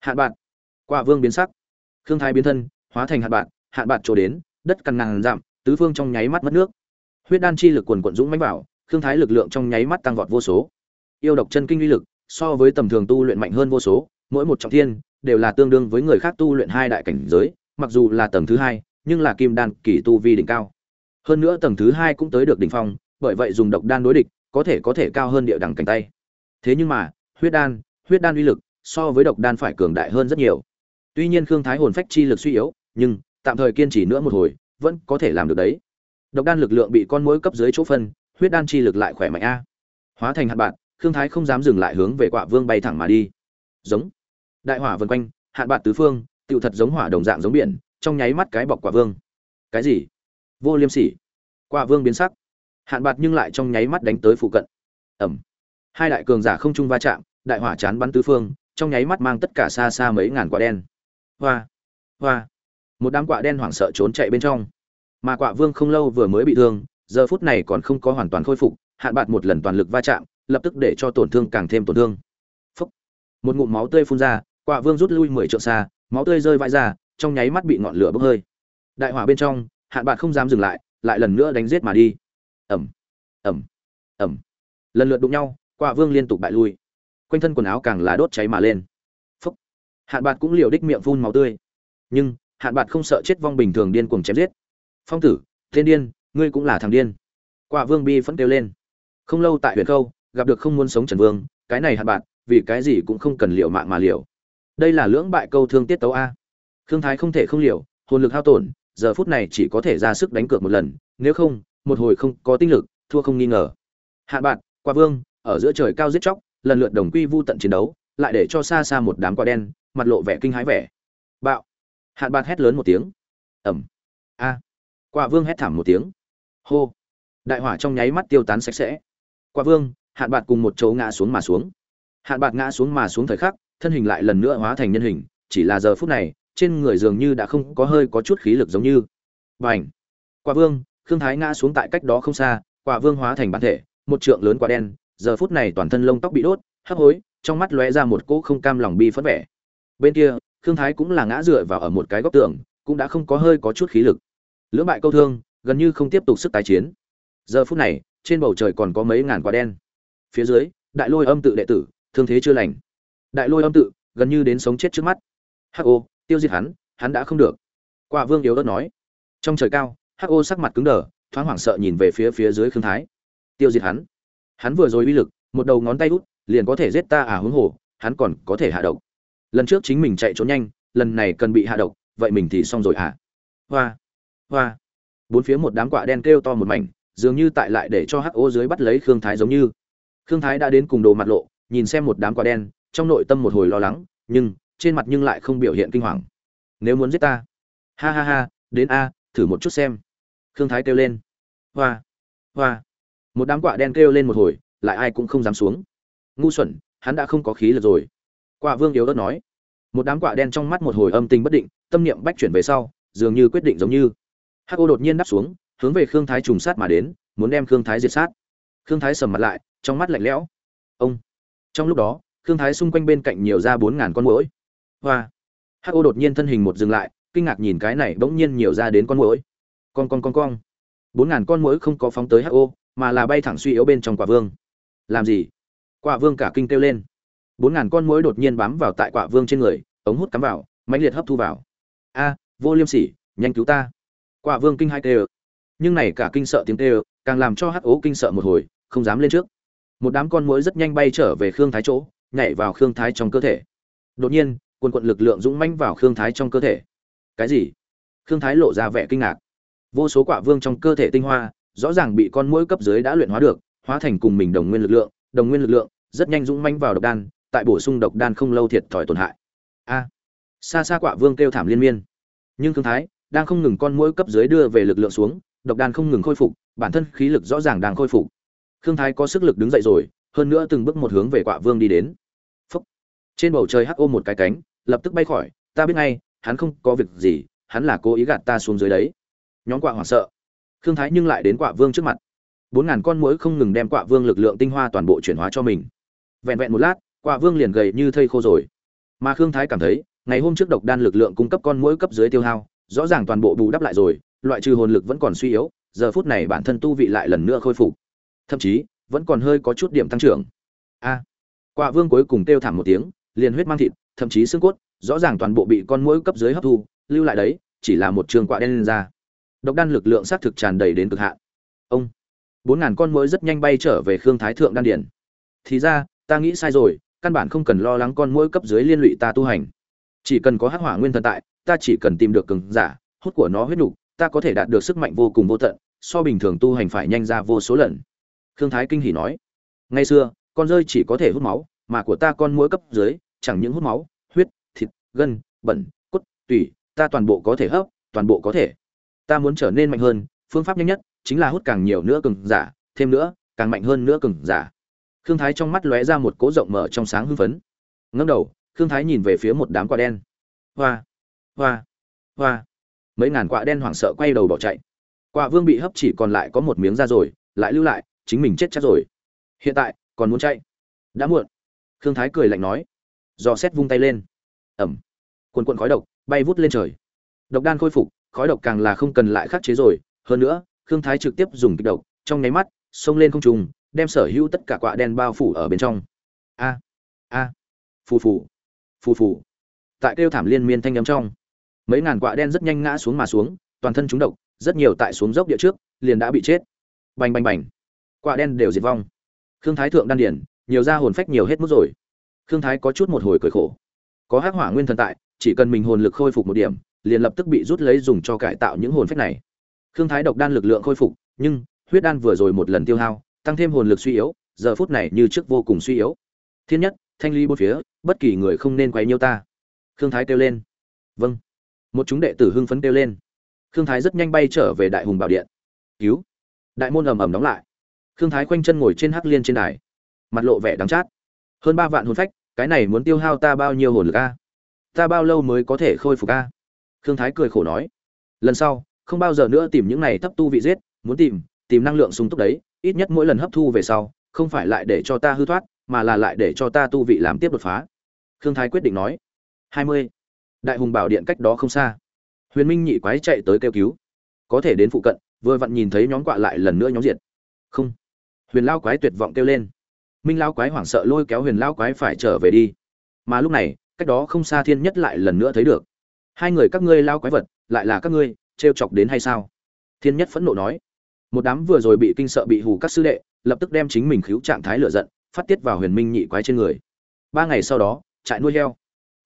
hạn bạn quả vương biến sắc. Khương thái biến thân, hóa thành hạn bạn hạn bạn trổ đến, đất cằn ngàn dặm, tứ phương trong nháy mắt mất nước. Huyết đan chi lực quần quận dũng mãnh vào, khương thái lực lượng trong nháy mắt tăng vọt vô số. Yêu độc chân kinh uy lực, so với tầm thường tu luyện mạnh hơn vô số, mỗi một trọng thiên đều là tương đương với người khác tu luyện hai đại cảnh giới, mặc dù là tầng thứ hai, nhưng là kim đan kỳ tu vi đỉnh cao. Hơn nữa tầng thứ hai cũng tới được đỉnh phong, bởi vậy dùng độc đan đối địch, có thể có thể cao hơn địa đẳng cảnh tay. Thế nhưng mà, huyết đan huyết đan uy lực so với độc đan phải cường đại hơn rất nhiều. Tuy nhiên khương thái hồn phách chi lực suy yếu, nhưng tạm thời kiên trì nữa một hồi, vẫn có thể làm được đấy. Độc đan lực lượng bị con mũi cấp dưới chỗ phân, huyết đan chi lực lại khỏe mạnh a. Hóa thành hạt bạn khương thái không dám dừng lại hướng về quạ vương bay thẳng mà đi. Giống. Đại hỏa vân quanh hạn bạn tứ phương, tựu thật giống hỏa đồng dạng giống biển, trong nháy mắt cái bọc quả vương. Cái gì? Vô liêm sỉ. Quả vương biến sắc. Hạn bạt nhưng lại trong nháy mắt đánh tới phụ cận. Ẩm. Hai đại cường giả không trung va chạm, đại hỏa chán bắn tứ phương trong nháy mắt mang tất cả xa xa mấy ngàn quả đen. Hoa hoa. Một đám quả đen hoảng sợ trốn chạy bên trong. Mà quả vương không lâu vừa mới bị thương, giờ phút này còn không có hoàn toàn khôi phục, hạn bạn một lần toàn lực va chạm, lập tức để cho tổn thương càng thêm tổn thương. Phúc. một ngụm máu tươi phun ra, quả vương rút lui mười trượng xa, máu tươi rơi vãi ra, trong nháy mắt bị ngọn lửa bốc hơi. Đại hỏa bên trong, hạn bạn không dám dừng lại lại lần nữa đánh giết mà đi. Ẩm ẩm ẩm lần lượt đụng nhau, quả vương liên tục bại lui quanh thân quần áo càng là đốt cháy mà lên. Phúc. Hạn bạc cũng liều đích miệng phun máu tươi. Nhưng, hạn bạc không sợ chết vong bình thường điên cuồng chém giết. Phong tử, thiên điên, ngươi cũng là thằng điên. Quả vương bi phẫn kêu lên. Không lâu tại huyện khâu, gặp được không muốn sống trần vương, cái này hạn bạc vì cái gì cũng không cần liệu mạng mà liệu đây là lưỡng bại câu thương tiết tấu a. Khương thái không thể không liều, hồn lực hao tổn, giờ phút này chỉ có thể ra sức đánh cược một lần, nếu không, một hồi không có tinh lực, thua không nghi ngờ. Hạ bạn qua vương, ở giữa trời cao giết chóc lần lượt đồng quy vu tận chiến đấu, lại để cho xa xa một đám quả đen, mặt lộ vẻ kinh hãi vẻ. Bạo. Hạn bạt hét lớn một tiếng. Ầm a. À. quả vương hét thảm một tiếng. Hô. Đại hỏa trong nháy mắt tiêu tán sạch sẽ. Quả vương, hạn bạt cùng một chỗ ngã xuống mà xuống. Hạn bạt ngã xuống mà xuống thời khắc, thân hình lại lần nữa hóa thành nhân hình, chỉ là giờ phút này, trên người dường như đã không có hơi có chút khí lực giống như. Bành. Quả vương, khương thái ngã xuống tại cách đó không xa, quả vương hóa thành bản thể, một trượng lớn quả đen giờ phút này toàn thân lông tóc bị đốt, hấp hối, trong mắt lóe ra một cỗ không cam lòng bi phất vẻ. Bên kia, khương thái cũng là ngã dựa vào ở một cái góc tường, cũng đã không có hơi có chút khí lực. Lưỡng bại câu thương, gần như không tiếp tục sức tái chiến. Giờ phút này, trên bầu trời còn có mấy ngàn quả đen. Phía dưới, đại lôi âm tự đệ tử, thương thế chưa lành. Đại lôi âm tự, gần như đến sống chết trước mắt. Hắc ô tiêu diệt hắn hắn đã không được. Quả vương yếu ớt nói. Trong trời cao hắc ô sắc mặt cứng đờ, thoáng hoảng sợ nhìn về phía phía dưới khương thái. Tiêu diệt hắn hắn vừa rồi uy lực, một đầu ngón tay út, liền có thể giết ta à huống hồ, hắn còn có thể hạ độc. Lần trước chính mình chạy trốn nhanh, lần này cần bị hạ độc, vậy mình thì xong rồi à? Hoa hoa. Bốn phía một đám quạ đen kêu to một mảnh, dường như tại lại để cho hắc ô dưới bắt lấy khương thái giống như. Khương thái đã đến cùng đồ mặt lộ, nhìn xem một đám quạ đen, trong nội tâm một hồi lo lắng, nhưng trên mặt nhưng lại không biểu hiện kinh hoàng. Nếu muốn giết ta? Ha ha ha, đến a, thử một chút xem. Khương thái kêu lên. Hoa hoa một đám quạ đen kêu lên một hồi, lại ai cũng không dám xuống. Ngu xuẩn, hắn đã không có khí lực rồi. Quạ vương yếu ớt nói. Một đám quạ đen trong mắt một hồi âm tình bất định, tâm niệm bách chuyển về sau, dường như quyết định giống như. Hắc ô đột nhiên đáp xuống, hướng về khương thái trùng sát mà đến, muốn đem khương thái diệt sát. Khương thái sầm mặt lại, trong mắt lạnh lẽo. Ông. Trong lúc đó, khương thái xung quanh bên cạnh nhiều ra bốn ngàn con mũi hoa. Hắc ô đột nhiên thân hình một dừng lại, kinh ngạc nhìn cái này bỗng nhiên nhiều ra đến con mũi con con con con. Bốn ngàn con mũi không có phóng tới hắc ô mà là bay thẳng suy yếu bên trong quả vương. Làm gì? Quả vương cả kinh kêu lên. Bốn ngàn con muỗi đột nhiên bám vào tại quả vương trên người, ống hút cắm vào, mãnh liệt hấp thu vào. A, vô liêm sỉ, nhanh cứu ta. Quả vương kinh hai kêu nhưng này cả kinh sợ tiếng kêu càng làm cho hắc ố kinh sợ một hồi, không dám lên trước. Một đám con muỗi rất nhanh bay trở về khương thái chỗ, nhảy vào khương thái trong cơ thể. Đột nhiên, quần quận lực lượng dũng mãnh vào khương thái trong cơ thể. Cái gì? Khương thái lộ ra vẻ kinh ngạc. Vô số quả vương trong cơ thể tinh hoa rõ ràng bị con mũi cấp dưới đã luyện hóa được, hóa thành cùng mình đồng nguyên lực lượng, đồng nguyên lực lượng rất nhanh dũng mãnh vào độc đan, tại bổ sung độc đan không lâu thiệt thòi tổn hại. A xa xa quả vương kêu thảm liên miên. Nhưng thương thái đang không ngừng con mũi cấp dưới đưa về lực lượng xuống, độc đan không ngừng khôi phục, bản thân khí lực rõ ràng đang khôi phục. Khương thái có sức lực đứng dậy rồi, hơn nữa từng bước một hướng về quả vương đi đến. Phúc. trên bầu trời hắc ôm một cái cánh, lập tức bay khỏi, ta biết ngay, hắn không có việc gì, hắn là cố ý gạt ta xuống dưới đấy. Nhóm quạ hoảng sợ khương thái nhưng lại đến quạ vương trước mặt. Bốn ngàn con mũi không ngừng đem quạ vương lực lượng tinh hoa toàn bộ chuyển hóa cho mình. Vẹn vẹn một lát quạ vương liền gầy như thây khô rồi. Mà khương thái cảm thấy ngày hôm trước độc đan lực lượng cung cấp con muỗi cấp dưới tiêu hao rõ ràng toàn bộ bù đắp lại rồi loại trừ hồn lực vẫn còn suy yếu giờ phút này bản thân tu vị lại lần nữa khôi phục. Thậm chí vẫn còn hơi có chút điểm tăng trưởng. A! À, quạ vương cuối cùng kêu thảm một tiếng liền huyết mang thịt thậm chí xương cốt rõ ràng toàn bộ bị con mũi cấp dưới hấp thu lưu lại đấy chỉ là một trường quạ đen lên ra độc đan lực lượng xác thực tràn đầy đến cực hạn. Ông, bốn ngàn con mũi rất nhanh bay trở về khương thái thượng đan điển thì ra, ta nghĩ sai rồi, căn bản không cần lo lắng con mũi cấp dưới liên lụy ta tu hành. Chỉ cần có hắc hỏa nguyên thần tại, ta chỉ cần tìm được cường giả, hút của nó huyết nục, ta có thể đạt được sức mạnh vô cùng vô tận, so bình thường tu hành phải nhanh ra vô số lần. Khương thái kinh hỉ nói. Ngày xưa, con rơi chỉ có thể hút máu, mà của ta con mũi cấp dưới, chẳng những hút máu, huyết, thịt, gân, bẩn, cốt, tủy, ta toàn bộ có thể hấp, toàn bộ có thể ta muốn trở nên mạnh hơn, phương pháp nhanh nhất chính là hút càng nhiều nữa cường giả, thêm nữa, càng mạnh hơn nữa cường giả. Khương thái trong mắt lóe ra một cố rộng mở trong sáng hưng phấn. Ngâm đầu, khương thái nhìn về phía một đám quả đen. Hoa hoa hoa. Mấy ngàn quả đen hoảng sợ quay đầu bỏ chạy. Quả vương bị hấp chỉ còn lại có một miếng da rồi, lại lưu lại, chính mình chết chắc rồi. Hiện tại, còn muốn chạy? Đã muộn. Khương thái cười lạnh nói. Dò xét vung tay lên. Ẩm. Quần quần khói độc bay vút lên trời. Độc đan khôi phục khói độc càng là không cần lại khắc chế rồi. Hơn nữa, khương thái trực tiếp dùng kịch độc, trong nháy mắt, xông lên không trùng đem sở hữu tất cả quạ đen bao phủ ở bên trong. A a, phù phù phù phù. Tại kêu thảm liên miên thanh âm trong, mấy ngàn quạ đen rất nhanh ngã xuống mà xuống, toàn thân chúng độc, rất nhiều tại xuống dốc địa trước, liền đã bị chết. Bành bành bành. Quạ đen đều diệt vong. Khương thái thượng đan điển, nhiều ra hồn phách nhiều hết mức rồi. Khương thái có chút một hồi cười khổ. Có hắc hỏa nguyên thần tại, chỉ cần mình hồn lực khôi phục một điểm liền lập tức bị rút lấy dùng cho cải tạo những hồn phách này. Khương thái độc đan lực lượng khôi phục, nhưng huyết đan vừa rồi một lần tiêu hao, tăng thêm hồn lực suy yếu, giờ phút này như trước vô cùng suy yếu. Thiên nhất, thanh ly bốn phía, bất kỳ người không nên quấy nhiêu ta. Khương thái kêu lên. Vâng. Một chúng đệ tử hưng phấn kêu lên. Khương thái rất nhanh bay trở về đại hùng bảo điện. Cứu. Đại môn ầm ầm đóng lại. Khương thái khoanh chân ngồi trên hắc liên trên đài. Mặt lộ vẻ đắng chát. Hơn ba vạn hồn phách, cái này muốn tiêu hao ta bao nhiêu hồn lực a? Ta bao lâu mới có thể khôi phục a? Khương thái cười khổ nói, lần sau, không bao giờ nữa tìm những này thấp tu vị giết, muốn tìm tìm năng lượng sung túc đấy, ít nhất mỗi lần hấp thu về sau, không phải lại để cho ta hư thoát, mà là lại để cho ta tu vị làm tiếp đột phá. Khương thái quyết định nói, hai mươi. Đại hùng bảo điện cách đó không xa. Huyền minh nhị quái chạy tới kêu cứu. Có thể đến phụ cận, vừa vặn nhìn thấy nhóm quạ lại lần nữa nhóm diệt. Không. Huyền lao quái tuyệt vọng kêu lên. Minh lao quái hoảng sợ lôi kéo huyền lao quái phải trở về đi. Mà lúc này, cách đó không xa thiên nhất lại lần nữa thấy được hai người các ngươi lao quái vật, lại là các ngươi, trêu chọc đến hay sao? Thiên nhất phẫn nộ nói. Một đám vừa rồi bị kinh sợ bị hù các sư đệ, lập tức đem chính mình khiếu trạng thái lựa giận, phát tiết vào huyền minh nhị quái trên người. Ba ngày sau đó, trại nuôi heo.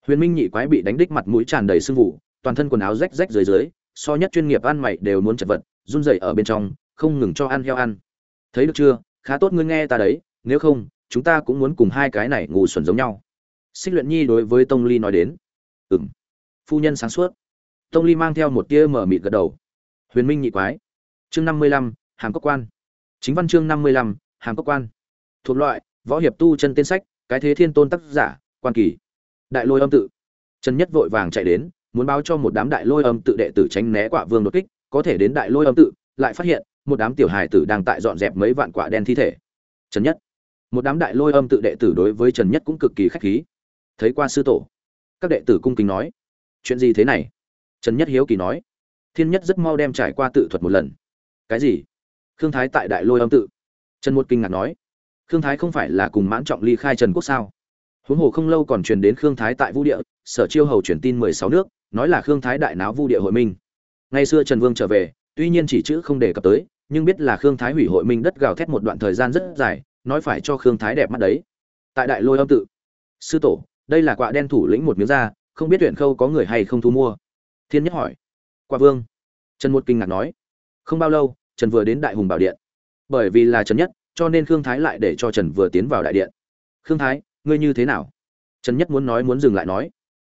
Huyền minh nhị quái bị đánh đích mặt mũi tràn đầy sưng vụ toàn thân quần áo rách rách dưới dưới, so nhất chuyên nghiệp ăn mày đều muốn chật vật, run rẩy ở bên trong, không ngừng cho ăn heo ăn. Thấy được chưa? Khá tốt ngươi nghe ta đấy, nếu không, chúng ta cũng muốn cùng hai cái này ngủ xuẩn giống nhau. Xích luyện nhi đối với tông ly nói đến. Ừ phu nhân sáng suốt. Tông ly mang theo một tia mở mịt gật đầu. Huyền minh nhị quái. Chương năm mươi lăm, hàm cốc quan. Chính văn chương năm mươi lăm, hàm cốc quan. Thuộc loại, võ hiệp tu chân tên sách, cái thế thiên tôn tác giả, quan kỳ. Đại lôi âm tự. Trần nhất vội vàng chạy đến, muốn báo cho một đám đại lôi âm tự đệ tử tránh né quả vương đột kích, có thể đến đại lôi âm tự, lại phát hiện, một đám tiểu hài tử đang tại dọn dẹp mấy vạn quả đen thi thể. Trần nhất. Một đám đại lôi âm tự đệ tử đối với trần nhất cũng cực kỳ khách khí. Thấy qua sư tổ, các đệ tử cung kính nói chuyện gì thế này? Trần nhất hiếu kỳ nói. Thiên nhất rất mau đem trải qua tự thuật một lần. Cái gì? Khương thái tại đại lôi âm tự. Trần một kinh ngạc nói. Khương thái không phải là cùng mãn trọng ly khai trần quốc sao? Huống hồ không lâu còn truyền đến khương thái tại vũ địa, sở chiêu hầu truyền tin mười sáu nước, nói là khương thái đại náo vu địa hội minh. Ngày xưa trần vương trở về, tuy nhiên chỉ chữ không đề cập tới, nhưng biết là khương thái hủy hội minh đất gào thét một đoạn thời gian rất dài, nói phải cho khương thái đẹp mắt đấy. Tại đại lôi âm tự, sư tổ, đây là quạ đen thủ lĩnh một miếng da không biết huyện khâu có người hay không thu mua. Thiên nhất hỏi. Qua vương. Trần một kinh ngạc nói. Không bao lâu, trần vừa đến đại hùng bảo điện. Bởi vì là trần nhất, cho nên khương thái lại để cho trần vừa tiến vào đại điện. Khương thái, ngươi như thế nào? Trần nhất muốn nói muốn dừng lại nói.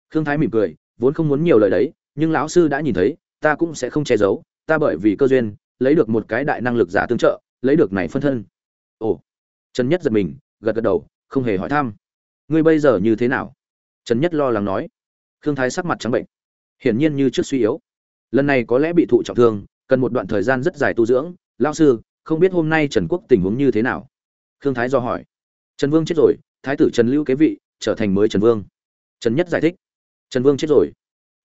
Khương thái mỉm cười, vốn không muốn nhiều lời đấy, nhưng lão sư đã nhìn thấy, ta cũng sẽ không che giấu, ta bởi vì cơ duyên, lấy được một cái đại năng lực giả tương trợ, lấy được này phân thân. Ồ. Trần nhất giật mình, gật gật đầu, không hề hỏi thăm. Ngươi bây giờ như thế nào? Trần nhất lo lắng nói khương thái sắc mặt trắng bệnh. Hiển nhiên như trước suy yếu. Lần này có lẽ bị thụ trọng thương, cần một đoạn thời gian rất dài tu dưỡng. Lao sư, không biết hôm nay trần quốc tình huống như thế nào? Khương thái do hỏi. Trần vương chết rồi, thái tử trần lưu kế vị, trở thành mới trần vương. Trần nhất giải thích. Trần vương chết rồi.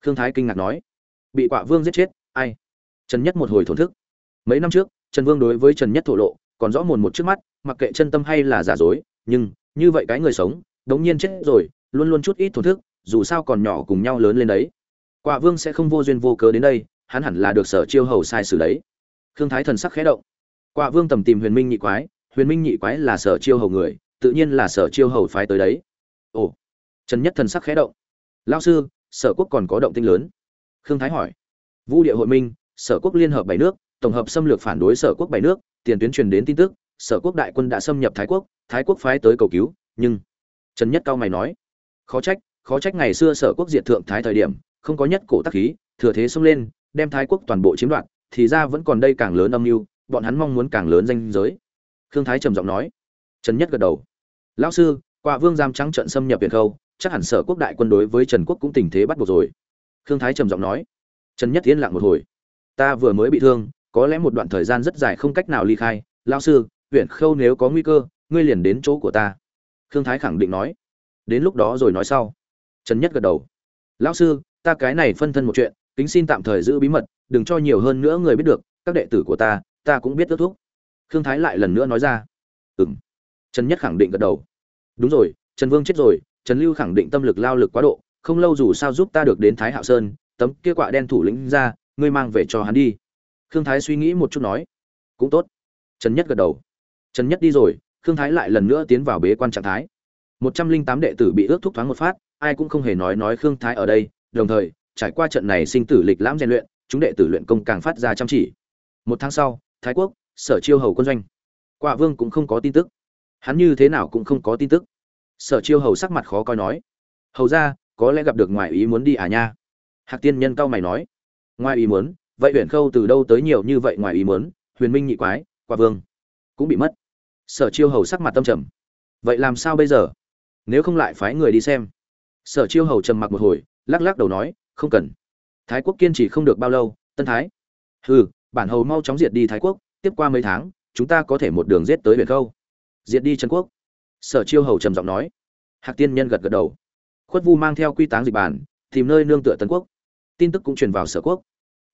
Khương thái kinh ngạc nói. Bị quạ vương giết chết, ai? Trần nhất một hồi thổn thức. Mấy năm trước, trần vương đối với trần nhất thổ lộ, còn rõ mồn một trước mắt, mặc kệ chân tâm hay là giả dối, nhưng như vậy cái người sống, đống nhiên chết rồi, luôn luôn chút ít thổn thức dù sao còn nhỏ cùng nhau lớn lên đấy. Quạ vương sẽ không vô duyên vô cớ đến đây, hắn hẳn là được sở chiêu hầu sai xử đấy. Khương thái thần sắc khẽ động. Quạ vương tầm tìm huyền minh nhị quái, huyền minh nhị quái là sở chiêu hầu người, tự nhiên là sở chiêu hầu phái tới đấy. Ồ, trần nhất thần sắc khẽ động. Lao sư, sở quốc còn có động tinh lớn. Khương thái hỏi. Vũ địa hội minh, sở quốc liên hợp bảy nước, tổng hợp xâm lược phản đối sở quốc bảy nước, tiền tuyến truyền đến tin tức, sở quốc đại quân đã xâm nhập thái quốc thái quốc phái tới cầu cứu, nhưng trần nhất cao mày nói. Khó trách khó trách ngày xưa sở quốc diệt thượng thái thời điểm, không có nhất cổ tác khí, thừa thế xông lên, đem thái quốc toàn bộ chiếm đoạt, thì ra vẫn còn đây càng lớn âm mưu, bọn hắn mong muốn càng lớn danh giới. Khương thái trầm giọng nói. Trần nhất gật đầu. Lão sư quả vương giam trắng trận xâm nhập việt khâu, chắc hẳn sở quốc đại quân đối với trần quốc cũng tình thế bắt buộc rồi. Khương thái trầm giọng nói. Trần nhất yên lặng một hồi. Ta vừa mới bị thương, có lẽ một đoạn thời gian rất dài không cách nào ly khai. Lão sư huyện khâu nếu có nguy cơ, ngươi liền đến chỗ của ta. Khương thái khẳng định nói. Đến lúc đó rồi nói sau trần nhất gật đầu. Lão sư, ta cái này phân thân một chuyện, kính xin tạm thời giữ bí mật, đừng cho nhiều hơn nữa người biết được, các đệ tử của ta ta cũng biết ước thúc. Khương thái lại lần nữa nói ra. Ừm. trần nhất khẳng định gật đầu. Đúng rồi, trần vương chết rồi, trần lưu khẳng định tâm lực lao lực quá độ, không lâu dù sao giúp ta được đến thái hạo sơn, tấm kia quạ đen thủ lĩnh ra, ngươi mang về cho hắn đi. Khương thái suy nghĩ một chút nói. Cũng tốt. Trần nhất gật đầu. Trần nhất đi rồi, khương thái lại lần nữa tiến vào bế quan trạng thái. Một trăm linh tám đệ tử bị ước thúc thoáng một phát ai cũng không hề nói nói khương thái ở đây, đồng thời, trải qua trận này sinh tử lịch lãm rèn luyện, chúng đệ tử luyện công càng phát ra chăm chỉ. Một tháng sau, thái quốc, sở chiêu hầu quân doanh. Quạ vương cũng không có tin tức. Hắn như thế nào cũng không có tin tức. Sở chiêu hầu sắc mặt khó coi nói, hầu ra, có lẽ gặp được ngoài ý muốn đi à nha? Hạc tiên nhân cao mày nói, ngoài ý muốn? Vậy huyền khâu từ đâu tới nhiều như vậy ngoài ý muốn? Huyền minh nhị quái quạ vương cũng bị mất. Sở chiêu hầu sắc mặt tâm trầm, vậy làm sao bây giờ? Nếu không lại phái người đi xem sở chiêu hầu trầm mặc một hồi, lắc lắc đầu nói, không cần. Thái quốc kiên trì không được bao lâu, tân thái. Hừ, bản hầu mau chóng diệt đi thái quốc, tiếp qua mấy tháng, chúng ta có thể một đường giết tới biển khâu. Diệt đi trần quốc? Sở chiêu hầu trầm giọng nói. Hạc tiên nhân gật gật đầu. Khuất vu mang theo quy táng dịch bản, tìm nơi nương tựa tân quốc. Tin tức cũng truyền vào sở quốc.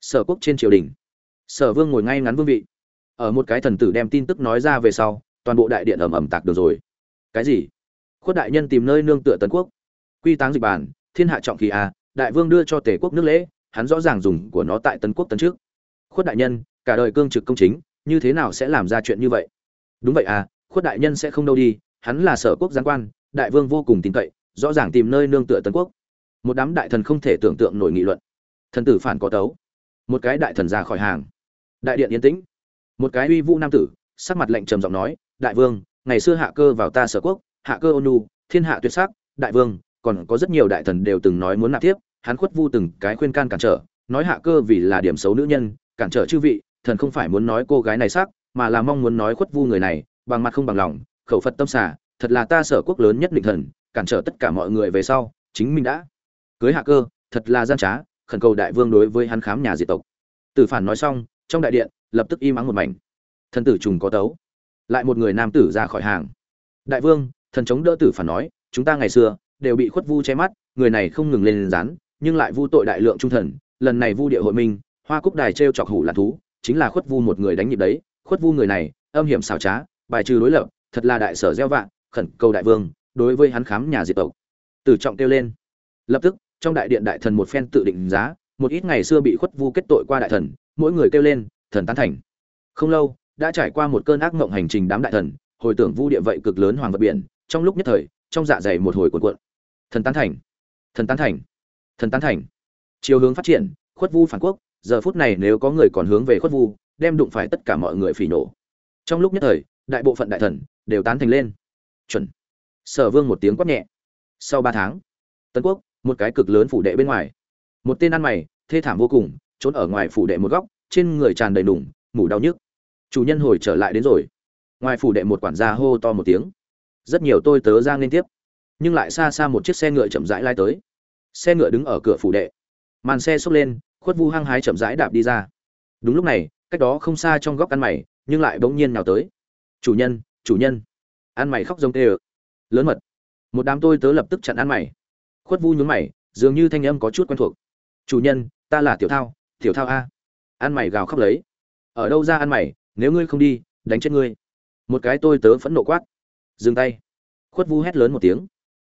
Sở quốc trên triều đình. Sở vương ngồi ngay ngắn vương vị. Ở một cái thần tử đem tin tức nói ra về sau, toàn bộ đại điện ẩm ẩm tạc được rồi. Cái gì? Khuất đại nhân tìm nơi nương tựa tân quốc quy táng dịch bản, thiên hạ trọng kỳ a đại vương đưa cho tề quốc nước lễ, hắn rõ ràng dùng của nó tại tấn quốc tấn trước. Khuất đại nhân, cả đời cương trực công chính, như thế nào sẽ làm ra chuyện như vậy? Đúng vậy à khuất đại nhân sẽ không đâu đi, hắn là sở quốc giáng quan, đại vương vô cùng tin cậy, rõ ràng tìm nơi nương tựa tấn quốc. Một đám đại thần không thể tưởng tượng nổi nghị luận. Thần tử phản có tấu. Một cái đại thần ra khỏi hàng. Đại điện yên tĩnh. Một cái uy vũ nam tử, sắc mặt lệnh trầm giọng nói, đại vương, ngày xưa hạ cơ vào ta sở quốc, hạ cơ ônu thiên hạ tuyệt sắc, đại vương còn có rất nhiều đại thần đều từng nói muốn nạp tiếp hắn khuất vu từng cái khuyên can cản trở, nói hạ cơ vì là điểm xấu nữ nhân, cản trở chư vị, thần không phải muốn nói cô gái này sắc, mà là mong muốn nói khuất vu người này, bằng mặt không bằng lòng, khẩu phật tâm xả, thật là ta sở quốc lớn nhất định thần, cản trở tất cả mọi người về sau, chính mình đã cưới hạ cơ, thật là gian trá, khẩn cầu đại vương đối với hắn khám nhà diệt tộc. Tử phản nói xong, trong đại điện, lập tức im ắng một mảnh. Thần tử trùng có tấu. Lại một người nam tử ra khỏi hàng. Đại vương, thần chống đỡ tử phản nói, chúng ta ngày xưa đều bị khuất vu che mắt, người này không ngừng lên rán, nhưng lại vu tội đại lượng trung thần, lần này vu địa hội minh, hoa cúc đài t chọc hủ là thú, chính là khuất vu một người đánh nhịp đấy, khuất vu người này, âm hiểm xảo trá, bài trừ đối lập, thật là đại sở gieo vạn khẩn cầu đại vương, đối với hắn khám nhà diệt tộc. Tử trọng kêu lên. Lập tức, trong đại điện đại thần một phen tự định giá, một ít ngày xưa bị khuất vu kết tội qua đại thần, mỗi người kêu lên, thần tán thành. Không lâu, đã trải qua một cơn ác mộng hành trình đám đại thần, hồi tưởng vu địa vậy cực lớn hoàng vật biển, trong lúc nhất thời, trong dạ dày một hồi cuộn cuộn thần tán thành. Thần tán thành. Thần tán thành. Chiều hướng phát triển, khuất vu phản quốc, giờ phút này nếu có người còn hướng về khuất vu, đem đụng phải tất cả mọi người phỉ nổ. Trong lúc nhất thời, đại bộ phận đại thần đều tán thành lên. Chuẩn. Sở vương một tiếng quát nhẹ. Sau ba tháng tân quốc, một cái cực lớn phủ đệ bên ngoài. Một tên ăn mày, thê thảm vô cùng, trốn ở ngoài phủ đệ một góc, trên người tràn đầy đủng mủ đau nhức. Chủ nhân hồi trở lại đến rồi. Ngoài phủ đệ một quản gia hô to một tiếng. Rất nhiều tôi tớ ra liên tiếp nhưng lại xa xa một chiếc xe ngựa chậm rãi lai tới. Xe ngựa đứng ở cửa phủ đệ. Màn xe xốc lên, khuất vu hăng hái chậm rãi đạp đi ra. Đúng lúc này, cách đó không xa trong góc ăn mày, nhưng lại bỗng nhiên nào tới. Chủ nhân chủ nhân. Ăn mày khóc giống tê ơ. Lớn mật. Một đám tôi tớ lập tức chặn ăn mày. Khuất vu nhún mày, dường như thanh âm có chút quen thuộc. Chủ nhân, ta là tiểu thao tiểu thao a. Ăn mày gào khóc lấy. Ở đâu ra ăn mày, nếu ngươi không đi, đánh chết ngươi. Một cái tôi tớ phẫn nộ quát. Dừng tay. Khuất vu hét lớn một tiếng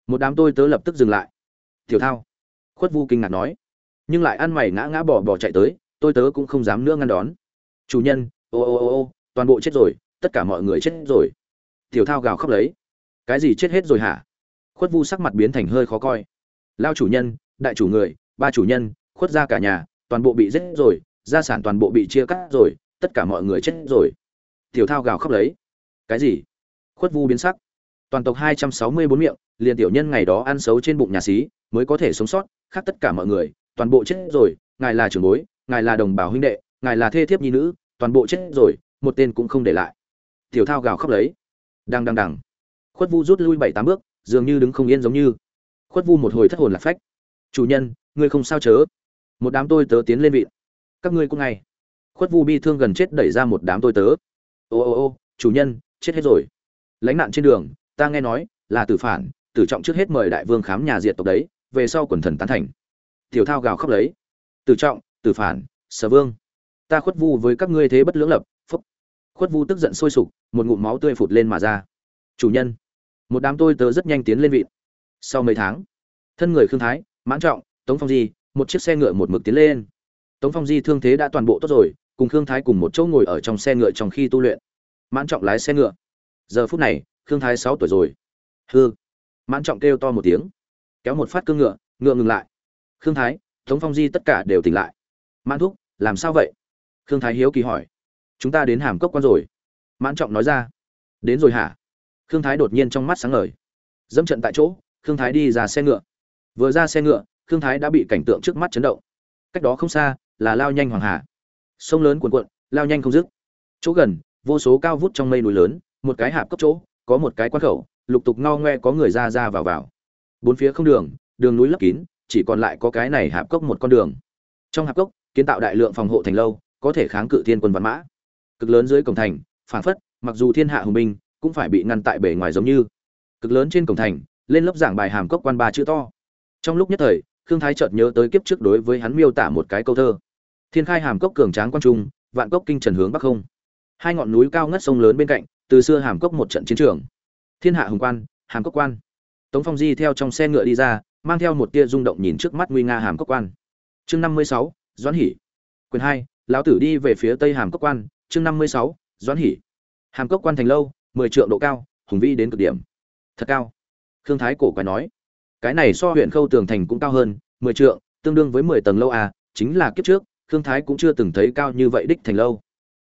một đám tôi tớ lập tức dừng lại. Tiểu thao. Khuất vu kinh ngạc nói. Nhưng lại ăn mày ngã ngã bỏ bỏ chạy tới, tôi tớ cũng không dám nữa ngăn đón. Chủ nhân, ô ô ô ô, toàn bộ chết rồi, tất cả mọi người chết rồi. Tiểu thao gào khóc lấy. Cái gì chết hết rồi hả? Khuất vu sắc mặt biến thành hơi khó coi. Lao chủ nhân, đại chủ người, ba chủ nhân, khuất ra cả nhà, toàn bộ bị giết rồi, gia sản toàn bộ bị chia cắt rồi, tất cả mọi người chết rồi. Tiểu thao gào khóc lấy. Cái gì? Khuất vu biến sắc toàn tộc hai trăm sáu mươi bốn miệng, liền tiểu nhân ngày đó ăn xấu trên bụng nhà xí, mới có thể sống sót, khác tất cả mọi người, toàn bộ chết rồi, ngài là trưởng bối, ngài là đồng bào huynh đệ, ngài là thê thiếp nhi nữ, toàn bộ chết rồi, một tên cũng không để lại. Tiểu thao gào khóc lấy. Đang đang đằng. Khuất vu rút lui bảy tám bước, dường như đứng không yên giống như. Khuất vu một hồi thất hồn lạc phách. Chủ nhân, ngươi không sao chớ. Một đám tôi tớ tiến lên vị. Các ngươi cũng ngay. Khuất vu bi thương gần chết đẩy ra một đám tôi tớ. Ô ô ô, chủ nhân, chết hết rồi. Lánh nạn trên đường ta nghe nói, là tử phản, tử trọng trước hết mời đại vương khám nhà diệt tộc đấy, về sau quần thần tán thành. Tiểu thao gào khóc lấy. Tử trọng, tử phản, sở vương. Ta khuất vu với các ngươi thế bất lưỡng lập, phúc. Khuất vu tức giận sôi sục, một ngụm máu tươi phụt lên mà ra. Chủ nhân, một đám tôi tớ rất nhanh tiến lên vị sau mấy tháng, thân người khương thái, mãn trọng, tống phong di, một chiếc xe ngựa một mực tiến lên. Tống phong di thương thế đã toàn bộ tốt rồi, cùng khương thái cùng một chỗ ngồi ở trong xe ngựa trong khi tu luyện. Mãn trọng lái xe ngựa. Giờ phút này khương thái sáu tuổi rồi. Hư mãn trọng kêu to một tiếng. Kéo một phát cương ngựa ngựa ngừng lại. Khương thái, tống phong di tất cả đều tỉnh lại. Mãn thúc, làm sao vậy? Khương thái hiếu kỳ hỏi. Chúng ta đến hàm cốc quan rồi. Mãn trọng nói ra. Đến rồi hả? Khương thái đột nhiên trong mắt sáng ngời. Dẫm trận tại chỗ, khương thái đi ra xe ngựa. Vừa ra xe ngựa, khương thái đã bị cảnh tượng trước mắt chấn động. Cách đó không xa, là lao nhanh hoàng hà. Sông lớn cuồn cuộn, lao nhanh không dứt. Chỗ gần, vô số cao vút trong mây núi lớn, một cái hạp cấp chỗ có một cái quan khẩu, lục tục ngao ngoe có người ra ra vào vào. Bốn phía không đường đường núi lấp kín, chỉ còn lại có cái này hạp cốc một con đường. Trong hạp cốc, kiến tạo đại lượng phòng hộ thành lâu, có thể kháng cự thiên quân văn mã. Cực lớn dưới cổng thành phản phất, mặc dù thiên hạ hùng binh, cũng phải bị ngăn tại bề ngoài giống như. Cực lớn trên cổng thành, lên lớp giảng bài hàm cốc quan ba chữ to. Trong lúc nhất thời, khương thái chợt nhớ tới kiếp trước đối với hắn miêu tả một cái câu thơ. Thiên khai hàm cốc cường tráng quan trung, vạn cốc kinh trần hướng bắc không. Hai ngọn núi cao ngất sông lớn bên cạnh từ xưa hàm cốc một trận chiến trường. Thiên hạ hùng quan, hàm cốc quan. Tống phong di theo trong xe ngựa đi ra, mang theo một tia rung động nhìn trước mắt nguy nga hàm cốc quan. Chương năm mươi sáu, doãn hỉ quyền hai, lão tử đi về phía tây hàm cốc quan. Chương năm mươi sáu, doãn hỉ hàm cốc quan thành lâu, mười trượng độ cao, hùng vĩ đến cực điểm. Thật cao. Khương thái cổ quái nói. Cái này so huyện khâu tường thành cũng cao hơn, mười trượng, tương đương với mười tầng lâu à chính là kiếp trước, khương thái cũng chưa từng thấy cao như vậy đích thành lâu.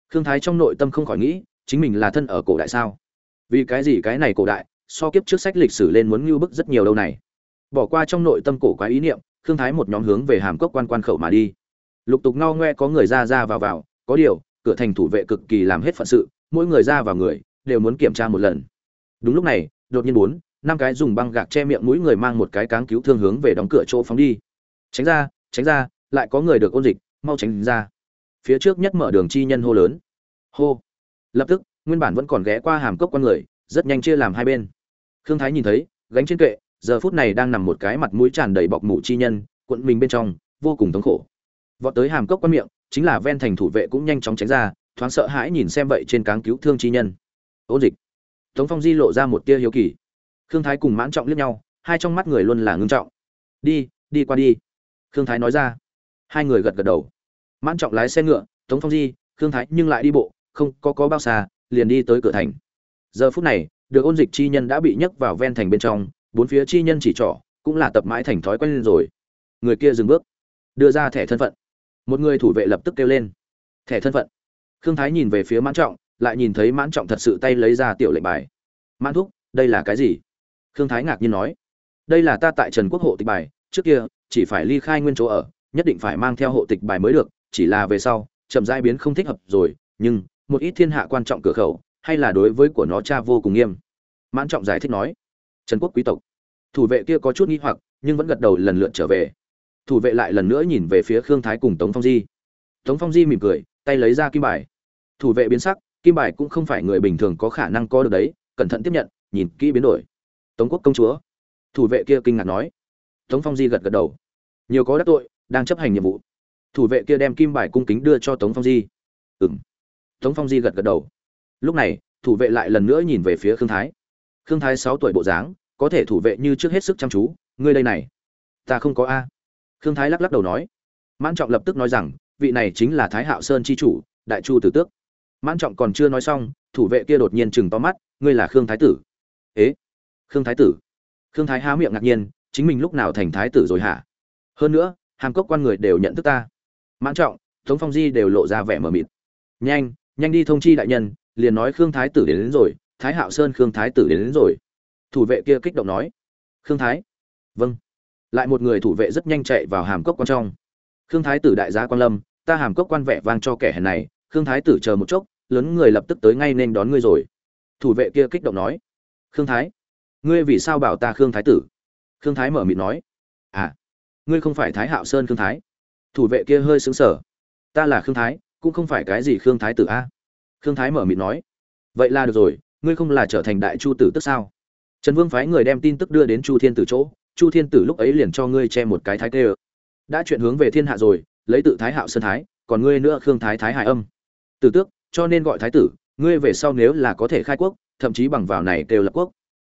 Khương thái trong nội tâm không khỏi nghĩ chính mình là thân ở cổ đại sao? Vì cái gì cái này cổ đại, so kiếp trước sách lịch sử lên muốn ngưu bức rất nhiều đâu này? Bỏ qua trong nội tâm cổ quá ý niệm, khương thái một nhóm hướng về hàm cốc quan quan khẩu mà đi. Lục tục ngao ngoe có người ra ra vào vào, có điều, cửa thành thủ vệ cực kỳ làm hết phận sự, mỗi người ra vào người, đều muốn kiểm tra một lần. Đúng lúc này, đột nhiên bốn, năm cái dùng băng gạc che miệng mũi người mang một cái cáng cứu thương hướng về đóng cửa chỗ phóng đi. Tránh ra tránh ra, lại có người được ôn dịch, mau tránh ra. Phía trước nhất mở đường chi nhân hô lớn. Hô lập tức, nguyên bản vẫn còn ghé qua hàm cốc con người, rất nhanh chia làm hai bên. Khương thái nhìn thấy, gánh trên kệ, giờ phút này đang nằm một cái mặt mũi tràn đầy bọc mủ chi nhân, cuộn mình bên trong, vô cùng thống khổ. Vọt tới hàm cốc quan miệng, chính là ven thành thủ vệ cũng nhanh chóng tránh ra, thoáng sợ hãi nhìn xem vậy trên cáng cứu thương chi nhân. Ôn dịch. Tống phong di lộ ra một tia hiếu kỳ. Khương thái cùng mãn trọng liếc nhau, hai trong mắt người luôn là ngưng trọng. Đi đi qua đi. Khương thái nói ra. Hai người gật gật đầu. Mãn trọng lái xe ngựa, tống phong di, khương thái nhưng lại đi bộ không có có bao xa, liền đi tới cửa thành. Giờ phút này, được ôn dịch chi nhân đã bị nhấc vào ven thành bên trong, bốn phía chi nhân chỉ trỏ, cũng là tập mãi thành thói quen lên rồi. Người kia dừng bước, đưa ra thẻ thân phận. Một người thủ vệ lập tức kêu lên. Thẻ thân phận. Khương thái nhìn về phía mãn trọng, lại nhìn thấy mãn trọng thật sự tay lấy ra tiểu lệnh bài. Mãn thúc, đây là cái gì? Khương thái ngạc nhiên nói. Đây là ta tại trần quốc hộ tịch bài, trước kia chỉ phải ly khai nguyên chỗ ở, nhất định phải mang theo hộ tịch bài mới được, chỉ là về sau, chậm rãi biến không thích hợp rồi, nhưng một ít thiên hạ quan trọng cửa khẩu, hay là đối với của nó cha vô cùng nghiêm. Mãn trọng giải thích nói, trần quốc quý tộc. Thủ vệ kia có chút nghi hoặc, nhưng vẫn gật đầu lần lượt trở về. Thủ vệ lại lần nữa nhìn về phía khương thái cùng tống phong di. Tống phong di mỉm cười, tay lấy ra kim bài. Thủ vệ biến sắc, kim bài cũng không phải người bình thường có khả năng có được đấy, cẩn thận tiếp nhận, nhìn kỹ biến đổi. Tống quốc công chúa. Thủ vệ kia kinh ngạc nói. Tống phong di gật gật đầu. Nhiều có đắc tội, đang chấp hành nhiệm vụ. Thủ vệ kia đem kim bài cung kính đưa cho tống phong di. Ừ m tống phong di gật gật đầu. Lúc này, thủ vệ lại lần nữa nhìn về phía khương thái. Khương thái sáu tuổi bộ dáng, có thể thủ vệ như trước hết sức chăm chú, ngươi đây này, ta không có a. Khương thái lắc lắc đầu nói. Mãn trọng lập tức nói rằng, vị này chính là thái hạo sơn c h i chủ, đại chu tử tước. Mãn trọng còn chưa nói xong, thủ vệ kia đột nhiên chừng to mắt, ngươi là khương thái tử? Ế, khương thái tử. Khương thái há miệng ngạc nhiên, chính mình lúc nào thành thái tử rồi hả? Hơn nữa, hàm cốc quan người đều nhận thức ta. Mãn trọng, tống phong di đều lộ ra vẻ mờ mịt. Nhanh nhanh đi thông chi đại nhân liền nói khương thái tử đến, đến rồi thái hạo sơn khương thái tử đến, đến rồi. Thủ vệ kia kích động nói. Khương thái. Vâng. Lại một người thủ vệ rất nhanh chạy vào hàm cốc quan trong. Khương thái tử đại gia quan lâm ta hàm cốc quan vẻ vang cho kẻ hèn này khương thái tử chờ một chốc lớn người lập tức tới ngay nên đón ngươi rồi. Thủ vệ kia kích động nói. Khương thái. Ngươi vì sao bảo ta khương thái tử? Khương thái mở miệng nói. À ngươi không phải thái hạo sơn khương thái. Thủ vệ kia hơi xứng sở ta là khương thái cũng không phải cái gì khương thái tử a. Khương thái mở miệng nói, vậy là được rồi, ngươi không là trở thành đại chu tử tức sao? Trần vương phái người đem tin tức đưa đến chu thiên tử chỗ, chu thiên tử lúc ấy liền cho ngươi che một cái thái tê ơ. Đã chuyện hướng về thiên hạ rồi, lấy tự thái hạo sơn thái, còn ngươi nữa khương thái thái hải âm. Tử tước, cho nên gọi thái tử, ngươi về sau nếu là có thể khai quốc, thậm chí bằng vào này đều lập quốc.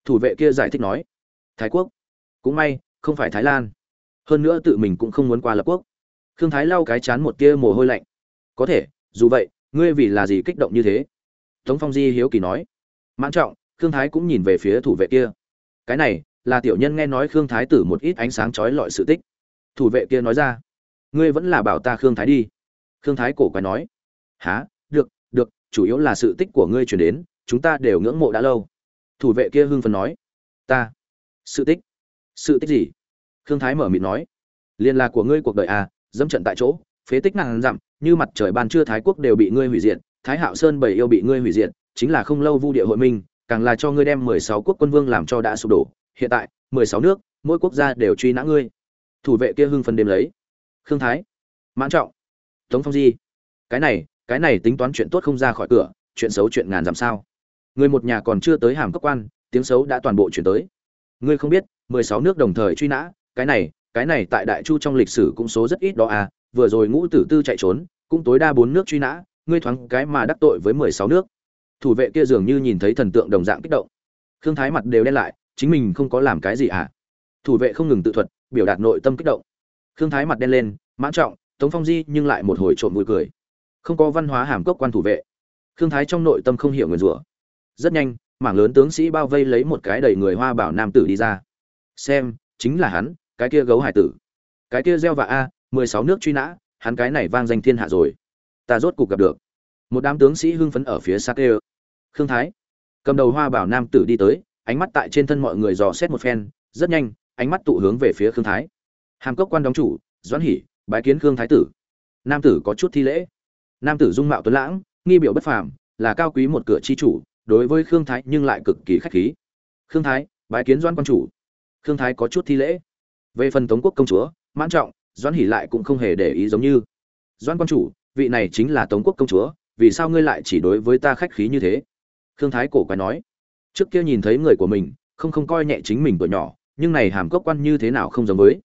Thủ vệ kia giải thích nói, thái quốc? Cũng may, không phải thái lan. Hơn nữa tự mình cũng không muốn qua lập quốc. Khương thái lau cái chán một tia mồ hôi lạnh có thể, dù vậy, ngươi vì là gì kích động như thế? Tống phong di hiếu kỳ nói. Mãn trọng, khương thái cũng nhìn về phía thủ vệ kia. Cái này, là tiểu nhân nghe nói khương thái tử một ít ánh sáng trói lọi sự tích. Thủ vệ kia nói ra. Ngươi vẫn là bảo ta khương thái đi. Khương thái cổ quái nói. Há được được, chủ yếu là sự tích của ngươi chuyển đến, chúng ta đều ngưỡng mộ đã lâu. Thủ vệ kia hưng phấn nói. Ta. Sự tích? Sự tích gì? Khương thái mở mịt nói. Liên là của ngươi cuộc đời à dẫm trận tại chỗ phế tích ngàn dặm, như mặt trời ban trưa thái quốc đều bị ngươi hủy diệt, thái hạo sơn bảy yêu bị ngươi hủy diệt, chính là không lâu vu địa hội minh, càng là cho ngươi đem mười sáu quốc quân vương làm cho đã sụp đổ. Hiện tại, mười sáu nước, mỗi quốc gia đều truy nã ngươi. Thủ vệ kia hưng phân đêm lấy. Khương thái. Mãn trọng. Tống phong di. Cái này cái này tính toán chuyện tốt không ra khỏi cửa, chuyện xấu chuyện ngàn dặm sao? Người một nhà còn chưa tới hàm cấp quan, tiếng xấu đã toàn bộ chuyển tới. Ngươi không biết, mười sáu nước đồng thời truy nã, cái này cái này tại đại chu trong lịch sử cũng số rất ít đó à vừa rồi ngũ tử tư chạy trốn, cũng tối đa bốn nước truy nã, ngươi thoáng cái mà đắc tội với mười sáu nước. Thủ vệ kia dường như nhìn thấy thần tượng đồng dạng kích động. Khương thái mặt đều đen lại, chính mình không có làm cái gì à? Thủ vệ không ngừng tự thuật, biểu đạt nội tâm kích động. Khương thái mặt đen lên, mãn trọng, tống phong di nhưng lại một hồi trộm vui cười. Không có văn hóa hàm cốc quan thủ vệ. Khương thái trong nội tâm không hiểu người rủa. Rất nhanh, mảng lớn tướng sĩ bao vây lấy một cái đầy người hoa bảo nam tử đi ra. Xem, chính là hắn, cái kia gấu hải tử. Cái kia gieo vạ a mười sáu nước truy nã, hắn cái này vang danh thiên hạ rồi. Ta rốt cục gặp được. Một đám tướng sĩ hưng phấn ở phía xa kê khương thái. Cầm đầu hoa bảo nam tử đi tới, ánh mắt tại trên thân mọi người dò xét một phen, rất nhanh, ánh mắt tụ hướng về phía khương thái. Hàm cốc quan đóng chủ, doãn hỉ bái kiến khương thái tử. Nam tử có chút thi lễ. Nam tử dung mạo tuấn lãng, nghi biểu bất phàm, là cao quý một cửa chi chủ, đối với khương thái nhưng lại cực kỳ khách khí. Khương thái, bái kiến doãn quan chủ. Khương thái có chút thi lễ. Về phần tống quốc công chúa, mãn trọng doãn hỉ lại cũng không hề để ý giống như, doãn quan chủ, vị này chính là tống quốc công chúa, vì sao ngươi lại chỉ đối với ta khách khí như thế? Khương thái cổ quái nói, trước kia nhìn thấy người của mình, không không coi nhẹ chính mình tuổi nhỏ, nhưng này hàm cốc quan như thế nào không giống với.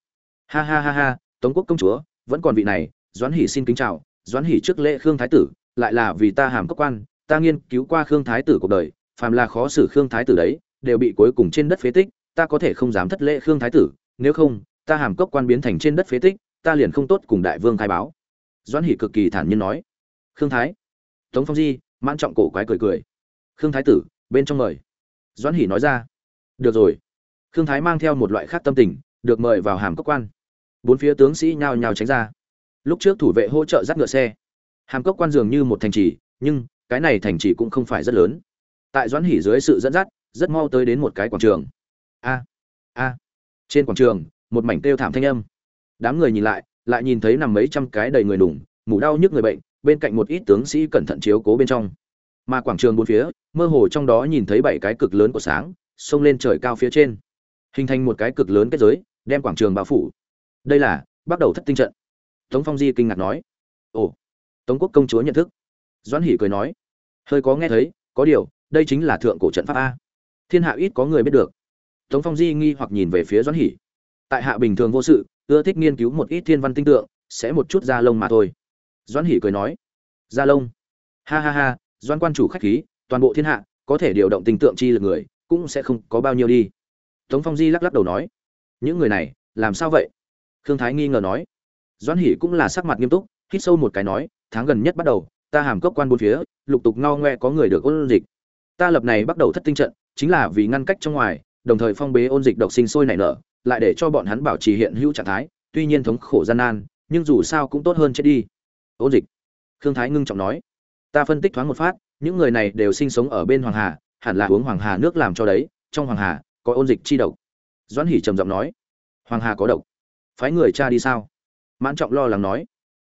Ha ha ha ha, tống quốc công chúa, vẫn còn vị này, doãn hỷ xin kính chào, doãn hỷ trước lễ khương thái tử, lại là vì ta hàm cốc quan, ta nghiên cứu qua khương thái tử cuộc đời, phàm là khó xử khương thái tử đấy, đều bị cuối cùng trên đất phế tích, ta có thể không dám thất lễ khương thái tử, nếu không ta hàm cốc quan biến thành trên đất phế tích, ta liền không tốt cùng đại vương khai báo. Doãn hỷ cực kỳ thản nhiên nói. Khương thái. Tống phong di, mãn trọng cổ quái cười cười. Khương thái tử, bên trong mời. Doãn hỷ nói ra. Được rồi. Khương thái mang theo một loại khác tâm tình, được mời vào hàm cốc quan. Bốn phía tướng sĩ nhao nhao tránh ra. Lúc trước thủ vệ hỗ trợ dắt ngựa xe. Hàm cốc quan dường như một thành trì, nhưng cái này thành trì cũng không phải rất lớn. Tại doãn hỉ dưới sự dẫn dắt, rất mau tới đến một cái quảng trường. A a. Trên quảng trường một mảnh kêu thảm thanh âm. Đám người nhìn lại lại nhìn thấy nằm mấy trăm cái đầy người đủng mủ đau nhức người bệnh, bên cạnh một ít tướng sĩ cẩn thận chiếu cố bên trong. Mà quảng trường bốn phía, mơ hồ trong đó nhìn thấy bảy cái cực lớn của sáng, xông lên trời cao phía trên. Hình thành một cái cực lớn kết giới, đem quảng trường bao phủ. Đây là, bắt đầu thất tinh trận. Tống phong di kinh ngạc nói. Ồ, tống quốc công chúa nhận thức. Doãn hỉ cười nói. Hơi có nghe thấy, có điều, đây chính là thượng cổ trận pháp a. Thiên hạ ít có người biết được. Tống phong di nghi hoặc nhìn về phía doãn hỉ tại hạ bình thường vô sự, ưa thích nghiên cứu một ít thiên văn tinh tượng, sẽ một chút da lông mà thôi. Doãn hỉ cười nói. Da lông? Ha ha ha, doãn quan chủ khách khí, toàn bộ thiên hạ có thể điều động tinh tượng chi lực người, cũng sẽ không có bao nhiêu đi. Tống phong di lắc lắc đầu nói. Những người này, làm sao vậy? Khương thái nghi ngờ nói. Doãn hỉ cũng là sắc mặt nghiêm túc, hít sâu một cái nói, tháng gần nhất bắt đầu, ta hàm cốc quan bốn phía, lục tục ngao ngoe có người được ôn dịch. Ta lập này bắt đầu thất tinh trận, chính là vì ngăn cách trong ngoài, đồng thời phong bế ôn dịch độc sinh sôi nảy nở lại để cho bọn hắn bảo trì hiện hữu trạng thái, tuy nhiên thống khổ gian nan, nhưng dù sao cũng tốt hơn chết đi. Ôn dịch. Khương thái ngưng trọng nói. Ta phân tích thoáng một phát, những người này đều sinh sống ở bên hoàng hà, hẳn là uống hoàng hà nước làm cho đấy, trong hoàng hà, có ôn dịch chi độc. Doãn hỉ trầm giọng nói. Hoàng hà có độc. Phái người cha đi sao? Mãn trọng lo lắng nói.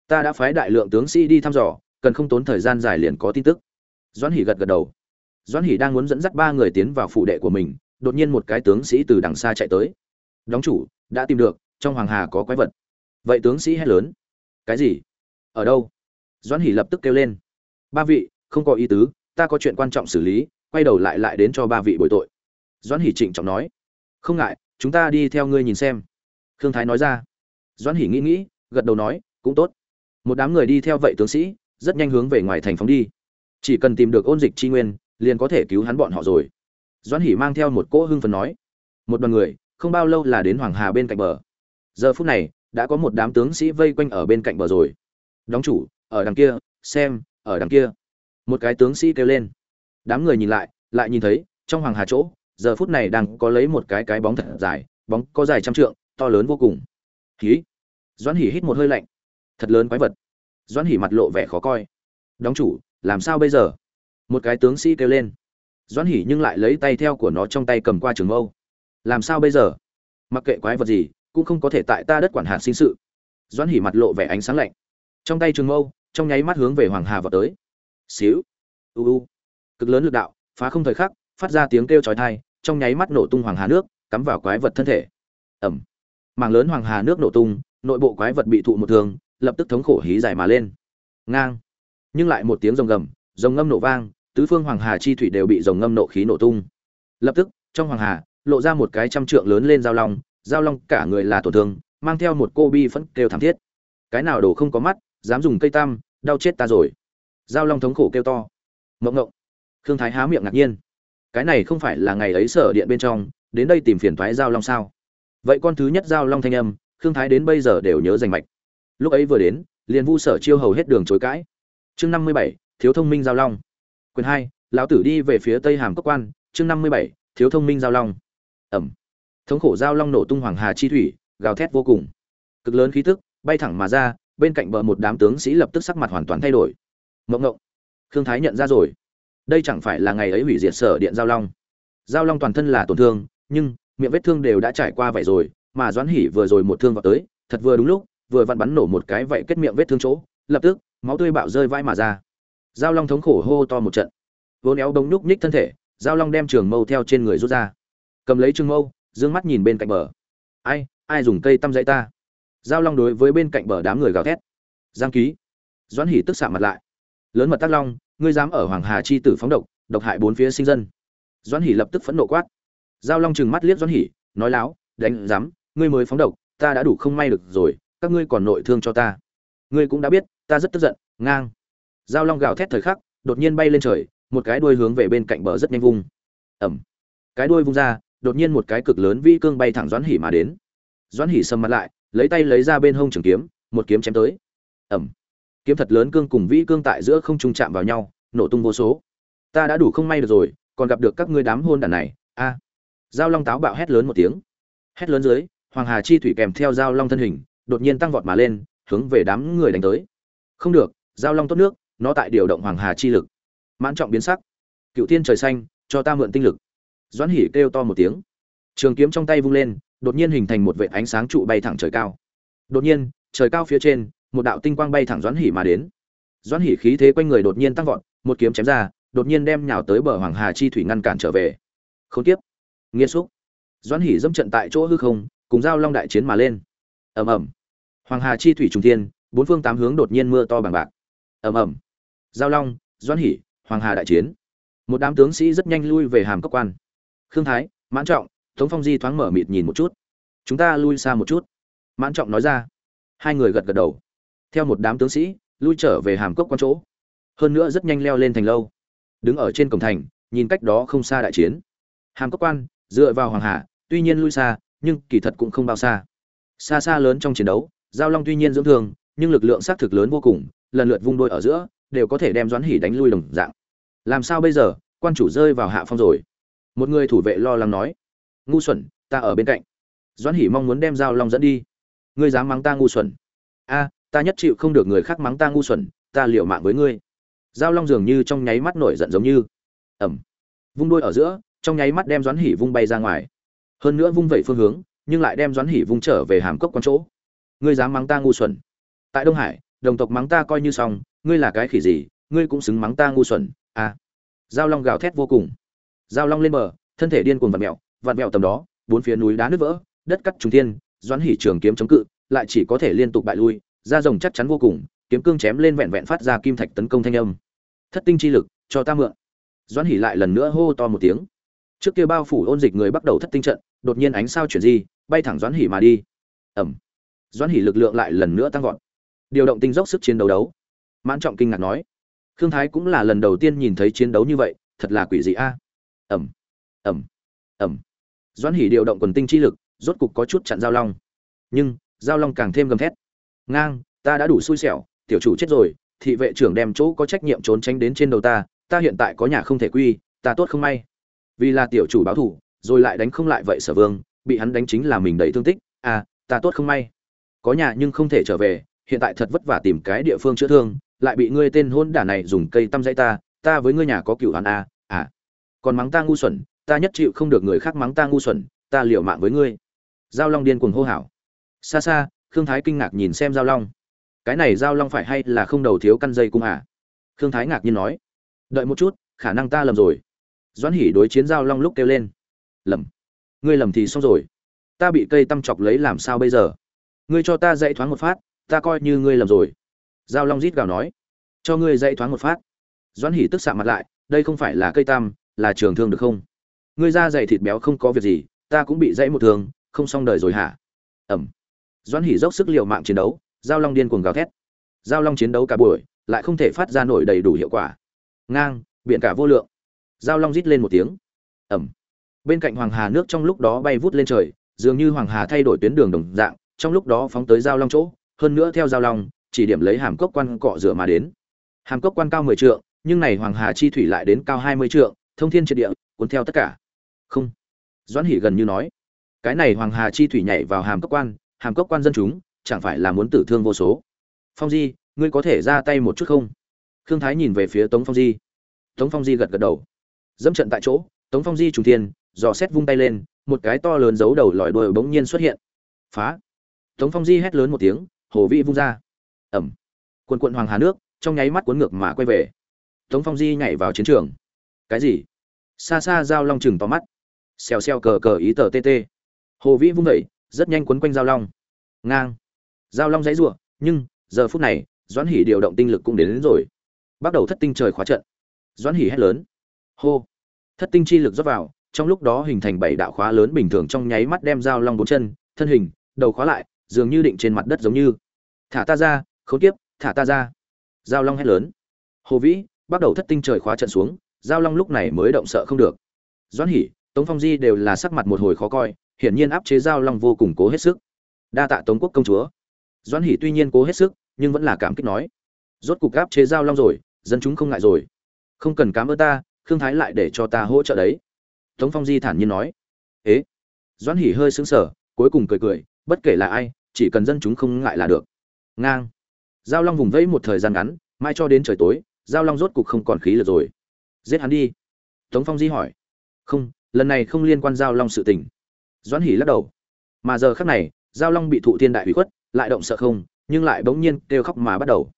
Ta đã phái đại lượng tướng sĩ đi thăm dò, cần không tốn thời gian dài liền có tin tức. Doãn hỉ gật gật đầu. Doãn hỉ đang muốn dẫn dắt ba người tiến vào phủ đệ của mình, đột nhiên một cái tướng sĩ từ đằng xa chạy tới đóng chủ, đã tìm được, trong hoàng hà có quái vật. Vậy tướng sĩ hét lớn. Cái gì? Ở đâu? Doãn hỉ lập tức kêu lên. Ba vị, không có ý tứ, ta có chuyện quan trọng xử lý, quay đầu lại lại đến cho ba vị bồi tội. Doãn hỉ trịnh trọng nói. Không ngại, chúng ta đi theo ngươi nhìn xem. Khương thái nói ra. Doãn hỉ nghĩ nghĩ, gật đầu nói, cũng tốt. Một đám người đi theo vậy tướng sĩ, rất nhanh hướng về ngoài thành phóng đi. Chỉ cần tìm được ôn dịch chi nguyên, liền có thể cứu hắn bọn họ rồi. Doãn hỉ mang theo một cỗ hưng phần nói. Một đoàn người không bao lâu là đến hoàng hà bên cạnh bờ. Giờ phút này, đã có một đám tướng sĩ vây quanh ở bên cạnh bờ rồi. Đóng chủ, ở đằng kia, xem, ở đằng kia. Một cái tướng sĩ kêu lên. Đám người nhìn lại lại nhìn thấy, trong hoàng hà chỗ, giờ phút này đang có lấy một cái cái bóng thật dài, bóng có dài trăm trượng, to lớn vô cùng. Hí! Doãn hỉ hít một hơi lạnh. Thật lớn quái vật. Doãn hỉ mặt lộ vẻ khó coi. Đóng chủ, làm sao bây giờ? Một cái tướng sĩ kêu lên. Doãn hỉ nhưng lại lấy tay theo của nó trong tay cầm qua trường mâu làm sao bây giờ? Mặc kệ quái vật gì, cũng không có thể tại ta đất quản hạt sinh sự. Doãn hỉ mặt lộ vẻ ánh sáng lạnh. Trong tay trường mâu, trong nháy mắt hướng về hoàng hà vào tới. Xíu. U u. Cực lớn lực đạo, phá không thời khắc, phát ra tiếng kêu chói tai, trong nháy mắt nổ tung hoàng hà nước, cắm vào quái vật thân thể. Ẩm mảng lớn hoàng hà nước nổ tung, nội bộ quái vật bị thụ một thương, lập tức thống khổ hí dài mà lên. Ngang. Nhưng lại một tiếng rồng gầm, rồng ngâm nổ vang, tứ phương hoàng hà chi thủy đều bị rồng ngâm nộ khí nổ tung. Lập tức, trong hoàng hà lộ ra một cái trăm trượng lớn lên giao long giao long cả người là tổn thương, mang theo một cô bi phẫn kêu thảm thiết. Cái nào đồ không có mắt, dám dùng cây tam, đau chết ta rồi. Giao long thống khổ kêu to. Mộng ngộng. Khương thái há miệng ngạc nhiên. Cái này không phải là ngày ấy sở điện bên trong, đến đây tìm phiền thoái giao long sao? Vậy con thứ nhất giao long thanh âm, khương thái đến bây giờ đều nhớ danh mạch. Lúc ấy vừa đến, liền vu sở chiêu hầu hết đường chối cãi. Chương năm mươi bảy, thiếu thông minh giao long. Quyền hai, lão tử đi về phía tây hàm cốc quan. Chương năm mươi bảy, thiếu thông minh giao long ẩm. Thống khổ giao long nổ tung hoàng hà chi thủy, gào thét vô cùng. Cực lớn khí tức, bay thẳng mà ra, bên cạnh bờ một đám tướng sĩ lập tức sắc mặt hoàn toàn thay đổi. Mộng ngộng. Khương thái nhận ra rồi. Đây chẳng phải là ngày ấy hủy diệt sở điện giao long. Giao long toàn thân là tổn thương, nhưng miệng vết thương đều đã trải qua vậy rồi, mà doãn hỉ vừa rồi một thương vào tới, thật vừa đúng lúc, vừa vặn bắn nổ một cái vậy kết miệng vết thương chỗ, lập tức, máu tươi bạo rơi vãi mà ra. Giao long thống khổ hô to một trận. Vốn éo bông nhúc nhích thân thể, giao long đem trường mâu theo trên người rút ra cầm lấy trương mâu dương mắt nhìn bên cạnh bờ. Ai ai dùng cây tăm dãy ta? Giao long đối với bên cạnh bờ đám người gào thét. Giang ký. Doãn hỉ tức xạ mặt lại. Lớn mật tác long, ngươi dám ở hoàng hà chi tử phóng độc độc hại bốn phía sinh dân. Doãn hỉ lập tức phẫn nộ quát. Giao long chừng mắt liếc doãn hỉ nói láo, đánh dám ngươi mới phóng độc, ta đã đủ không may được rồi, các ngươi còn nội thương cho ta. Ngươi cũng đã biết, ta rất tức giận, ngang. Giao long gào thét thời khắc, đột nhiên bay lên trời, một cái đuôi hướng về bên cạnh bờ rất nhanh vung. Ẩm. Cái đuôi vung ra đột nhiên một cái cực lớn vi cương bay thẳng doãn hỉ mà đến. Doãn hỉ sầm mặt lại, lấy tay lấy ra bên hông trường kiếm, một kiếm chém tới. Ẩm. Kiếm thật lớn cương cùng vĩ cương tại giữa không trung chạm vào nhau, nổ tung vô số. Ta đã đủ không may được rồi, còn gặp được các ngươi đám hôn đàn này, a. Giao long táo bạo hét lớn một tiếng. Hét lớn dưới, hoàng hà chi thủy kèm theo giao long thân hình, đột nhiên tăng vọt mà lên, hướng về đám người đánh tới. Không được, giao long tốt nước, nó tại điều động hoàng hà chi lực. Mãn trọng biến sắc. Cựu thiên trời xanh, cho ta mượn tinh lực doãn hỉ kêu to một tiếng. Trường kiếm trong tay vung lên, đột nhiên hình thành một vệ ánh sáng trụ bay thẳng trời cao. Đột nhiên, trời cao phía trên, một đạo tinh quang bay thẳng doãn hỉ mà đến. Doãn hỉ khí thế quanh người đột nhiên tăng vọt, một kiếm chém ra, đột nhiên đem nhào tới bờ hoàng hà chi thủy ngăn cản trở về. Không tiếp nghiêm xúc! Doãn hỉ dẫm trận tại chỗ hư không, cùng giao long đại chiến mà lên. Ầm ầm. Hoàng hà chi thủy trùng thiên, bốn phương tám hướng đột nhiên mưa to bằng bạc. Ầm ầm. Giao long, doãn hỉ, hoàng hà đại chiến. Một đám tướng sĩ rất nhanh lui về hàm cấp quan khương thái, mãn trọng, tống phong di thoáng mở mịt nhìn một chút. Chúng ta lui xa một chút. Mãn trọng nói ra. Hai người gật gật đầu. Theo một đám tướng sĩ, lui trở về hàm cốc quan chỗ. Hơn nữa rất nhanh leo lên thành lâu. Đứng ở trên cổng thành, nhìn cách đó không xa đại chiến. Hàm cốc quan, dựa vào hoàng hà tuy nhiên lui xa, nhưng kỳ thật cũng không bao xa. Xa xa lớn trong chiến đấu, giao long tuy nhiên dưỡng thương, nhưng lực lượng xác thực lớn vô cùng, lần lượt vung đôi ở giữa, đều có thể đem doãn hỉ đánh lui đồng dạng. Làm sao bây giờ? Quan chủ rơi vào hạ phong rồi một người thủ vệ lo lắng nói, ngu xuẩn, ta ở bên cạnh. Doãn hỉ mong muốn đem giao long dẫn đi. Ngươi dám mắng ta ngu xuẩn? A, ta nhất chịu không được người khác mắng ta ngu xuẩn, ta liều mạng với ngươi. Giao long dường như trong nháy mắt nổi giận giống như ẩm vung đôi ở giữa, trong nháy mắt đem doãn hỉ vung bay ra ngoài. Hơn nữa vung vẩy phương hướng, nhưng lại đem doãn hỉ vung trở về hàm cốc con chỗ. Ngươi dám mắng ta ngu xuẩn? Tại đông hải, đồng tộc mắng ta coi như xong, ngươi là cái khỉ gì, ngươi cũng xứng mắng ta ngu xuẩn a giao long gào thét vô cùng giao long lên bờ, thân thể điên cuồng vặn mẹo vặn mẹo tầm đó, bốn phía núi đá nứt vỡ, đất cắt trùng thiên, doãn hỉ trường kiếm chống cự, lại chỉ có thể liên tục bại lui, da rồng chắc chắn vô cùng, kiếm cương chém lên vẹn vẹn phát ra kim thạch tấn công thanh âm. Thất tinh chi lực, cho ta mượn. Doãn hỉ lại lần nữa hô to một tiếng. Trước kia bao phủ ôn dịch người bắt đầu thất tinh trận, đột nhiên ánh sao chuyển di, bay thẳng doãn hỉ mà đi. Ẩm. Doãn hỉ lực lượng lại lần nữa tăng vọt. Điều động tinh dốc sức chiến đấu đấu. Mãn trọng kinh ngạc nói, khương thái cũng là lần đầu tiên nhìn thấy chiến đấu như vậy, thật là quỷ dị a ẩm ẩm ẩm doãn hỉ điều động quần tinh chi lực, rốt cục có chút chặn giao long. Nhưng, giao long càng thêm gầm thét. Ngang, ta đã đủ xui xẻo, tiểu chủ chết rồi, thị vệ trưởng đem chỗ có trách nhiệm trốn tránh đến trên đầu ta ta hiện tại có nhà không thể quy, ta tốt không may. Vì là tiểu chủ báo thủ, rồi lại đánh không lại vậy sở vương, bị hắn đánh chính là mình đầy thương tích à ta tốt không may. Có nhà nhưng không thể trở về, hiện tại thật vất vả tìm cái địa phương chữa thương, lại bị ngươi tên hôn đả này dùng cây tăm dây ta ta với ngươi nhà có cựu hắn à còn mắng ta ngu xuẩn, ta nhất chịu không được người khác mắng ta ngu xuẩn, ta liều mạng với ngươi. Giao long điên cuồng hô hào. Xa xa, khương thái kinh ngạc nhìn xem giao long. Cái này giao long phải hay là không đầu thiếu căn dây cung à? Khương thái ngạc nhiên nói. Đợi một chút, khả năng ta lầm rồi. Doãn hỉ đối chiến giao long lúc kêu lên. Lầm. Ngươi lầm thì xong rồi. Ta bị cây tăm chọc lấy làm sao bây giờ? Ngươi cho ta dạy thoáng một phát, ta coi như ngươi lầm rồi. Giao long rít gào nói. Cho ngươi dạy thoáng một phát. Doãn hỉ tức xạ mặt lại, đây không phải là cây tam là trường thương được không? Ngươi da dày thịt béo không có việc gì, ta cũng bị dãy một thương, không xong đời rồi hả? Ẩm. Doãn hỉ dốc sức l i ề u mạng chiến đấu, giao long điên cuồng gào thét. Giao long chiến đấu cả buổi, lại không thể phát ra nổi đầy đủ hiệu quả. Ngang biện cả vô lượng. Giao long rít lên một tiếng. Ẩm. Bên cạnh hoàng hà nước trong lúc đó bay vút lên trời, dường như hoàng hà thay đổi tuyến đường đồng dạng, trong lúc đó phóng tới giao long chỗ, hơn nữa theo giao long, chỉ điểm lấy hàm cốc quan cọ rửa mà đến. Hàm cốc quan cao mười trượng, nhưng này hoàng hà chi thủy lại đến cao hai mươi trượng thông thiên triệt địa, cuốn theo tất cả. Không. Doãn hỉ gần như nói, cái này hoàng hà chi thủy nhảy vào hàm cấp quan, hàm cấp quan dân chúng, chẳng phải là muốn tử thương vô số. Phong di, ngươi có thể ra tay một chút không? Khương thái nhìn về phía tống phong di. Tống phong di gật gật đầu. Dẫm trận tại chỗ, tống phong di trùng thiên, dò xét vung tay lên, một cái to lớn giấu đầu lòi đuôi bỗng nhiên xuất hiện. Phá. Tống phong di hét lớn một tiếng, hồ vị vung ra. Ẩm. Quần quận hoàng hà nước, trong nháy mắt cuốn ngược mà quay về. Tống phong di nhảy vào chiến trường cái gì? Xa xa giao long chừng to mắt. Xèo xèo cờ cờ ý tờ tt hồ vĩ vung vẩy rất nhanh quấn quanh giao long. Ngang. Giao long dãy ruộng nhưng giờ phút này doãn hỉ điều động tinh lực cũng đến, đến rồi. Bắt đầu thất tinh trời khóa trận. Doãn hỉ hét lớn. Hô. Thất tinh chi lực rót vào trong lúc đó hình thành bảy đạo khóa lớn bình thường trong nháy mắt đem giao long bốn chân thân hình đầu khóa lại dường như định trên mặt đất giống như. Thả ta ra khốn kiếp thả ta ra. Giao long hét lớn. Hồ vĩ bắt đầu thất tinh trời khóa trận xuống giao long lúc này mới động sợ không được. Doãn hỉ tống phong di đều là sắc mặt một hồi khó coi, hiển nhiên áp chế giao long vô cùng cố hết sức. Đa tạ tống quốc công chúa. Doãn hỉ tuy nhiên cố hết sức, nhưng vẫn là cảm kích nói. Rốt cục áp chế giao long rồi, dân chúng không ngại rồi. Không cần cám ơn ta, khương thái lại để cho ta hỗ trợ đấy. Tống phong di thản nhiên nói. Ế? Doãn hỉ hơi sững sờ, cuối cùng cười cười, bất kể là ai, chỉ cần dân chúng không ngại là được. Ngang. Giao long vùng vẫy một thời gian ngắn mai cho đến trời tối, giao long rốt cục không còn khí lực rồi giết hắn đi. Tống phong di hỏi. Không, lần này không liên quan giao long sự tình. Doãn hỉ lắc đầu. Mà giờ khắc này, giao long bị thụ thiên đại hủy khuất, lại động sợ không, nhưng lại bỗng nhiên kêu khóc mà bắt đầu.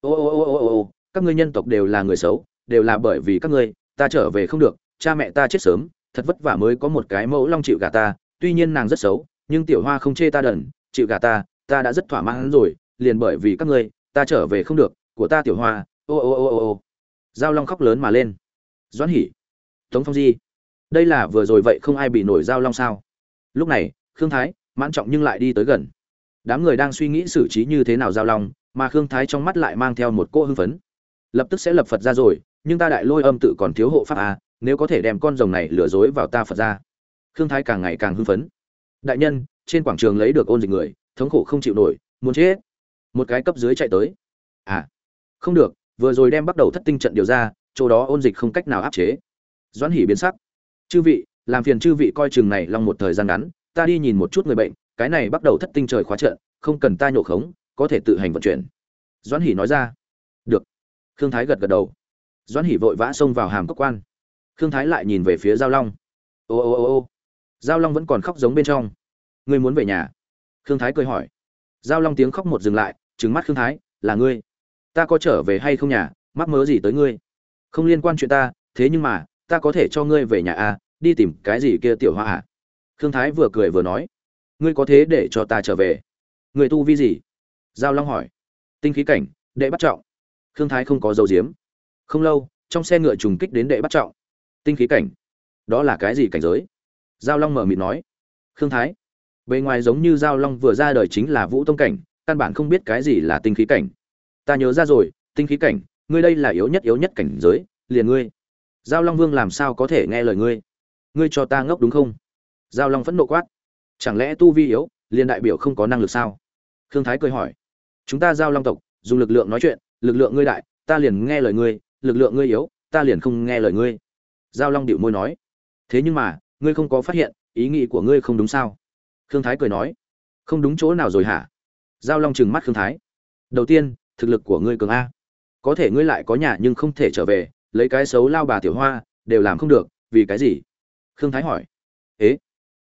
Ô ô ô ô ô ô, các ngươi nhân tộc đều là người xấu, đều là bởi vì các ngươi, ta trở về không được, cha mẹ ta chết sớm, thật vất vả mới có một cái mẫu long chịu gà ta, tuy nhiên nàng rất xấu, nhưng tiểu hoa không chê ta đần, chịu gà ta ta đã rất thỏa mãn rồi, liền bởi vì các ngươi, ta trở về không được, của ta tiểu hoa, ô ô ô ô ô. Giao long khóc lớn mà lên doãn hỉ tống phong di. Đây là vừa rồi vậy không ai bị nổi giao long sao? Lúc này khương thái mãn trọng nhưng lại đi tới gần. Đám người đang suy nghĩ xử trí như thế nào giao long mà khương thái trong mắt lại mang theo một cô hưng phấn. Lập tức sẽ lập phật ra rồi nhưng ta đại lôi âm tự còn thiếu hộ pháp à, nếu có thể đem con rồng này lừa dối vào ta phật ra. Khương thái càng ngày càng hưng phấn. Đại nhân trên quảng trường lấy được ôn dịch người thống khổ không chịu nổi muốn chết. Một cái cấp dưới chạy tới. À không được vừa rồi đem bắt đầu thất tinh trận điều ra chỗ đó ôn dịch không cách nào áp chế. Doãn hỉ biến sắc. Chư vị, làm phiền chư vị coi chừng này long một thời gian ngắn, ta đi nhìn một chút người bệnh, cái này bắt đầu thất tinh trời khóa trận, không cần ta nhổ khống, có thể tự hành vận chuyển. Doãn hỉ nói ra. Được. Khương thái gật gật đầu. Doãn hỉ vội vã xông vào hàm cốc quan. Khương thái lại nhìn về phía giao long. Ô ô ô ô. Giao long vẫn còn khóc giống bên trong. Ngươi muốn về nhà? Khương thái cười hỏi. Giao long tiếng khóc một dừng lại, trừng mắt khương thái, là ngươi. Ta có trở về hay không nhà? Mắc mớ gì tới ngươi? Không liên quan chuyện ta, thế nhưng mà, ta có thể cho ngươi về nhà à đi tìm cái gì kia tiểu hoa à? Khương thái vừa cười vừa nói. Ngươi có thế để cho ta trở về? Người tu vi gì? Giao long hỏi. Tinh khí cảnh, đệ bắt trọng. Khương thái không có dầu diếm không lâu, trong xe ngựa trùng kích đến đệ bắt trọng. Tinh khí cảnh. Đó là cái gì cảnh giới? Giao long mở mịt nói. Khương thái. Bề ngoài giống như giao long vừa ra đời chính là vũ tông cảnh, căn bản không biết cái gì là tinh khí cảnh. Ta nhớ ra rồi, tinh khí cảnh ngươi đây là yếu nhất yếu nhất cảnh giới, liền ngươi. Giao long vương làm sao có thể nghe lời ngươi? Ngươi cho ta ngốc đúng không? Giao long phẫn nộ quát. Chẳng lẽ tu vi yếu, liền đại biểu không có năng lực sao? Khương thái cười hỏi. Chúng ta giao long tộc, dùng lực lượng nói chuyện, lực lượng ngươi đại, ta liền nghe lời ngươi, lực lượng ngươi yếu, ta liền không nghe lời ngươi. Giao long điệu môi nói. Thế nhưng mà, ngươi không có phát hiện, ý nghĩ của ngươi không đúng sao? Khương thái cười nói. Không đúng chỗ nào rồi hả? Giao long trừng mắt khương thái. Đầu tiên, thực lực của ngươi cường a có thể ngươi lại có nhà nhưng không thể trở về, lấy cái xấu lao bà tiểu hoa, đều làm không được, vì cái gì? Khương thái hỏi. Ế,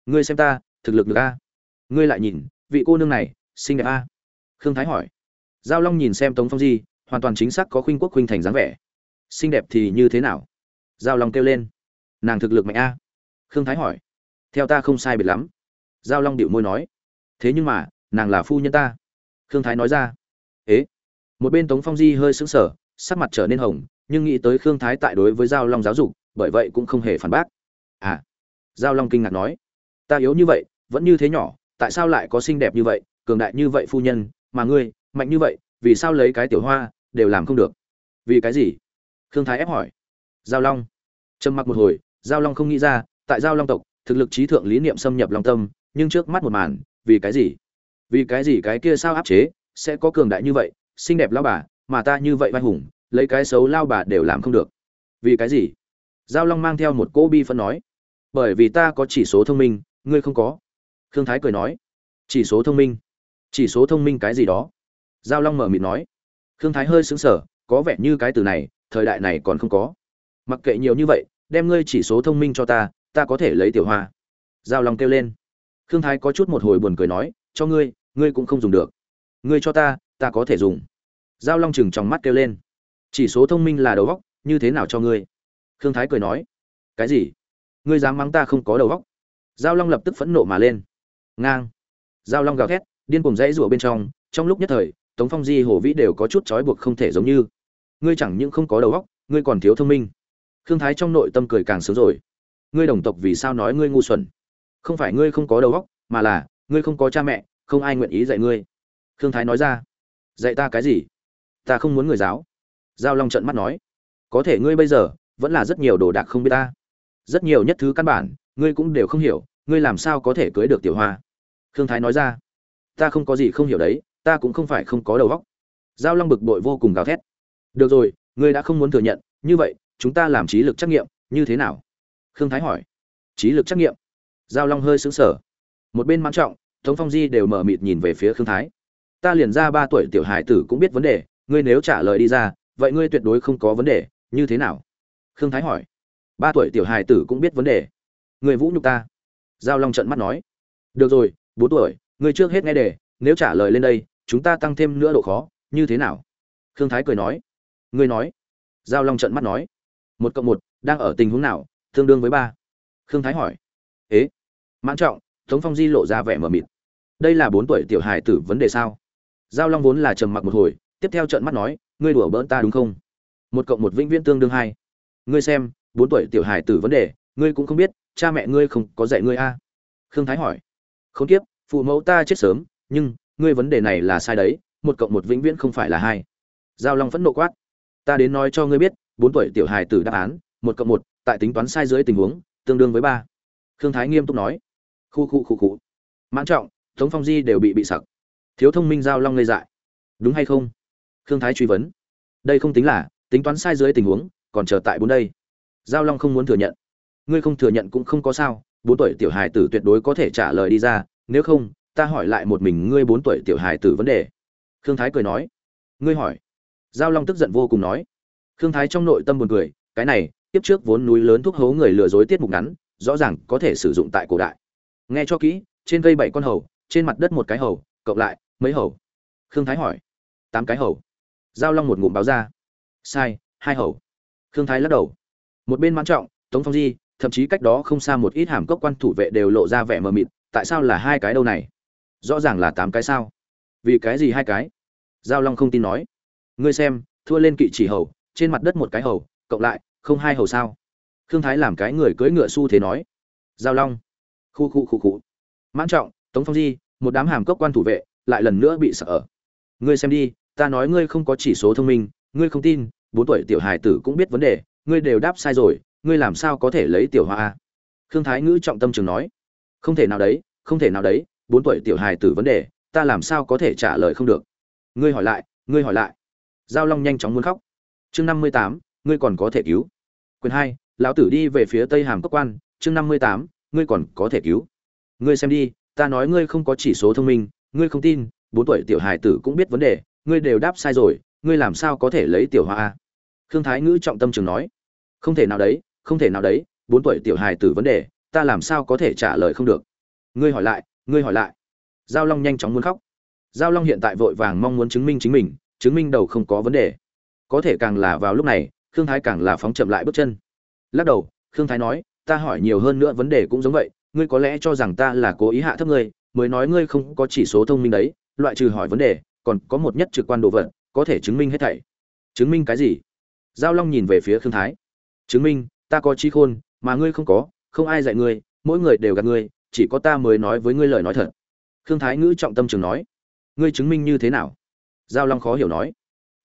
ngươi xem ta, thực lực được a? Ngươi lại nhìn, vị cô nương này, xinh đẹp a? Khương thái hỏi. Giao long nhìn xem tống phong di, hoàn toàn chính xác có khuynh quốc khuynh thành dáng vẻ. Xinh đẹp thì như thế nào? Giao long kêu lên. Nàng thực lực mạnh a? Khương thái hỏi. Theo ta không sai biệt lắm. Giao long điệu môi nói. Thế nhưng mà, nàng là phu nhân ta. Khương thái nói ra. Ế? Một bên tống phong di hơi sững sờ, sắc mặt trở nên hồng, nhưng nghĩ tới khương thái tại đối với giao long giáo dục, bởi vậy cũng không hề phản bác. À giao long kinh ngạc nói, ta yếu như vậy, vẫn như thế nhỏ, tại sao lại có xinh đẹp như vậy, cường đại như vậy phu nhân, mà ngươi, mạnh như vậy, vì sao lấy cái tiểu hoa, đều làm không được? Vì cái gì? Khương thái ép hỏi. Giao long. Trầm mặc một hồi, giao long không nghĩ ra, tại giao long tộc, thực lực trí thượng lý niệm xâm nhập long tâm, nhưng trước mắt một màn, vì cái gì? Vì cái gì cái kia sao áp chế, sẽ có cường đại như vậy xinh đẹp lao bà, mà ta như vậy vai hùng, lấy cái xấu lao bà đều làm không được. Vì cái gì? Giao long mang theo một cô bi phân nói. Bởi vì ta có chỉ số thông minh, ngươi không có. Khương thái cười nói. Chỉ số thông minh? Chỉ số thông minh cái gì đó? Giao long mở mịt nói. Khương thái hơi sững sờ, có vẻ như cái từ này, thời đại này còn không có. Mặc kệ nhiều như vậy, đem ngươi chỉ số thông minh cho ta ta có thể lấy tiểu hoa. Giao long kêu lên. Khương thái có chút một hồi buồn cười nói, cho ngươi ngươi cũng không dùng được. Ngươi cho ta ta có thể dùng. Giao long chừng trong mắt kêu lên. Chỉ số thông minh là đầu góc, như thế nào cho ngươi? Khương thái cười nói. Cái gì? Ngươi dám mắng ta không có đầu góc? Giao long lập tức phẫn nộ mà lên. Ngang. Giao long gào thét, điên cuồng dãy rủa bên trong trong lúc nhất thời, tống phong di hổ vĩ đều có chút trói buộc không thể giống như. Ngươi chẳng những không có đầu óc ngươi còn thiếu thông minh. Khương thái trong nội tâm cười càng sớm rồi. Ngươi đồng tộc vì sao nói ngươi ngu xuẩn? Không phải ngươi không có đầu óc mà là, ngươi không có cha mẹ, không ai nguyện ý dạy ngươi. Khương thái nói ra dạy ta cái gì? Ta không muốn người giáo. Giao long trận mắt nói. Có thể ngươi bây giờ vẫn là rất nhiều đồ đạc không biết ta. Rất nhiều nhất thứ căn bản, ngươi cũng đều không hiểu, ngươi làm sao có thể cưới được tiểu hoa? Khương thái nói ra. Ta không có gì không hiểu đấy, ta cũng không phải không có đầu óc. Giao long bực bội vô cùng gào thét. Được rồi, ngươi đã không muốn thừa nhận, như vậy, chúng ta làm trí lực trắc nghiệm, như thế nào? Khương thái hỏi. Trí lực trắc nghiệm. Giao long hơi xứng sở một bên mãn trọng, tống phong di đều mở mịt nhìn về phía khương thái ta liền ra ba tuổi tiểu hải tử cũng biết vấn đề, ngươi nếu trả lời đi ra, vậy ngươi tuyệt đối không có vấn đề, như thế nào? Khương thái hỏi. Ba tuổi tiểu hải tử cũng biết vấn đề. Người vũ nhục ta. Giao long trận mắt nói. Được rồi, bốn tuổi, ngươi trước hết nghe đề, nếu trả lời lên đây, chúng ta tăng thêm nữa độ khó, như thế nào? Khương thái cười nói. Ngươi nói. Giao long trận mắt nói. Một cộng một, đang ở tình huống nào, tương đương với ba. Khương thái hỏi. Ế. Mãn trọng, tống phong di lộ ra vẻ mờ mịt. Đây là bốn tuổi tiểu hài tử vấn đề sao? Giao long vốn là trầm mặc một hồi, tiếp theo trận mắt nói, ngươi đùa bỡn ta đúng không? Một cộng một vĩnh viễn tương đương hai. Ngươi xem, bốn tuổi tiểu hài tử vấn đề, ngươi cũng không biết, cha mẹ ngươi không có dạy ngươi a? À. khương thái hỏi. Không tiếp phụ mẫu ta chết sớm, nhưng ngươi vấn đề này là sai đấy, một cộng một vĩnh viễn không phải là hai. Giao long phẫn nộ quát. Ta đến nói cho ngươi biết, bốn tuổi tiểu hài tử đáp án, một cộng một, tại tính toán sai dưới tình huống, tương đương với ba. Khương thái nghiêm túc nói. Khu khu khu khu. Mãn trọng, tống phong di đều bị bị sặc thiếu thông minh giao long ngây dại. Đúng hay không? Khương thái truy vấn. Đây không tính là, tính toán sai dưới tình huống, còn chờ tại bốn đây. Giao long không muốn thừa nhận. Ngươi không thừa nhận cũng không có sao, bốn tuổi tiểu hài tử tuyệt đối có thể trả lời đi ra, nếu không, ta hỏi lại một mình ngươi bốn tuổi tiểu hài tử vấn đề. Khương thái cười nói. Ngươi hỏi. Giao long tức giận vô cùng nói. Khương thái trong nội tâm buồn cười, cái này tiếp trước vốn núi lớn thuốc hố người lừa dối tiết mục ngắn, rõ ràng có thể sử dụng tại cổ đại. Nghe cho kỹ, trên cây bảy con hầu, trên mặt đất một cái hầu, cộng lại mấy hầu? Khương thái hỏi. Tám cái hầu. Giao long một ngụm báo ra. Sai, hai hầu. Khương thái lắc đầu. Một bên mãn trọng, tống phong di, thậm chí cách đó không xa một ít hàm cốc quan thủ vệ đều lộ ra vẻ mờ mịt, tại sao là hai cái đâu này? Rõ ràng là tám cái sao? Vì cái gì hai cái? Giao long không tin nói. Ngươi xem, thua lên kỵ chỉ hầu, trên mặt đất một cái hầu, cộng lại, không hai hầu sao? Khương thái làm cái người cưỡi ngựa su thế nói. Giao long. Khu khu khu khu. Mãn trọng, tống phong di, một đám hàm cốc quan thủ vệ lại lần nữa bị sợ. Ngươi xem đi, ta nói ngươi không có chỉ số thông minh, ngươi không tin, bốn tuổi tiểu hài tử cũng biết vấn đề, ngươi đều đáp sai rồi, ngươi làm sao có thể lấy tiểu hoa a? Khương thái ngữ trọng tâm trường nói. Không thể nào đấy, không thể nào đấy, bốn tuổi tiểu hài tử vấn đề, ta làm sao có thể trả lời không được. Ngươi hỏi lại, ngươi hỏi lại. Giao long nhanh chóng muốn khóc. Chương năm mươi tám, ngươi còn có thể cứu. Quyền hai, lão tử đi về phía tây hàm cốc quan, chương năm mươi tám, ngươi còn có thể cứu. Ngươi xem đi, ta nói ngươi không có chỉ số thông minh ngươi không tin, bốn tuổi tiểu hài tử cũng biết vấn đề, ngươi đều đáp sai rồi, ngươi làm sao có thể lấy tiểu hoa a? Khương thái ngữ trọng tâm trường nói. Không thể nào đấy, không thể nào đấy, bốn tuổi tiểu hài tử vấn đề, ta làm sao có thể trả lời không được. Ngươi hỏi lại, ngươi hỏi lại. Giao long nhanh chóng muốn khóc. Giao long hiện tại vội vàng mong muốn chứng minh chính mình, chứng minh đầu không có vấn đề. Có thể càng là vào lúc này, khương thái càng là phóng chậm lại bước chân. Lắc đầu, khương thái nói, ta hỏi nhiều hơn nữa vấn đề cũng giống vậy, ngươi có lẽ cho rằng ta là cố ý hạ thấp ngươi mới nói ngươi không có chỉ số thông minh đấy, loại trừ hỏi vấn đề, còn có một nhất trực quan đồ vật, có thể chứng minh hết thảy. Chứng minh cái gì? Giao long nhìn về phía khương thái. Chứng minh, ta có trí khôn, mà ngươi không có, không ai dạy ngươi, mỗi người đều gạt ngươi, chỉ có ta mới nói với ngươi lời nói thật. Khương thái ngữ trọng tâm trường nói. Ngươi chứng minh như thế nào? Giao long khó hiểu nói.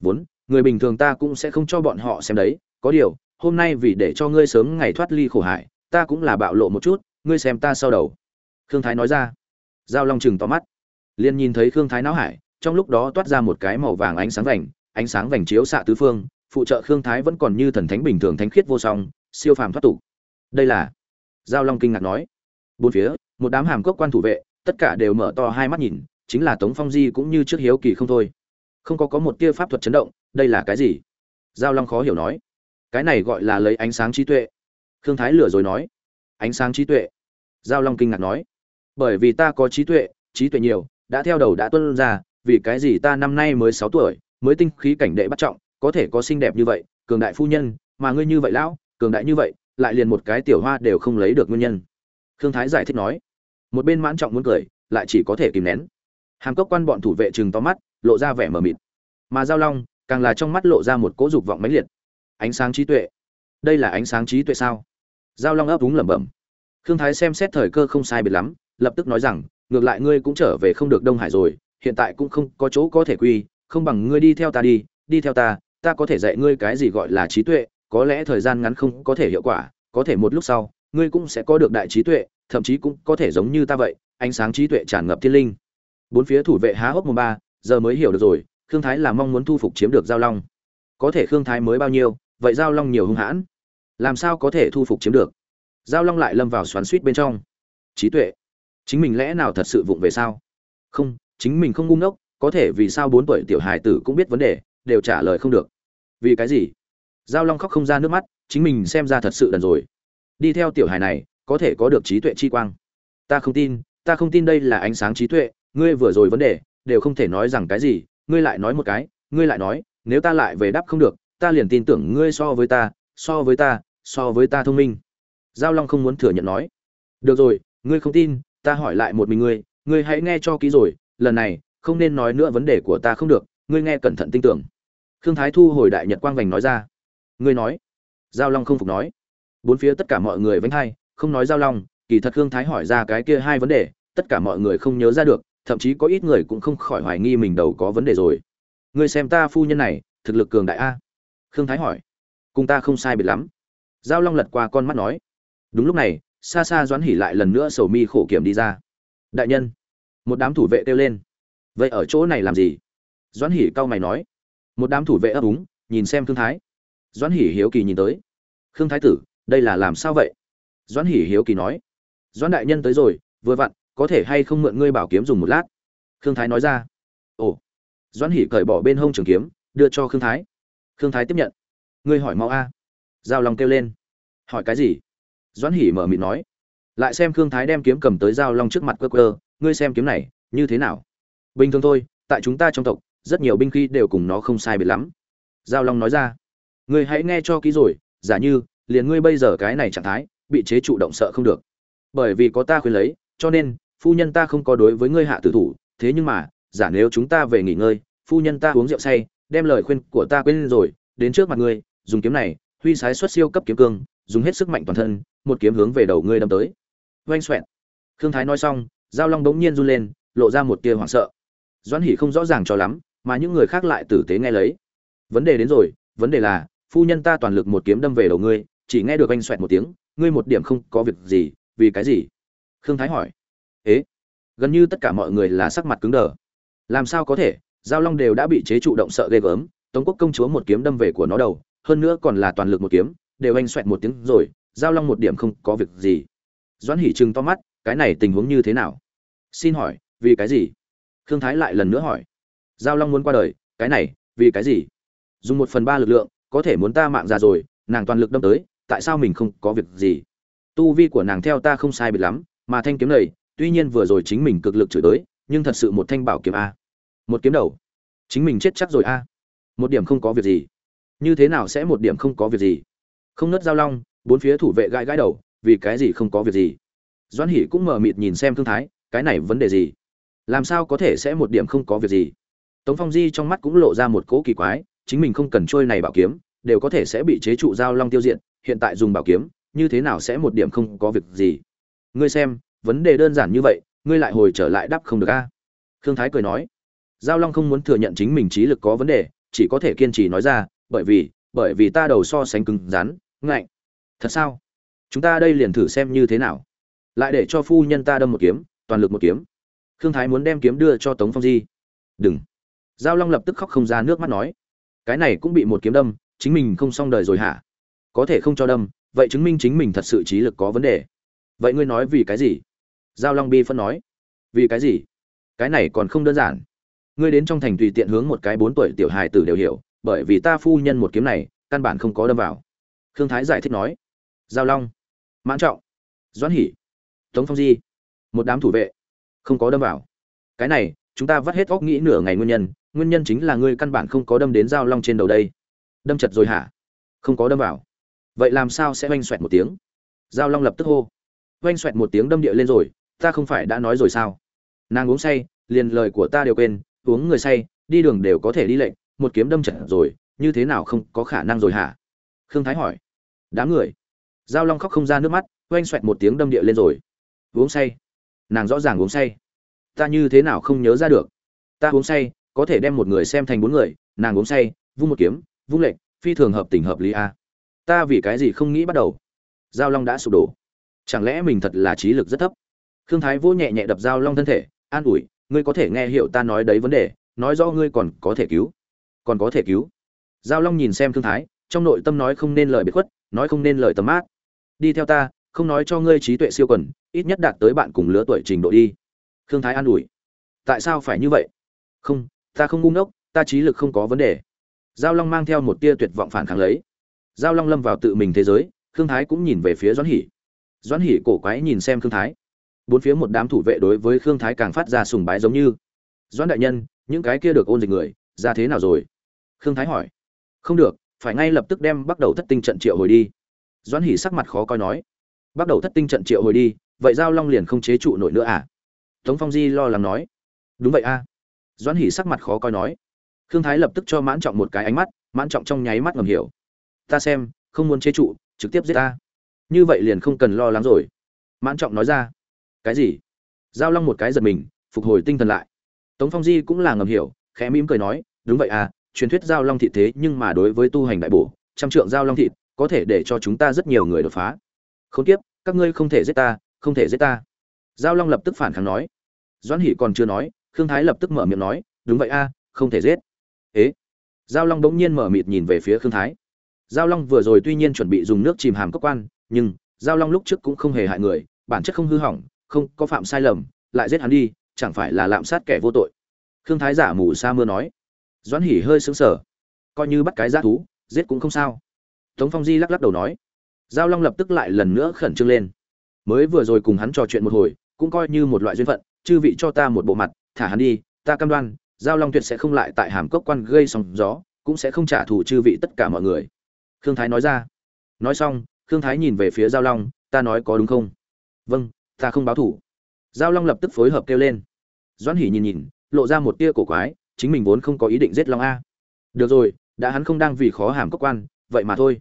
Vốn, người bình thường ta cũng sẽ không cho bọn họ xem đấy, có điều, hôm nay vì để cho ngươi sớm ngày thoát ly khổ hải ta cũng là bạo lộ một chút, ngươi xem ta sau đầu. Khương thái nói ra giao long chừng to mắt. Liền nhìn thấy khương thái não hải, trong lúc đó toát ra một cái màu vàng ánh sáng vành, ánh sáng vành chiếu xạ tứ phương, phụ trợ khương thái vẫn còn như thần thánh bình thường thánh khiết vô song, siêu phàm thoát tục. Đây là, giao long kinh ngạc nói. Bốn phía, một đám hàm cốc quan thủ vệ, tất cả đều mở to hai mắt nhìn, chính là tống phong di cũng như trước hiếu kỳ không thôi. Không có có một tia pháp thuật chấn động, đây là cái gì? Giao long khó hiểu nói. Cái này gọi là lấy ánh sáng trí tuệ. Khương thái lừa rồi nói. Ánh sáng trí tuệ. Giao long kinh ngạc nói bởi vì ta có trí tuệ trí tuệ nhiều, đã theo đầu đã tuân ra, vì cái gì ta năm nay mới sáu tuổi, mới tinh khí cảnh đệ bắt trọng, có thể có xinh đẹp như vậy, cường đại phu nhân, mà ngươi như vậy lão, cường đại như vậy, lại liền một cái tiểu hoa đều không lấy được nguyên nhân. Khương thái giải thích nói. Một bên mãn trọng muốn cười, lại chỉ có thể kìm nén. Hàm cốc quan bọn thủ vệ chừng to mắt, lộ ra vẻ mờ mịt. Mà giao long, càng là trong mắt lộ ra một cỗ dục vọng mãnh liệt. Ánh sáng trí tuệ, đây là ánh sáng trí tuệ sao? Giao long ấp úng lẩm bẩm. Khương thái xem xét thời cơ không sai biệt lắm lập tức nói rằng, ngược lại ngươi cũng trở về không được đông hải rồi, hiện tại cũng không có chỗ có thể quy, không bằng ngươi đi theo ta đi đi theo ta ta có thể dạy ngươi cái gì gọi là trí tuệ, có lẽ thời gian ngắn không có thể hiệu quả, có thể một lúc sau, ngươi cũng sẽ có được đại trí tuệ, thậm chí cũng có thể giống như ta vậy, ánh sáng trí tuệ tràn ngập thiên linh. Bốn phía thủ vệ há hốc mồm ba, giờ mới hiểu được rồi, khương thái là mong muốn thu phục chiếm được giao long. Có thể khương thái mới bao nhiêu, vậy giao long nhiều hung hãn. Làm sao có thể thu phục chiếm được? Giao long lại lâm vào xoắn suýt bên trong. Trí tuệ chính mình lẽ nào thật sự vụng về sao? Không, chính mình không ngu ngốc, có thể vì sao bốn tuổi tiểu hài tử cũng biết vấn đề, đều trả lời không được. Vì cái gì? Giao long khóc không ra nước mắt, chính mình xem ra thật sự đần rồi. Đi theo tiểu hài này, có thể có được trí tuệ chi quang. Ta không tin, ta không tin đây là ánh sáng trí tuệ, ngươi vừa rồi vấn đề, đều không thể nói rằng cái gì, ngươi lại nói một cái, ngươi lại nói, nếu ta lại về đáp không được, ta liền tin tưởng ngươi so với ta, so với ta, so với ta thông minh. Giao long không muốn thừa nhận nói. Được rồi, ngươi không tin ta hỏi lại một mình ngươi ngươi hãy nghe cho kỹ rồi, lần này, không nên nói nữa vấn đề của ta không được, ngươi nghe cẩn thận tin tưởng. Khương thái thu hồi đại nhật quang vành nói ra. Ngươi nói. Giao long không phục nói. Bốn phía tất cả mọi người vánh hai, không nói giao long, kỳ thật khương thái hỏi ra cái kia hai vấn đề, tất cả mọi người không nhớ ra được, thậm chí có ít người cũng không khỏi hoài nghi mình đầu có vấn đề rồi. Ngươi xem ta phu nhân này, thực lực cường đại a? Khương thái hỏi. Cùng ta không sai biệt lắm. Giao long lật qua con mắt nói. Đúng lúc này xa xa doãn hỉ lại lần nữa sầu mi khổ kiểm đi ra. Đại nhân, một đám thủ vệ kêu lên. Vậy ở chỗ này làm gì? Doãn hỉ cau mày nói. Một đám thủ vệ ấp úng, nhìn xem khương thái. Doãn hỉ hiếu kỳ nhìn tới. Khương thái tử, đây là làm sao vậy? Doãn hỉ hiếu kỳ nói. Doãn đại nhân tới rồi, vừa vặn, có thể hay không mượn ngươi bảo kiếm dùng một lát? Khương thái nói ra. Ồ. Doãn hỉ cởi bỏ bên hông trường kiếm, đưa cho khương thái. Khương thái tiếp nhận. Ngươi hỏi mau a. Giao long kêu lên. Hỏi cái gì? Doãn hỉ mở mịt nói, lại xem khương thái đem kiếm cầm tới giao long trước mặt cơ cơ ngươi xem kiếm này, như thế nào? Bình thường thôi, tại chúng ta trong tộc, rất nhiều binh khí đều cùng nó không sai biệt lắm. Giao long nói ra, ngươi hãy nghe cho kỹ rồi, giả như, liền ngươi bây giờ cái này trạng thái, bị chế trụ động sợ không được. Bởi vì có ta khuyên lấy, cho nên, phu nhân ta không có đối với ngươi hạ tử thủ, thế nhưng mà, giả nếu chúng ta về nghỉ ngơi, phu nhân ta uống rượu say, đem lời khuyên của ta quên rồi, đến trước mặt ngươi, dùng kiếm này, huy sái xuất siêu cấp kiếm cương dùng hết sức mạnh toàn thân, một kiếm hướng về đầu ngươi đâm tới. Oanh xoẹn khương thái nói xong, giao long bỗng nhiên run lên, lộ ra một tia hoảng sợ. Doãn hỉ không rõ ràng cho lắm, mà những người khác lại tử tế nghe lấy. Vấn đề đến rồi, vấn đề là, phu nhân ta toàn lực một kiếm đâm về đầu ngươi, chỉ nghe được oanh xoẹt một tiếng, ngươi một điểm không có việc gì, vì cái gì? Khương thái hỏi. Ế, gần như tất cả mọi người là sắc mặt cứng đờ. Làm sao có thể, giao long đều đã bị chế trụ động sợ ghê gớm, tống quốc công chúa một kiếm đâm về của nó đầu, hơn nữa còn là toàn lực một kiếm đều anh xoẹt một tiếng rồi, giao long một điểm không có việc gì. Doãn hỉ trừng to mắt, cái này tình huống như thế nào? Xin hỏi, vì cái gì? Khương thái lại lần nữa hỏi. Giao long muốn qua đời, cái này, vì cái gì? Dùng một phần ba lực lượng, có thể muốn ta mạng già rồi, nàng toàn lực đâm tới, tại sao mình không có việc gì? Tu vi của nàng theo ta không sai biệt lắm, mà thanh kiếm này, tuy nhiên vừa rồi chính mình cực lực chửi tới, nhưng thật sự một thanh bảo kiếm a. Một kiếm đầu. Chính mình chết chắc rồi a. Một điểm không có việc gì. Như thế nào sẽ một điểm không có việc gì? Không nớt giao long, bốn phía thủ vệ gãi gãi đầu, vì cái gì không có việc gì. Doãn hỉ cũng mờ mịt nhìn xem thương thái, cái này vấn đề gì? Làm sao có thể sẽ một điểm không có việc gì? Tống phong di trong mắt cũng lộ ra một cỗ kỳ quái, chính mình không cần trôi này bảo kiếm, đều có thể sẽ bị chế trụ giao long tiêu diệt, hiện tại dùng bảo kiếm, như thế nào sẽ một điểm không có việc gì? Ngươi xem, vấn đề đơn giản như vậy, ngươi lại hồi trở lại đáp không được a. Khương thái cười nói. Giao long không muốn thừa nhận chính mình trí lực có vấn đề, chỉ có thể kiên trì nói ra, bởi vì bởi vì ta đầu so sánh cứng rắn, ngạnh. Thật sao? Chúng ta đây liền thử xem như thế nào. Lại để cho phu nhân ta đâm một kiếm, toàn lực một kiếm. Khương thái muốn đem kiếm đưa cho tống phong di. Đừng. Giao long lập tức khóc không ra nước mắt nói. Cái này cũng bị một kiếm đâm, chính mình không xong đời rồi hả? Có thể không cho đâm, vậy chứng minh chính mình thật sự trí lực có vấn đề. Vậy ngươi nói vì cái gì? Giao long bi phân nói. Vì cái gì? Cái này còn không đơn giản. Ngươi đến trong thành tùy tiện hướng một cái bốn tuổi tiểu hài tử đều hiểu bởi vì ta phu nhân một kiếm này, căn bản không có đâm vào. Khương thái giải thích nói, giao long, mãn trọng, doãn hỉ tống phong di, một đám thủ vệ, không có đâm vào. Cái này, chúng ta vắt hết óc nghĩ nửa ngày nguyên nhân nguyên nhân chính là ngươi căn bản không có đâm đến giao long trên đầu đây. Đâm chật rồi hả? Không có đâm vào. Vậy làm sao sẽ oanh xoẹt một tiếng? Giao long lập tức hô. Oanh xoẹt một tiếng đâm địa lên rồi, ta không phải đã nói rồi sao? Nàng uống say, liền lời của ta đều quên, uống người say, đi đường đều có thể đi lệnh một kiếm đâm trận rồi, như thế nào không có khả năng rồi hả? Khương thái hỏi. Đám người. Giao long khóc không ra nước mắt, oanh xoẹt một tiếng đâm địa lên rồi. Uống say. Nàng rõ ràng uống say. Ta như thế nào không nhớ ra được? Ta uống say, có thể đem một người xem thành bốn người, nàng uống say, vung một kiếm, vung lệnh phi thường hợp tình hợp lý a. Ta vì cái gì không nghĩ bắt đầu? Giao long đã sụp đổ. Chẳng lẽ mình thật là trí lực rất thấp? Khương thái vô nhẹ nhẹ đập giao long thân thể, an ủi, ngươi có thể nghe hiểu ta nói đấy vấn đề, nói rõ ngươi còn có thể cứu còn có thể cứu. Giao long nhìn xem thương thái, trong nội tâm nói không nên lời biệt khuất, nói không nên lời tầm mát đi theo ta, không nói cho ngươi trí tuệ siêu quần, ít nhất đạt tới bạn cùng lứa tuổi trình độ đi. Thương thái an ủi. Tại sao phải như vậy? Không, ta không ngu ngốc, ta trí lực không có vấn đề. Giao long mang theo một tia tuyệt vọng phản kháng lấy. Giao long lâm vào tự mình thế giới, thương thái cũng nhìn về phía doãn hỉ doãn hỉ cổ quái nhìn xem thương thái. Bốn phía một đám thủ vệ đối với khương thái càng phát ra sùng bái giống như. Doãn đại nhân, những cái kia được ôn dịch người ra thế nào rồi? Khương thái hỏi. Không được, phải ngay lập tức đem bắt đầu thất tinh trận triệu hồi đi. Doãn hỉ sắc mặt khó coi nói. Bắt đầu thất tinh trận triệu hồi đi, vậy giao long liền không chế trụ nổi nữa à? Tống phong di lo lắng nói. Đúng vậy a à. doãn hỉ sắc mặt khó coi nói. Khương thái lập tức cho mãn trọng một cái ánh mắt, mãn trọng trong nháy mắt ngầm hiểu. Ta xem, không muốn chế trụ, trực tiếp giết ta. Như vậy liền không cần lo lắng rồi. Mãn trọng nói ra. Cái gì? Giao long một cái giật mình, phục hồi tinh thần lại. Tống phong di cũng là ngầm hiểu, khẽ mỉm cười nói đúng vậy à truyền thuyết giao long thị thế nhưng mà đối với tu hành đại bổ, trăm trượng giao long thịt, có thể để cho chúng ta rất nhiều người đột phá. Không tiếp các ngươi không thể giết ta, không thể giết ta. Giao long lập tức phản kháng nói. Doãn hỷ còn chưa nói, khương thái lập tức mở miệng nói, đúng vậy a không thể giết. Ế. Giao long bỗng nhiên mở mịt nhìn về phía khương thái. Giao long vừa rồi tuy nhiên chuẩn bị dùng nước chìm hàm cơ quan, nhưng giao long lúc trước cũng không hề hại người, bản chất không hư hỏng, không có phạm sai lầm, lại giết hắn đi, chẳng phải là lạm sát kẻ vô tội. Khương thái giả mù sa mưa nói doãn hỉ hơi sững sờ. Coi như bắt cái g thú, giết cũng không sao. Tống phong di lắc lắc đầu nói. Giao long lập tức lại lần nữa khẩn trương lên. Mới vừa rồi cùng hắn trò chuyện một hồi, cũng coi như một loại duyên phận, chư vị cho ta một bộ mặt, thả hắn đi, ta cam đoan, giao long tuyệt sẽ không lại tại hàm cốc quan gây sóng gió, cũng sẽ không trả thù chư vị tất cả mọi người. Khương thái nói ra. Nói xong, khương thái nhìn về phía giao long, ta nói có đúng không? Vâng ta không báo thủ. Giao long lập tức phối hợp kêu lên. Doãn hỉ nhìn nhìn, lộ ra một tia cổ quái chính mình vốn không có ý định giết long a. Được rồi, đã hắn không đang vì khó hàm cốc quan, vậy mà thôi.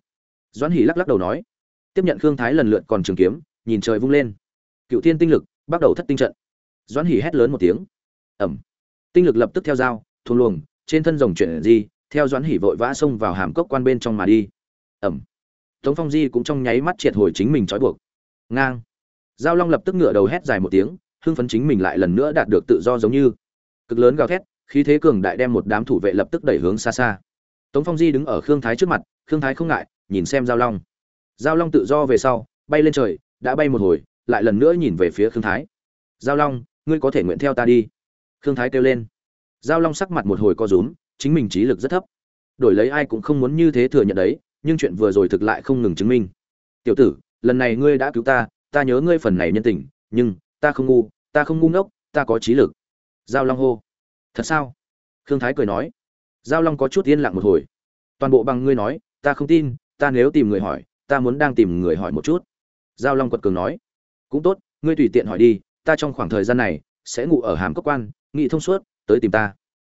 Doãn hỉ lắc lắc đầu nói. Tiếp nhận khương thái lần lượt còn trường kiếm, nhìn trời vung lên. Cựu thiên tinh lực bắt đầu thất tinh trận. Doãn hỉ hét lớn một tiếng. Ẩm. Tinh lực lập tức theo dao thuôn luồng, trên thân rồng chuyển di, theo doãn hỉ vội vã xông vào hàm cốc quan bên trong mà đi. Ẩm. Tống phong di cũng trong nháy mắt triệt hồi chính mình trói buộc. Ngang. Giao long lập tức ngửa đầu hét dài một tiếng, hưng phấn chính mình lại lần nữa đạt được tự do giống như. Cực lớn gào thét khí thế cường đại đem một đám thủ vệ lập tức đẩy hướng xa xa. Tống phong di đứng ở khương thái trước mặt, khương thái không ngại, nhìn xem giao long. Giao long tự do về sau, bay lên trời, đã bay một hồi, lại lần nữa nhìn về phía khương thái. Giao long, ngươi có thể nguyện theo ta đi. Khương thái kêu lên. Giao long sắc mặt một hồi co rúm, chính mình trí lực rất thấp. Đổi lấy ai cũng không muốn như thế thừa nhận đấy, nhưng chuyện vừa rồi thực lại không ngừng chứng minh. Tiểu tử, lần này ngươi đã cứu ta ta nhớ ngươi phần này nhân tình, nhưng, ta không ngu, ta không ngu ngốc, ta có trí lực. Giao long hô thật sao? Khương thái cười nói. Giao long có chút yên lặng một hồi. Toàn bộ bằng ngươi nói, ta không tin, ta nếu tìm người hỏi, ta muốn đang tìm người hỏi một chút. Giao long quật cường nói. Cũng tốt, ngươi tùy tiện hỏi đi, ta trong khoảng thời gian này sẽ ngủ ở hàm cốc quan, nghị thông suốt, tới tìm ta.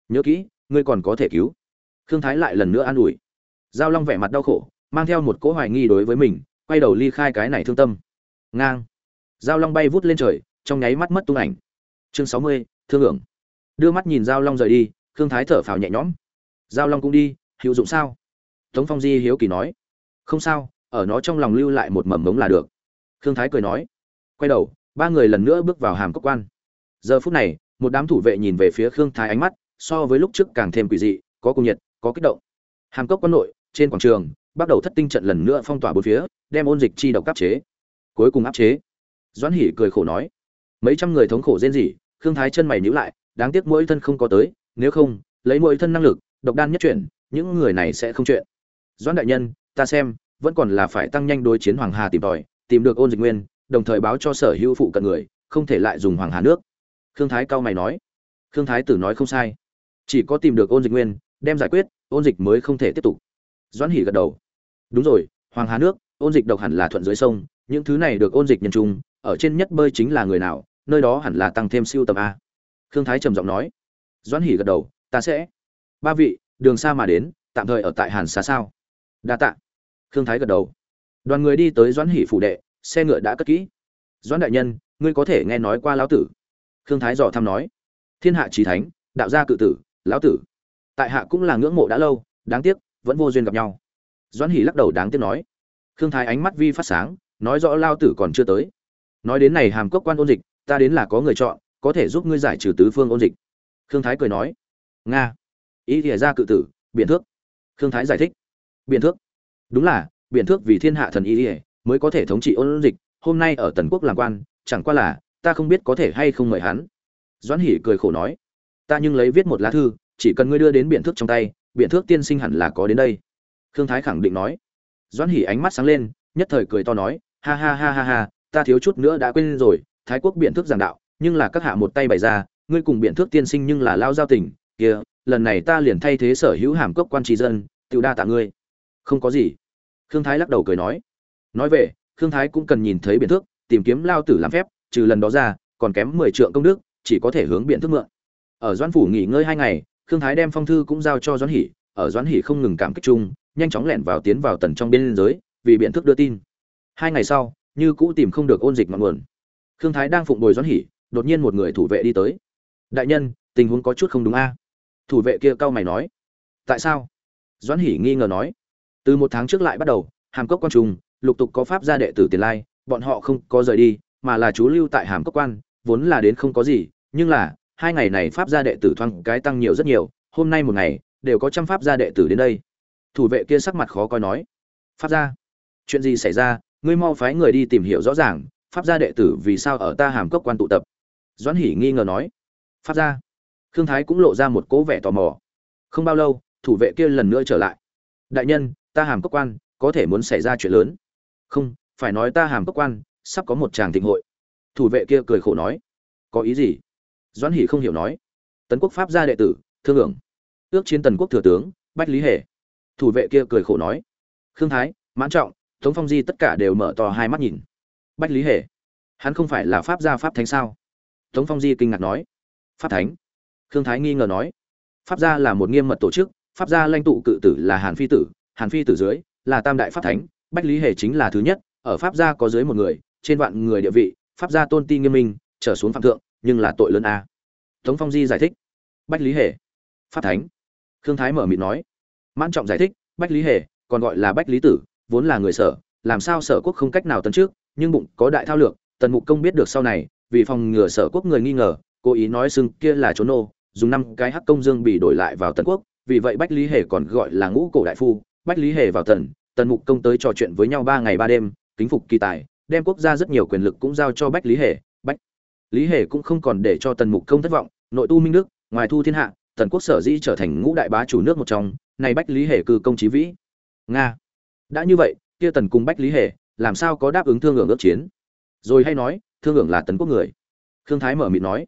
Nhớ kỹ, ngươi còn có thể cứu. Khương thái lại lần nữa an ủi. Giao long vẻ mặt đau khổ, mang theo một cỗ hoài nghi đối với mình, quay đầu ly khai cái này thương tâm. Ngang. Giao long bay vút lên trời, trong nháy mắt mất tung ảnh. Chương sáu mươi, thương hưởng đưa mắt nhìn giao long rời đi, khương thái thở phào nhẹ nhõm. Giao long cũng đi, hữu dụng sao? Tống phong di hiếu kỳ nói. Không sao, ở nó trong lòng lưu lại một mầm mống là được. Khương thái cười nói. Quay đầu, ba người lần nữa bước vào hàm cốc quan. Giờ phút này, một đám thủ vệ nhìn về phía khương thái ánh mắt, so với lúc trước càng thêm quỷ dị, có cung nhiệt, có kích động. Hàm cốc quan nội, trên quảng trường, bắt đầu thất tinh trận lần nữa phong tỏa bốn phía, đem ôn dịch chi độc áp chế. Cuối cùng áp chế. Doãn hỉ cười khổ nói. Mấy trăm người thống khổ rên rỉ, khương thái chân mày nhíu lại đáng tiếc mỗi thân không có tới, nếu không, lấy mỗi thân năng lực, độc đan nhất chuyển, những người này sẽ không chuyện. Doãn đại nhân, ta xem, vẫn còn là phải tăng nhanh đối chiến hoàng hà tìm tòi, tìm được ôn dịch nguyên, đồng thời báo cho sở hữu phụ cận người, không thể lại dùng hoàng hà nước. Khương thái cao mày nói. Khương thái tử nói không sai. Chỉ có tìm được ôn dịch nguyên, đem giải quyết, ôn dịch mới không thể tiếp tục. Doãn hỉ gật đầu. Đúng rồi, hoàng hà nước, ôn dịch độc hẳn là thuận dưới sông, những thứ này được ôn dịch nhân trung, ở trên nhất bơi chính là người nào, nơi đó hẳn là tăng thêm siêu tầm a khương thái trầm giọng nói. Doãn hỉ gật đầu, ta sẽ. Ba vị, đường xa mà đến, tạm thời ở tại hàn xá sao? Đa tạ. Khương thái gật đầu. Đoàn người đi tới doãn hỉ phủ đệ, xe ngựa đã cất kỹ. Doãn đại nhân, ngươi có thể nghe nói qua lão tử? Khương thái dò thăm nói. Thiên hạ trí thánh, đạo gia cự tử, lão tử. Tại hạ cũng là ngưỡng mộ đã lâu, đáng tiếc, vẫn vô duyên gặp nhau. Doãn hỉ lắc đầu đáng tiếc nói. Khương thái ánh mắt vi phát sáng, nói rõ lao tử còn chưa tới. Nói đến này hàm cốc quan ôn dịch, ta đến là có người chọn có thể giúp ngươi giải trừ tứ phương ôn dịch. Khương thái cười nói, nga. Ý thìa ra cự tử biện thước. Khương thái giải thích biện thước. Đúng là biện thước vì thiên hạ thần ý thìa mới có thể thống trị ôn dịch. Hôm nay ở tần quốc làm quan, chẳng qua là, ta không biết có thể hay không mời hắn. Doãn hỉ cười khổ nói, ta nhưng lấy viết một lá thư, chỉ cần ngươi đưa đến biện thước trong tay biện thước tiên sinh hẳn là có đến đây. Khương thái khẳng định nói. Doãn hỉ ánh mắt sáng lên, nhất thời cười to nói, ha ha ha ha ha, ta thiếu chút nữa đã quên rồi, thái quốc biện thước giảng đạo nhưng là các hạ một tay bày ra, ngươi cùng biện thước tiên sinh nhưng là lao giao tình, kia, lần này ta liền thay thế sở hữu hàm cốc quan tri dân tự đa tạ ngươi. Không có gì. Khương thái lắc đầu cười nói. Nói về, khương thái cũng cần nhìn thấy biện thước, tìm kiếm lao tử làm phép, trừ lần đó ra, còn kém mười trượng công đức, chỉ có thể hướng biện thước mượn. Ở doãn phủ nghỉ ngơi hai ngày, khương thái đem phong thư cũng giao cho doãn hỉ ở doãn hỉ không ngừng cảm kích chung, nhanh chóng lẻn vào tiến vào tần trong biên giới, vì biện thước đưa tin. Hai ngày sau, như cũ tìm không được ôn dịch ngọn nguồn. Khương thái đang phụng bồi doãn hỉ đột nhiên một người thủ vệ đi tới. Đại nhân, tình huống có chút không đúng a. Thủ vệ kia cau mày nói. Tại sao? Doãn hỉ nghi ngờ nói. Từ một tháng trước lại bắt đầu, hàm cốc quan trung, lục tục có pháp gia đệ tử tiền lai, bọn họ không có rời đi, mà là chú lưu tại hàm cốc quan, vốn là đến không có gì, nhưng là, hai ngày này pháp gia đệ tử thoáng cái tăng nhiều rất nhiều, hôm nay một ngày, đều có trăm pháp gia đệ tử đến đây. Thủ vệ kia sắc mặt khó coi nói. Pháp gia, chuyện gì xảy ra? Ngươi mau phái người đi tìm hiểu rõ ràng, pháp gia đệ tử vì sao ở ta hàm cốc quan tụ tập? Doãn hỉ nghi ngờ nói. Pháp ra, khương thái cũng lộ ra một cố vẻ tò mò. Không bao lâu thủ vệ kia lần nữa trở lại. Đại nhân ta hàm cốc quan có thể muốn xảy ra chuyện lớn. Không phải nói ta hàm cốc quan sắp có một tràng thịnh hội. Thủ vệ kia cười khổ nói. Có ý gì? Doãn hỷ không hiểu nói. Tấn quốc pháp gia đệ tử thương hưởng ước chiến tần quốc thừa tướng bách lý hề. Thủ vệ kia cười khổ nói. Khương thái mãn trọng tống phong di tất cả đều mở to hai mắt nhìn. Bách lý hề. Hắn không phải là pháp gia pháp thánh sao? Tống phong di kinh ngạc nói. Pháp thánh. Khương thái nghi ngờ nói. Pháp gia là một nghiêm mật tổ chức, pháp gia lãnh tụ cự tử là hàn phi tử, hàn phi tử dưới là tam đại pháp thánh, bách lý hề chính là thứ nhất, ở pháp gia có dưới một người, trên vạn người địa vị, pháp gia tôn ti nghiêm minh, trở xuống phạm thượng, nhưng là tội lớn a. Tống phong di giải thích. Bách lý hề. Pháp thánh. Khương thái mở miệng nói. Mãn trọng giải thích, bách lý hề, còn gọi là bách lý tử, vốn là người sở, làm sao sở quốc không cách nào tấn trước, nhưng bụng có đại thao lược, tần mục công biết được sau này vì phòng ngừa sở quốc người nghi ngờ, cố ý nói xưng kia là trốn nô, dùng năm cái hắc công dương bị đổi lại vào tần quốc, vì vậy bách lý hề còn gọi là ngũ cổ đại phu. Bách lý hề vào tần tần mục công tới trò chuyện với nhau ba ngày ba đêm, kính phục kỳ tài, đem quốc gia rất nhiều quyền lực cũng giao cho bách lý hề. Bách lý hề cũng không còn để cho tần mục công thất vọng, nội tu minh đức, ngoài thu thiên hạ, tần quốc sở dĩ trở thành ngũ đại bá chủ nước một trong này bách lý hề cư công trí vĩ. Nga. Đã như vậy, kia tần cùng bách lý hề, làm sao có đáp ứng thương hưởng ước chiến? Rồi hay nói thương hưởng là tấn quốc người. Khương thái mở miệng nói,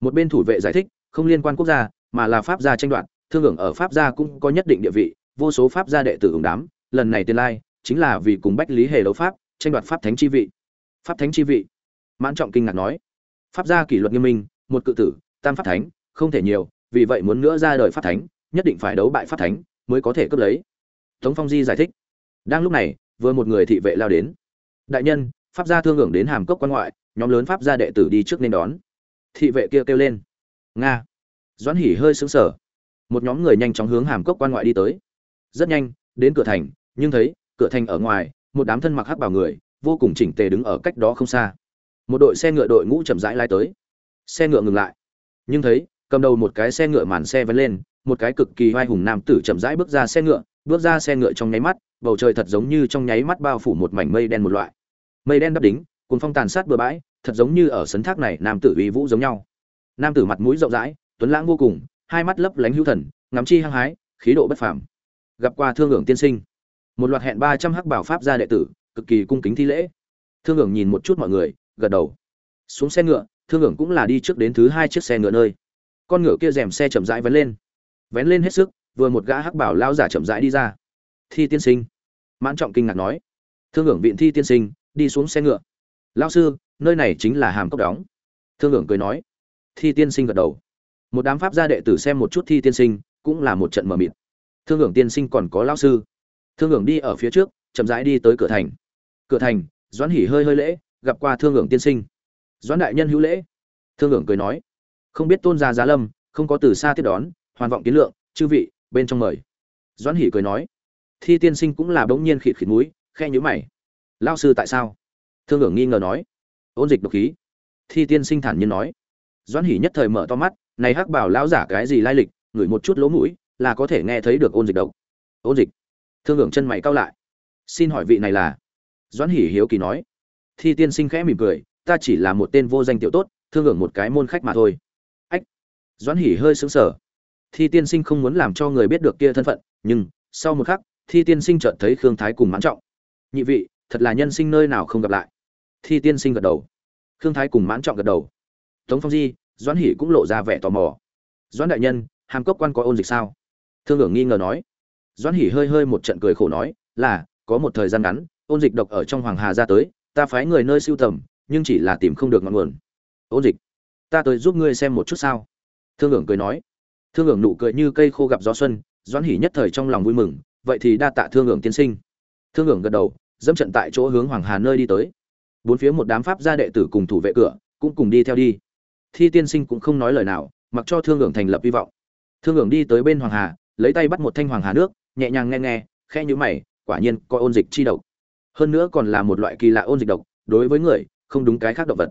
một bên thủ vệ giải thích, không liên quan quốc gia, mà là pháp gia tranh đoạt, thương hưởng ở pháp gia cũng có nhất định địa vị, vô số pháp gia đệ tử ứng đám, lần này tiền lai, chính là vì cùng bách lý hề đấu pháp, tranh đoạt pháp thánh chi vị. Pháp thánh chi vị. Mãn trọng kinh ngạc nói, pháp gia kỷ luật nghiêm minh, một cự tử, tam pháp thánh, không thể nhiều, vì vậy muốn nữa ra đời pháp thánh, nhất định phải đấu bại pháp thánh, mới có thể cướp lấy. Tống phong di giải thích, đang lúc này, vừa một người thị vệ lao đến. Đại nhân, pháp gia thương hưởng đến hàm cốc quan ngoại nhóm lớn pháp gia đệ tử đi trước nên đón. Thị vệ kia kêu lên. Nga. Doãn hỉ hơi sững sờ. Một nhóm người nhanh chóng hướng hàm cốc quan ngoại đi tới. Rất nhanh, đến cửa thành, nhưng thấy, cửa thành ở ngoài, một đám thân mặc hắc bảo người, vô cùng chỉnh tề đứng ở cách đó không xa. Một đội xe ngựa đội ngũ chậm rãi lai tới. Xe ngựa ngừng lại. Nhưng thấy, cầm đầu một cái xe ngựa màn xe vén lên, một cái cực kỳ vai hùng nam tử chậm rãi bước ra xe ngựa, bước ra xe ngựa trong nháy mắt, bầu trời thật giống như trong nháy mắt bao phủ một mảnh mây đen một loại. Mây đen đắp đính cùng phong tàn sát bừa bãi, thật giống như ở sấn thác này nam tử uy vũ giống nhau. Nam tử mặt mũi rộng rãi, tuấn lãng vô cùng, hai mắt lấp lánh hữu thần, ngắm chi hăng hái, khí độ bất phàm. Gặp qua thương hưởng tiên sinh. Một loạt hẹn ba trăm hắc bảo pháp gia đệ tử, cực kỳ cung kính thi lễ. Thương hưởng nhìn một chút mọi người, gật đầu. Xuống xe ngựa, thương hưởng cũng là đi trước đến thứ hai chiếc xe ngựa nơi. Con ngựa kia rèm xe chậm rãi vén lên. Vén lên hết sức, vừa một gã hắc bảo lao giả chậm rãi đi ra. Thi tiên sinh. Mãn trọng kinh ngạc nói. Thương hưởng viện thi tiên sinh, đi xuống xe ngựa lao sư, nơi này chính là hàm cốc đóng. Thương hưởng cười nói. Thi tiên sinh gật đầu. Một đám pháp gia đệ tử xem một chút thi tiên sinh, cũng là một trận mờ mịt. Thương hưởng tiên sinh còn có lao sư. Thương hưởng đi ở phía trước, chậm rãi đi tới cửa thành. Cửa thành, doãn hỉ hơi hơi lễ, gặp qua thương hưởng tiên sinh. Doãn đại nhân hữu lễ. Thương hưởng cười nói. Không biết tôn gia giá lâm, không có từ xa tiếp đón, hoàn vọng kiến lượng, chư vị, bên trong mời. Doãn hỉ cười nói. Thi tiên sinh cũng là bỗng nhiên khịt khịt mũi, khe nhíu mày. Lao sư tại sao? Thương hưởng nghi ngờ nói. Ôn dịch độc khí. Thi tiên sinh thản nhiên nói. Doãn hỉ nhất thời mở to mắt, này hắc bảo lão giả cái gì lai lịch, ngửi một chút lỗ mũi, là có thể nghe thấy được ôn dịch độc. Ôn dịch. Thương hưởng chân mày cao lại. Xin hỏi vị này là? Doãn hỉ hiếu kỳ nói. Thi tiên sinh khẽ mỉm cười, ta chỉ là một tên vô danh tiểu tốt, thương hưởng một cái môn khách mà thôi. Ách. Doãn hỉ hơi sững sờ. Thi tiên sinh không muốn làm cho người biết được kia thân phận, nhưng sau một khắc, thi tiên sinh chợt thấy khương thái cùng mãn trọng. Nhị vị thật là nhân sinh nơi nào không gặp lại. Thi tiên sinh gật đầu. Khương thái cùng mãn trọng gật đầu. Tống phong di, doãn hỉ cũng lộ ra vẻ tò mò. Doãn đại nhân, hàm cốc quan có ôn dịch sao? Thương hưởng nghi ngờ nói. Doãn hỉ hơi hơi một trận cười khổ nói, là, có một thời gian ngắn, ôn dịch độc ở trong hoàng hà ra tới, ta phái người nơi siêu tầm, nhưng chỉ là tìm không được ngọn nguồn. Ôn dịch, ta tới giúp ngươi xem một chút sao? Thương hưởng cười nói. Thương hưởng nụ cười như cây khô gặp gió xuân, doãn hỉ nhất thời trong lòng vui mừng, vậy thì đa tạ thương hưởng tiên sinh. Thương hưởng gật đầu dẫm trận tại chỗ hướng hoàng hà nơi đi tới. Bốn phía một đám pháp gia đệ tử cùng thủ vệ cửa cũng cùng đi theo đi. Thi tiên sinh cũng không nói lời nào, mặc cho thương hưởng thành lập hy vọng. Thương hưởng đi tới bên hoàng hà, lấy tay bắt một thanh hoàng hà nước, nhẹ nhàng nghe nghe khe nhũ mày, quả nhiên có ôn dịch chi độc. Hơn nữa còn là một loại kỳ lạ ôn dịch độc, đối với người, không đúng cái khác động vật.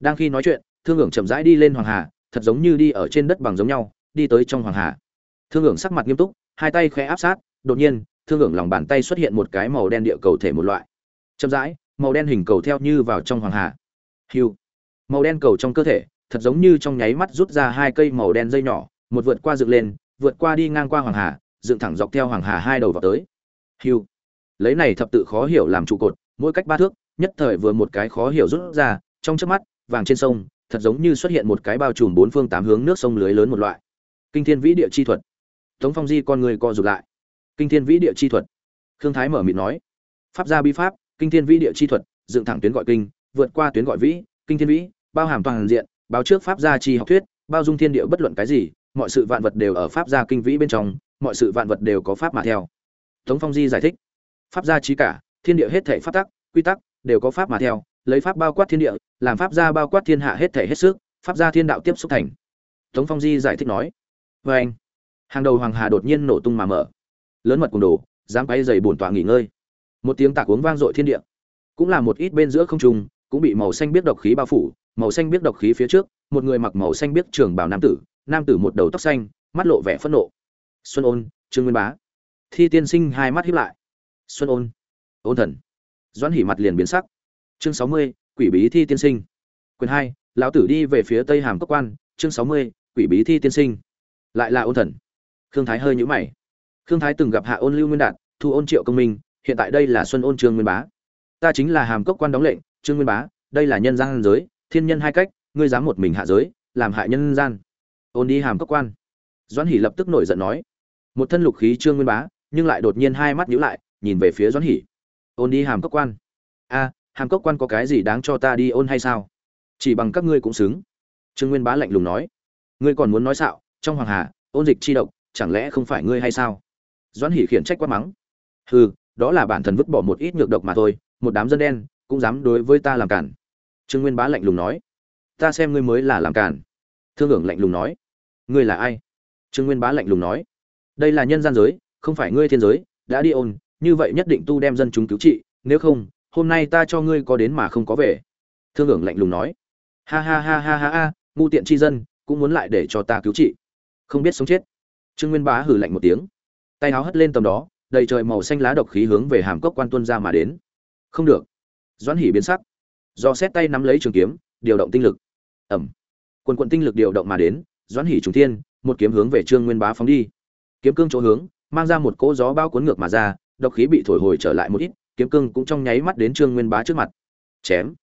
Đang khi nói chuyện, thương hưởng chậm rãi đi lên hoàng hà, thật giống như đi ở trên đất bằng giống nhau, đi tới trong hoàng hà. Thương hưởng sắc mặt nghiêm túc, hai tay khẽ áp sát, đột nhiên thương hưởng lòng bàn tay xuất hiện một cái màu đen địa cầu thể một loại. Chậm rãi, màu đen hình cầu theo như vào trong hoàng hà. Hiu. Màu đen cầu trong cơ thể, thật giống như trong nháy mắt rút ra hai cây màu đen dây nhỏ, một vượt qua dựng lên, vượt qua đi ngang qua hoàng hà, dựng thẳng dọc theo hoàng hà hai đầu vào tới. Hiu. Lấy này thập tự khó hiểu làm trụ cột, mỗi cách ba thước, nhất thời vừa một cái khó hiểu rút ra, trong trước mắt, vàng trên sông, thật giống như xuất hiện một cái bao trùm bốn phương tám hướng nước sông lưới lớn một loại. Kinh thiên vĩ địa chi thuật. Tống phong di con người co rụt lại kinh thiên vĩ địa chi thuật. Khương thái mở miệng nói, pháp gia bi pháp, kinh thiên vĩ địa chi thuật, dựng thẳng tuyến gọi kinh, vượt qua tuyến gọi vĩ, kinh thiên vĩ, bao hàm toàn diện, báo trước pháp gia chi học thuyết, bao dung thiên địa bất luận cái gì, mọi sự vạn vật đều ở pháp gia kinh vĩ bên trong, mọi sự vạn vật đều có pháp mà theo. Tống phong di giải thích, pháp gia trí cả, thiên địa hết thể pháp tắc, quy tắc đều có pháp mà theo, lấy pháp bao quát thiên địa, làm pháp gia bao quát thiên hạ hết thể hết sức, pháp gia thiên đạo tiếp xúc thành. Tống phong di giải thích nói vê anh hàng đầu hoàng hà đột nhiên nổ tung mà mở lớn mật cùng đồ, dám quay dày bổn tọa nghỉ ngơi. Một tiếng tạc uống vang dội thiên địa. Cũng là một ít bên giữa không trung, cũng bị màu xanh biết độc khí bao phủ, màu xanh biết độc khí phía trước, một người mặc màu xanh biết trường bào nam tử nam tử một đầu tóc xanh, mắt lộ vẻ phẫn nộ. Xuân ôn, trương nguyên bá. Thi tiên sinh hai mắt hiếp lại. Xuân ôn. Ôn thần. Doãn hỉ mặt liền biến sắc. Chương sáu mươi, quỷ bí thi tiên sinh. Quyền hai, lão tử đi về phía tây hàm cốc quan. Chương sáu mươi, quỷ bí thi tiên sinh. Lại là ôn thần. Khương thái hơi nhũ mày khương thái từng gặp hạ ôn lưu nguyên đạt, thu ôn triệu công minh, hiện tại đây là xuân ôn trương nguyên bá. Ta chính là hàm cốc quan đóng lệnh, trương nguyên bá, đây là nhân gian giới, thiên nhân hai cách, ngươi dám một mình hạ giới, làm hại nhân gian. Ôn đi hàm cốc quan. Doãn hỉ lập tức nổi giận nói. Một thân lục khí trương nguyên bá, nhưng lại đột nhiên hai mắt nhíu lại, nhìn về phía doãn hỉ ôn đi hàm cốc quan. A, hàm cốc quan có cái gì đáng cho ta đi ôn hay sao? Chỉ bằng các ngươi cũng xứng. Trương nguyên bá lạnh lùng nói. Ngươi còn muốn nói xạo, trong hoàng hà, ôn dịch chi độc, chẳng lẽ không phải ngươi hay sao? Doãn hỉ khiển trách quát mắng. Hừ, đó là bản thân vứt bỏ một ít nhược độc mà thôi, một đám dân đen cũng dám đối với ta làm cản. Trương nguyên bá lạnh lùng nói. Ta xem ngươi mới là làm cản. Thương hưởng lạnh lùng nói. Ngươi là ai? Trương nguyên bá lạnh lùng nói. Đây là nhân gian giới, không phải ngươi thiên giới, đã đi ôn, như vậy nhất định tu đem dân chúng cứu trị, nếu không, hôm nay ta cho ngươi có đến mà không có về. Thương hưởng lạnh lùng nói. Ha ha ha ha ha ha, ngu tiện chi dân, cũng muốn lại để cho ta cứu trị. Không biết sống chết. Trương nguyên bá hử lạnh một tiếng tay áo hất lên tầm đó, đầy trời màu xanh lá độc khí hướng về hàm cốc quan tuân ra mà đến. Không được. Doãn hỉ biến sắc. Do xét tay nắm lấy trường kiếm, điều động tinh lực. Ẩm. Quần quận tinh lực điều động mà đến, doãn hỉ trùng thiên, một kiếm hướng về trương nguyên bá phóng đi. Kiếm cương chỗ hướng, mang ra một cỗ gió bao cuốn ngược mà ra, độc khí bị thổi hồi trở lại một ít, kiếm cương cũng trong nháy mắt đến trương nguyên bá trước mặt. Chém.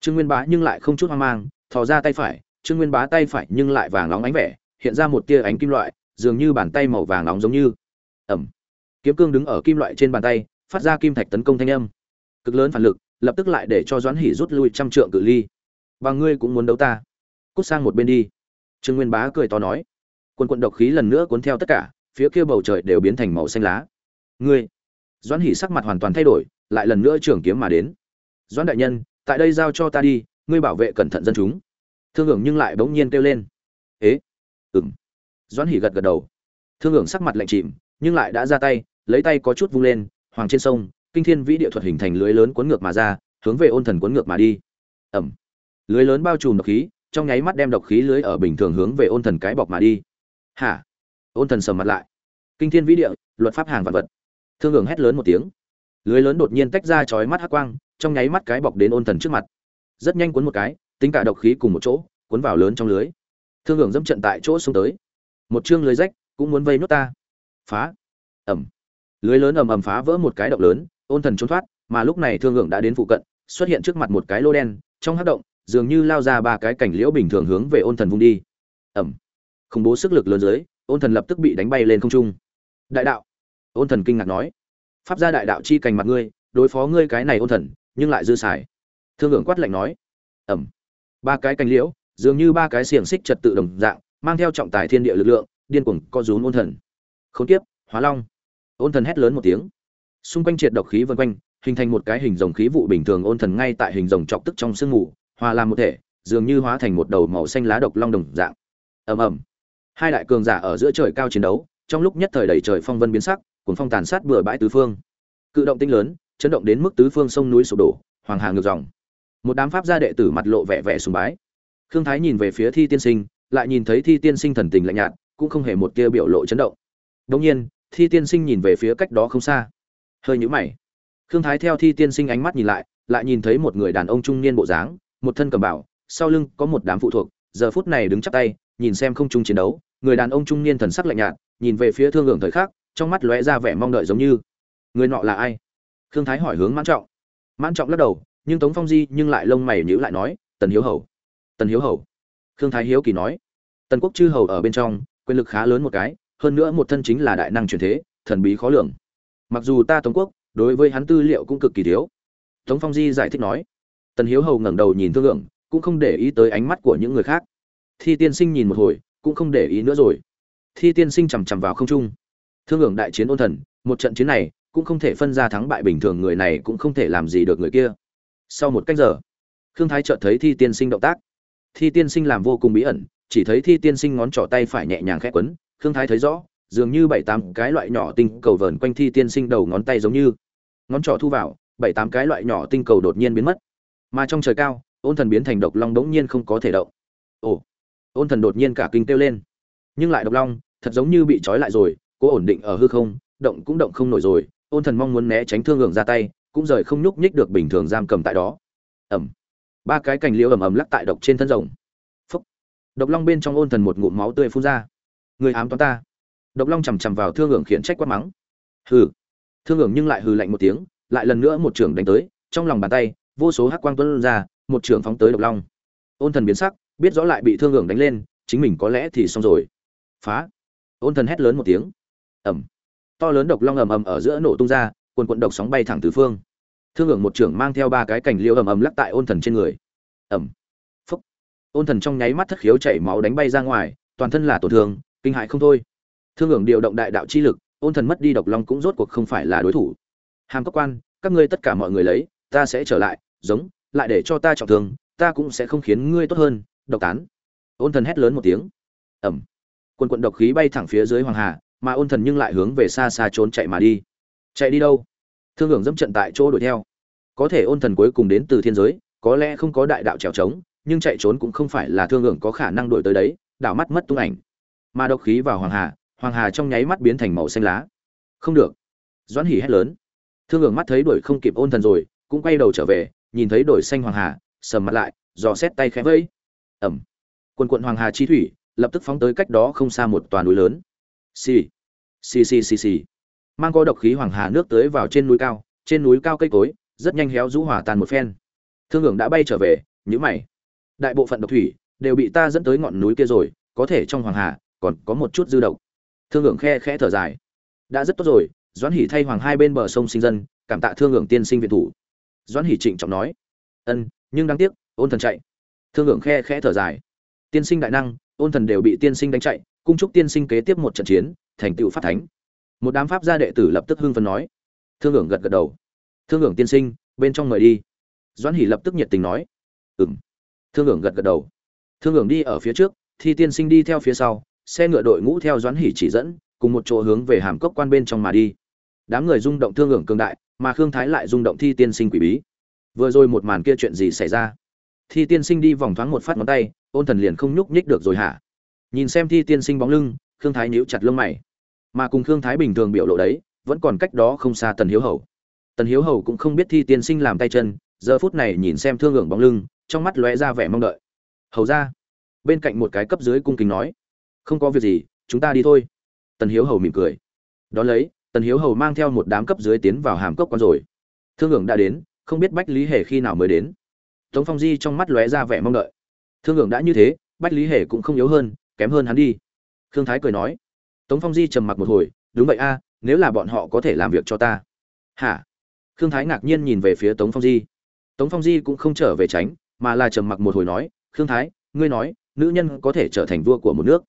Trương nguyên bá nhưng lại không chút hoang mang, thò ra tay phải, trương nguyên bá tay phải nhưng lại vàng nóng ánh vẻ, hiện ra một tia ánh kim loại, dường như bàn tay màu vàng nóng giống như ẩm. Kiếm cương đứng ở kim loại trên bàn tay, phát ra kim thạch tấn công thanh âm. Cực lớn phản lực, lập tức lại để cho doãn hỉ rút lui trăm trượng cự ly. Và ngươi cũng muốn đấu ta? Cút sang một bên đi. Trương nguyên bá cười to nói. Quân quận độc khí lần nữa cuốn theo tất cả, phía kia bầu trời đều biến thành màu xanh lá. Ngươi. Doãn hỉ sắc mặt hoàn toàn thay đổi, lại lần nữa trưởng kiếm mà đến. Doãn đại nhân, tại đây giao cho ta đi, ngươi bảo vệ cẩn thận dân chúng. Thương hưởng nhưng lại bỗng nhiên kêu lên. Ế. Ừng doãn hỉ gật gật đầu. Thương hưởng sắc mặt lạnh chìm nhưng lại đã ra tay, lấy tay có chút vung lên, hoàng trên sông, kinh thiên vĩ địa thuật hình thành lưới lớn cuốn ngược mà ra, hướng về ôn thần cuốn ngược mà đi. Ẩm. Lưới lớn bao trùm độc khí, trong nháy mắt đem độc khí lưới ở bình thường hướng về ôn thần cái bọc mà đi. Hả? Ôn thần sầm mặt lại. Kinh thiên vĩ địa, luật pháp hàng vạn vật. Thương hưởng hét lớn một tiếng. Lưới lớn đột nhiên tách ra chói mắt hắc quang, trong nháy mắt cái bọc đến ôn thần trước mặt. Rất nhanh cuốn một cái, tính cả độc khí cùng một chỗ, cuốn vào lớn trong lưới. Thương hưởng dẫm trận tại chỗ xuống tới. Một chương lưới rách, cũng muốn vây nốt ta phá. Ẩm lưới lớn ầm ầm phá vỡ một cái động lớn, ôn thần trốn thoát, mà lúc này thương hưởng đã đến phụ cận, xuất hiện trước mặt một cái lô đen, trong hát động, dường như lao ra ba cái cảnh liễu bình thường hướng về ôn thần vung đi. Ẩm khủng bố sức lực lớn dưới, ôn thần lập tức bị đánh bay lên không trung. Đại đạo. Ôn thần kinh ngạc nói, pháp gia đại đạo chi cành mặt ngươi, đối phó ngươi cái này ôn thần, nhưng lại dư xài. Thương hưởng quát lạnh nói ẩm ba cái cành liễu, dường như ba cái xiềng xích trật tự đồng dạng, mang theo trọng tài thiên địa lực lượng, điên cuồng co rúm ôn thần khốn kiếp, hóa long. Ôn thần hét lớn một tiếng. Xung quanh triệt độc khí vần quanh, hình thành một cái hình rồng khí vụ bình thường ôn thần ngay tại hình rồng chọc tức trong sương mù, hòa làm một thể, dường như hóa thành một đầu màu xanh lá độc long đồng dạng. Ầm ầm. Hai đại cường giả ở giữa trời cao chiến đấu, trong lúc nhất thời đầy trời phong vân biến sắc cuốn phong tàn sát bừa bãi tứ phương. Cự động tinh lớn, chấn động đến mức tứ phương sông núi sụp đổ, hoàng hà ngược dòng. Một đám pháp gia đệ tử mặt lộ vẻ vẻ sùng bái. Khương thái nhìn về phía thi tiên sinh, lại nhìn thấy thi tiên sinh thần tình lạnh nhạt, cũng không hề một tia biểu lộ chấn động đồng nhiên, thi tiên sinh nhìn về phía cách đó không xa. Hơi nhũ mày. Khương thái theo thi tiên sinh ánh mắt nhìn lại lại nhìn thấy một người đàn ông trung niên bộ dáng, một thân cầm bảo sau lưng có một đám phụ thuộc, giờ phút này đứng chắp tay, nhìn xem không trung chiến đấu, người đàn ông trung niên thần sắc lạnh nhạt, nhìn về phía thương lượng thời khắc, trong mắt lóe ra vẻ mong đợi giống như, người nọ là ai? Khương thái hỏi hướng mãn trọng. Mãn trọng lắc đầu, nhưng tống phong di nhưng lại lông mày nhíu lại nói, tần hiếu hầu. Tần hiếu hầu? Khương thái hiếu kỳ nói. Tần quốc chư hầu ở bên trong, quyền lực khá lớn một cái hơn nữa một thân chính là đại năng truyền thế, thần bí khó lường. Mặc dù ta tống quốc, đối với hắn tư liệu cũng cực kỳ thiếu. Tống phong di giải thích nói. Tần hiếu hầu ngẩng đầu nhìn thương lượng, cũng không để ý tới ánh mắt của những người khác. Thi tiên sinh nhìn một hồi, cũng không để ý nữa rồi. Thi tiên sinh chằm chằm vào không trung. Thương lượng đại chiến ôn thần, một trận chiến này, cũng không thể phân ra thắng bại bình thường người này cũng không thể làm gì được người kia. Sau một cách giờ, khương thái chợt thấy thi tiên sinh động tác. Thi tiên sinh làm vô cùng bí ẩn, chỉ thấy thi tiên sinh ngón trỏ tay phải nhẹ nhàng khẽ quấn khương thái thấy rõ, dường như bảy tám cái loại nhỏ tinh cầu vờn quanh thi tiên sinh đầu ngón tay giống như. Ngón trỏ thu vào, bảy tám cái loại nhỏ tinh cầu đột nhiên biến mất. Mà trong trời cao, ôn thần biến thành độc long đống nhiên không có thể động. Ồ, ôn thần đột nhiên cả kinh kêu lên. Nhưng lại độc long, thật giống như bị trói lại rồi, cố ổn định ở hư không, động cũng động không nổi rồi. Ôn thần mong muốn né tránh thương hưởng ra tay, cũng rời không nhúc nhích được bình thường giam cầm tại đó. Ẩm. Ba cái cành liễu ầm ầm lắc tại độc trên thân rồng. Phúc. Độc long bên trong ôn thần một ngụm máu tươi phun ra người ám toán ta. Độc long chằm chằm vào thương hưởng khiển trách quát mắng. Hừ. Thương hưởng nhưng lại hừ lạnh một tiếng, lại lần nữa một trưởng đánh tới, trong lòng bàn tay, vô số hắc quang tuấn ra, một trưởng phóng tới độc long. Ôn thần biến sắc, biết rõ lại bị thương hưởng đánh lên, chính mình có lẽ thì xong rồi. Phá. Ôn thần hét lớn một tiếng. Ẩm to lớn độc long ầm ầm ở giữa nổ tung ra quần quận độc sóng bay thẳng tứ phương. Thương hưởng một trưởng mang theo ba cái cành liêu ầm ầm lắc tại ôn thần trên người. Ẩm phúc. Ôn thần trong nháy mắt thất khiếu chảy máu đánh bay ra ngoài, toàn thân là tổn thương kinh hại không thôi. Thương hưởng điều động đại đạo chi lực, ôn thần mất đi độc long cũng rốt cuộc không phải là đối thủ. Hàm cấp quan, các ngươi tất cả mọi người lấy, ta sẽ trở lại, giống, lại để cho ta trọng thương, ta cũng sẽ không khiến ngươi tốt hơn, độc tán. Ôn thần hét lớn một tiếng. Ẩm quần quận độc khí bay thẳng phía dưới hoàng hà, mà ôn thần nhưng lại hướng về xa xa trốn chạy mà đi. Chạy đi đâu? Thương hưởng dẫm trận tại chỗ đuổi theo. Có thể ôn thần cuối cùng đến từ thiên giới, có lẽ không có đại đạo trèo trống, nhưng chạy trốn cũng không phải là thương hưởng có khả năng đuổi tới đấy, đảo mắt mất tung ảnh mà độc khí vào hoàng hà hoàng hà trong nháy mắt biến thành màu xanh lá. Không được. Doãn hỉ hét lớn. Thương hưởng mắt thấy đuổi không kịp ôn thần rồi, cũng quay đầu trở về, nhìn thấy đổi xanh hoàng hà, sầm mặt lại, dò xét tay khẽ vẫy. Ẩm. Quần quận hoàng hà chi thủy, lập tức phóng tới cách đó không xa một toàn núi lớn. Xì. Xì xì xì xì. Mang có độc khí hoàng hà nước tới vào trên núi cao, trên núi cao cây cối, rất nhanh héo rũ hỏa tàn một phen. Thương hưởng đã bay trở về nhữ mày. Đại bộ phận độc thủy đều bị ta dẫn tới ngọn núi kia rồi, có thể trong hoàng hà còn có một chút dư độc. Thương hưởng khe khẽ thở dài. Đã rất tốt rồi, doãn hỉ thay hoàng hai bên bờ sông sinh dân, cảm tạ thương hưởng tiên sinh viện thủ. Doãn hỉ trịnh trọng nói. Ân, nhưng đáng tiếc, ôn thần chạy. Thương hưởng khe khẽ thở dài. Tiên sinh đại năng, ôn thần đều bị tiên sinh đánh chạy, cung trúc tiên sinh kế tiếp một trận chiến, thành tựu phát thánh. Một đám pháp gia đệ tử lập tức hưng phấn nói. Thương hưởng gật gật đầu. Thương hưởng tiên sinh, bên trong mời đi. Doãn hỉ lập tức nhiệt tình nói. Ừng thương hưởng gật gật đầu. Thương hưởng đi ở phía trước thì tiên sinh đi theo phía sau xe ngựa đội ngũ theo doãn hỉ chỉ dẫn, cùng một chỗ hướng về hàm cốc quan bên trong mà đi. Đám người rung động thương hưởng cường đại, mà khương thái lại rung động thi tiên sinh quỷ bí. Vừa rồi một màn kia chuyện gì xảy ra? Thi tiên sinh đi vòng thoáng một phát ngón tay, ôn thần liền không nhúc nhích được rồi hả? Nhìn xem thi tiên sinh bóng lưng, khương thái nhíu chặt lông mày. Mà cùng khương thái bình thường biểu lộ đấy, vẫn còn cách đó không xa tần hiếu hầu. Tần hiếu hầu cũng không biết thi tiên sinh làm tay chân, giờ phút này nhìn xem thương hưởng bóng lưng, trong mắt lóe ra vẻ mong đợi. Hầu ra bên cạnh một cái cấp dưới cung kính nói không có việc gì, chúng ta đi thôi. Tần hiếu hầu mỉm cười. Đón lấy, tần hiếu hầu mang theo một đám cấp dưới tiến vào hàm cốc con rồi. Thương hưởng đã đến, không biết bách lý hề khi nào mới đến. Tống phong di trong mắt lóe ra vẻ mong đợi. Thương hưởng đã như thế, bách lý hề cũng không yếu hơn, kém hơn hắn đi. Khương thái cười nói. Tống phong di trầm mặc một hồi, đúng vậy a, nếu là bọn họ có thể làm việc cho ta. Hả? Khương thái ngạc nhiên nhìn về phía tống phong di. Tống phong di cũng không trở về tránh, mà là trầm mặc một hồi nói, khương thái, ngươi nói, nữ nhân có thể trở thành vua của một nước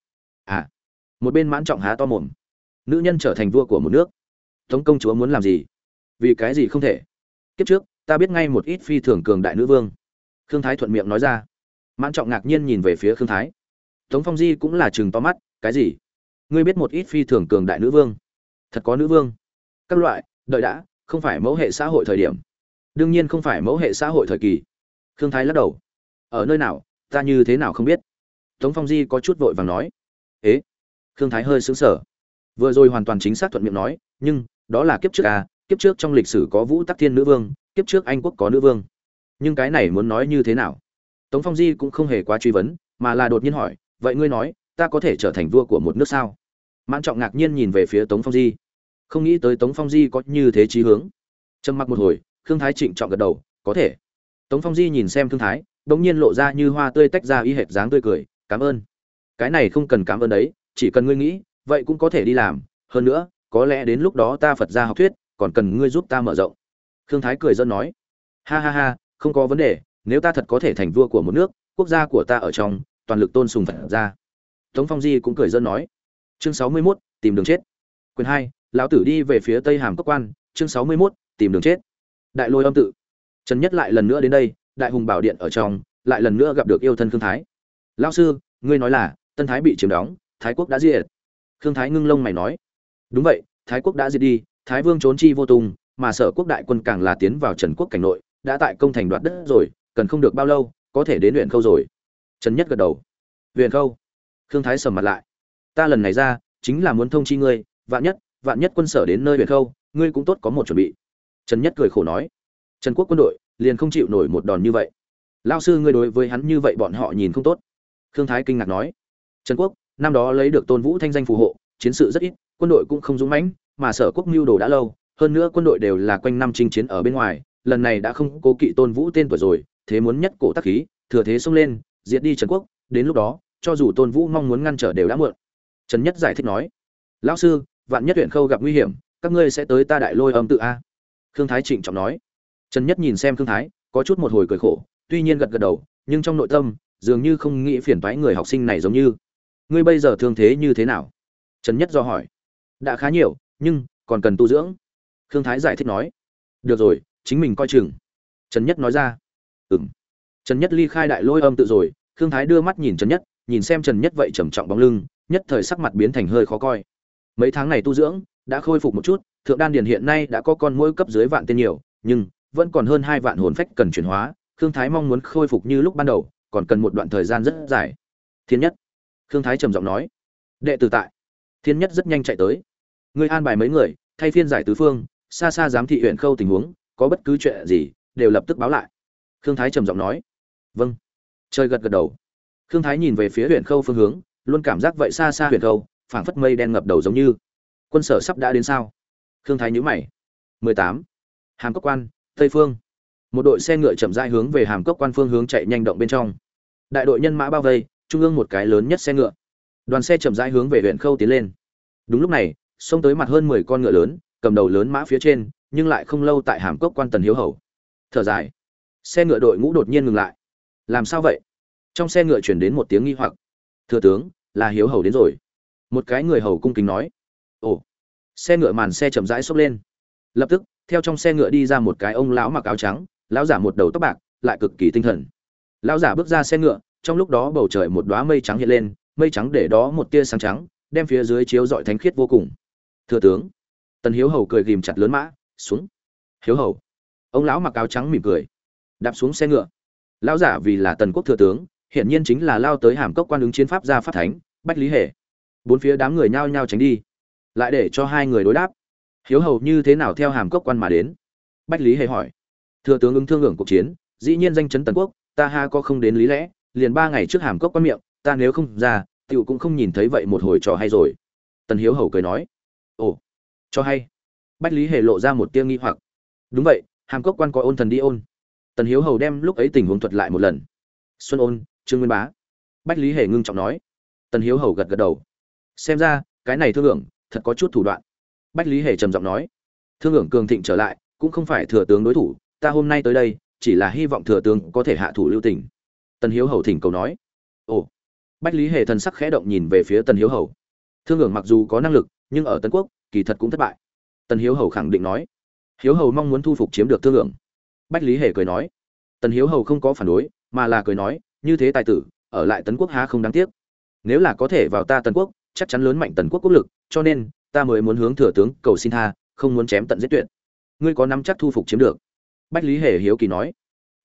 à một bên mãn trọng há to mồm. Nữ nhân trở thành vua của một nước. Tống công chúa muốn làm gì? Vì cái gì không thể? Kiếp trước, ta biết ngay một ít phi thường cường đại nữ vương. Khương thái thuận miệng nói ra. Mãn trọng ngạc nhiên nhìn về phía khương thái. Tống phong di cũng là chừng to mắt, cái gì? Ngươi biết một ít phi thường cường đại nữ vương? Thật có nữ vương? Các loại, đợi đã, không phải mẫu hệ xã hội thời điểm. Đương nhiên không phải mẫu hệ xã hội thời kỳ. Khương thái lắc đầu. Ở nơi nào, ta như thế nào không biết? Tống phong di có chút vội vàng nói ế? Khương thái hơi xứng sở vừa rồi hoàn toàn chính xác thuận miệng nói, nhưng, đó là kiếp trước à kiếp trước trong lịch sử có vũ tắc thiên nữ vương, kiếp trước anh quốc có nữ vương. Nhưng cái này muốn nói như thế nào? Tống phong di cũng không hề quá truy vấn, mà là đột nhiên hỏi, vậy ngươi nói, ta có thể trở thành vua của một nước sao? Mãn trọng ngạc nhiên nhìn về phía tống phong di. Không nghĩ tới tống phong di có như thế trí hướng. Trầm mặc một hồi, khương thái trịnh trọng gật đầu, có thể. Tống phong di nhìn xem khương thái đ ỗ n g nhiên lộ ra như hoa tươi tách ra y hệt dáng tươi cười, cảm ơn cái này không cần cảm ơn đấy chỉ cần ngươi nghĩ vậy cũng có thể đi làm. Hơn nữa có lẽ đến lúc đó ta phật ra học thuyết còn cần ngươi giúp ta mở rộng. Khương thái cười dân nói. Ha ha ha không có vấn đề nếu ta thật có thể thành vua của một nước quốc gia của ta ở trong toàn lực tôn sùng phật ra tống phong di cũng cười dân nói. Chương sáu mươi 61, tìm đường chết. Quyền hai lão tử đi về phía tây hàm cốc quan. Chương sáu mươi 61, tìm đường chết. Đại lôi âm tự. Trần nhất lại lần nữa đến đây đại hùng bảo điện ở trong lại lần nữa gặp được yêu thân khương thái. Lão sư ngươi nói là tân thái bị chiếm đóng, thái quốc đã diệt. Khương thái ngưng lông mày nói. Đúng vậy, thái quốc đã diệt đi, thái vương trốn chi vô tung, mà sở quốc đại quân càng là tiến vào trần quốc cảnh nội, đã tại công thành đoạt đất rồi, cần không được bao lâu, có thể đến huyện khâu rồi. Trần nhất gật đầu. Huyện khâu. Khương thái sầm mặt lại. Ta lần này ra, chính là muốn thông chi ngươi, vạn nhất vạn nhất quân sở đến nơi huyện khâu, ngươi cũng tốt có một chuẩn bị. Trần nhất cười khổ nói. Trần quốc quân đội, liền không chịu nổi một đòn như vậy. Lao sư ngươi đối với hắn như vậy bọn họ nhìn không tốt. Khương thái kinh ngạc nói trần quốc, năm đó lấy được tôn vũ thanh danh phù hộ, chiến sự rất ít, quân đội cũng không dũng mãnh, mà sở quốc mưu đồ đã lâu, hơn nữa quân đội đều là quanh năm chinh chiến ở bên ngoài, lần này đã không cố kỵ tôn vũ tên tuổi rồi, thế muốn nhất cổ tắc khí, thừa thế xông lên, diệt đi trần quốc, đến lúc đó, cho dù tôn vũ mong muốn ngăn trở đều đã muộn. Trần nhất giải thích nói, lão sư, vạn nhất huyện khâu gặp nguy hiểm, các ngươi sẽ tới ta đại lôi âm tự a. Khương thái trịnh trọng nói. Trần nhất nhìn xem khương thái, có chút một hồi cười khổ, tuy nhiên gật gật đầu, nhưng trong nội tâm, dường như không nghĩ phiền toái người học sinh này giống như ngươi bây giờ thương thế như thế nào? Trần nhất do hỏi. Đã khá nhiều, nhưng còn cần tu dưỡng. Khương thái giải thích nói. Được rồi, chính mình coi chừng. Trần nhất nói ra. Ừng trần nhất ly khai đại lôi âm tự rồi, khương thái đưa mắt nhìn trần nhất, nhìn xem trần nhất vậy trầm trọng bóng lưng, nhất thời sắc mặt biến thành hơi khó coi. Mấy tháng này tu dưỡng, đã khôi phục một chút, thượng đan điền hiện nay đã có con mỗi cấp dưới vạn tên nhiều, nhưng vẫn còn hơn hai vạn hồn phách cần chuyển hóa, khương thái mong muốn khôi phục như lúc ban đầu, còn cần một đoạn thời gian rất dài. Thiên nhất khương thái trầm giọng nói, đệ tử tại. Thiên nhất rất nhanh chạy tới. Ngươi an bài mấy người, thay phiên giải tứ phương, xa xa giám thị huyện khâu tình huống, có bất cứ chuyện gì, đều lập tức báo lại. Khương thái trầm giọng nói vâng. Trời gật gật đầu. Khương thái nhìn về phía huyện khâu phương hướng, luôn cảm giác vậy xa xa huyện khâu, phảng phất mây đen ngập đầu giống như. Quân sở sắp đã đến sao? Khương thái nhíu mày. Mười tám. Hàm cốc quan, tây phương. Một đội xe ngựa chậm rãi hướng về hàm cốc quan phương hướng chạy nhanh động bên trong. Đại đội nhân mã bao vây trung ương một cái lớn nhất xe ngựa. Đoàn xe chậm rãi hướng về huyện khâu tiến lên. Đúng lúc này, xông tới mặt hơn mười con ngựa lớn, cầm đầu lớn mã phía trên, nhưng lại không lâu tại hàm cốc quan tần hiếu hầu. Thở dài. Xe ngựa đội ngũ đột nhiên ngừng lại. Làm sao vậy? Trong xe ngựa chuyển đến một tiếng nghi hoặc. Thừa tướng, là hiếu hầu đến rồi. Một cái người hầu cung kính nói. Ồ. Xe ngựa màn xe chậm rãi xốc lên. Lập tức, theo trong xe ngựa đi ra một cái ông lão mặc áo trắng, lão giả một đầu tóc bạc, lại cực kỳ tinh thần. Lão giả bước ra xe ngựa trong lúc đó bầu trời một đóa mây trắng hiện lên, mây trắng để đó một tia sáng trắng, đem phía dưới chiếu rọi thánh khiết vô cùng. Thừa tướng, tần hiếu hầu cười ghìm chặt lớn mã, xuống. Hiếu hầu, ông lão mặc áo trắng mỉm cười, đạp xuống xe ngựa. Lão giả vì là tần quốc thừa tướng, hiển nhiên chính là lao tới hàm cốc quan ứng chiến pháp gia pháp thánh, bách lý hề. Bốn phía đám người nhao nhao tránh đi, lại để cho hai người đối đáp. Hiếu hầu như thế nào theo hàm cốc quan mà đến? Bách lý hề hỏi. Thừa tướng ứng thương hưởng cuộc chiến, dĩ nhiên danh chấn tần quốc, ta ha có không đến lý lẽ liền ba ngày trước hàm cốc quan miệng, ta nếu không ra, tiểu cũng không nhìn thấy vậy một hồi trò hay rồi. Tần hiếu hầu cười nói, ồ cho hay. Bách lý hề lộ ra một tiêu nghi hoặc. Đúng vậy, hàm cốc quan có ôn thần đi ôn. Tần hiếu hầu đem lúc ấy tình huống thuật lại một lần. Xuân ôn, trương nguyên bá. Bách lý hề ngưng trọng nói. Tần hiếu hầu gật gật đầu. Xem ra, cái này thương hưởng, thật có chút thủ đoạn. Bách lý hề trầm giọng nói. Thương hưởng cường thịnh trở lại, cũng không phải thừa tướng đối thủ, ta hôm nay tới đây, chỉ là hy vọng thừa tướng có thể hạ thủ lưu tình tần hiếu hầu thỉnh cầu nói. Ồ. Bách lý hề thần sắc khẽ động nhìn về phía tần hiếu hầu. Thương hưởng mặc dù có năng lực, nhưng ở tân quốc, kỳ thật cũng thất bại. Tần hiếu hầu khẳng định nói. Hiếu hầu mong muốn thu phục chiếm được thương hưởng. Bách lý hề cười nói. Tần hiếu hầu không có phản đối, mà là cười nói, như thế tài tử, ở lại tấn quốc há không đáng tiếc. Nếu là có thể vào ta tần quốc, chắc chắn lớn mạnh tần quốc quốc lực, cho nên, ta mới muốn hướng thừa tướng cầu xin tha, không muốn chém tận giết tuyệt. Ngươi có nắm chắc thu phục chiếm được? Bách lý hề hiếu kỳ nói.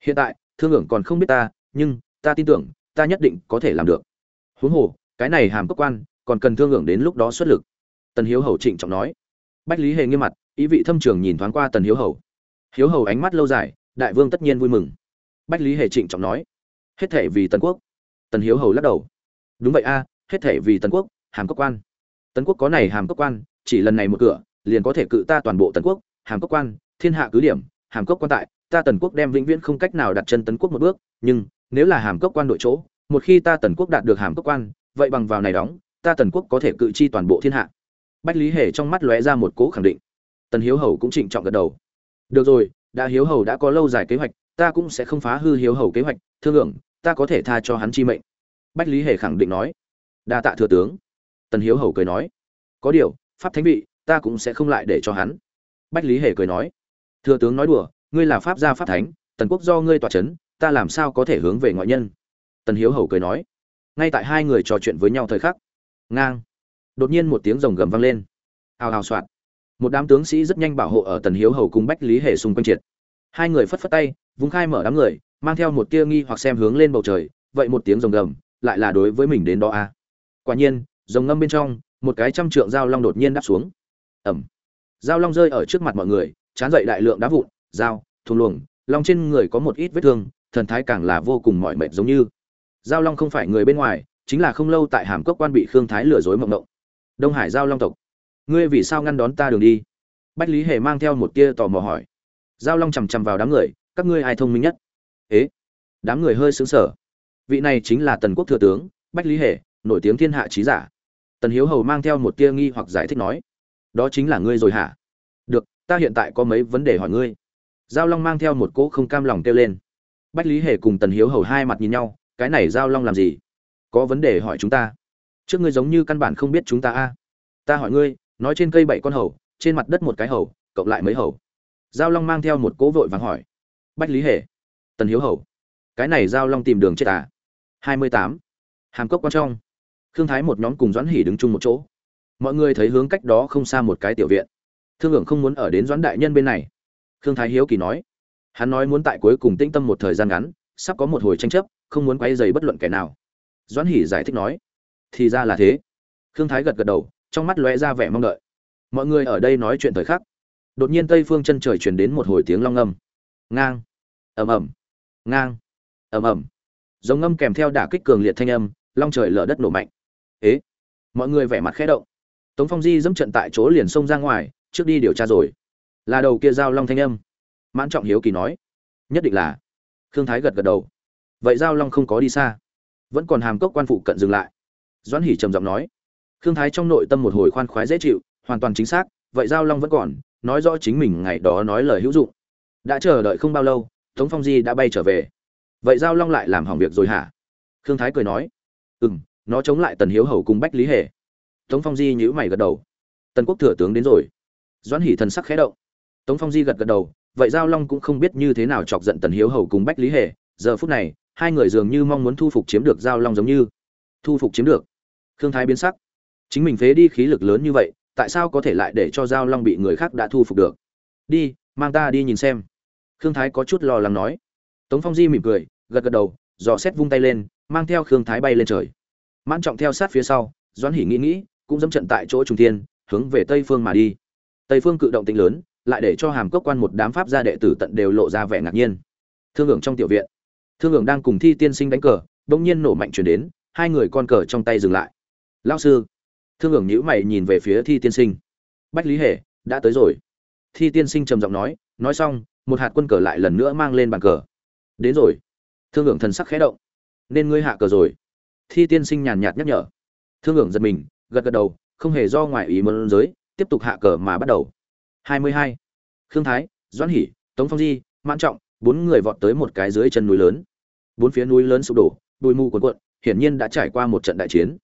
Hiện tại, thương hưởng còn không biết ta, nhưng ta tin tưởng, ta nhất định có thể làm được. Huống hồ, cái này hàm cấp quan, còn cần thương hưởng đến lúc đó xuất lực. Tần hiếu hầu trịnh trọng nói. Bách lý hề nghiêm mặt, ý vị thâm trường nhìn thoáng qua tần hiếu hầu. Hiếu hầu ánh mắt lâu dài, đại vương tất nhiên vui mừng. Bách lý hề trịnh trọng nói. Hết thể vì tần quốc. Tần hiếu hầu lắc đầu. Đúng vậy a, hết thể vì tần quốc, hàm cấp quan. Tần quốc có này hàm cấp quan, chỉ lần này một cửa, liền có thể cự ta toàn bộ tần quốc. Hàm cấp quan, thiên hạ cứ điểm, hàm cấp quan tại, ta tần quốc đem vĩnh viễn không cách nào đặt chân tần quốc một bước, nhưng nếu là hàm cấp quan đội chỗ, một khi ta tần quốc đạt được hàm cấp quan, vậy bằng vào này đóng, ta tần quốc có thể cự chi toàn bộ thiên hạ. Bách lý hề trong mắt lóe ra một cố khẳng định. Tần hiếu hầu cũng trịnh trọng gật đầu. Được rồi, đã hiếu hầu đã có lâu dài kế hoạch, ta cũng sẽ không phá hư hiếu hầu kế hoạch, thương lượng, ta có thể tha cho hắn chi mệnh. Bách lý hề khẳng định nói. Đa tạ thừa tướng. Tần hiếu hầu cười nói. Có điều, pháp thánh vị, ta cũng sẽ không lại để cho hắn. Bách lý hề cười nói. Thừa tướng nói đùa, ngươi là pháp gia pháp thánh, tần quốc do ngươi tỏa c h ấ n ta làm sao có thể hướng về ngoại nhân? Tần hiếu hầu cười nói. Ngay tại hai người trò chuyện với nhau thời khắc, ngang. Đột nhiên một tiếng rồng gầm vang lên. Hào hào soạn một đám tướng sĩ rất nhanh bảo hộ ở tần hiếu hầu cùng bách lý hề xung quanh triệt. Hai người phất phất tay, vung khai mở đám người, mang theo một tia nghi hoặc xem hướng lên bầu trời, vậy một tiếng rồng gầm lại là đối với mình đến đó à. quả nhiên, rồng ngâm bên trong, một cái trăm trượng dao long đột nhiên đáp xuống. Ẩm dao long rơi ở trước mặt mọi người, chán dậy đại lượng đá vụn, dao, thùng luồng, long trên người có một ít vết thương thần thái càng là vô cùng mỏi mệt giống như. Giao long không phải người bên ngoài, chính là không lâu tại hàm cốc quan bị khương thái lừa dối mộng động. Đông hải giao long tộc, ngươi vì sao ngăn đón ta đường đi? Bách lý hề mang theo một tia tò mò hỏi. Giao long chằm chằm vào đám người, các ngươi ai thông minh nhất? Ế, đám người hơi xứng sở vị này chính là tần quốc thừa tướng, bách lý hề, nổi tiếng thiên hạ trí giả. Tần hiếu hầu mang theo một tia nghi hoặc giải thích nói. Đó chính là ngươi rồi hả? Được, ta hiện tại có mấy vấn đề hỏi ngươi. Giao long mang theo một cỗ không cam lòng kêu lên bách lý hề cùng tần hiếu hầu hai mặt nhìn nhau, cái này giao long làm gì? Có vấn đề hỏi chúng ta. Trước ngươi giống như căn bản không biết chúng ta a. Ta hỏi ngươi, nói trên cây bảy con hầu, trên mặt đất một cái hầu, cộng lại mấy hầu? Giao long mang theo một cố vội vàng hỏi. Bách lý hề, tần hiếu hầu, cái này giao long tìm đường chết à? Hai mươi tám. Hàm cốc quan trong. Thương thái một nhóm cùng doãn hỉ đứng chung một chỗ. Mọi người thấy hướng cách đó không xa một cái tiểu viện. Thương hưởng không muốn ở đến doãn đại nhân bên này. Thương thái hiếu kỳ nói hắn nói muốn tại cuối cùng tĩnh tâm một thời gian ngắn, sắp có một hồi tranh chấp, không muốn quay dày bất luận kẻ nào. Doãn hỉ giải thích nói, thì ra là thế. Khương thái gật gật đầu, trong mắt lóe ra vẻ mong đợi. Mọi người ở đây nói chuyện thời khắc, đột nhiên tây phương chân trời truyền đến một hồi tiếng long ngâm ngang, ầm ầm, ngang, ầm ầm. Giống ngâm kèm theo đả kích cường liệt thanh âm, long trời lở đất nổ mạnh. Ế, mọi người vẻ mặt khẽ động. Tống phong di dẫm trận tại chỗ liền xông ra ngoài, trước đi điều tra rồi. Là đầu kia giao long thanh âm mãn trọng hiếu kỳ nói, nhất định là. Khương thái gật gật đầu. Vậy giao long không có đi xa, vẫn còn hàm cốc quan phụ cận dừng lại. Doãn hỉ trầm giọng nói. Khương thái trong nội tâm một hồi khoan khoái dễ chịu, hoàn toàn chính xác, vậy giao long vẫn còn, nói rõ chính mình ngày đó nói lời hữu dụng. Đã chờ đợi không bao lâu, tống phong di đã bay trở về. Vậy giao long lại làm hỏng việc rồi hả? Khương thái cười nói. Ừ m nó chống lại tần hiếu hầu cùng bách lý hề. Tống phong di nhữ mày gật đầu. Tần quốc thừa tướng đến rồi. Doãn hỉ thần sắc khẽ động. Tống phong di gật gật đầu vậy giao long cũng không biết như thế nào chọc giận tần hiếu hầu cùng bách lý hề. Giờ phút này, hai người dường như mong muốn thu phục chiếm được giao long giống như. Thu phục chiếm được. Khương thái biến sắc. Chính mình phế đi khí lực lớn như vậy, tại sao có thể lại để cho giao long bị người khác đã thu phục được? Đi, mang ta đi nhìn xem. Khương thái có chút lo lắng nói. Tống phong di mỉm cười, gật gật đầu, dò xét vung tay lên, mang theo khương thái bay lên trời. Mãn trọng theo sát phía sau, doãn hỉ nghĩ nghĩ, cũng dẫm trận tại chỗ trung thiên, hướng về tây phương mà đi. Tây phương cự động tĩnh lớn lại để cho hàm cốc quan một đám pháp gia đệ tử tận đều lộ ra vẻ ngạc nhiên. Thương hưởng trong tiểu viện, thương hưởng đang cùng thi tiên sinh đánh cờ, bỗng nhiên nổ mạnh chuyển đến, hai người con cờ trong tay dừng lại. Lao sư. Thương hưởng nhữ mày nhìn về phía thi tiên sinh. Bách lý hề, đã tới rồi. Thi tiên sinh trầm giọng nói nói xong, một hạt quân cờ lại lần nữa mang lên bàn cờ. Đến rồi. Thương hưởng thần sắc khẽ động. Nên ngươi hạ cờ rồi. Thi tiên sinh nhàn nhạt nhắc nhở. Thương hưởng giật mình, gật gật đầu, không hề do ngoại ý mơn giới, tiếp tục hạ cờ mà bắt đầu. 22. khương thái, doãn hỷ, tống phong di, mãn trọng, bốn người vọt tới một cái dưới chân núi lớn. Bốn phía núi lớn sụp đổ, bụi mù cuồn cuộn, hiển nhiên đã trải qua một trận đại chiến.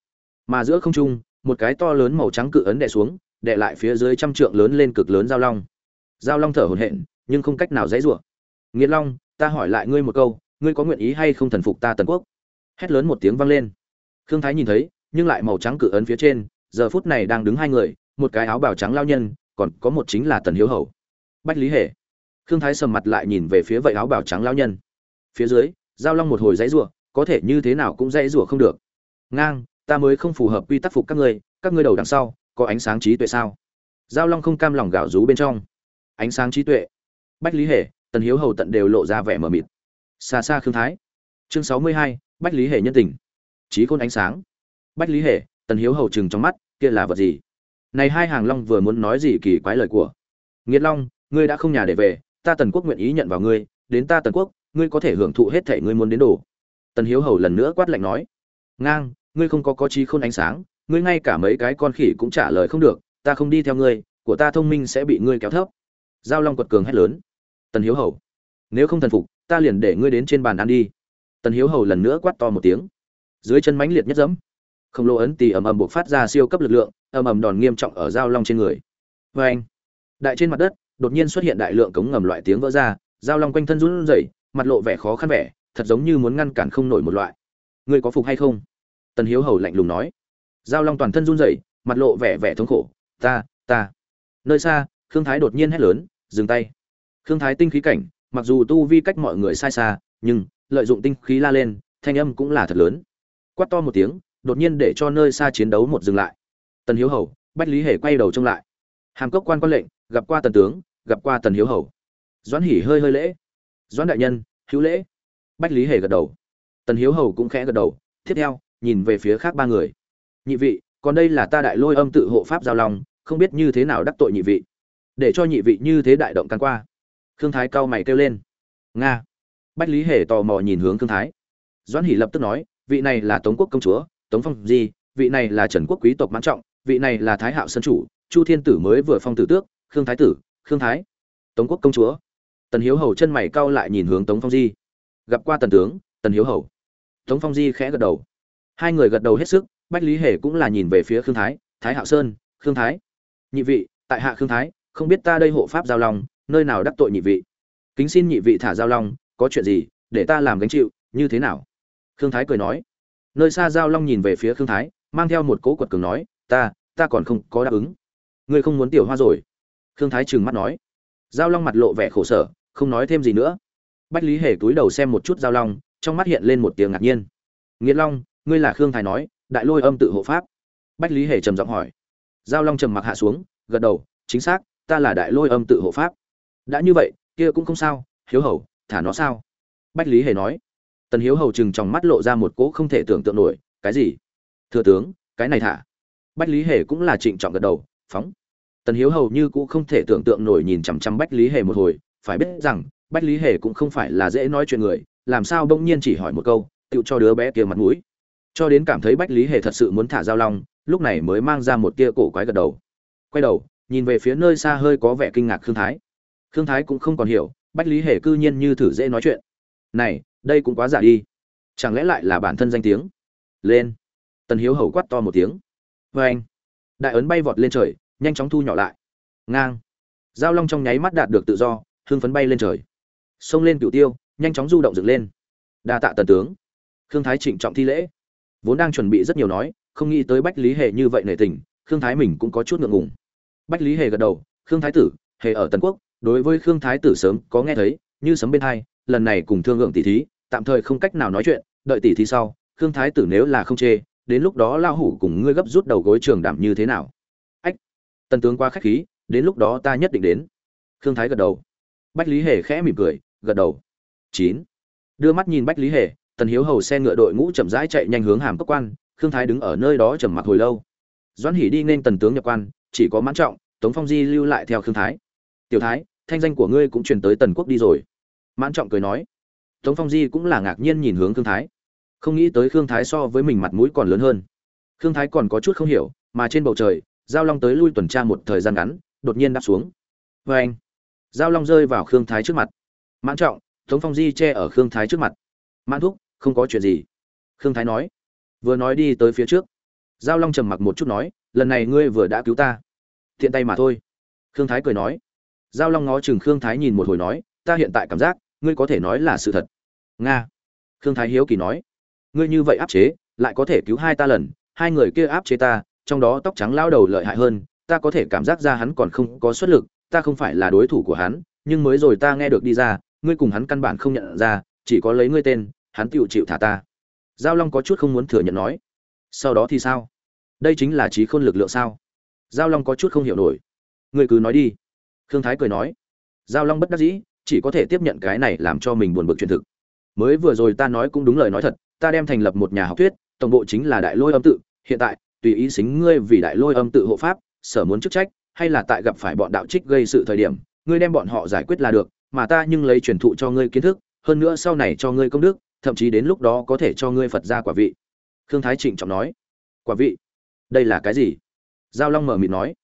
Mà giữa không trung, một cái to lớn màu trắng cự ấn đè xuống, đè lại phía dưới trăm trượng lớn lên cực lớn giao long. Giao long thở hổn hển, nhưng không cách nào dãy rủa. Nghiệt long, ta hỏi lại ngươi một câu, ngươi có nguyện ý hay không thần phục ta tần quốc? Hét lớn một tiếng vang lên. Khương thái nhìn thấy, nhưng lại màu trắng cự ấn phía trên, giờ phút này đang đứng hai người, một cái áo bào trắng lao nhân còn có một chính là tần hiếu hầu. Bách lý hề. Khương thái sầm mặt lại nhìn về phía vậy áo bào trắng lao nhân. Phía dưới, giao long một hồi dãy rủa, có thể như thế nào cũng dãy rủa không được. Ngang, ta mới không phù hợp quy tắc phục các ngươi các ngươi đầu đằng sau, có ánh sáng trí tuệ sao? Giao long không cam lòng gạo rú bên trong. Ánh sáng trí tuệ. Bách lý hề, tần hiếu hầu tận đều lộ ra vẻ mờ mịt. Xa xa khương thái. Chương sáu mươi hai, bách lý hề nhân tình. Trí khôn ánh sáng. Bách lý hề, tần hiếu hầu chừng trong mắt, kia là vật gì? Này hai hàng long vừa muốn nói gì kỳ quái lời của. Nghiệt long, ngươi đã không nhà để về, ta tần quốc nguyện ý nhận vào ngươi, đến ta tần quốc, ngươi có thể hưởng thụ hết thể ngươi muốn đến đồ. Tần hiếu hầu lần nữa quát lạnh nói. Ngang, ngươi không có có trí khôn ánh sáng, ngươi ngay cả mấy cái con khỉ cũng trả lời không được, ta không đi theo ngươi, của ta thông minh sẽ bị ngươi kéo thấp. Giao long quật cường hét lớn. Tần hiếu hầu, nếu không thần phục, ta liền để ngươi đến trên bàn ăn đi. Tần hiếu hầu lần nữa quát to một tiếng. Dưới chân mãnh liệt nhất dẫm. Khổng lồ ấn tì ầm ầm buộc phát ra siêu cấp lực lượng ầm ầm đòn nghiêm trọng ở giao long trên người. Và anh, đại trên mặt đất, đột nhiên xuất hiện đại lượng cống ngầm loại tiếng vỡ ra, giao long quanh thân run rẩy, mặt lộ vẻ khó khăn vẻ, thật giống như muốn ngăn cản không nổi một loại. Ngươi có phục hay không? Tần hiếu hầu lạnh lùng nói. Giao long toàn thân run rẩy, mặt lộ vẻ vẻ thống khổ. Ta ta. Nơi xa, khương thái đột nhiên hét lớn, dừng tay. Khương thái tinh khí cảnh, mặc dù tu vi cách mọi người sai xa, nhưng lợi dụng tinh khí la lên, thanh âm cũng là thật lớn. Quát to một tiếng, đột nhiên để cho nơi xa chiến đấu một dừng lại tần hiếu hầu, bách lý hề quay đầu trông lại. Hàm cốc quan quan lệnh, gặp qua tần tướng, gặp qua tần hiếu hầu. Doãn hỉ hơi hơi lễ. Doãn đại nhân, hữu lễ. Bách lý hề gật đầu. Tần hiếu hầu cũng khẽ gật đầu. Tiếp theo, nhìn về phía khác ba người. Nhị vị, còn đây là ta đại lôi âm tự hộ pháp giao long, không biết như thế nào đắc tội nhị vị. Để cho nhị vị như thế đại động căn qua. Khương thái cao mày kêu lên. Nga. Bách lý hề tò mò nhìn hướng khương thái. Doãn hỷ lập tức nói, vị này là tống quốc công chúa, tống phong di vị này là trần quốc quý tộc mãn trọng, vị này là thái hạo sân chủ, chu thiên tử mới vừa phong tử tước, khương thái tử, khương thái. Tống quốc công chúa. Tần hiếu hầu chân mày cau lại nhìn hướng tống phong di. Gặp qua tần tướng, tần hiếu hầu. Tống phong di khẽ gật đầu. Hai người gật đầu hết sức, bách lý hề cũng là nhìn về phía khương thái thái hạo sơn, khương thái. Nhị vị, tại hạ khương thái, không biết ta đây hộ pháp giao long nơi nào đắc tội nhị vị? Kính xin nhị vị thả giao long có chuyện gì, để ta làm gánh chịu, như thế nào? Khương thái cười nói. Nơi xa giao long nhìn về phía khương thái mang theo một cỗ quật cường nói, ta ta còn không có đáp ứng. Ngươi không muốn tiểu hoa rồi. Khương thái trừng mắt nói. Giao long mặt lộ vẻ khổ sở, không nói thêm gì nữa. Bách lý hề túi đầu xem một chút giao long, trong mắt hiện lên một tiếng ngạc nhiên. Nghiệt long, ngươi là khương thái nói, đại lôi âm tự hộ pháp. Bách lý hề trầm giọng hỏi. Giao long trầm mặc hạ xuống, gật đầu, chính xác, ta là đại lôi âm tự hộ pháp. Đã như vậy, kia cũng không sao, hiếu hầu, thả nó sao? Bách lý hề nói. Tần hiếu hầu chừng trong mắt lộ ra một cỗ không thể tưởng tượng nổi, cái gì? Thừa tướng, cái này thả. Bách lý hề cũng là trịnh trọng gật đầu, phóng. Tần hiếu hầu như cũng không thể tưởng tượng nổi nhìn chằm chằm bách lý hề một hồi, phải biết rằng, bách lý hề cũng không phải là dễ nói chuyện người, làm sao bỗng nhiên chỉ hỏi một câu tự cho đứa bé kia mặt mũi. Cho đến cảm thấy bách lý hề thật sự muốn thả giao long, lúc này mới mang ra một tia cổ quái gật đầu. Quay đầu, nhìn về phía nơi xa hơi có vẻ kinh ngạc khương thái. Khương thái cũng không còn hiểu, bách lý hề cư nhiên như thử dễ nói chuyện. Này, đây cũng quá giả đi. Chẳng lẽ lại là bản thân danh tiếng? Lên tần hiếu hầu quát to một tiếng. Vê anh, đại ấn bay vọt lên trời, nhanh chóng thu nhỏ lại. Ngang. Giao long trong nháy mắt đạt được tự do, hưng phấn bay lên trời. Xông lên cửu tiêu, nhanh chóng du động dựng lên. Đa tạ tần tướng. Khương thái trịnh trọng thi lễ. Vốn đang chuẩn bị rất nhiều nói, không nghĩ tới bách lý hề như vậy nể tình, khương thái mình cũng có chút ngượng ngùng. Bách lý hề gật đầu, khương thái tử, hề ở tần quốc, đối với khương thái tử sớm có nghe thấy, như sấm bên hai, lần này cùng thương lượng tỷ thí, tạm thời không cách nào nói chuyện, đợi tỷ thí sau, khương thái tử nếu là không chê đến lúc đó lao hủ cùng ngươi gấp rút đầu gối trường đảm như thế nào? Ách, tần tướng qua khách khí, đến lúc đó ta nhất định đến. Khương thái gật đầu. Bách lý hề khẽ mỉm cười, gật đầu. Chín. Đưa mắt nhìn bách lý hề, tần hiếu hầu xe ngựa đội ngũ chậm rãi chạy nhanh hướng hàm cốc quan, khương thái đứng ở nơi đó trầm mặc hồi lâu. Doãn hỉ đi nên tần tướng nhập quan, chỉ có mãn trọng, tống phong di lưu lại theo khương thái. Tiểu thái, thanh danh của ngươi cũng truyền tới tần quốc đi rồi. Mãn trọng cười nói. Tống phong di cũng là ngạc nhiên nhìn hướng khương thái không nghĩ tới khương thái so với mình mặt mũi còn lớn hơn. Khương thái còn có chút không hiểu, mà trên bầu trời, giao long tới lui tuần tra một thời gian ngắn, đột nhiên đáp xuống. Vê anh, giao long rơi vào khương thái trước mặt. Mãn trọng, tống phong di che ở khương thái trước mặt. Mãn thúc, không có chuyện gì. Khương thái nói, vừa nói đi tới phía trước. Giao long trầm mặc một chút nói, lần này ngươi vừa đã cứu ta. Thiện tay mà thôi. Khương thái cười nói. Giao long ngó chừng khương thái nhìn một hồi nói, ta hiện tại cảm giác, ngươi có thể nói là sự thật. Nga. Khương thái hiếu kỳ nói ngươi như vậy áp chế, lại có thể cứu hai ta lần, hai người kia áp chế ta, trong đó tóc trắng lao đầu lợi hại hơn, ta có thể cảm giác ra hắn còn không có xuất lực, ta không phải là đối thủ của hắn, nhưng mới rồi ta nghe được đi ra, ngươi cùng hắn căn bản không nhận ra, chỉ có lấy ngươi tên, hắn tựu chịu thả ta. Giao long có chút không muốn thừa nhận nói. Sau đó thì sao? Đây chính là trí khôn lực lượng sao? Giao long có chút không hiểu nổi. Ngươi cứ nói đi. Khương thái cười nói. Giao long bất đắc dĩ, chỉ có thể tiếp nhận cái này làm cho mình buồn bực chuyện thực. Mới vừa rồi ta nói cũng đúng lời nói thật ta đem thành lập một nhà học thuyết, tổng bộ chính là đại lôi âm tự, hiện tại, tùy ý xính ngươi vì đại lôi âm tự hộ pháp, sở muốn chức trách, hay là tại gặp phải bọn đạo trích gây sự thời điểm, ngươi đem bọn họ giải quyết là được, mà ta nhưng lấy truyền thụ cho ngươi kiến thức, hơn nữa sau này cho ngươi công đức, thậm chí đến lúc đó có thể cho ngươi phật ra quả vị. Khương thái trịnh trọng nói. Quả vị? Đây là cái gì? Giao long mở mịt nói.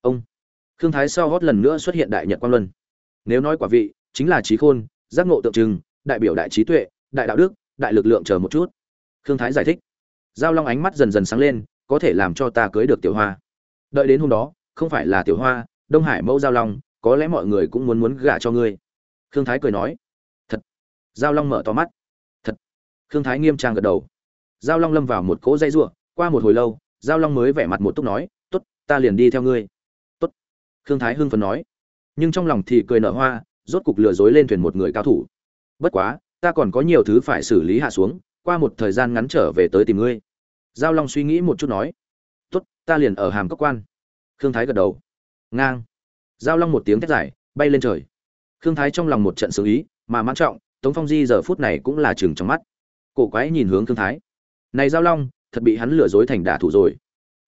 Ông. Khương thái sau gót lần nữa xuất hiện đại nhật quang luân. Nếu nói quả vị, chính là trí khôn, giác ngộ tượng trưng, đại biểu đại trí tuệ, đại đạo đức đại lực lượng chờ một chút. Khương thái giải thích. Giao long ánh mắt dần dần sáng lên, có thể làm cho ta cưới được tiểu hoa. Đợi đến hôm đó, không phải là tiểu hoa, đông hải mẫu giao long, có lẽ mọi người cũng muốn muốn gả cho ngươi. Khương thái cười nói. Thật. Giao long mở to mắt. Thật. Khương thái nghiêm trang gật đầu. Giao long lâm vào một cỗ dây ruộng, qua một hồi lâu, giao long mới vẻ mặt một túc nói t ố t ta liền đi theo ngươi. T ố t khương thái hưng phấn nói. Nhưng trong lòng thì cười nở hoa, rốt cục lừa dối lên thuyền một người cao thủ. Bất quá ta còn có nhiều thứ phải xử lý hạ xuống qua một thời gian ngắn trở về tới tìm ngươi. Giao long suy nghĩ một chút nói. Tốt, ta liền ở hàm cốc quan. Khương thái gật đầu. Ngang. Giao long một tiếng thét dài bay lên trời. Khương thái trong lòng một trận xử ý mà mãn trọng tống phong di giờ phút này cũng là chừng trong mắt. Cổ quái nhìn hướng khương thái. Này giao long thật bị hắn lừa dối thành đả thủ rồi.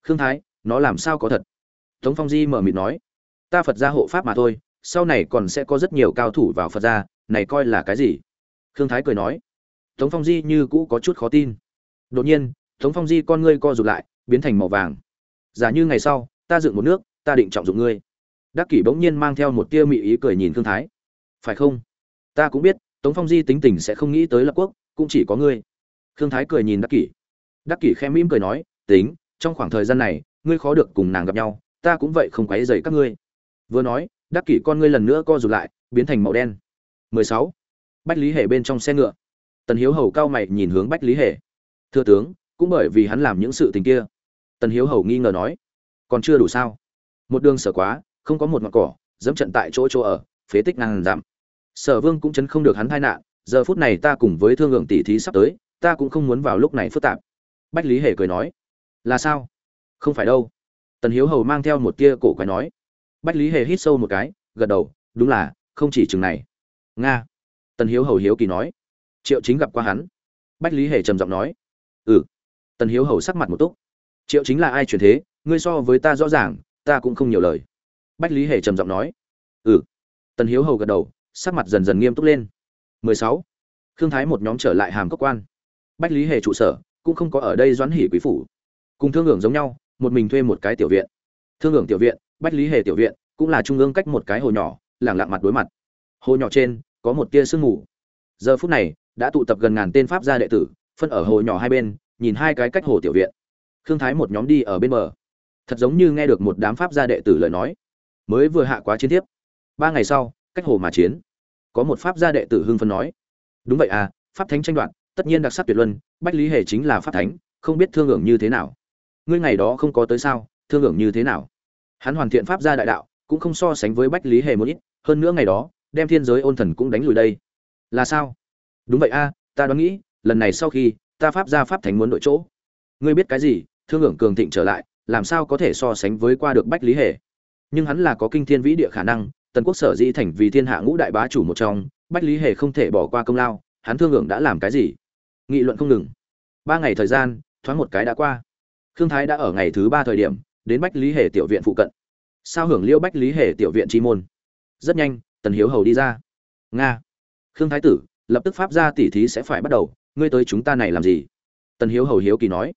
Khương thái nó làm sao có thật? Tống phong di mở mịt nói. Ta phật gia hộ pháp mà thôi sau này còn sẽ có rất nhiều cao thủ vào phật gia này coi là cái gì? Khương thái cười nói, tống phong di như cũ có chút khó tin. Đột nhiên, tống phong di con ngươi co rụt lại, biến thành màu vàng. Giả như ngày sau, ta dựng một nước, ta định trọng dụng ngươi. Đắc kỷ bỗng nhiên mang theo một tia mị ý cười nhìn khương thái. Phải không? Ta cũng biết, tống phong di tính tình sẽ không nghĩ tới lập quốc, cũng chỉ có ngươi. Khương thái cười nhìn đắc kỷ. Đắc kỷ khẽ mỉm cười nói, tính, trong khoảng thời gian này, ngươi khó được cùng nàng gặp nhau, ta cũng vậy không quấy dày các ngươi. Vừa nói, đắc kỷ con ngươi lần nữa co rụt lại, biến thành màu đen. 16 bách lý hề bên trong xe ngựa. Tần hiếu hầu cao mày nhìn hướng bách lý hề. Thưa tướng, cũng bởi vì hắn làm những sự tình kia. Tần hiếu hầu nghi ngờ nói, còn chưa đủ sao? Một đường sở quá, không có một mặt cỏ, dẫm trận tại chỗ chỗ ở, phế tích ngàn dặm. Sở vương cũng chấn không được hắn tai nạn, giờ phút này ta cùng với thương lượng tỷ thí sắp tới, ta cũng không muốn vào lúc này phức tạp. Bách lý hề cười nói, là sao? Không phải đâu. Tần hiếu hầu mang theo một tia cổ quái nói. Bách lý hề hít sâu một cái, gật đầu, đúng là, không chỉ chừng này. Nga tần hiếu hầu hiếu kỳ nói. Triệu chính gặp qua hắn. Bách lý hề trầm giọng nói. Ừ. Tần hiếu hầu sắc mặt một túc. Triệu chính là ai truyền thế? Ngươi so với ta rõ ràng, ta cũng không nhiều lời. Bách lý hề trầm giọng nói. Ừ. Tần hiếu hầu gật đầu, sắc mặt dần dần nghiêm túc lên. 16. khương thái một nhóm trở lại hàm cốc quan. Bách lý hề trụ sở, cũng không có ở đây doãn hỉ quý phủ. Cùng thương hưởng giống nhau, một mình thuê một cái tiểu viện. Thương hưởng tiểu viện, bách lý hề tiểu viện, cũng là trung ương cách một cái hồ nhỏ, lẳng lặng mặt đối mặt. Hồ nhỏ trên có một tia sương mù. Giờ phút này, đã tụ tập gần ngàn tên pháp gia đệ tử, phân ở hồ nhỏ hai bên, nhìn hai cái cách hồ tiểu viện. Khương thái một nhóm đi ở bên bờ. Thật giống như nghe được một đám pháp gia đệ tử lời nói. Mới vừa hạ quá chiến tiếp ba ngày sau, cách hồ mà chiến. Có một pháp gia đệ tử hưng phân nói. Đúng vậy à pháp thánh tranh đoạt, tất nhiên đặc sắc tuyệt luân, bách lý hề chính là pháp thánh, không biết thương hưởng như thế nào. Ngươi ngày đó không có tới sao, thương hưởng như thế nào? Hắn hoàn thiện pháp gia đại đạo, cũng không so sánh với bách lý hề một ít, hơn nữa ngày đó đem thiên giới ôn thần cũng đánh lùi đây. Là sao? Đúng vậy a à, ta đoán nghĩ lần này sau khi ta pháp gia pháp thánh muốn đội chỗ. Ngươi biết cái gì thương hưởng cường thịnh trở lại làm sao có thể so sánh với qua được bách lý hề? Nhưng hắn là có kinh thiên vĩ địa khả năng tần quốc sở dĩ thành vì thiên hạ ngũ đại bá chủ một trong bách lý hề không thể bỏ qua công lao hắn thương hưởng đã làm cái gì? Nghị luận không ngừng. Ba ngày thời gian thoáng một cái đã qua. Khương thái đã ở ngày thứ ba thời điểm đến bách lý hề tiểu viện phụ cận. Sao hưởng liêu bách lý hề tiểu viện chi môn? Rất nhanh tần hiếu hầu đi ra. Nga. Khương thái tử, lập tức pháp ra tỉ thí sẽ phải bắt đầu, ngươi tới chúng ta này làm gì? Tần hiếu hầu hiếu kỳ nói.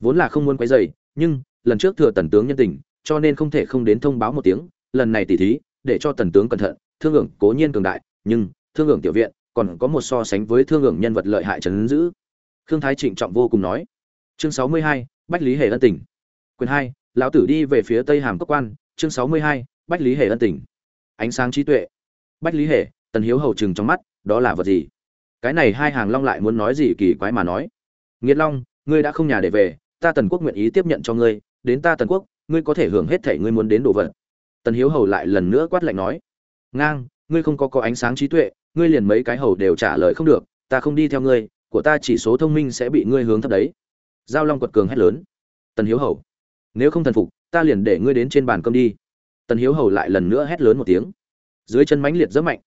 Vốn là không muốn quấy dày nhưng lần trước thừa tần tướng nhân tình, cho nên không thể không đến thông báo một tiếng, lần này tỉ thí, để cho tần tướng cẩn thận, thương hưởng cố nhiên cường đại, nhưng thương hưởng tiểu viện, còn có một so sánh với thương hưởng nhân vật lợi hại trấn giữ. Khương thái trịnh trọng vô cùng nói. Chương sáu mươi hai, bách lý hề ân tỉnh quyền hai, lão tử đi về phía tây hàm cốc quan. Chương sáu mươi hai, bách lý hề ân tỉnh ánh sáng trí tuệ bách lý hề, tần hiếu hầu chừng trong mắt, đó là vật gì? Cái này hai hàng long lại muốn nói gì kỳ quái mà nói? Nghiệt long, ngươi đã không nhà để về, ta tần quốc nguyện ý tiếp nhận cho ngươi, đến ta tần quốc, ngươi có thể hưởng hết thể ngươi muốn đến đồ vật. Tần hiếu hầu lại lần nữa quát lạnh nói, ngang, ngươi không có có ánh sáng trí tuệ, ngươi liền mấy cái hầu đều trả lời không được, ta không đi theo ngươi, của ta chỉ số thông minh sẽ bị ngươi hướng thấp đấy. Giao long quật cường hét lớn, tần hiếu hầu, nếu không thần phục, ta liền để ngươi đến trên bàn cơm đi. Tần hiếu hầu lại lần nữa hét lớn một tiếng dưới chân mãnh liệt rất mạnh.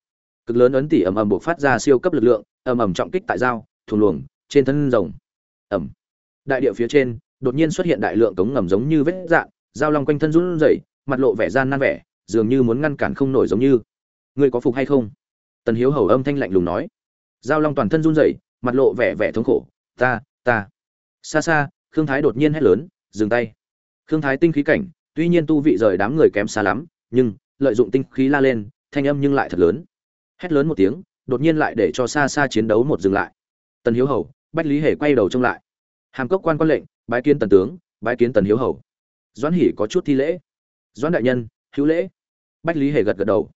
Cực lớn ấn tỉ ầm ầm buộc phát ra siêu cấp lực lượng, ầm ầm trọng kích tại dao, thùng luồng, trên thân rồng. Ầm. Đại địa phía trên, đột nhiên xuất hiện đại lượng cống ngầm giống như vết dạn dao long quanh thân run rẩy, mặt lộ vẻ gian nan vẻ, dường như muốn ngăn cản không nổi giống như. Ngươi có phục hay không? Tần hiếu hầu âm thanh lạnh lùng nói. Dao long toàn thân run rẩy, mặt lộ vẻ vẻ thống khổ. Ta ta. Xa xa, khương thái đột nhiên hét lớn, dừng tay. Khương thái tinh khí cảnh, tuy nhiên tu vị rời đám người kém xa lắm, nhưng, lợi dụng tinh khí la lên thanh âm nhưng lại thật lớn. Hét lớn một tiếng, đột nhiên lại để cho xa xa chiến đấu một dừng lại. Tần hiếu hầu, bách lý hề quay đầu trông lại. Hàm cốc quan quan lệnh, bái kiến tần tướng, bái kiến tần hiếu hầu. Doãn hỉ có chút thi lễ. Doãn đại nhân, hữu lễ. Bách lý hề gật gật đầu.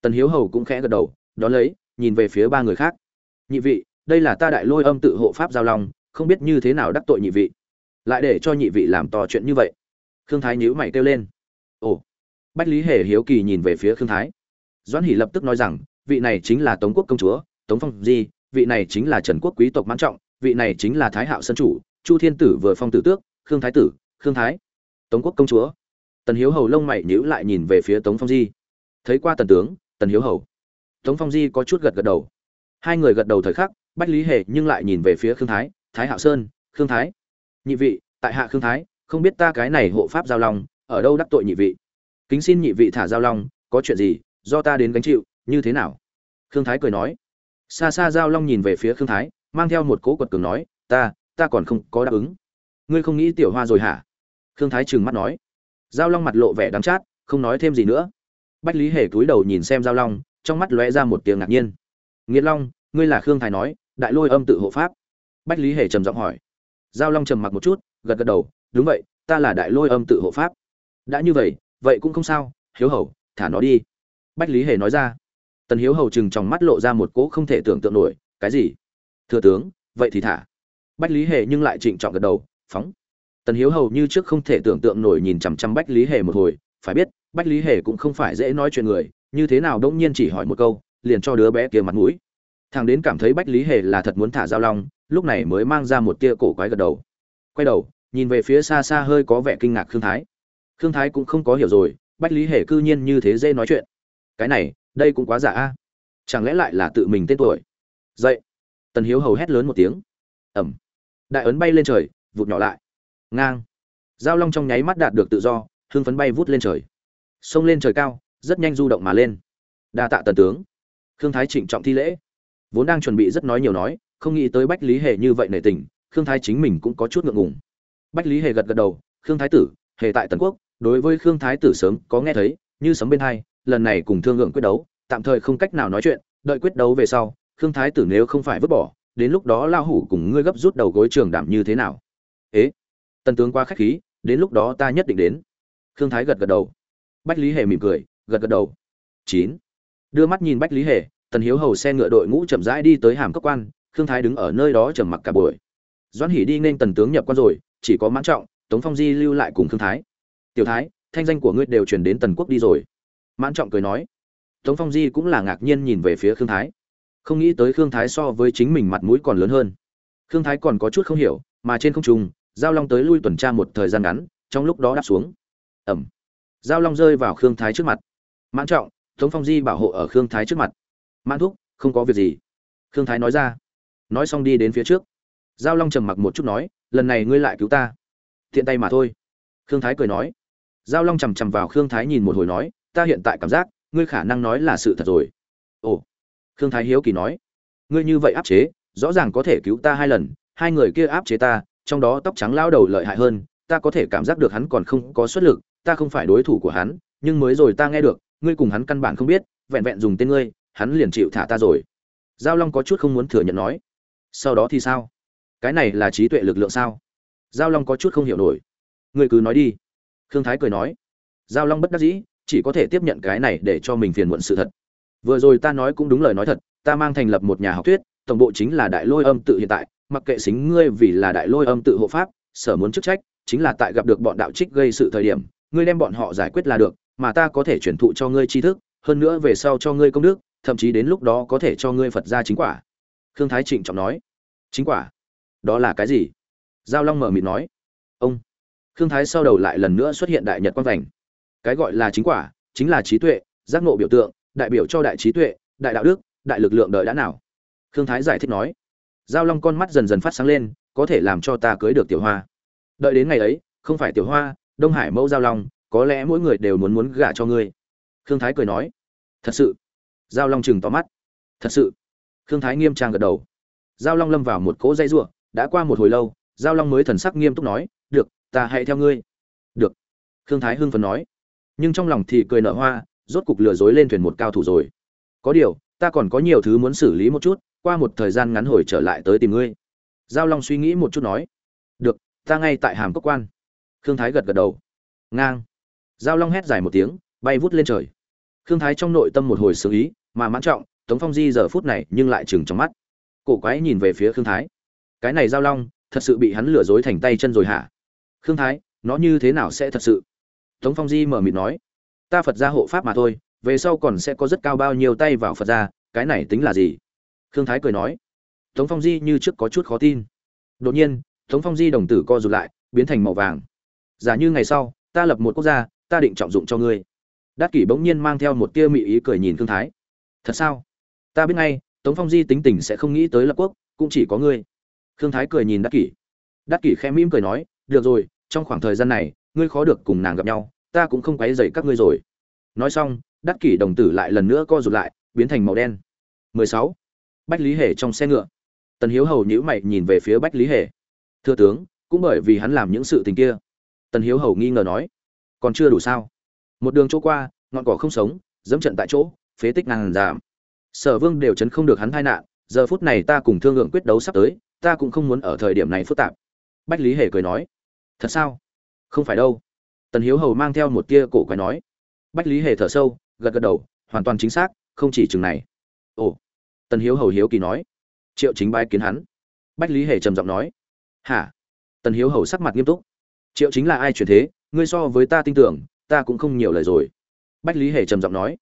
Tần hiếu hầu cũng khẽ gật đầu, đón lấy, nhìn về phía ba người khác. Nhị vị, đây là ta đại lôi âm tự hộ pháp giao long, không biết như thế nào đắc tội nhị vị. Lại để cho nhị vị làm to chuyện như vậy. Khương thái nhíu mày kêu lên. Ồ. Bách lý hề hiếu kỳ nhìn về phía khương thái doãn hỷ lập tức nói rằng, vị này chính là tống quốc công chúa, tống phong di, vị này chính là trần quốc quý tộc mãn trọng, vị này chính là thái hạo sân chủ, chu thiên tử vừa phong tử tước, khương thái tử, khương thái. Tống quốc công chúa. Tần hiếu hầu lông mày nhíu lại nhìn về phía tống phong di. Thấy qua tần tướng, tần hiếu hầu. Tống phong di có chút gật gật đầu. Hai người gật đầu thời khắc, bách lý hề nhưng lại nhìn về phía khương thái thái hạo sơn, khương thái. Nhị vị, tại hạ khương thái, không biết ta cái này hộ pháp giao long, ở đâu đắc tội nhị vị? Kính xin nhị vị thả giao long, có chuyện gì? Do ta đến gánh chịu, như thế nào? Khương thái cười nói. Xa xa giao long nhìn về phía khương thái, mang theo một cố quật cường nói, ta ta còn không có đáp ứng. Ngươi không nghĩ tiểu hoa rồi hả? Khương thái trừng mắt nói. Giao long mặt lộ vẻ đắng chát, không nói thêm gì nữa. Bách lý hề cúi đầu nhìn xem giao long, trong mắt lóe ra một tiếng ngạc nhiên. Nghiệt long, ngươi là khương thái nói, đại lôi âm tự hộ pháp. Bách lý hề trầm giọng hỏi. Giao long trầm mặc một chút, gật gật đầu, đúng vậy, ta là đại lôi âm tự hộ pháp. Đã như vậy vậy cũng không sao, hiếu hầu, thả nó đi bách lý hề nói ra. Tần hiếu hầu chừng trong mắt lộ ra một cỗ không thể tưởng tượng nổi. Cái gì? Thừa tướng, vậy thì thả. Bách lý hề nhưng lại trịnh trọng gật đầu, phóng. Tần hiếu hầu như trước không thể tưởng tượng nổi nhìn chằm chằm bách lý hề một hồi. Phải biết, bách lý hề cũng không phải dễ nói chuyện người. Như thế nào đông nhiên chỉ hỏi một câu, liền cho đứa bé kia mặt mũi. Thằng đến cảm thấy bách lý hề là thật muốn thả giao long, lúc này mới mang ra một tia cổ quái gật đầu. Quay đầu, nhìn về phía xa xa hơi có vẻ kinh ngạc khương thái. Khương thái cũng không có hiểu rồi, bách lý hề cư nhiên như thế dễ nói chuyện cái này, đây cũng quá giả a. Chẳng lẽ lại là tự mình tên tuổi? Dậy. Tần hiếu hầu hét lớn một tiếng. Ẩm đại ấn bay lên trời, vụt nhỏ lại. Ngang. Giao long trong nháy mắt đạt được tự do hương phấn bay vút lên trời. Xông lên trời cao, rất nhanh du động mà lên. Đa tạ tần tướng. Khương thái trịnh trọng thi lễ. Vốn đang chuẩn bị rất nói nhiều nói, không nghĩ tới bách lý hề như vậy nể tình, khương thái chính mình cũng có chút ngượng ngùng. Bách lý hề gật gật đầu, khương thái tử, hề tại tần quốc, đối với khương thái tử sớm có nghe thấy, như sấm bên hai lần này cùng thương lượng quyết đấu, tạm thời không cách nào nói chuyện, đợi quyết đấu về sau, khương thái tử nếu không phải vứt bỏ, đến lúc đó lao hủ cùng ngươi gấp rút đầu gối trường đảm như thế nào? Ế, tần tướng qua khách khí, đến lúc đó ta nhất định đến. Khương thái gật gật đầu. Bách lý hề mỉm cười, gật gật đầu. Chín. Đưa mắt nhìn bách lý hề, tần hiếu hầu xe ngựa đội ngũ chậm rãi đi tới hàm cấp quan, khương thái đứng ở nơi đó trầm mặc cả buổi. Doãn hỉ đi nên tần tướng nhập quan rồi, chỉ có mãn trọng, tống phong di lưu lại cùng khương thái. Tiểu thái, thanh danh của ngươi đều truyền đến tần quốc đi rồi mãn trọng cười nói, tống phong di cũng là ngạc nhiên nhìn về phía khương thái. Không nghĩ tới khương thái so với chính mình mặt mũi còn lớn hơn. Khương thái còn có chút không hiểu, mà trên không trung, giao long tới lui tuần tra một thời gian ngắn, trong lúc đó đáp xuống. Ẩm. Giao long rơi vào khương thái trước mặt. Mãn trọng, tống phong di bảo hộ ở khương thái trước mặt. Mãn thúc, không có việc gì. Khương thái nói ra. Nói xong đi đến phía trước. Giao long trầm mặc một chút nói, lần này ngươi lại cứu ta. Thiện tay mà thôi. Khương thái cười nói. Giao long chằm chằm vào khương thái nhìn một hồi nói ta hiện tại cảm giác, ngươi khả năng nói là sự thật rồi. Ồ, khương thái hiếu kỳ nói, ngươi như vậy áp chế, rõ ràng có thể cứu ta hai lần, hai người kia áp chế ta, trong đó tóc trắng lao đầu lợi hại hơn, ta có thể cảm giác được hắn còn không có xuất lực, ta không phải đối thủ của hắn, nhưng mới rồi ta nghe được, ngươi cùng hắn căn bản không biết, vẹn vẹn dùng tên ngươi, hắn liền chịu thả ta rồi. Giao long có chút không muốn thừa nhận nói, sau đó thì sao? Cái này là trí tuệ lực lượng sao? Giao long có chút không hiểu nổi. Ngươi cứ nói đi. Khương thái cười nói, giao long bất đắc dĩ chỉ có thể tiếp nhận cái này để cho mình phiền muộn sự thật. Vừa rồi ta nói cũng đúng lời nói thật, ta mang thành lập một nhà học thuyết, tổng bộ chính là đại lôi âm tự hiện tại, mặc kệ xính ngươi vì là đại lôi âm tự hộ pháp, sở muốn chức trách, chính là tại gặp được bọn đạo trích gây sự thời điểm, ngươi đem bọn họ giải quyết là được, mà ta có thể chuyển thụ cho ngươi tri thức, hơn nữa về sau cho ngươi công đức, thậm chí đến lúc đó có thể cho ngươi phật ra chính quả. Khương thái trịnh trọng nói. Chính quả? Đó là cái gì? Giao long mở mịt nói. Ông. Khương thái sau đầu lại lần nữa xuất hiện đại nhật quang vành cái gọi là chính quả, chính là trí tuệ, giác ngộ biểu tượng, đại biểu cho đại trí tuệ, đại đạo đức, đại lực lượng đợi đã nào. Khương thái giải thích nói. Giao long con mắt dần dần phát sáng lên, có thể làm cho ta cưới được tiểu hoa. Đợi đến ngày ấy, không phải tiểu hoa, đông hải mẫu giao long, có lẽ mỗi người đều muốn muốn gả cho ngươi. Khương thái cười nói. Thật sự. Giao long chừng tóm mắt. Thật sự. Khương thái nghiêm trang gật đầu. Giao long lâm vào một cỗ dây ruộng đã qua một hồi lâu, giao long mới thần sắc nghiêm túc nói, được, ta hãy theo ngươi. Được. Khương thái hưng phấn nói nhưng trong lòng thì cười nở hoa, rốt cục lừa dối lên thuyền một cao thủ rồi. Có điều, ta còn có nhiều thứ muốn xử lý một chút, qua một thời gian ngắn hồi trở lại tới tìm ngươi. Giao long suy nghĩ một chút nói. Được, ta ngay tại hàm cốc quan. Khương thái gật gật đầu. Ngang. Giao long hét dài một tiếng, bay vút lên trời. Khương thái trong nội tâm một hồi xử ý, mà mãn trọng, tống phong di giờ phút này nhưng lại chừng trong mắt. Cổ quái nhìn về phía khương thái. Cái này giao long, thật sự bị hắn lừa dối thành tay chân rồi hả? Khương thái, nó như thế nào sẽ thật sự? Tống phong di mở mịt nói, ta phật gia hộ pháp mà thôi, về sau còn sẽ có rất cao bao nhiêu tay vào phật gia, cái này tính là gì? Khương thái cười nói, tống phong di như trước có chút khó tin. Đột nhiên, tống phong di đồng tử co rụt lại, biến thành màu vàng. Giả như ngày sau, ta lập một quốc gia, ta định trọng dụng cho ngươi. Đát kỷ bỗng nhiên mang theo một tia mị ý cười nhìn khương thái. Thật sao? Ta biết ngay, tống phong di tính tình sẽ không nghĩ tới lập quốc, cũng chỉ có ngươi. Khương thái cười nhìn Đát kỷ. Đát kỷ khẽ mỉm cười nói, được rồi, trong khoảng thời gian này ngươi khó được cùng nàng gặp nhau, ta cũng không quấy rầy các ngươi rồi. Nói xong, đắc kỷ đồng tử lại lần nữa co rụt lại, biến thành màu đen. 16. bách lý hề trong xe ngựa. Tần hiếu hầu nhíu mày nhìn về phía bách lý hề. Thưa tướng, cũng bởi vì hắn làm những sự tình kia. Tần hiếu hầu nghi ngờ nói. Còn chưa đủ sao? Một đường chỗ qua, ngọn cỏ không sống, dẫm trận tại chỗ, phế tích ngàn giảm. Sở vương đều chấn không được hắn tai nạn, giờ phút này ta cùng thương lượng quyết đấu sắp tới, ta cũng không muốn ở thời điểm này phức tạp. Bách lý hề cười nói. Thật sao? Không phải đâu. Tần hiếu hầu mang theo một tia cổ quái nói. Bách lý hề thở sâu, gật gật đầu, hoàn toàn chính xác, không chỉ chừng này. Ồ. Tần hiếu hầu hiếu kỳ nói. Triệu chính bái kiến hắn. Bách lý hề trầm giọng nói. Hả? Tần hiếu hầu sắc mặt nghiêm túc. Triệu chính là ai chuyển thế? Ngươi so với ta tin tưởng, ta cũng không nhiều lời rồi. Bách lý hề trầm giọng nói.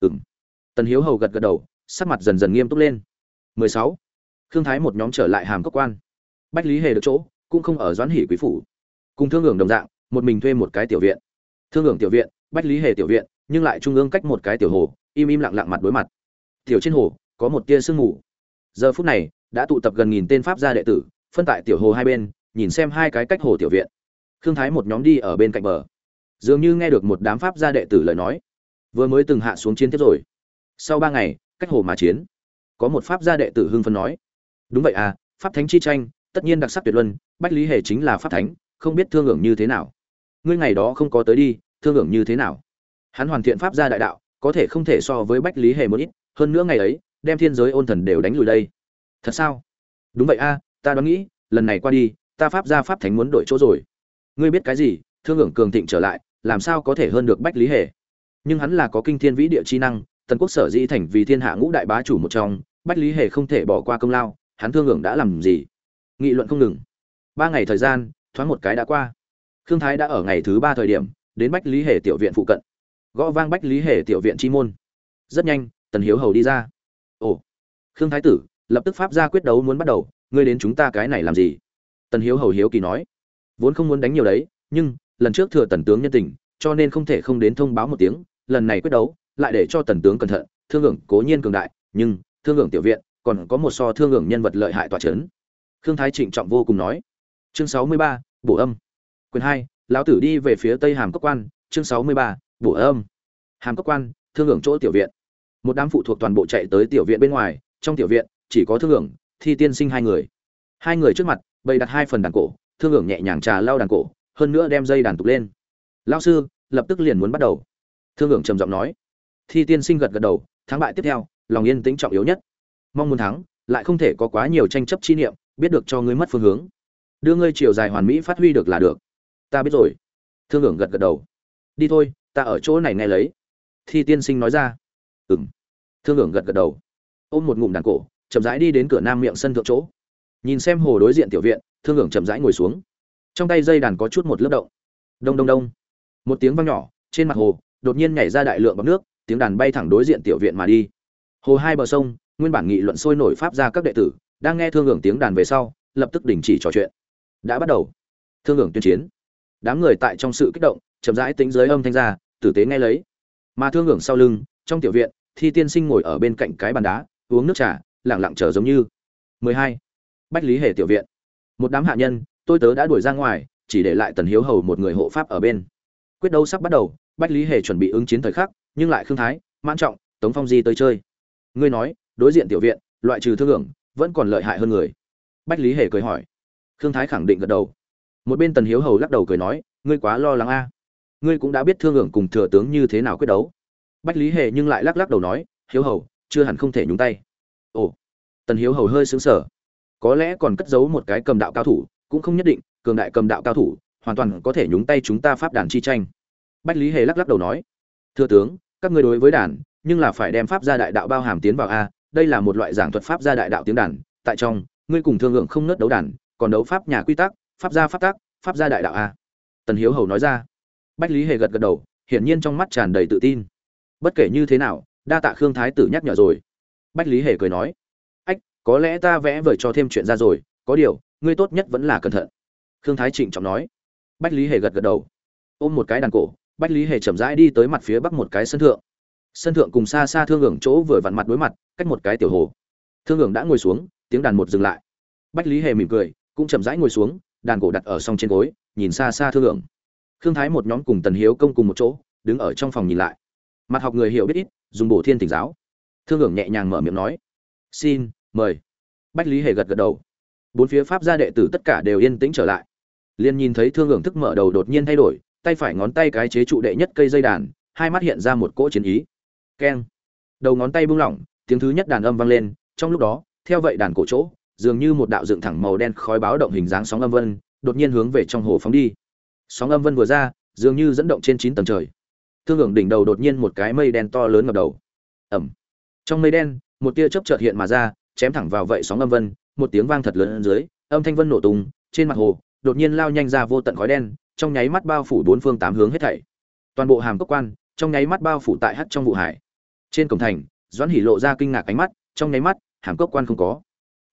Ừ m tần hiếu hầu gật gật đầu, sắc mặt dần dần nghiêm túc lên. 16. khương thái một nhóm trở lại hàm cốc quan. Bách lý hề được chỗ, cũng không ở doãn hỉ quý phủ cùng thương hưởng đồng dạng, một mình thuê một cái tiểu viện. Thương hưởng tiểu viện, bách lý hề tiểu viện, nhưng lại trung ương cách một cái tiểu hồ, im im lặng lặng mặt đối mặt. Tiểu trên hồ, có một tia sương mù. Giờ phút này, đã tụ tập gần nghìn tên pháp gia đệ tử, phân tại tiểu hồ hai bên, nhìn xem hai cái cách hồ tiểu viện. Khương thái một nhóm đi ở bên cạnh bờ. Dường như nghe được một đám pháp gia đệ tử lời nói. Vừa mới từng hạ xuống chiến tiếp rồi. Sau ba ngày, cách hồ mà chiến. Có một pháp gia đệ tử hưng phân nói. Đúng vậy à pháp thánh chi tranh, tất nhiên đặc sắc tuyệt luân, bách lý hề chính là pháp thánh không biết thương hưởng như thế nào. Ngươi ngày đó không có tới đi, thương hưởng như thế nào? Hắn hoàn thiện pháp gia đại đạo, có thể không thể so với bách lý hề một ít, hơn nữa ngày ấy, đem thiên giới ôn thần đều đánh lùi đây. Thật sao? Đúng vậy a, ta đoán nghĩ, lần này qua đi, ta pháp gia pháp thánh muốn đổi chỗ rồi. Ngươi biết cái gì, thương hưởng cường thịnh trở lại, làm sao có thể hơn được bách lý hề? Nhưng hắn là có kinh thiên vĩ địa chi năng, tần quốc sở dĩ thành vì thiên hạ ngũ đại bá chủ một trong, bách lý hề không thể bỏ qua công lao, hắn thương hưởng đã làm gì? Nghị luận không ngừng. Ba ngày thời gian thoáng một cái đã qua. Khương thái đã ở ngày thứ ba thời điểm, đến bách lý hề tiểu viện phụ cận. Gõ vang bách lý hề tiểu viện chi môn. Rất nhanh, tần hiếu hầu đi ra. Ồ, khương thái tử, lập tức pháp ra quyết đấu muốn bắt đầu, ngươi đến chúng ta cái này làm gì? Tần hiếu hầu hiếu kỳ nói. Vốn không muốn đánh nhiều đấy, nhưng, lần trước thừa tần tướng nhân tình, cho nên không thể không đến thông báo một tiếng, lần này quyết đấu, lại để cho tần tướng cẩn thận, thương hưởng cố nhiên cường đại, nhưng, thương hưởng tiểu viện, còn có một so thương hưởng nhân vật lợi hại tòa trấn khương thái trịnh trọng vô cùng nói. Chương sáu mươi ba bổ âm. Quyền hai, lão tử đi về phía tây hàm cốc quan, chương sáu mươi ba, bổ âm. Hàm cốc quan, thương hưởng chỗ tiểu viện. Một đám phụ thuộc toàn bộ chạy tới tiểu viện bên ngoài, trong tiểu viện, chỉ có thương hưởng, thi tiên sinh hai người. Hai người trước mặt, bày đặt hai phần đàn cổ, thương hưởng nhẹ nhàng trà lau đàn cổ, hơn nữa đem dây đàn tục lên. Lao sư, lập tức liền muốn bắt đầu. Thương hưởng trầm giọng nói. Thi tiên sinh gật gật đầu, thắng bại tiếp theo, lòng yên tĩnh trọng yếu nhất. Mong muốn thắng, lại không thể có quá nhiều tranh chấp chi niệm, biết được cho ngươi mất phương hướng đưa ngươi chiều dài hoàn mỹ phát huy được là được. Ta biết rồi. Thương hưởng gật gật đầu. Đi thôi, ta ở chỗ này nghe lấy. Thi tiên sinh nói ra. Ừng thương hưởng gật gật đầu. Ôm một ngụm đàn cổ, chậm rãi đi đến cửa nam miệng sân thượng chỗ. Nhìn xem hồ đối diện tiểu viện, thương hưởng chậm rãi ngồi xuống. Trong tay dây đàn có chút một lớp động đông đông đông. Một tiếng vang nhỏ, trên mặt hồ, đột nhiên nhảy ra đại lượng bọc nước, tiếng đàn bay thẳng đối diện tiểu viện mà đi. Hồ hai bờ sông, nguyên bản nghị luận sôi nổi pháp ra các đệ tử, đang nghe thương hưởng tiếng đàn về sau, lập tức đình chỉ trò chuyện đã bắt đầu. Thương hưởng tuyên chiến. Đám người tại trong sự kích động, chậm rãi tính giới âm thanh ra, tử tế nghe lấy. Mà thương hưởng sau lưng, trong tiểu viện, thi tiên sinh ngồi ở bên cạnh cái bàn đá, uống nước trà lẳng lặng chờ giống như. 12. bách lý hề tiểu viện. Một đám hạ nhân, tôi tớ đã đuổi ra ngoài, chỉ để lại tần hiếu hầu một người hộ pháp ở bên. Quyết đấu sắp bắt đầu, bách lý hề chuẩn bị ứng chiến thời khắc, nhưng lại khương thái, mãn trọng, tống phong di tới chơi. Ngươi nói, đối diện tiểu viện, loại trừ thương hưởng, vẫn còn lợi hại hơn người. Bách lý hề cười hỏi khương thái khẳng định gật đầu. Một bên tần hiếu hầu lắc đầu cười nói, ngươi quá lo lắng a. Ngươi cũng đã biết thương hưởng cùng thừa tướng như thế nào quyết đấu. Bách lý hề nhưng lại lắc lắc đầu nói, hiếu hầu, chưa hẳn không thể nhúng tay. Ồ. Tần hiếu hầu hơi xứng sở có lẽ còn cất giấu một cái cầm đạo cao thủ, cũng không nhất định, cường đại cầm đạo cao thủ, hoàn toàn có thể nhúng tay chúng ta pháp đàn chi tranh. Bách lý hề lắc lắc đầu nói thưa tướng, các ngươi đối với đàn, nhưng là phải đem pháp gia đại đạo bao hàm tiến vào a, đây là một loại giảng thuật pháp gia đại đạo tiếng đàn, tại trong, ngươi cùng thương lượng không nớt đấu đàn còn đấu pháp nhà quy tắc, pháp gia pháp tắc, pháp gia đại đạo a. Tần hiếu hầu nói ra. Bách lý hề gật gật đầu, hiển nhiên trong mắt tràn đầy tự tin. Bất kể như thế nào, đa tạ khương thái tử nhắc nhở rồi. Bách lý hề cười nói. Ách, có lẽ ta vẽ vời cho thêm chuyện ra rồi, có điều, ngươi tốt nhất vẫn là cẩn thận. Khương thái trịnh trọng nói. Bách lý hề gật gật đầu. Ôm một cái đàn cổ, bách lý hề chậm rãi đi tới mặt phía bắc một cái sân thượng. Sân thượng cùng xa xa thương hưởng chỗ vừa vặn mặt đối mặt, cách một cái tiểu hồ. Thương hưởng đã ngồi xuống, tiếng đàn một dừng lại. Bách lý hề mỉm cười cũng chậm rãi ngồi xuống, đàn cổ đặt ở song trên gối, nhìn xa xa thương lượng. Khương thái một nhóm cùng tần hiếu công cùng một chỗ, đứng ở trong phòng nhìn lại. Mặt học người hiểu biết ít, dùng bổ thiên tỉnh giáo. Thương hưởng nhẹ nhàng mở miệng nói, xin mời. Bách lý hề gật gật đầu. Bốn phía pháp gia đệ tử tất cả đều yên tĩnh trở lại. Liên nhìn thấy thương hưởng thức mở đầu đột nhiên thay đổi, tay phải ngón tay cái chế trụ đệ nhất cây dây đàn, hai mắt hiện ra một cỗ chiến ý. Keng. Đầu ngón tay buông lỏng, tiếng thứ nhất đàn âm vang lên, trong lúc đó, theo vậy đàn cổ chỗ dường như một đạo dựng thẳng màu đen khói báo động hình dáng sóng âm vân, đột nhiên hướng về trong hồ phóng đi. Sóng âm vân vừa ra, dường như dẫn động trên chín tầng trời. Thương hưởng đỉnh đầu đột nhiên một cái mây đen to lớn ngập đầu. Ầm. trong mây đen, một tia chớp chợt hiện mà ra, chém thẳng vào vậy sóng âm vân, một tiếng vang thật lớn dưới, âm thanh vân nổ tung, trên mặt hồ, đột nhiên lao nhanh ra vô tận khói đen, trong nháy mắt bao phủ bốn phương tám hướng hết thảy. Toàn bộ hàm cốc quan, trong nháy mắt bao phủ tại hắc trong vụ hải. Trên cổng thành, doãn hỉ lộ ra kinh ngạc ánh mắt, trong nháy mắt, hàm cốc quan không có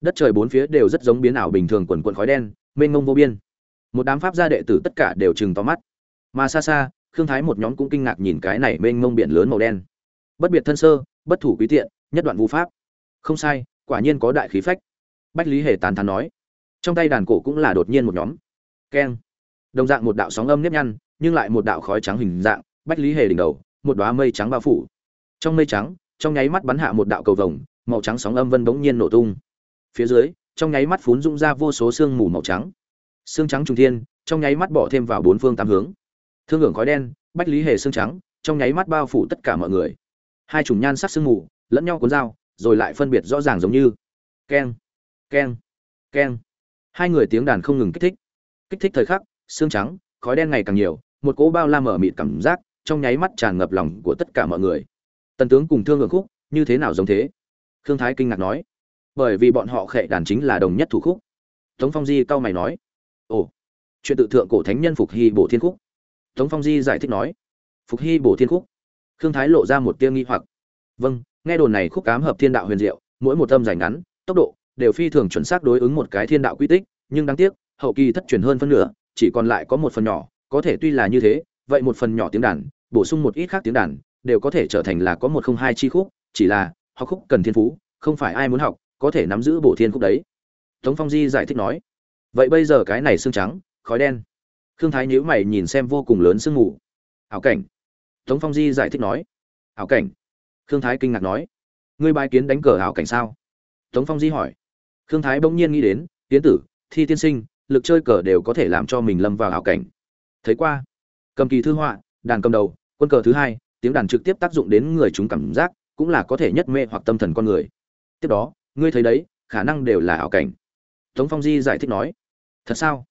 đất trời bốn phía đều rất giống biến ảo bình thường quần quần khói đen, mênh mông vô biên. Một đám pháp gia đệ tử tất cả đều chừng to mắt. Mà xa xa, khương thái một nhóm cũng kinh ngạc nhìn cái này mênh mông biển lớn màu đen. Bất biệt thân sơ, bất thủ quý tiện, nhất đoạn vũ pháp. Không sai, quả nhiên có đại khí phách. Bách lý hề tán thán nói, trong tay đàn cổ cũng là đột nhiên một nhóm. Keng. Đồng dạng một đạo sóng âm nếp nhăn, nhưng lại một đạo khói trắng hình dạng, bách lý hề đỉnh đầu, một đoá mây trắng bao phủ. Trong mây trắng, trong nháy mắt bắn hạ một đạo cầu vồng, màu trắng sóng âm vân bỗng nhiên nổ tung phía dưới, trong nháy mắt phún rung ra vô số sương mù màu trắng. Xương trắng trung thiên, trong nháy mắt bỏ thêm vào bốn phương tám hướng. Thương hưởng khói đen, bách lý hề xương trắng, trong nháy mắt bao phủ tất cả mọi người. Hai chủng nhan sắc sương mù, lẫn nhau cuốn dao, rồi lại phân biệt rõ ràng giống như. Keng keng keng. Hai người tiếng đàn không ngừng kích thích. Kích thích thời khắc, xương trắng, khói đen ngày càng nhiều, một cỗ bao la mở mịt cảm giác, trong nháy mắt tràn ngập lòng của tất cả mọi người. Tần tướng cùng thương ngưỡng khúc, như thế nào giống thế? Khương thái kinh ngạc nói bởi vì bọn họ khệ đàn chính là đồng nhất thủ khúc. Tống phong di cau mày nói, ồ, chuyện tự thượng cổ thánh nhân phục hy bổ thiên khúc. Tống phong di giải thích nói, phục hy bổ thiên khúc. Khương thái lộ ra một tia nghi hoặc. Vâng nghe đồn này khúc cám hợp thiên đạo huyền diệu, mỗi một âm dài ngắn, tốc độ đều phi thường chuẩn xác đối ứng một cái thiên đạo quy tích, nhưng đáng tiếc, hậu kỳ thất truyền hơn phân nửa, chỉ còn lại có một phần nhỏ, có thể tuy là như thế, vậy một phần nhỏ tiếng đàn, bổ sung một ít khác tiếng đàn, đều có thể trở thành là có một không hai chi khúc, chỉ là học khúc cần thiên phú, không phải ai muốn học có thể nắm giữ bổ thiên khúc đấy. Tống phong di giải thích nói, vậy bây giờ cái này xương trắng, khói đen. Khương thái nhíu mày nhìn xem vô cùng lớn sương mù. Ảo cảnh. Tống phong di giải thích nói, ảo cảnh. Khương thái kinh ngạc nói, ngươi bài kiến đánh cờ ảo cảnh sao? Tống phong di hỏi. Khương thái bỗng nhiên nghĩ đến tiến tử, thi tiên sinh, lực chơi cờ đều có thể làm cho mình lâm vào ảo cảnh. Thấy qua, cầm kỳ thư họa, đàn cầm đầu, quân cờ thứ hai, tiếng đàn trực tiếp tác dụng đến người chúng cảm giác, cũng là có thể nhất mê hoặc tâm thần con người. Tiếp đó ngươi thấy đấy, khả năng đều là ảo cảnh. Tống phong di giải thích nói, thật sao?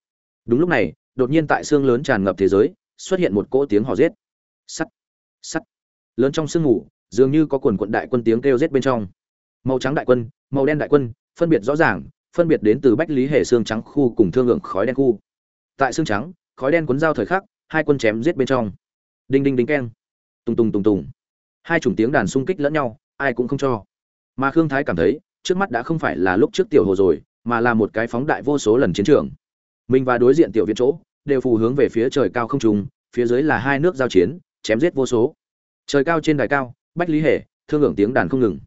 Đúng lúc này, đột nhiên tại xương lớn tràn ngập thế giới, xuất hiện một cỗ tiếng hò rết sắt sắt. Lớn trong sương ngủ dường như có quần quận đại quân tiếng kêu rết bên trong. Màu trắng đại quân, màu đen đại quân, phân biệt rõ ràng, phân biệt đến từ bách lý hệ xương trắng khu cùng thương lượng khói đen khu. Tại xương trắng, khói đen cuốn dao thời khắc, hai quân chém giết bên trong. Đinh đinh đinh keng. Tùng tùng tùng tùng. Hai chủng tiếng đàn xung kích lẫn nhau, ai cũng không cho. Mà khương thái cảm thấy trước mắt đã không phải là lúc trước tiểu hồ rồi, mà là một cái phóng đại vô số lần chiến trường. Mình và đối diện tiểu viện chỗ, đều phù hướng về phía trời cao không trùng phía dưới là hai nước giao chiến, chém giết vô số. Trời cao trên đài cao, bách lý hệ thương hưởng tiếng đàn không ngừng.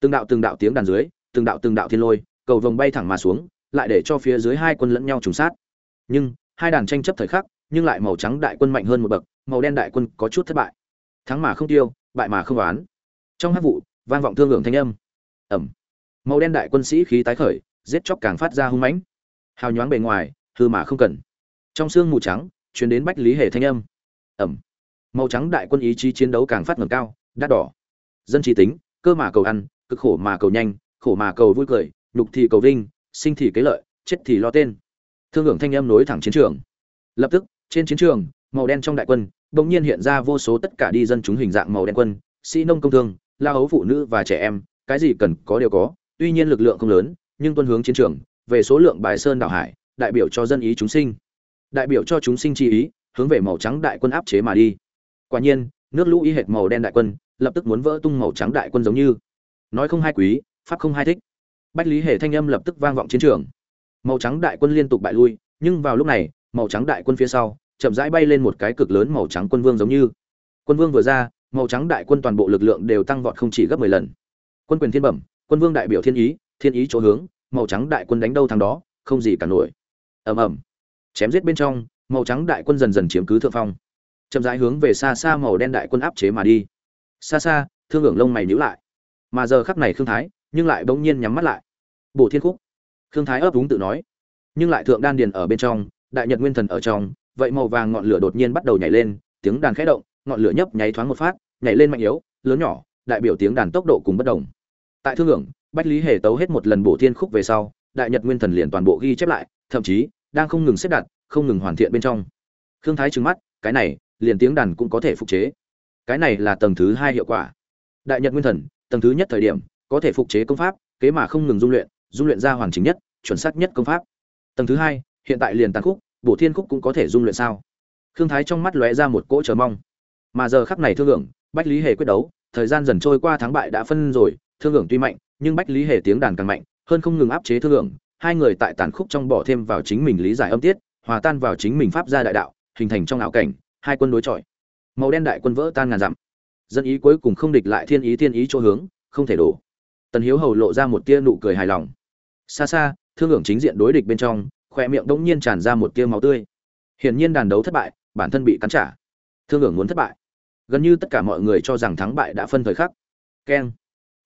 Từng đạo từng đạo tiếng đàn dưới, từng đạo từng đạo thiên lôi, cầu vồng bay thẳng mà xuống, lại để cho phía dưới hai quân lẫn nhau trùng sát. Nhưng, hai đàn tranh chấp thời khắc, nhưng lại màu trắng đại quân mạnh hơn một bậc, màu đen đại quân có chút thất bại. Thắng mà không tiêu, bại mà không oán. Trong hát vụ, vang vọng thương hưởng thanh âm. Ẩm màu đen đại quân sĩ khí tái khởi, giết chóc càng phát ra hung mãnh. Hào nhoáng bề ngoài, hư mà không cần. Trong xương mù trắng chuyển đến bách lý hề thanh âm. Ẩm. Màu trắng đại quân ý chí chiến đấu càng phát ngầm cao, đắt đỏ. Dân trí tính, cơ mà cầu ăn, cực khổ mà cầu nhanh, khổ mà cầu vui cười, nhục thì cầu vinh, sinh thì kế lợi, chết thì lo tên. Thương hưởng thanh âm nối thẳng chiến trường. Lập tức, trên chiến trường, màu đen trong đại quân, bỗng nhiên hiện ra vô số tất cả đi dân chúng hình dạng màu đen quân, sĩ nông công thương, la hấu phụ nữ và trẻ em, cái gì cần có đều có tuy nhiên lực lượng không lớn, nhưng tuân hướng chiến trường, về số lượng bài sơn đảo hải, đại biểu cho dân ý chúng sinh. Đại biểu cho chúng sinh chi ý, hướng về màu trắng đại quân áp chế mà đi. Quả nhiên, nước lũ y hệt màu đen đại quân, lập tức muốn vỡ tung màu trắng đại quân giống như. Nói không hai quý, pháp không hai thích. Bách lý hệ thanh âm lập tức vang vọng chiến trường. Màu trắng đại quân liên tục bại lui, nhưng vào lúc này, màu trắng đại quân phía sau, chậm rãi bay lên một cái cực lớn màu trắng quân vương giống như. Quân vương vừa ra, màu trắng đại quân toàn bộ lực lượng đều tăng vọt không chỉ gấp mười lần. Quân quyền thiên bẩm quân vương đại biểu thiên ý thiên ý chỗ hướng, màu trắng đại quân đánh đâu thằng đó, không gì cả nổi. Ầm ầm. Chém giết bên trong, màu trắng đại quân dần dần chiếm cứ thượng phong. Chậm rãi hướng về xa xa màu đen đại quân áp chế mà đi. Xa xa, thương hưởng lông mày nhíu lại. Mà giờ khắc này khương thái, nhưng lại bỗng nhiên nhắm mắt lại. Bổ thiên khúc. Khương thái ấp úng tự nói. Nhưng lại thượng đan điền ở bên trong, đại nhật nguyên thần ở trong, vậy màu vàng ngọn lửa đột nhiên bắt đầu nhảy lên, tiếng đàn khẽ động, ngọn lửa nhấp nháy thoáng một phát, nhảy lên mạnh yếu, lớn nhỏ, đại biểu tiếng đàn tốc độ cùng bất đồng tại thương hưởng bách lý hề tấu hết một lần bổ thiên khúc về sau, đại nhật nguyên thần liền toàn bộ ghi chép lại, thậm chí, đang không ngừng xếp đặt, không ngừng hoàn thiện bên trong. Khương thái trừng mắt, cái này, liền tiếng đàn cũng có thể phục chế. Cái này là tầng thứ hai hiệu quả. Đại nhật nguyên thần, tầng thứ nhất thời điểm, có thể phục chế công pháp, kế mà không ngừng dung luyện dung luyện ra hoàn chỉnh nhất, chuẩn xác nhất công pháp. Tầng thứ hai, hiện tại liền tàn khúc, bổ thiên khúc cũng có thể dung luyện sao? Khương thái trong mắt lóe ra một cỗ chờ mong. Mà giờ khắc này thương hưởng bách lý hề quyết đấu, thời gian dần trôi qua thắng bại đã phân rồi thương hưởng tuy mạnh, nhưng bách lý hề tiếng đàn càng mạnh, hơn không ngừng áp chế thương hưởng. Hai người tại tàn khúc trong bỏ thêm vào chính mình lý giải âm tiết, hòa tan vào chính mình pháp gia đại đạo, hình thành trong ảo cảnh, hai quân đối chọi. Màu đen đại quân vỡ tan ngàn dặm. Dân ý cuối cùng không địch lại thiên ý thiên ý chỗ hướng, không thể đổ. Tần hiếu hầu lộ ra một tia nụ cười hài lòng. Xa xa, thương hưởng chính diện đối địch bên trong khoe miệng đống nhiên tràn ra một tia máu tươi. Hiển nhiên đàn đấu thất bại, bản thân bị cắn trả. Thương hưởng muốn thất bại. Gần như tất cả mọi người cho rằng thắng bại đã phân thời khắc. Keng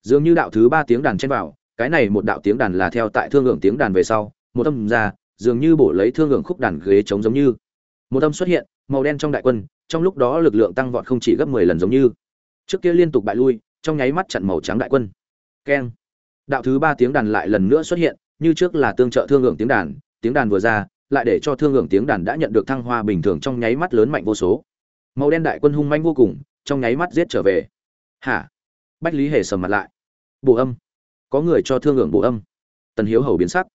dường như đạo thứ ba tiếng đàn chen vào, cái này một đạo tiếng đàn là theo tại thương hưởng tiếng đàn về sau, một âm ra, dường như bổ lấy thương hưởng khúc đàn ghế trống giống như. Một âm xuất hiện, màu đen trong đại quân, trong lúc đó lực lượng tăng vọt không chỉ gấp mười lần giống như. Trước kia liên tục bại lui, trong nháy mắt chặn màu trắng đại quân. Keng. Đạo thứ ba tiếng đàn lại lần nữa xuất hiện, như trước là tương trợ thương hưởng tiếng đàn tiếng đàn vừa ra, lại để cho thương hưởng tiếng đàn đã nhận được thăng hoa bình thường trong nháy mắt lớn mạnh vô số. Màu đen đại quân hung manh vô cùng, trong nháy mắt giết trở về. Hả? Bách lý hề sầm mặt lại bổ âm. Có người cho thương hưởng bổ âm. Tần hiếu hầu biến sắc.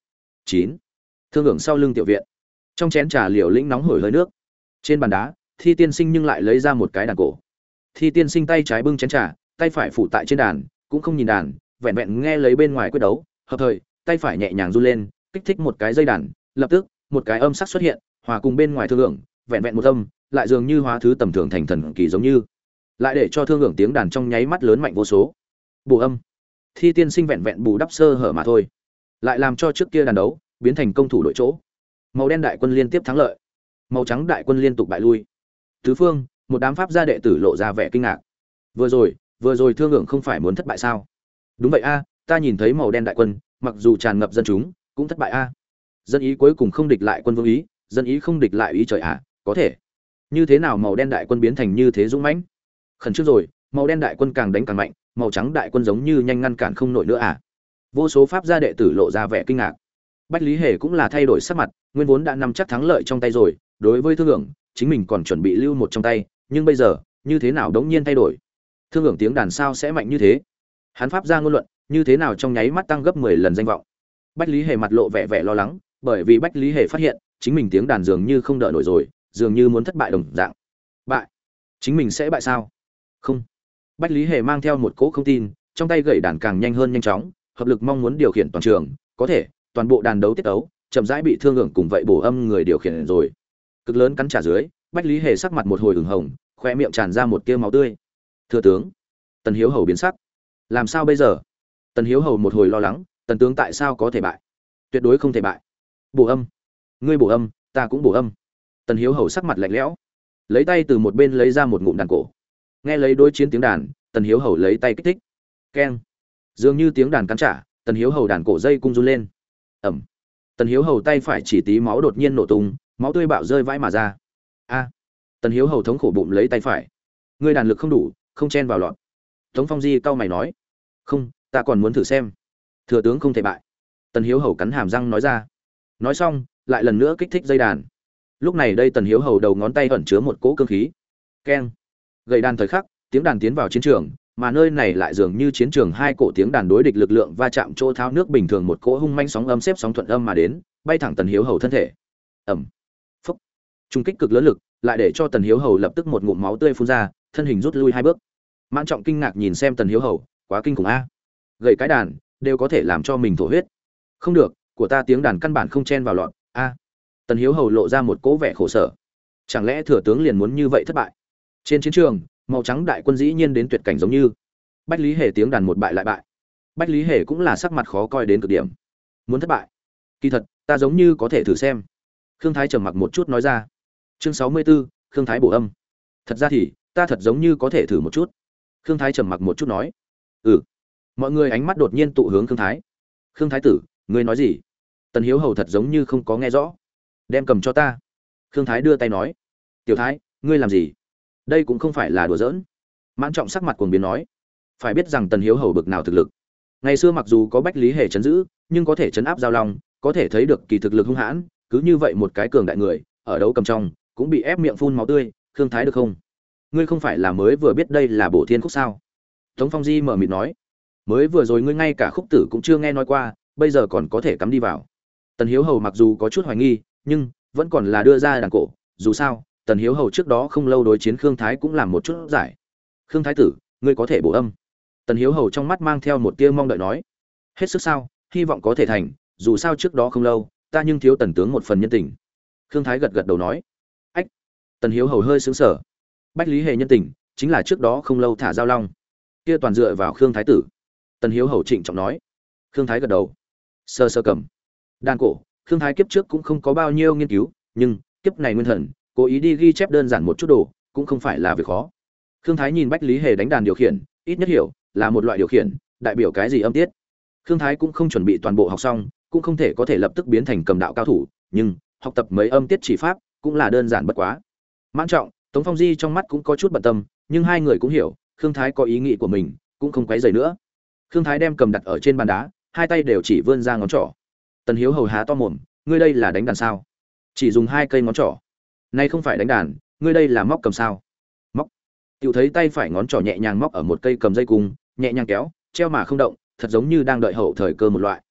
Chín. Thương hưởng sau lưng tiểu viện. Trong chén trà liều lĩnh nóng hổi hơi nước. Trên bàn đá, thi tiên sinh nhưng lại lấy ra một cái đàn cổ. Thi tiên sinh tay trái bưng chén trà, tay phải phủ tại trên đàn, cũng không nhìn đàn, vẹn vẹn nghe lấy bên ngoài quyết đấu, hợp thời, tay phải nhẹ nhàng run lên, kích thích một cái dây đàn, lập tức, một cái âm sắc xuất hiện, hòa cùng bên ngoài thương hưởng, vẹn vẹn một âm, lại dường như hóa thứ tầm thường thành thần kỳ giống như. Lại để cho thương hưởng tiếng đàn trong nháy mắt lớn mạnh vô số. Bù âm thi tiên sinh vẹn vẹn bù đắp sơ hở mà thôi. Lại làm cho trước kia đàn đấu, biến thành công thủ đội chỗ. Màu đen đại quân liên tiếp thắng lợi. Màu trắng đại quân liên tục bại lui. Tứ phương, một đám pháp gia đệ tử lộ ra vẻ kinh ngạc. Vừa rồi vừa rồi thương hưởng không phải muốn thất bại sao? Đúng vậy a, ta nhìn thấy màu đen đại quân, mặc dù tràn ngập dân chúng, cũng thất bại a. Dân ý cuối cùng không địch lại quân vương ý, dân ý không địch lại ý trời ạ, có thể. Như thế nào màu đen đại quân biến thành như thế dũng mãnh? Khẩn trước rồi, màu đen đại quân càng đánh càng mạnh màu trắng đại quân giống như nhanh ngăn cản không nổi nữa à? Vô số pháp gia đệ tử lộ ra vẻ kinh ngạc. Bách lý hề cũng là thay đổi sắc mặt, nguyên vốn đã nắm chắc thắng lợi trong tay rồi, đối với thương hưởng, chính mình còn chuẩn bị lưu một trong tay, nhưng bây giờ, như thế nào đống nhiên thay đổi? Thương hưởng tiếng đàn sao sẽ mạnh như thế? Hắn pháp ra ngôn luận, như thế nào trong nháy mắt tăng gấp mười lần danh vọng? Bách lý hề mặt lộ vẻ vẻ lo lắng, bởi vì bách lý hề phát hiện, chính mình tiếng đàn dường như không đợi nổi rồi, dường như muốn thất bại đồng dạng. Bại? Chính mình sẽ bại sao? Không bách lý hề mang theo một cỗ không tin, trong tay gậy đàn càng nhanh hơn nhanh chóng, hợp lực mong muốn điều khiển toàn trường. Có thể, toàn bộ đàn đấu tiết đấu chậm rãi bị thương hưởng cùng vậy bổ âm người điều khiển rồi. Cực lớn cắn trả dưới, bách lý hề sắc mặt một hồi ửng hồng khoe miệng tràn ra một tia máu tươi. Thừa tướng. Tần hiếu hầu biến sắc. Làm sao bây giờ? Tần hiếu hầu một hồi lo lắng, tần tướng tại sao có thể bại? Tuyệt đối không thể bại. Bổ âm. Ngươi bổ âm, ta cũng bổ âm. Tần hiếu hầu sắc mặt lạnh lẽo, lấy tay từ một bên lấy ra một ngụm đàn cổ nghe lấy đối chiến tiếng đàn, tần hiếu hầu lấy tay kích thích. Keng. Dường như tiếng đàn cắn trả, tần hiếu hầu đàn cổ dây cung run lên. Ẩm. Tần hiếu hầu tay phải chỉ tí máu đột nhiên nổ tung, máu tươi bạo rơi vãi mà ra. A. Tần hiếu hầu thống khổ bụng lấy tay phải. Ngươi đàn lực không đủ, không chen vào lọt. Tống phong di cau mày nói. Không, ta còn muốn thử xem. Thừa tướng không thể bại. Tần hiếu hầu cắn hàm răng nói ra. Nói xong, lại lần nữa kích thích dây đàn. Lúc này đây tần hiếu hầu đầu ngón tay ẩn chứa một cỗ cơ khí. Keng gầy đàn thời khắc, tiếng đàn tiến vào chiến trường, mà nơi này lại dường như chiến trường hai cổ tiếng đàn đối địch lực lượng va chạm chỗ thao nước bình thường một cỗ hung manh sóng âm xếp sóng thuận âm mà đến, bay thẳng tần hiếu hầu thân thể. Ẩm phúc. Trung kích cực lớn lực, lại để cho tần hiếu hầu lập tức một ngụm máu tươi phun ra, thân hình rút lui hai bước. Mãn trọng kinh ngạc nhìn xem tần hiếu hầu, quá kinh khủng a. Gậy cái đàn, đều có thể làm cho mình thổ huyết. Không được, của ta tiếng đàn căn bản không chen vào lọt, a. Tần hiếu hầu lộ ra một cỗ vẻ khổ sở. Chẳng lẽ thừa tướng liền muốn như vậy thất bại? Trên chiến trường màu trắng đại quân dĩ nhiên đến tuyệt cảnh giống như. Bách lý hề tiếng đàn một bại lại bại. Bách lý hề cũng là sắc mặt khó coi đến cực điểm. Muốn thất bại? Kỳ thật ta giống như có thể thử xem. Khương thái trầm mặc một chút nói ra. Chương sáu mươi 64, khương thái bổ âm. Thật ra thì ta thật giống như có thể thử một chút. Khương thái trầm mặc một chút nói. Ừ. Mọi người ánh mắt đột nhiên tụ hướng khương thái. Khương thái tử ngươi nói gì? Tần hiếu hầu thật giống như không có nghe rõ. Đem cầm cho ta. Khương thái đưa tay nói. Tiểu thái ngươi làm gì? Đây cũng không phải là đùa giỡn. Mãn trọng sắc mặt cuồng biến nói, phải biết rằng tần hiếu hầu bực nào thực lực. Ngày xưa mặc dù có bách lý hề chấn giữ, nhưng có thể chấn áp giao long, có thể thấy được kỳ thực lực hung hãn, cứ như vậy một cái cường đại người, ở đấu cầm trong, cũng bị ép miệng phun máu tươi, khương thái được không? Ngươi không phải là mới vừa biết đây là bổ thiên khúc sao? Tống phong di mở mịt nói, mới vừa rồi ngươi ngay cả khúc tử cũng chưa nghe nói qua, bây giờ còn có thể cắm đi vào. Tần hiếu hầu mặc dù có chút hoài nghi, nhưng vẫn còn là đưa ra đàn cổ, dù sao tần hiếu hầu trước đó không lâu đối chiến khương thái cũng làm một chút giải. Khương thái tử, ngươi có thể bổ âm. Tần hiếu hầu trong mắt mang theo một tia mong đợi nói. Hết sức sao, hy vọng có thể thành, dù sao trước đó không lâu, ta nhưng thiếu tần tướng một phần nhân tình. Khương thái gật gật đầu nói. Ách. Tần hiếu hầu hơi xứng sở bách lý hề nhân tình, chính là trước đó không lâu thả giao long. Kia toàn dựa vào khương thái tử. Tần hiếu hầu trịnh trọng nói. Khương thái gật đầu. Sơ sơ cầm. Đan cổ, khương thái kiếp trước cũng không có bao nhiêu nghiên cứu, nhưng kiếp này nguyên thần cố ý đi ghi chép đơn giản một chút đồ, cũng không phải là việc khó. Khương thái nhìn bách lý hề đánh đàn điều khiển, ít nhất hiểu, là một loại điều khiển, đại biểu cái gì âm tiết. Khương thái cũng không chuẩn bị toàn bộ học xong, cũng không thể có thể lập tức biến thành cầm đạo cao thủ, nhưng, học tập mấy âm tiết chỉ pháp, cũng là đơn giản bất quá. Mãn trọng, tống phong di trong mắt cũng có chút bận tâm, nhưng hai người cũng hiểu, khương thái có ý nghĩ của mình, cũng không quấy dày nữa. Khương thái đem cầm đặt ở trên bàn đá, hai tay đều chỉ vươn ra ngón trỏ. Tần hiếu hầu há to mồm, ngươi đây là đánh đàn sao? Chỉ dùng hai cây ngón trỏ nay không phải đánh đàn, ngươi đây là móc cầm sao? Móc. Tự thấy tay phải ngón trỏ nhẹ nhàng móc ở một cây cầm dây cung, nhẹ nhàng kéo, treo mà không động, thật giống như đang đợi hậu thời cơ một loại.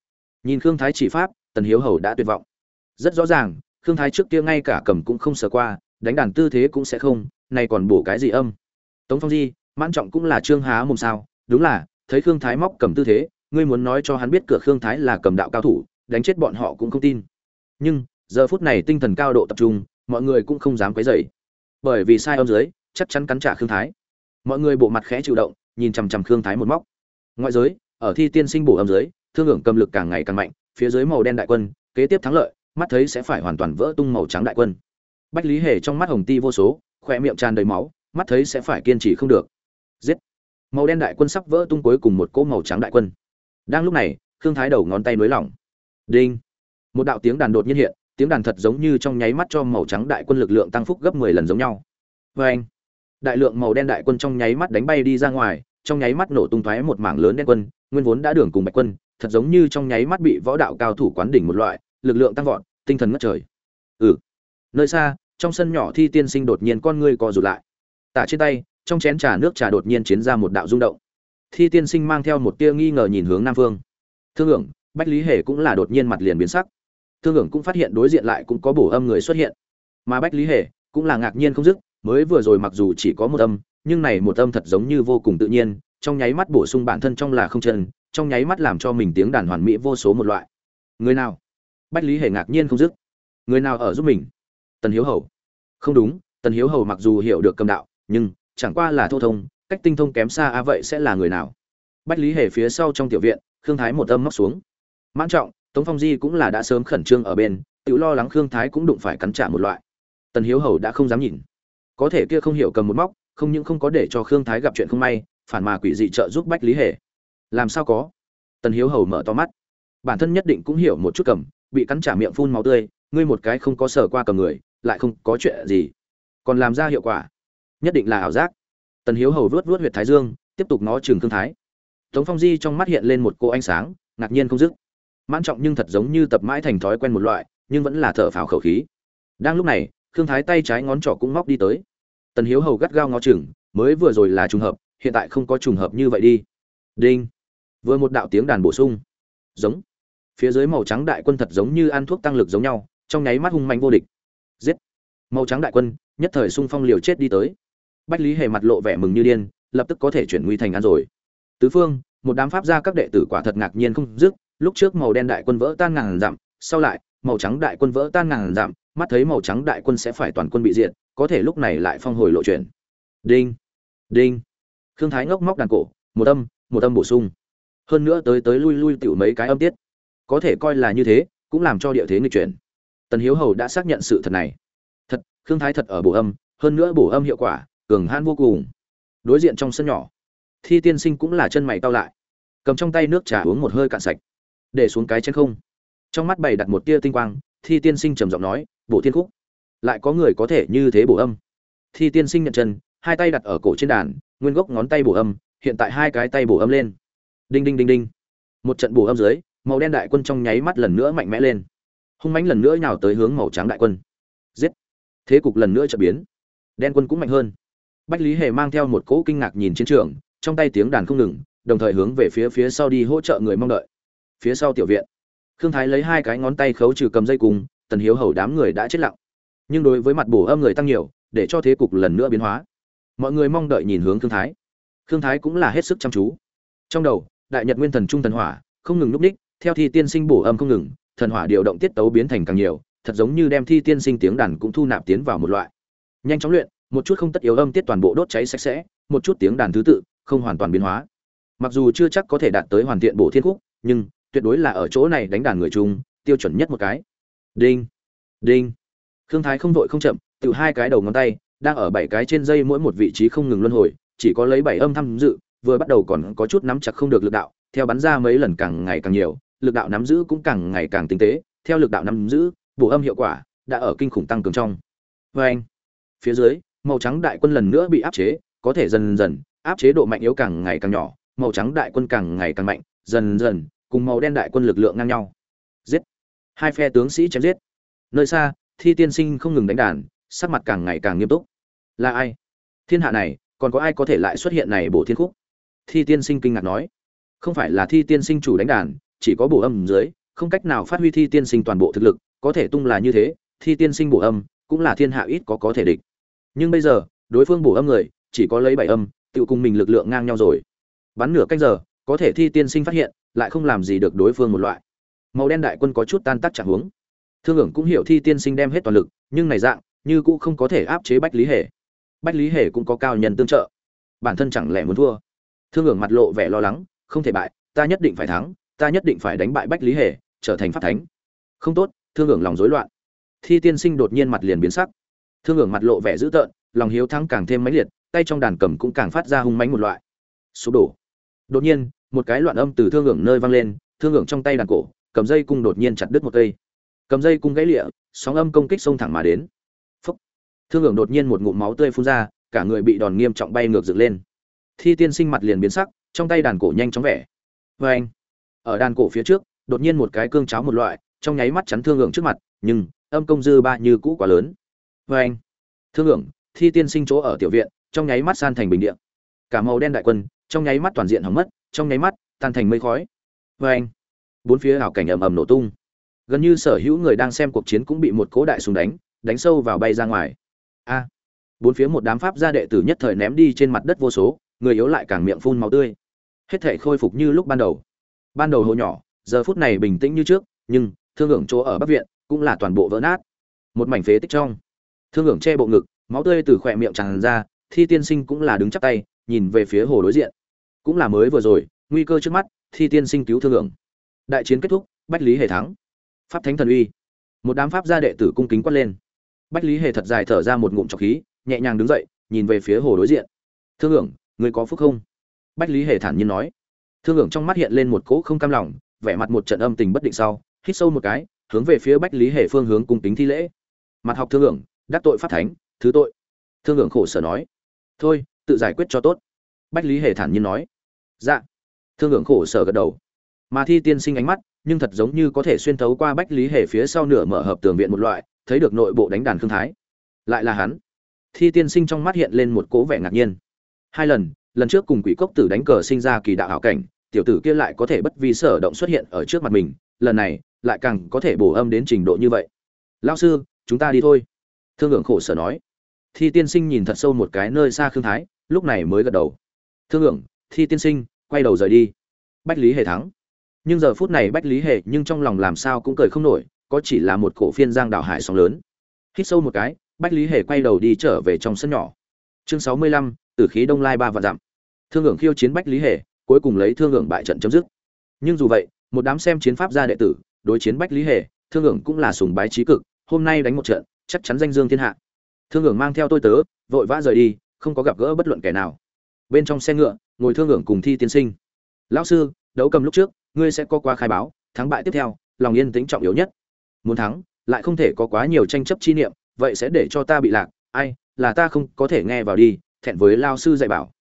Nhìn khương thái chỉ pháp, tần hiếu hầu đã tuyệt vọng. Rất rõ ràng, khương thái trước kia ngay cả cầm cũng không sờ qua, đánh đàn tư thế cũng sẽ không, nay còn bổ cái gì âm? Tống phong di, mãn trọng cũng là trương há mồm sao? Đúng là, thấy khương thái móc cầm tư thế, ngươi muốn nói cho hắn biết cửa khương thái là cầm đạo cao thủ, đánh chết bọn họ cũng không tin. Nhưng, giờ phút này tinh thần cao độ tập trung mọi người cũng không dám quấy rầy. Bởi vì sai âm dưới, chắc chắn cắn trả khương thái. Mọi người bộ mặt khẽ chịu động, nhìn chằm chằm khương thái một móc. Ngoại giới, ở thi tiên sinh bổ âm dưới, thương hưởng cầm lực càng ngày càng mạnh, phía dưới màu đen đại quân, kế tiếp thắng lợi, mắt thấy sẽ phải hoàn toàn vỡ tung màu trắng đại quân. Bách lý hề trong mắt hồng ti vô số khóe miệng tràn đầy máu, mắt thấy sẽ phải kiên trì không được. Giết! Màu đen đại quân sắp vỡ tung cuối cùng một cỗ màu trắng đại quân. Đang lúc này, khương thái đầu ngón tay nối lỏng. Đinh! Một đạo tiếng đàn đột nhiên hiện tiếng đàn thật giống như trong nháy mắt cho màu trắng đại quân lực lượng tăng phúc gấp mười lần giống nhau. Vê anh. Đại lượng màu đen đại quân trong nháy mắt đánh bay đi ra ngoài, trong nháy mắt nổ tung tóe một mảng lớn đen quân, nguyên vốn đã đường cùng bạch quân, thật giống như trong nháy mắt bị võ đạo cao thủ quán đỉnh một loại, lực lượng tăng vọt, tinh thần ngất trời. Ừ. Nơi xa, trong sân nhỏ thi tiên sinh đột nhiên con ngươi co rụt lại. Tả trên tay, trong chén trà nước trà đột nhiên chiến ra một đạo rung động. Thi tiên sinh mang theo một tia nghi ngờ nhìn hướng nam vương. Thương hưởng bách lý hề cũng là đột nhiên mặt liền biến sắc thương hưởng cũng phát hiện đối diện lại cũng có bổ âm người xuất hiện. Mà bách lý hề cũng là ngạc nhiên không dứt, mới vừa rồi mặc dù chỉ có một âm, nhưng này một âm thật giống như vô cùng tự nhiên, trong nháy mắt bổ sung bản thân trong là không chân, trong nháy mắt làm cho mình tiếng đàn hoàn mỹ vô số một loại. Người nào? Bách lý hề ngạc nhiên không dứt. Người nào ở giúp mình? Tần hiếu hầu. Không đúng, tần hiếu hầu mặc dù hiểu được cầm đạo, nhưng chẳng qua là thô thông, cách tinh thông kém xa a vậy sẽ là người nào? Bách lý hề phía sau trong tiểu viện, khương thái một âm móc xuống. Mãn trọng tống phong di cũng là đã sớm khẩn trương ở bên, tự lo lắng khương thái cũng đụng phải cắn trả một loại. Tần hiếu hầu đã không dám nhìn. Có thể kia không hiểu cầm một móc, không những không có để cho khương thái gặp chuyện không may, phản mà quỷ dị trợ giúp bách lý hề. Làm sao có? Tần hiếu hầu mở to mắt. Bản thân nhất định cũng hiểu một chút cầm, bị cắn trả miệng phun máu tươi, ngươi một cái không có sở qua cầm người, lại không có chuyện gì. Còn làm ra hiệu quả. Nhất định là ảo giác. Tần hiếu hầu vớt vớt huyệt thái dương, tiếp tục nó trường thương thái. Tống phong di trong mắt hiện lên một cô ánh sáng, ngạc nhiên không dứt mãn trọng nhưng thật giống như tập mãi thành thói quen một loại, nhưng vẫn là thở phào khẩu khí. Đang lúc này, khương thái tay trái ngón trỏ cũng móc đi tới. Tần hiếu hầu gắt gao ngó chừng, mới vừa rồi là trùng hợp, hiện tại không có trùng hợp như vậy đi. Đinh. Vừa một đạo tiếng đàn bổ sung. Giống. Phía dưới màu trắng đại quân thật giống như ăn thuốc tăng lực giống nhau, trong nháy mắt hung manh vô địch. Giết. Màu trắng đại quân, nhất thời sung phong liều chết đi tới. Bách lý hề mặt lộ vẻ mừng như điên, lập tức có thể chuyển nguy thành ăn rồi. Tứ phương, một đám pháp gia các đệ tử quả thật ngạc nhiên không dứt lúc trước màu đen đại quân vỡ tan ngàn dặm, sau lại, màu trắng đại quân vỡ tan ngàn dặm, mắt thấy màu trắng đại quân sẽ phải toàn quân bị diệt, có thể lúc này lại phong hồi lộ chuyển đinh đinh. Khương thái ngốc móc đàn cổ, một âm một âm bổ sung. Hơn nữa tới tới lui lui tiểu mấy cái âm tiết. Có thể coi là như thế, cũng làm cho địa thế nghịch chuyển. Tần hiếu hầu đã xác nhận sự thật này. Thật, khương thái thật ở bổ âm, hơn nữa bổ âm hiệu quả, cường hãn vô cùng. Đối diện trong sân nhỏ, thi tiên sinh cũng là chân mày cao lại. Cầm trong tay nước trà uống một hơi cạn sạch để xuống cái chén không? Trong mắt bày đặt một tia tinh quang, thi tiên sinh trầm giọng nói, bộ thiên khúc, lại có người có thể như thế bổ âm? Thi tiên sinh nhận chân, hai tay đặt ở cổ trên đàn, nguyên gốc ngón tay bổ âm, hiện tại hai cái tay bổ âm lên. Đinh đinh đinh đinh. Một trận bổ âm dưới, màu đen đại quân trong nháy mắt lần nữa mạnh mẽ lên. Hung mãnh lần nữa nhào tới hướng màu trắng đại quân. Giết. Thế cục lần nữa trở biến. Đen quân cũng mạnh hơn. Bách lý hề mang theo một cỗ kinh ngạc nhìn chiến trường, trong tay tiếng đàn không ngừng, đồng thời hướng về phía phía sau đi hỗ trợ người mong đợi phía sau tiểu viện. Khương thái lấy hai cái ngón tay khấu trừ cầm dây cùng, tần hiếu hầu đám người đã chết lặng. Nhưng đối với mặt bổ âm người tăng nhiều, để cho thế cục lần nữa biến hóa. Mọi người mong đợi nhìn hướng khương thái. Khương thái cũng là hết sức chăm chú. Trong đầu, đại nhật nguyên thần trung thần hỏa, không ngừng núp ních, theo thi tiên sinh bổ âm không ngừng, thần hỏa điều động tiết tấu biến thành càng nhiều, thật giống như đem thi tiên sinh tiếng đàn cũng thu nạp tiến vào một loại. Nhanh chóng luyện, một chút không tất yếu âm tiết toàn bộ đốt cháy sạch sẽ, một chút tiếng đàn thứ tự, không hoàn toàn biến hóa. Mặc dù chưa chắc có thể đạt tới hoàn thiện bổ thiên khúc, nhưng tuyệt đối là ở chỗ này đánh đàn người chung, tiêu chuẩn nhất một cái. Đinh đinh. Khương thái không vội không chậm từ hai cái đầu ngón tay, đang ở bảy cái trên dây mỗi một vị trí không ngừng luân hồi, chỉ có lấy bảy âm tham dự, vừa bắt đầu còn có chút nắm chặt không được lực đạo, theo bắn ra mấy lần càng ngày càng nhiều, lực đạo nắm giữ cũng càng ngày càng tinh tế, theo lực đạo nắm giữ, bổ âm hiệu quả đã ở kinh khủng tăng cường trong. Vê anh. Phía dưới, màu trắng đại quân lần nữa bị áp chế, có thể dần dần, áp chế độ mạnh yếu càng ngày càng nhỏ, màu trắng đại quân càng ngày càng mạnh, dần dần cùng màu đen đại quân lực lượng ngang nhau. Giết! Hai phe tướng sĩ chém giết. Nơi xa, thi tiên sinh không ngừng đánh đàn, sắc mặt càng ngày càng nghiêm túc. Là ai? Thiên hạ này, còn có ai có thể lại xuất hiện này bổ thiên khúc? Thi tiên sinh kinh ngạc nói. Không phải là thi tiên sinh chủ đánh đàn, chỉ có bổ âm dưới, không cách nào phát huy thi tiên sinh toàn bộ thực lực, có thể tung là như thế, thi tiên sinh bổ âm, cũng là thiên hạ ít có có thể địch. Nhưng bây giờ, đối phương bổ âm người, chỉ có lấy bảy âm tự cùng mình lực lượng ngang nhau rồi. Bắn nửa canh giờ, có thể thi tiên sinh phát hiện lại không làm gì được đối phương một loại. Màu đen đại quân có chút tan tác trạng huống. Thương hưởng cũng hiểu thi tiên sinh đem hết toàn lực, nhưng này dạng, như cũng không có thể áp chế bách lý hề. Bách lý hề cũng có cao nhân tương trợ. Bản thân chẳng lẽ muốn thua? Thương hưởng mặt lộ vẻ lo lắng, không thể bại, ta nhất định phải thắng, ta nhất định phải đánh bại bách lý hề, trở thành pháp thánh. Không tốt, thương hưởng lòng rối loạn. Thi tiên sinh đột nhiên mặt liền biến sắc. Thương hưởng mặt lộ vẻ dữ tợn, lòng hiếu thắng càng thêm mãnh liệt, tay trong đàn cầm cũng càng phát ra hung mãnh một loại. Sụp đổ. Đột nhiên một cái loạn âm từ thương hưởng nơi vang lên, thương hưởng trong tay đàn cổ, cầm dây cung đột nhiên chặt đứt một cây. Cầm dây cung gãy lịa, sóng âm công kích xông thẳng mà đến. Phúc. Thương hưởng đột nhiên một ngụm máu tươi phun ra, cả người bị đòn nghiêm trọng bay ngược dựng lên. Thi tiên sinh mặt liền biến sắc, trong tay đàn cổ nhanh chóng vẻ vê anh. Ở đàn cổ phía trước, đột nhiên một cái cương cháo một loại, trong nháy mắt chắn thương hưởng trước mặt, nhưng, âm công dư ba như cũ quá lớn. Vê anh. Thương hưởng, thi tiên sinh chỗ ở tiểu viện, trong nháy mắt san thành bình điện cả màu đen đại quân trong nháy mắt toàn diện hỏng mất, trong nháy mắt, tan thành mây khói. Vê anh, bốn phía ảo cảnh ầm ầm nổ tung. Gần như sở hữu người đang xem cuộc chiến cũng bị một cố đại súng đánh đánh sâu vào bay ra ngoài. A, bốn phía một đám pháp gia đệ tử nhất thời ném đi trên mặt đất vô số, người yếu lại càng miệng phun máu tươi. Hết thể khôi phục như lúc ban đầu. Ban đầu hồ nhỏ, giờ phút này bình tĩnh như trước, nhưng thương hưởng chỗ ở bắc viện cũng là toàn bộ vỡ nát. Một mảnh phế tích trong. Thương hưởng che bộ ngực, máu tươi từ khỏe miệng tràn ra, thi tiên sinh cũng là đứng chắp tay nhìn về phía hồ đối diện. Cũng là mới vừa rồi, nguy cơ trước mắt, thi tiên sinh cứu thương lượng. Đại chiến kết thúc, bách lý hề thắng. Pháp thánh thần uy. Một đám pháp gia đệ tử cung kính quát lên. Bách lý hề thật dài thở ra một ngụm trọc khí, nhẹ nhàng đứng dậy, nhìn về phía hồ đối diện. Thương hưởng người có phúc không? Bách lý hề thản nhiên nói. Thương hưởng trong mắt hiện lên một cỗ không cam lòng, vẻ mặt một trận âm tình bất định sau, hít sâu một cái, hướng về phía bách lý hề phương hướng cung kính thi lễ. Mặt học thương hưởng đắc tội pháp thánh, thứ tội. Thương hưởng khổ sở nói. Thôi tự giải quyết cho tốt. Bách lý hề thản nhiên nói. Dạ. Thương hưởng khổ sở gật đầu. Mà thi tiên sinh ánh mắt, nhưng thật giống như có thể xuyên thấu qua bách lý hề phía sau nửa mở hợp tường viện một loại, thấy được nội bộ đánh đàn khương thái. Lại là hắn. Thi tiên sinh trong mắt hiện lên một cố vẻ ngạc nhiên. Hai lần lần trước cùng quỷ cốc tử đánh cờ sinh ra kỳ đạo hảo cảnh, tiểu tử kia lại có thể bất vi sở động xuất hiện ở trước mặt mình, lần này, lại càng có thể bổ âm đến trình độ như vậy. Lao sư, chúng ta đi thôi. Thương hưởng khổ sở nói. Thi tiên sinh nhìn thật sâu một cái nơi xa khương thái lúc này mới gật đầu. Thương hưởng thi tiên sinh, quay đầu rời đi. Bách lý hề thắng. Nhưng giờ phút này bách lý hề nhưng trong lòng làm sao cũng cười không nổi, có chỉ là một cổ phiên giang đảo hải sóng lớn. Hít sâu một cái, bách lý hề quay đầu đi trở về trong sân nhỏ. Chương sáu mươi lăm, tử khí đông lai ba vạn dặm. Thương hưởng khiêu chiến bách lý hề, cuối cùng lấy thương hưởng bại trận chấm dứt. Nhưng dù vậy, một đám xem chiến pháp gia đệ tử đối chiến bách lý hề, thương hưởng cũng là sùng bái trí cực, hôm nay đánh một trận, chắc chắn danh dương thiên hạ. Thương hưởng mang theo tôi tớ, vội vã rời đi không có gặp gỡ bất luận kẻ nào. Bên trong xe ngựa, ngồi thương hưởng cùng thi tiên sinh. Lão sư, đấu cầm lúc trước, ngươi sẽ có qua khai báo, thắng bại tiếp theo, lòng yên tĩnh trọng yếu nhất. Muốn thắng, lại không thể có quá nhiều tranh chấp chi niệm, vậy sẽ để cho ta bị lạc. Ai, là ta không có thể nghe vào đi, thẹn với lao sư dạy bảo.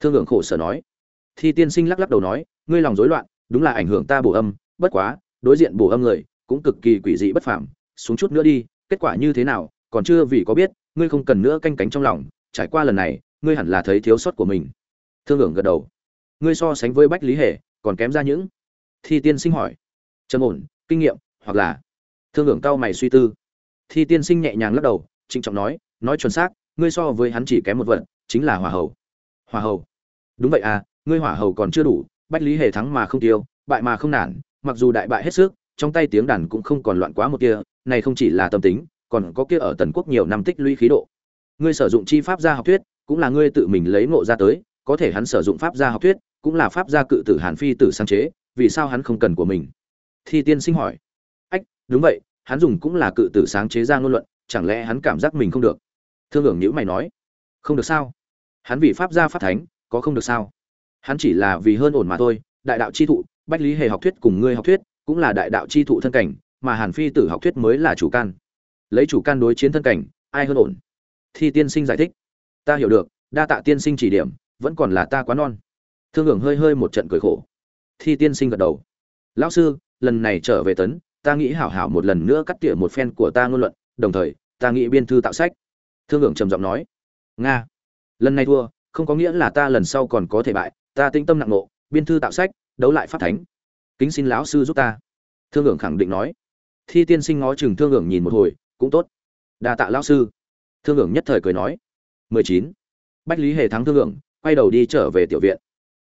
Thương hưởng khổ sở nói. Thi tiên sinh lắc lắc đầu nói, ngươi lòng rối loạn, đúng là ảnh hưởng ta bổ âm, bất quá, đối diện bổ âm người, cũng cực kỳ quỷ dị bất phàm. Xuống chút nữa đi, kết quả như thế nào, còn chưa vì có biết, ngươi không cần nữa canh cánh trong lòng trải qua lần này, ngươi hẳn là thấy thiếu sót của mình. Thương hưởng gật đầu. Ngươi so sánh với bách lý hề, còn kém ra những. Thi tiên sinh hỏi. Trầm ổn, kinh nghiệm, hoặc là. Thương hưởng cao mày suy tư. Thi tiên sinh nhẹ nhàng lắc đầu, trịnh trọng nói nói chuẩn xác, ngươi so với hắn chỉ kém một vật, chính là hỏa hầu. Hỏa hầu. Đúng vậy à ngươi hỏa hầu còn chưa đủ, bách lý hề thắng mà không tiêu, bại mà không nản, mặc dù đại bại hết sức, trong tay tiếng đàn cũng không còn loạn quá một kia này không chỉ là tâm tính, còn có kia ở tần quốc nhiều năm tích lũy khí độ ngươi sử dụng chi pháp gia học thuyết, cũng là ngươi tự mình lấy ngộ ra tới, có thể hắn sử dụng pháp gia học thuyết, cũng là pháp gia cự tử hàn phi tử sáng chế, vì sao hắn không cần của mình? Thi tiên sinh hỏi. Ách, đúng vậy, hắn dùng cũng là cự tử sáng chế ra ngôn luận, chẳng lẽ hắn cảm giác mình không được? Thương hưởng nhữ mày nói. Không được sao? Hắn vì pháp gia pháp thánh, có không được sao? Hắn chỉ là vì hơn ổn mà thôi, đại đạo chi thụ, bách lý hề học thuyết cùng ngươi học thuyết, cũng là đại đạo chi thụ thân cảnh, mà hàn phi tử học thuyết mới là chủ can. Lấy chủ can đối chiến thân cảnh, ai hơn ổn? Thi tiên sinh giải thích. Ta hiểu được, đa tạ tiên sinh chỉ điểm, vẫn còn là ta quá non. Thương hưởng hơi hơi một trận cười khổ. Thi tiên sinh gật đầu. Lão sư, lần này trở về tấn, ta nghĩ hảo hảo một lần nữa cắt tỉa một phen của ta ngôn luận, đồng thời, ta nghĩ biên thư tạo sách. Thương hưởng trầm giọng nói. Nga. Lần này thua, không có nghĩa là ta lần sau còn có thể bại, ta tinh tâm nặng nộ, biên thư tạo sách, đấu lại pháp thánh. Kính xin lão sư giúp ta. Thương hưởng khẳng định nói. Thi tiên sinh ngó chừng thương hưởng nhìn một hồi, cũng tốt. Đa tạ lão sư thương hưởng nhất thời cười nói, mười chín. Bách lý hề thắng thương hưởng, quay đầu đi trở về tiểu viện.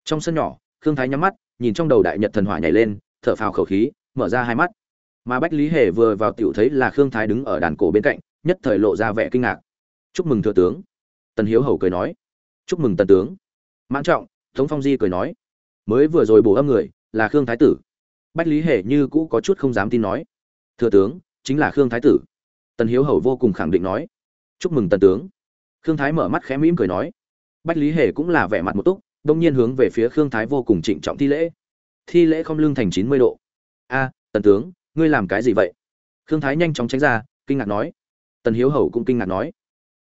Trong sân nhỏ, khương thái nhắm mắt, nhìn trong đầu đại nhật thần hỏa nhảy lên, thở phào khẩu khí, mở ra hai mắt. Mà bách lý hề vừa vào tiểu thấy là khương thái đứng ở đàn cổ bên cạnh, nhất thời lộ ra vẻ kinh ngạc. Chúc mừng thừa tướng. Tần hiếu hầu cười nói, chúc mừng tần tướng. Mãn trọng, tống phong di cười nói, mới vừa rồi bổ âm người là khương thái tử. Bách lý hề như cũ có chút không dám tin nói, thừa tướng, chính là khương thái tử. Tần hiếu hầu vô cùng khẳng định nói chúc mừng tần tướng. Khương thái mở mắt khẽ mỉm cười nói. Bách lý hề cũng là vẻ mặt một túc, đông nhiên hướng về phía khương thái vô cùng trịnh trọng thi lễ. Thi lễ không lưng thành chín mươi độ. A, tần tướng, ngươi làm cái gì vậy? Khương thái nhanh chóng tránh ra, kinh ngạc nói. Tần hiếu hầu cũng kinh ngạc nói.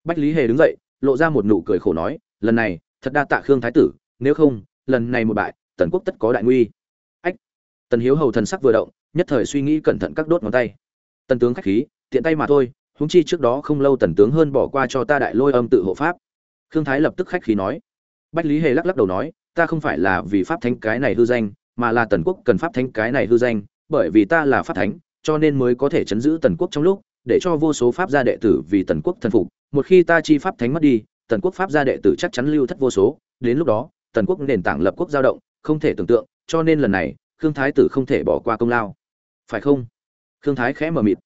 Bách lý hề đứng dậy, lộ ra một nụ cười khổ nói, lần này, thật đa tạ khương thái tử, nếu không, lần này một bại, tần quốc tất có đại nguy. Ách. Tần hiếu hầu thần sắc vừa động, nhất thời suy nghĩ cẩn thận các đốt ngón tay. Tần tướng khách khí, tiện tay mà thôi huống chi trước đó không lâu tần tướng hơn bỏ qua cho ta đại lôi âm tự hộ pháp. Khương thái lập tức khách khí nói. Bách lý hề lắc lắc đầu nói, ta không phải là vì pháp thánh cái này hư danh, mà là tần quốc cần pháp thánh cái này hư danh, bởi vì ta là pháp thánh, cho nên mới có thể chấn giữ tần quốc trong lúc, để cho vô số pháp gia đệ tử vì tần quốc thần phục. Một khi ta chi pháp thánh mất đi, tần quốc pháp gia đệ tử chắc chắn lưu thất vô số. Đến lúc đó, tần quốc nền tảng lập quốc giao động, không thể tưởng tượng, cho nên lần này, khương thái tử không thể bỏ qua công lao. Phải không? Khương thái khẽ mờ mịt.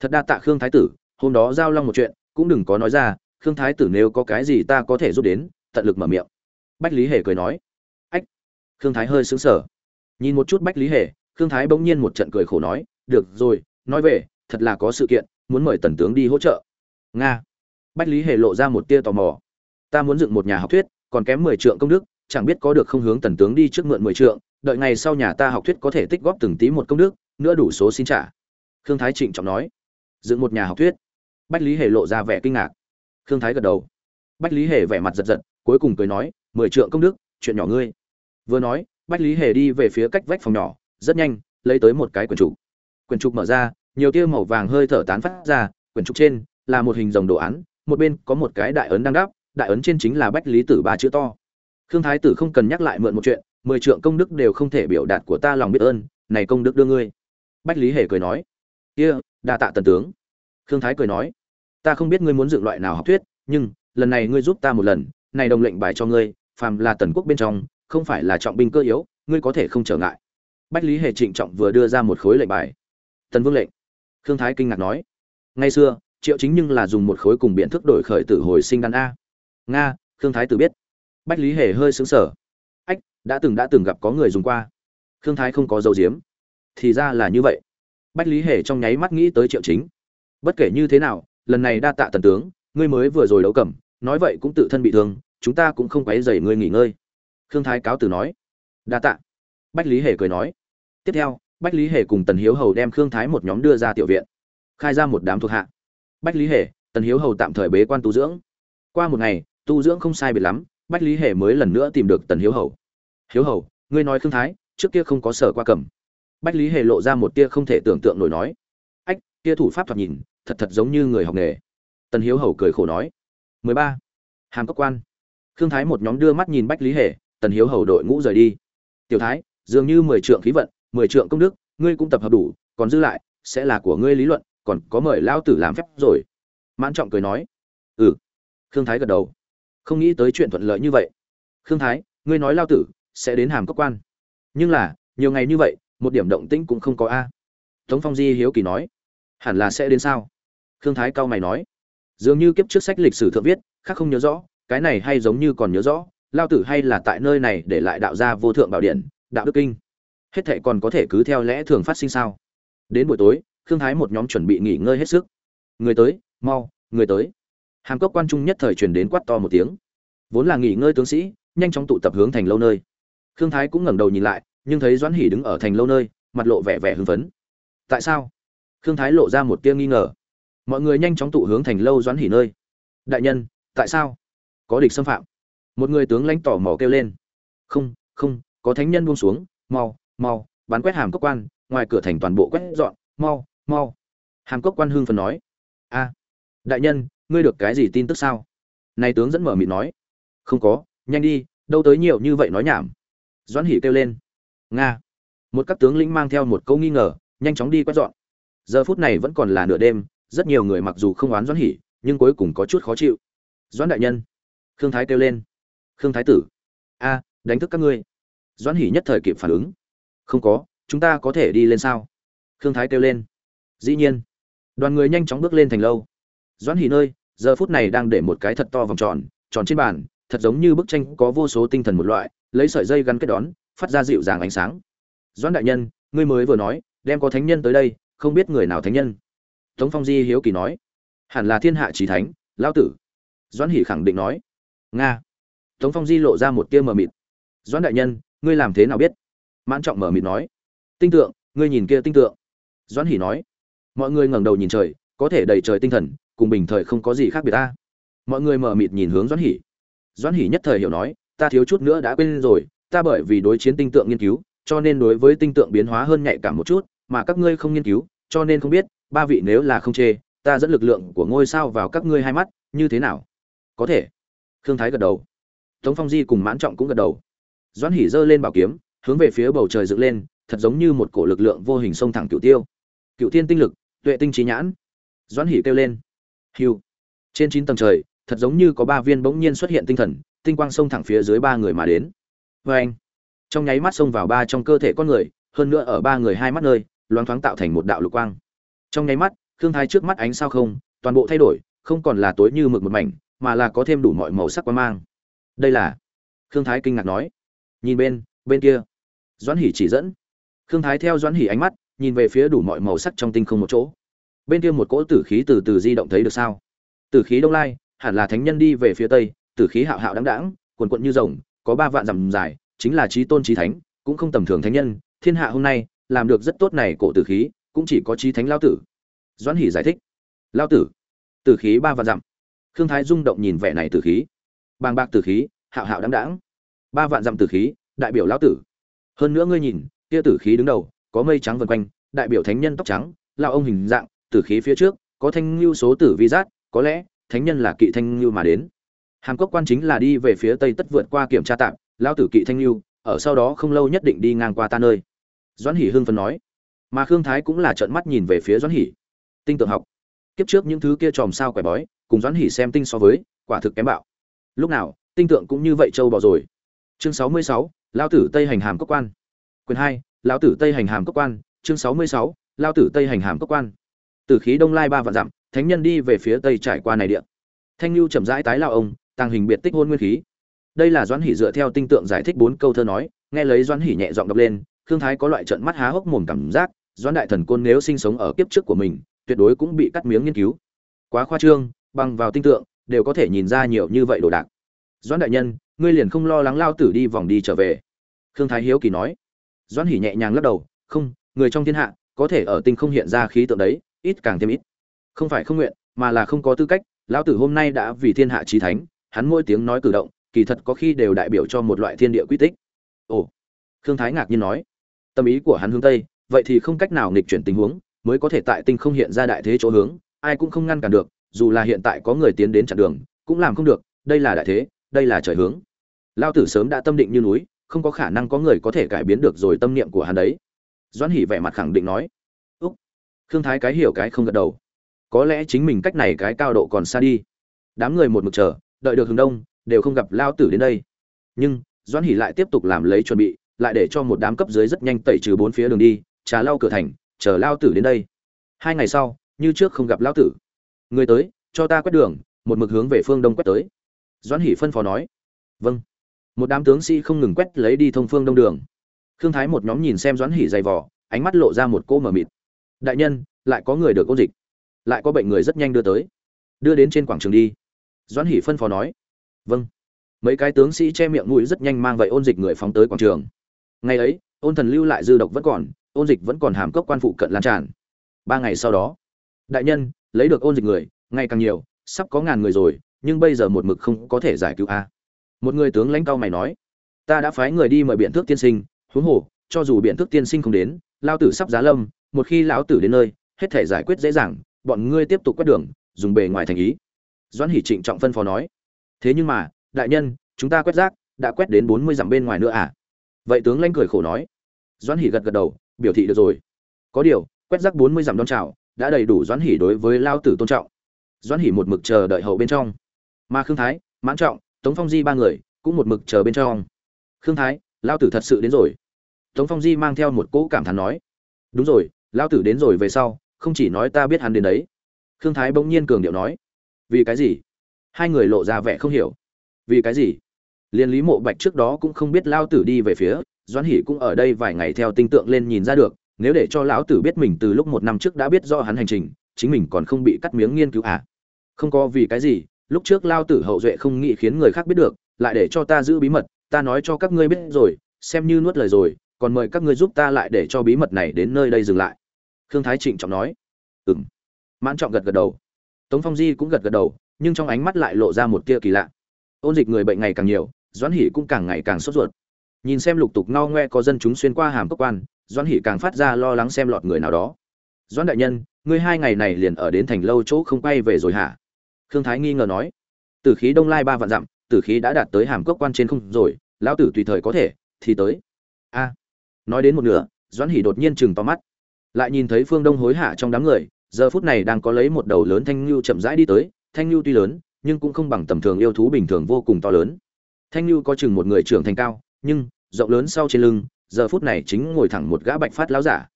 Thật đa tạ khương thái tử hôm đó giao long một chuyện, cũng đừng có nói ra, khương thái tử nếu có cái gì ta có thể giúp đến, tận lực mở miệng. Bách lý hề cười nói. Ách. Khương thái hơi xứng sở nhìn một chút bách lý hề, khương thái bỗng nhiên một trận cười khổ nói, được rồi, nói về, thật là có sự kiện, muốn mời tần tướng đi hỗ trợ. Nga. Bách lý hề lộ ra một tia tò mò. Ta muốn dựng một nhà học thuyết, còn kém mười trượng công đức, chẳng biết có được không hướng tần tướng đi trước mượn mười trượng, đợi ngày sau nhà ta học thuyết có thể tích góp từng tí một công đức, nữa đủ số xin trả. Khương thái trịnh trọng nói dựng một nhà học thuyết. Bách lý hề lộ ra vẻ kinh ngạc. Khương thái gật đầu. Bách lý hề vẻ mặt giật giật cuối cùng cười nói mười trượng công đức chuyện nhỏ ngươi. Vừa nói bách lý hề đi về phía cách vách phòng nhỏ rất nhanh lấy tới một cái quyển trục. Quyển trục mở ra nhiều tia màu vàng hơi thở tán phát ra quyển trục trên là một hình rồng đồ án một bên có một cái đại ấn đang đáp đại ấn trên chính là bách lý tử ba chữ to. Khương thái tử không cần nhắc lại mượn một chuyện mười trượng công đức đều không thể biểu đạt của ta lòng biết ơn này công đức đưa ngươi. Bách lý hề cười nói kia、yeah, đa tạ tần tướng. Khương thái cười nói, ta không biết ngươi muốn dựng loại nào học thuyết, nhưng lần này ngươi giúp ta một lần, này đồng lệnh bài cho ngươi, phàm là tần quốc bên trong, không phải là trọng binh cơ yếu, ngươi có thể không trở ngại. Bách lý hề trịnh trọng vừa đưa ra một khối lệnh bài. Tần vương lệnh. Khương thái kinh ngạc nói, ngày xưa, triệu chính nhưng là dùng một khối cùng biện thức đổi khởi tử hồi sinh đan a. Nga, khương thái tử biết. Bách lý hề hơi xứng sở ách, đã từng đã từng gặp có người dùng qua. Khương thái không có dấu diếm. Thì ra là như vậy bách lý hề trong nháy mắt nghĩ tới triệu chính. Bất kể như thế nào, lần này đa tạ tần tướng, ngươi mới vừa rồi đấu cẩm nói vậy cũng tự thân bị thương, chúng ta cũng không quấy dày ngươi nghỉ ngơi. Khương thái cáo từ nói. Đa tạ. Bách lý hề cười nói. Tiếp theo, bách lý hề cùng tần hiếu hầu đem khương thái một nhóm đưa ra tiểu viện. Khai ra một đám thuộc hạ. Bách lý hề, tần hiếu hầu tạm thời bế quan tu dưỡng. Qua một ngày, tu dưỡng không sai biệt lắm, bách lý hề mới lần nữa tìm được tần hiếu hầu. Hiếu hầu, ngươi nói khương thái, trước kia không có sở qua cầm bách lý hề lộ ra một tia không thể tưởng tượng nổi nói. Ách, tia thủ pháp thoạt nhìn, thật thật giống như người học nghề. Tần hiếu hầu cười khổ nói. 13. hàm cốc quan. Khương thái một nhóm đưa mắt nhìn bách lý hề, tần hiếu hầu đội ngũ rời đi. Tiểu thái, dường như mười trượng khí vận, mười trượng công đức, ngươi cũng tập hợp đủ, còn dư lại, sẽ là của ngươi lý luận, còn có mời lao tử làm phép rồi. Mãn trọng cười nói. Ừ. Khương thái gật đầu. Không nghĩ tới chuyện thuận lợi như vậy. Khương thái, ngươi nói lao tử, sẽ đến hàm cốc quan. Nhưng là, nhiều ngày như vậy một điểm động tĩnh cũng không có a. Tống phong di hiếu kỳ nói, hẳn là sẽ đến sao? Khương thái cao mày nói, dường như kiếp trước sách lịch sử thượng viết, khác không nhớ rõ, cái này hay giống như còn nhớ rõ, lao tử hay là tại nơi này để lại đạo gia vô thượng bảo điện, đạo đức kinh. Hết thệ còn có thể cứ theo lẽ thường phát sinh sao? Đến buổi tối, khương thái một nhóm chuẩn bị nghỉ ngơi hết sức. Người tới, mau, người tới. Hàm cốc quan trung nhất thời truyền đến quát to một tiếng. Vốn là nghỉ ngơi tướng sĩ, nhanh chóng tụ tập hướng thành lâu nơi. Khương thái cũng ngẩng đầu nhìn lại nhưng thấy doãn hỉ đứng ở thành lâu nơi, mặt lộ vẻ vẻ hưng phấn. Tại sao? Khương thái lộ ra một tia nghi ngờ. Mọi người nhanh chóng tụ hướng thành lâu doãn hỉ nơi. Đại nhân, tại sao? Có địch xâm phạm. Một người tướng lãnh tỏ mò kêu lên. Không không, có thánh nhân buông xuống. Mau mau, bắn quét hàm cốc quan, ngoài cửa thành toàn bộ quét dọn. Mau mau. Hàm cốc quan hưng phần nói. A, đại nhân, ngươi được cái gì tin tức sao? Này tướng dẫn mở miệng nói. Không có, nhanh đi, đâu tới nhiều như vậy nói nhảm. Doãn hỉ kêu lên nga. Một các tướng lĩnh mang theo một câu nghi ngờ, nhanh chóng đi quét dọn. Giờ phút này vẫn còn là nửa đêm, rất nhiều người mặc dù không oán doãn hỉ nhưng cuối cùng có chút khó chịu. Doãn đại nhân. Khương thái kêu lên. Khương thái tử. A, đánh thức các ngươi. Doãn hỉ nhất thời kịp phản ứng. Không có, chúng ta có thể đi lên sao? Khương thái kêu lên. Dĩ nhiên. Đoàn người nhanh chóng bước lên thành lâu. Doãn hỉ nơi, giờ phút này đang để một cái thật to vòng tròn tròn trên bàn, thật giống như bức tranh có vô số tinh thần một loại, lấy sợi dây gắn kết đón phát ra dịu dàng ánh sáng. Doãn đại nhân, ngươi mới vừa nói, đem có thánh nhân tới đây, không biết người nào thánh nhân. Tống phong di hiếu kỳ nói. Hẳn là thiên hạ trí thánh lao tử. Doãn hỷ khẳng định nói. Nga. Tống phong di lộ ra một tia mờ mịt. Doãn đại nhân, ngươi làm thế nào biết? Mãn trọng mờ mịt nói. Tinh tượng, ngươi nhìn kia tinh tượng. Doãn hỷ nói. Mọi người ngẩng đầu nhìn trời, có thể đầy trời tinh thần, cùng bình thời không có gì khác biệt ta. Mọi người mờ mịt nhìn hướng doãn hỷ. Doãn hỷ nhất thời hiểu nói, ta thiếu chút nữa đã quên rồi ta bởi vì đối chiến tinh tượng nghiên cứu, cho nên đối với tinh tượng biến hóa hơn nhạy cảm một chút, mà các ngươi không nghiên cứu, cho nên không biết, ba vị nếu là không chê, ta dẫn lực lượng của ngôi sao vào các ngươi hai mắt, như thế nào? Có thể. Khương thái gật đầu. Tống phong di cùng mãn trọng cũng gật đầu. Doãn hỉ giơ lên bảo kiếm, hướng về phía bầu trời dựng lên, thật giống như một cổ lực lượng vô hình xông thẳng Cửu tiêu. Cựu tiên tinh lực, tuệ tinh trí nhãn. Doãn hỉ kêu lên. Hiu trên chín tầng trời, thật giống như có ba viên bỗng nhiên xuất hiện tinh thần, tinh quang xông thẳng phía dưới ba người mà đến vê anh. Trong nháy mắt xông vào ba trong cơ thể con người, hơn nữa ở ba người hai mắt nơi, loáng thoáng tạo thành một đạo lục quang. Trong nháy mắt, khương thái trước mắt ánh sao không, toàn bộ thay đổi, không còn là tối như mực một mảnh, mà là có thêm đủ mọi màu sắc quan mang. Đây là? Khương thái kinh ngạc nói. Nhìn bên bên kia. Doãn hỉ chỉ dẫn. Khương thái theo doãn hỉ ánh mắt, nhìn về phía đủ mọi màu sắc trong tinh không một chỗ. Bên kia một cỗ tử khí từ từ di động thấy được sao? Tử khí đông lai, hẳn là thánh nhân đi về phía tây, tử khí hạo hạo đáng đáng quần quận như rồng có ba vạn dặm dài, chính là trí tôn trí thánh, cũng không tầm thường thánh nhân. Thiên hạ hôm nay, làm được rất tốt này cổ tử khí, cũng chỉ có trí thánh lao tử. Doãn hỉ giải thích. Lao tử tử khí ba vạn dặm. Khương thái rung động nhìn vẻ này tử khí. Bàng bạc tử khí, hạo hạo đáng đáng ba vạn dặm tử khí, đại biểu lao tử. Hơn nữa ngươi nhìn, kia tử khí đứng đầu, có mây trắng vần quanh, đại biểu thánh nhân tóc trắng lao ông hình dạng, tử khí phía trước, có thanh lưu số tử vi giác, có lẽ, thánh nhân là kỵ thanh lưu mà đến hàm cốc quan chính là đi về phía tây tất vượt qua kiểm tra tạm lao tử kỵ thanh lưu, ở sau đó không lâu nhất định đi ngang qua ta nơi. Doãn hỉ hưng phấn nói. Mà khương thái cũng là trợn mắt nhìn về phía doãn hỉ tinh tượng học. Kiếp trước những thứ kia tròm sao quẻ bói, cùng doãn hỉ xem tinh so với, quả thực kém bạo. Lúc nào, tinh tượng cũng như vậy châu bò rồi. Chương sáu mươi sáu lao tử tây hành hàm cốc quan. Quyền hai, lão tử tây hành hàm cốc quan. Chương sáu mươi sáu lao tử tây hành hàm cốc quan. Từ khí đông lai ba vạn dặm, thánh nhân đi về phía tây trải qua này địa. Thanh lưu chậm rãi tái lao ông tàng hình biệt tích hôn nguyên khí. Đây là doãn hỉ dựa theo tinh tượng giải thích bốn câu thơ nói, nghe lấy doãn hỉ nhẹ giọng đọc lên, khương thái có loại trận mắt há hốc mồm cảm giác, doãn đại thần côn nếu sinh sống ở kiếp trước của mình, tuyệt đối cũng bị cắt miếng nghiên cứu. Quá khoa trương, bằng vào tinh tượng, đều có thể nhìn ra nhiều như vậy đồ đạc. Doãn đại nhân, ngươi liền không lo lắng lao tử đi vòng đi trở về. Khương thái hiếu kỳ nói. Doãn hỉ nhẹ nhàng lắc đầu, không, người trong thiên hạ, có thể ở tinh không hiện ra khí tượng đấy, ít càng thêm ít. Không phải không nguyện, mà là không có tư cách, lão tử hôm nay đã vì thiên hạ trí thánh hắn mỗi tiếng nói cử động, kỳ thật có khi đều đại biểu cho một loại thiên địa quy tích. Ồ, khương thái ngạc nhiên nói, tâm ý của hắn hướng tây, vậy thì không cách nào nghịch chuyển tình huống, mới có thể tại tinh không hiện ra đại thế chỗ hướng, ai cũng không ngăn cản được, dù là hiện tại có người tiến đến chặn đường, cũng làm không được, đây là đại thế, đây là trời hướng. Lao tử sớm đã tâm định như núi, không có khả năng có người có thể cải biến được rồi tâm niệm của hắn đấy. Doãn hỉ vẻ mặt khẳng định nói, úc. Khương thái cái hiểu cái không gật đầu. Có lẽ chính mình cách này cái cao độ còn xa đi. Đám người một mực chờ đợi được hướng đông, đều không gặp lao tử đến đây. Nhưng, doãn hỉ lại tiếp tục làm lấy chuẩn bị, lại để cho một đám cấp dưới rất nhanh tẩy trừ bốn phía đường đi, trà lao cửa thành, chờ lao tử đến đây. Hai ngày sau, như trước không gặp lao tử. Người tới, cho ta quét đường, một mực hướng về phương đông quét tới. Doãn hỉ phân phó nói. Vâng. Một đám tướng sĩ không ngừng quét lấy đi thông phương đông đường. Khương thái một nhóm nhìn xem doãn hỉ dày vỏ ánh mắt lộ ra một cô mờ mịt. Đại nhân, lại có người được ôn dịch. Lại có bệnh người rất nhanh đưa tới. Đưa đến trên quảng trường đi doãn hỉ phân phó nói. Vâng. Mấy cái tướng sĩ che miệng mũi rất nhanh mang vậy ôn dịch người phóng tới quảng trường. Ngày ấy, ôn thần lưu lại dư độc vẫn còn, ôn dịch vẫn còn hàm cốc quan phụ cận lan tràn. Ba ngày sau đó, đại nhân, lấy được ôn dịch người, ngày càng nhiều, sắp có ngàn người rồi, nhưng bây giờ một mực không có thể giải cứu a. Một người tướng lãnh cao mày nói, ta đã phái người đi mời biện thước tiên sinh, huống hồ, cho dù biện thước tiên sinh không đến, lao tử sắp giá lâm, một khi lão tử đến nơi, hết thể giải quyết dễ dàng, bọn ngươi tiếp tục quét đường, dùng bề ngoài thành ý doãn hỷ trịnh trọng phân phó nói. Thế nhưng mà, đại nhân, chúng ta quét rác, đã quét đến bốn mươi dặm bên ngoài nữa à? Vậy tướng lãnh cười khổ nói. Doãn hỷ gật gật đầu, biểu thị được rồi. Có điều, quét rác bốn mươi dặm đón chào, đã đầy đủ doãn hỷ đối với lao tử tôn trọng. Doãn hỷ một mực chờ đợi hậu bên trong. Mà khương thái, mãn trọng, tống phong di ba người, cũng một mực chờ bên trong. Khương thái, lao tử thật sự đến rồi. Tống phong di mang theo một cỗ cảm thán nói. Đúng rồi, lao tử đến rồi về sau, không chỉ nói ta biết hắn đến đấy. Khương thái bỗng nhiên cường điệu nói vì cái gì? Hai người lộ ra vẻ không hiểu. Vì cái gì? Liên lý mộ bạch trước đó cũng không biết lao tử đi về phía, doãn hỷ cũng ở đây vài ngày theo tinh tượng lên nhìn ra được, nếu để cho lão tử biết mình từ lúc một năm trước đã biết do hắn hành trình, chính mình còn không bị cắt miếng nghiên cứu à? Không có vì cái gì, lúc trước lao tử hậu duệ không nghĩ khiến người khác biết được, lại để cho ta giữ bí mật, ta nói cho các ngươi biết rồi, xem như nuốt lời rồi, còn mời các ngươi giúp ta lại để cho bí mật này đến nơi đây dừng lại. Khương thái trịnh trọng nói. Ừng mãn trọng gật gật đầu tống phong di cũng gật gật đầu, nhưng trong ánh mắt lại lộ ra một tia kỳ lạ. Ôn dịch người bệnh ngày càng nhiều, doãn hỉ cũng càng ngày càng sốt ruột. Nhìn xem lục tục no ngoe có dân chúng xuyên qua hàm cốc quan, doãn hỉ càng phát ra lo lắng xem lọt người nào đó. Doãn đại nhân, ngươi hai ngày này liền ở đến thành lâu chỗ không quay về rồi hả? Khương thái nghi ngờ nói. Tử khí đông lai ba vạn dặm, tử khí đã đạt tới hàm cốc quan trên không rồi, lão tử tùy thời có thể, thì tới. A. Nói đến một nửa, doãn hỉ đột nhiên chừng to mắt. Lại nhìn thấy phương đông hối hả trong đám người giờ phút này đang có lấy một đầu lớn thanh lưu chậm rãi đi tới. Thanh lưu tuy lớn, nhưng cũng không bằng tầm thường yêu thú bình thường vô cùng to lớn. Thanh lưu có chừng một người trưởng thành cao, nhưng rộng lớn sau trên lưng, giờ phút này chính ngồi thẳng một gã bạch phát lão giả.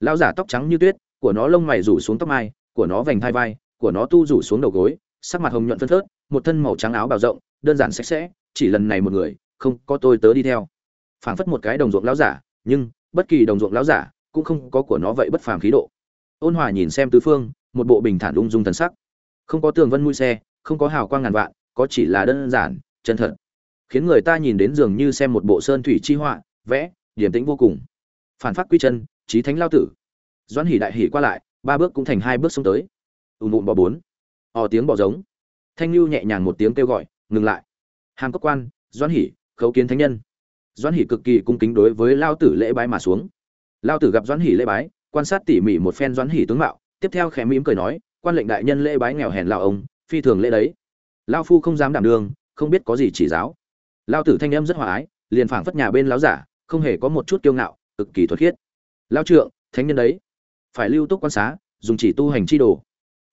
Lão giả tóc trắng như tuyết, của nó lông mày rủ xuống tóc mai, của nó vành hai vai, của nó tu rủ xuống đầu gối, sắc mặt hồng nhuận phân phớt, một thân màu trắng áo bào rộng, đơn giản sạch sẽ, chỉ lần này một người, không có tôi tớ đi theo. Phảng phất một cái đồng ruộng lão giả, nhưng bất kỳ đồng ruộng lão giả cũng không có của nó vậy bất phàm khí độ ôn hòa nhìn xem tứ phương, một bộ bình thản ung dung thần sắc. Không có tường vân mũi xe, không có hào quang ngàn vạn, có chỉ là đơn giản, chân thật. Khiến người ta nhìn đến dường như xem một bộ sơn thủy chi họa, vẽ, điềm tĩnh vô cùng. Phản phát quy chân trí thánh lao tử. Doãn hỉ đại hỉ qua lại, ba bước cũng thành hai bước xông tới. Ùn ùm bò bốn. Ò tiếng bò giống. Thanh lưu nhẹ nhàng một tiếng kêu gọi, ngừng lại. Hàm cốc quan, doãn hỉ khấu kiến thánh nhân. Doãn hỉ cực kỳ cung kính đối với lao tử lễ bái mà xuống. Lao tử gặp doãn hỉ lễ bái quan sát tỉ mỉ một phen doãn hỉ tướng mạo, tiếp theo khẽ mỉm cười nói, quan lệnh đại nhân lễ bái nghèo hèn lao ông, phi thường lễ đấy. Lao phu không dám đảm đương không biết có gì chỉ giáo. Lao tử thanh em rất hòa ái, liền phảng phất nhà bên láo giả, không hề có một chút kiêu ngạo, cực kỳ thuật khiết. Lao trượng, thánh nhân đấy, phải lưu túc quan xá, dùng chỉ tu hành chi đồ.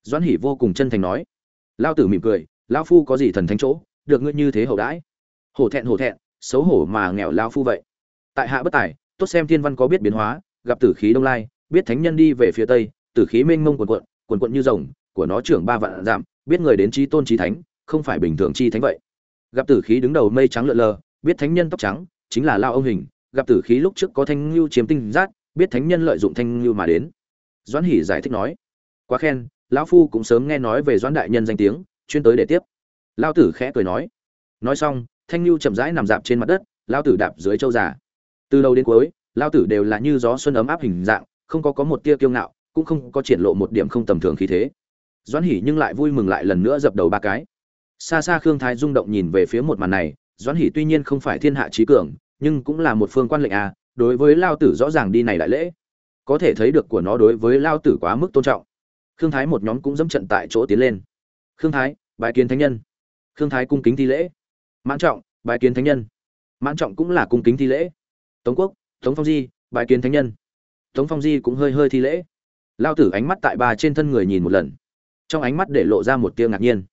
Doãn hỉ vô cùng chân thành nói. Lao tử mỉm cười, lao phu có gì thần thánh chỗ, được ngươi như thế hậu đãi. Hổ thẹn hổ thẹn, xấu hổ mà nghèo lao phu vậy. Tại hạ bất tài, tốt xem thiên văn có biết biến hóa, gặp tử khí đông lai biết thánh nhân đi về phía tây, tử khí mênh mông quần quận quần quận như rồng, của nó trưởng ba vạn giảm, biết người đến trí tôn trí thánh, không phải bình thường chi thánh vậy. Gặp tử khí đứng đầu mây trắng lượn lờ, biết thánh nhân tóc trắng, chính là lao ông hình. Gặp tử khí lúc trước có thanh lưu chiếm tinh giác biết thánh nhân lợi dụng thanh lưu mà đến. Doãn hỉ giải thích nói, quá khen, lão phu cũng sớm nghe nói về doãn đại nhân danh tiếng, chuyên tới để tiếp. Lao tử khẽ cười nói. Nói xong, thanh lưu chậm rãi nằm dạp trên mặt đất, lao tử đạp dưới châu già. Từ đầu đến cuối, lao tử đều là như gió xuân ấm áp hình dạng không có có một tia kiêu ngạo, cũng không có triển lộ một điểm không tầm thường khí thế. Doãn hỉ nhưng lại vui mừng lại lần nữa dập đầu ba cái. Xa xa khương thái rung động nhìn về phía một màn này, doãn hỉ tuy nhiên không phải thiên hạ trí cường, nhưng cũng là một phương quan lệnh à đối với lao tử rõ ràng đi này đại lễ. Có thể thấy được của nó đối với lao tử quá mức tôn trọng. Khương thái một nhóm cũng dẫm trận tại chỗ tiến lên. Khương thái bài kiến thánh nhân. Khương thái cung kính thi lễ. Mãn trọng bài kiến thánh nhân. Mãn trọng cũng là cung kính thi lễ. Tống quốc, tống phong di bài kiến thánh nhân tống phong di cũng hơi hơi thi lễ. Lao tử ánh mắt tại bà trên thân người nhìn một lần. Trong ánh mắt để lộ ra một tia ngạc nhiên.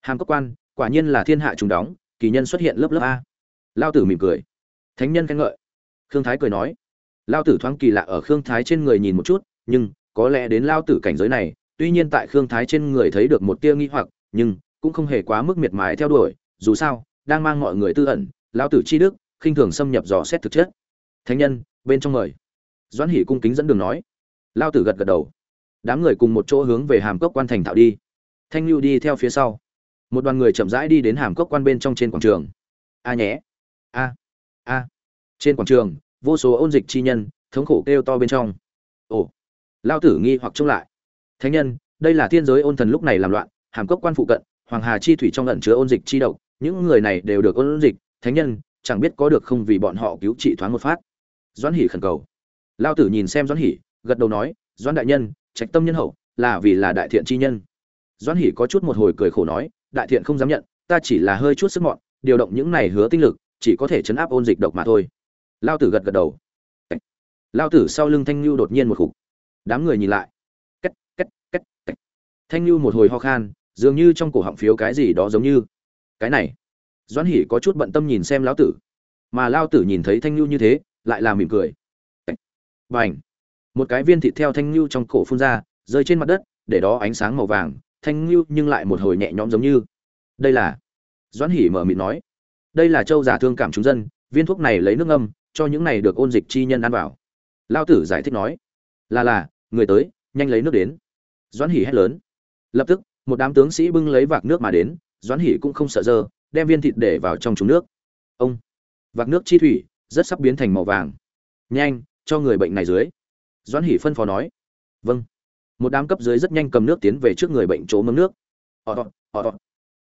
Hàm cấp quan, quả nhiên là thiên hạ trùng đóng, kỳ nhân xuất hiện lớp lớp a. Lao tử mỉm cười. Thánh nhân khen ngợi. Khương thái cười nói. Lao tử thoáng kỳ lạ ở khương thái trên người nhìn một chút, nhưng có lẽ đến lao tử cảnh giới này, tuy nhiên tại khương thái trên người thấy được một tia nghi hoặc, nhưng cũng không hề quá mức miệt mài theo đuổi, dù sao, đang mang mọi người tư ẩn, lao tử chi đức, khinh thường xâm nhập dò xét thực chất. Thánh nhân, bên trong mời doãn hỷ cung kính dẫn đường nói. Lao tử gật gật đầu. Đám người cùng một chỗ hướng về hàm cốc quan thành thạo đi. Thanh lưu đi theo phía sau. Một đoàn người chậm rãi đi đến hàm cốc quan bên trong trên quảng trường. A nhé. A. A. Trên quảng trường, vô số ôn dịch chi nhân, thống khổ kêu to bên trong. Ồ. Lao tử nghi hoặc trông lại. Thánh nhân, đây là thiên giới ôn thần lúc này làm loạn, hàm cốc quan phụ cận, hoàng hà chi thủy trong lẩn chứa ôn dịch chi độc, những người này đều được ôn dịch. Thánh nhân, chẳng biết có được không vì bọn họ cứu trị thoáng một phát. Doãn hỉ khẩn cầu lao tử nhìn xem doãn hỉ gật đầu nói, doãn đại nhân, trạch tâm nhân hậu, là vì là đại thiện chi nhân. Doãn hỉ có chút một hồi cười khổ nói, đại thiện không dám nhận, ta chỉ là hơi chút sức mọn, điều động những này hứa tinh lực, chỉ có thể chấn áp ôn dịch độc mà thôi. Lao tử gật gật đầu. Lao tử sau lưng thanh lưu đột nhiên một khục. Đám người nhìn lại. Cách cách cách cách thanh lưu một hồi ho khan, dường như trong cổ họng phiếu cái gì đó giống như. Cái này. Doãn hỉ có chút bận tâm nhìn xem lão tử. Mà lao tử nhìn thấy thanh lưu như thế, lại là mỉm cười và ảnh. Một cái viên thịt theo thanh lưu trong cổ phun ra, rơi trên mặt đất, để đó ánh sáng màu vàng, thanh lưu nhưng lại một hồi nhẹ nhõm giống như. Đây là, doãn hỉ mở mịt nói. Đây là châu giả thương cảm chúng dân, viên thuốc này lấy nước ngâm, cho những này được ôn dịch chi nhân ăn vào. Lao tử giải thích nói. Là là, người tới, nhanh lấy nước đến. Doãn hỉ hét lớn. Lập tức, một đám tướng sĩ bưng lấy vạc nước mà đến, doãn hỉ cũng không sợ dơ, đem viên thịt để vào trong trúng nước. Ông, vạc nước chi thủy, rất sắp biến thành màu vàng. Nhanh cho người bệnh này dưới. Doãn hỉ phân phó nói vâng. Một đám cấp dưới rất nhanh cầm nước tiến về trước người bệnh chỗ mâm nước. Họ họ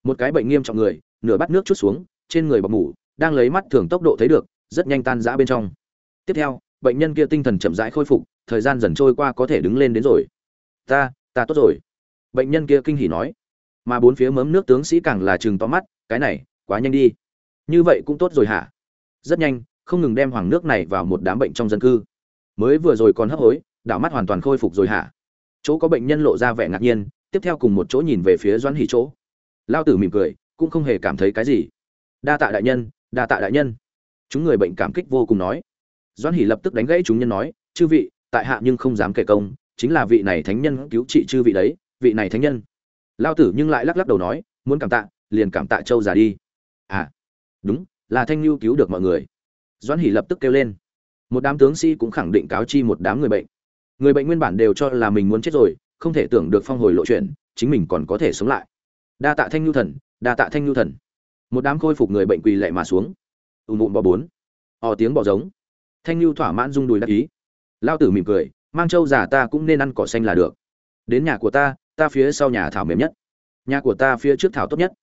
một cái bệnh nghiêm trọng người, nửa bát nước chút xuống, trên người bọc mủ, đang lấy mắt thường tốc độ thấy được, rất nhanh tan rã bên trong. Tiếp theo, bệnh nhân kia tinh thần chậm rãi khôi phục, thời gian dần trôi qua có thể đứng lên đến rồi. Ta ta tốt rồi. Bệnh nhân kia kinh hỉ nói. Mà bốn phía mớm nước tướng sĩ càng là chừng to mắt, cái này, quá nhanh đi. Như vậy cũng tốt rồi hả? Rất nhanh không ngừng đem hoàng nước này vào một đám bệnh trong dân cư. Mới vừa rồi còn hấp hối, đảo mắt hoàn toàn khôi phục rồi hả? Chỗ có bệnh nhân lộ ra vẻ ngạc nhiên, tiếp theo cùng một chỗ nhìn về phía doãn hỉ chỗ. Lao tử mỉm cười, cũng không hề cảm thấy cái gì. Đa tạ đại nhân, đa tạ đại nhân. Chúng người bệnh cảm kích vô cùng nói. Doãn hỉ lập tức đánh gãy chúng nhân nói, chư vị, tại hạ nhưng không dám kể công, chính là vị này thánh nhân cứu trị chư vị đấy, vị này thánh nhân. Lao tử nhưng lại lắc lắc đầu nói, muốn cảm tạ, liền cảm tạ châu già đi. À đúng, là thanh lưu cứu được mọi người doãn hỉ lập tức kêu lên. Một đám tướng sĩ cũng khẳng định cáo chi một đám người bệnh. Người bệnh nguyên bản đều cho là mình muốn chết rồi, không thể tưởng được phong hồi lộ chuyện, chính mình còn có thể sống lại. Đa tạ thanh lưu thần, đa tạ thanh lưu thần. Một đám khôi phục người bệnh quỳ lệ mà xuống. Ùn ùn bò bốn. Ò tiếng bò giống. Thanh lưu thỏa mãn rung đùi đắc ý. Lao tử mỉm cười, mang châu già ta cũng nên ăn cỏ xanh là được. Đến nhà của ta ta phía sau nhà thảo mềm nhất. Nhà của ta phía trước thảo tốt nhất.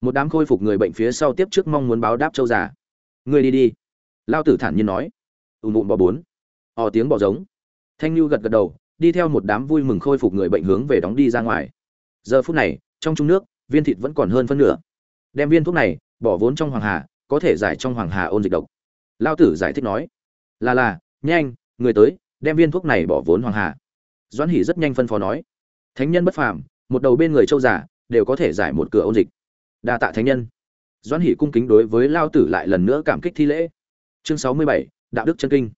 Một đám khôi phục người bệnh phía sau tiếp trước mong muốn báo đáp châu già. Ngươi đi đi lao tử thản nhiên nói. Ùn ùn bò bốn. Ò tiếng bò giống. Thanh lưu gật gật đầu, đi theo một đám vui mừng khôi phục người bệnh hướng về đóng đi ra ngoài. Giờ phút này, trong trung nước, viên thịt vẫn còn hơn phân nửa. Đem viên thuốc này, bỏ vốn trong hoàng hà, có thể giải trong hoàng hà ôn dịch độc. Lao tử giải thích nói. Là là, nhanh, người tới, đem viên thuốc này bỏ vốn hoàng hà. Doãn hỉ rất nhanh phân phó nói. Thánh nhân bất phàm, một đầu bên người châu giả đều có thể giải một cửa ôn dịch. Đa tạ thánh nhân. Doãn hỉ cung kính đối với lao tử lại lần nữa cảm kích thi lễ chương sáu mươi bảy, đạo đức chân kinh.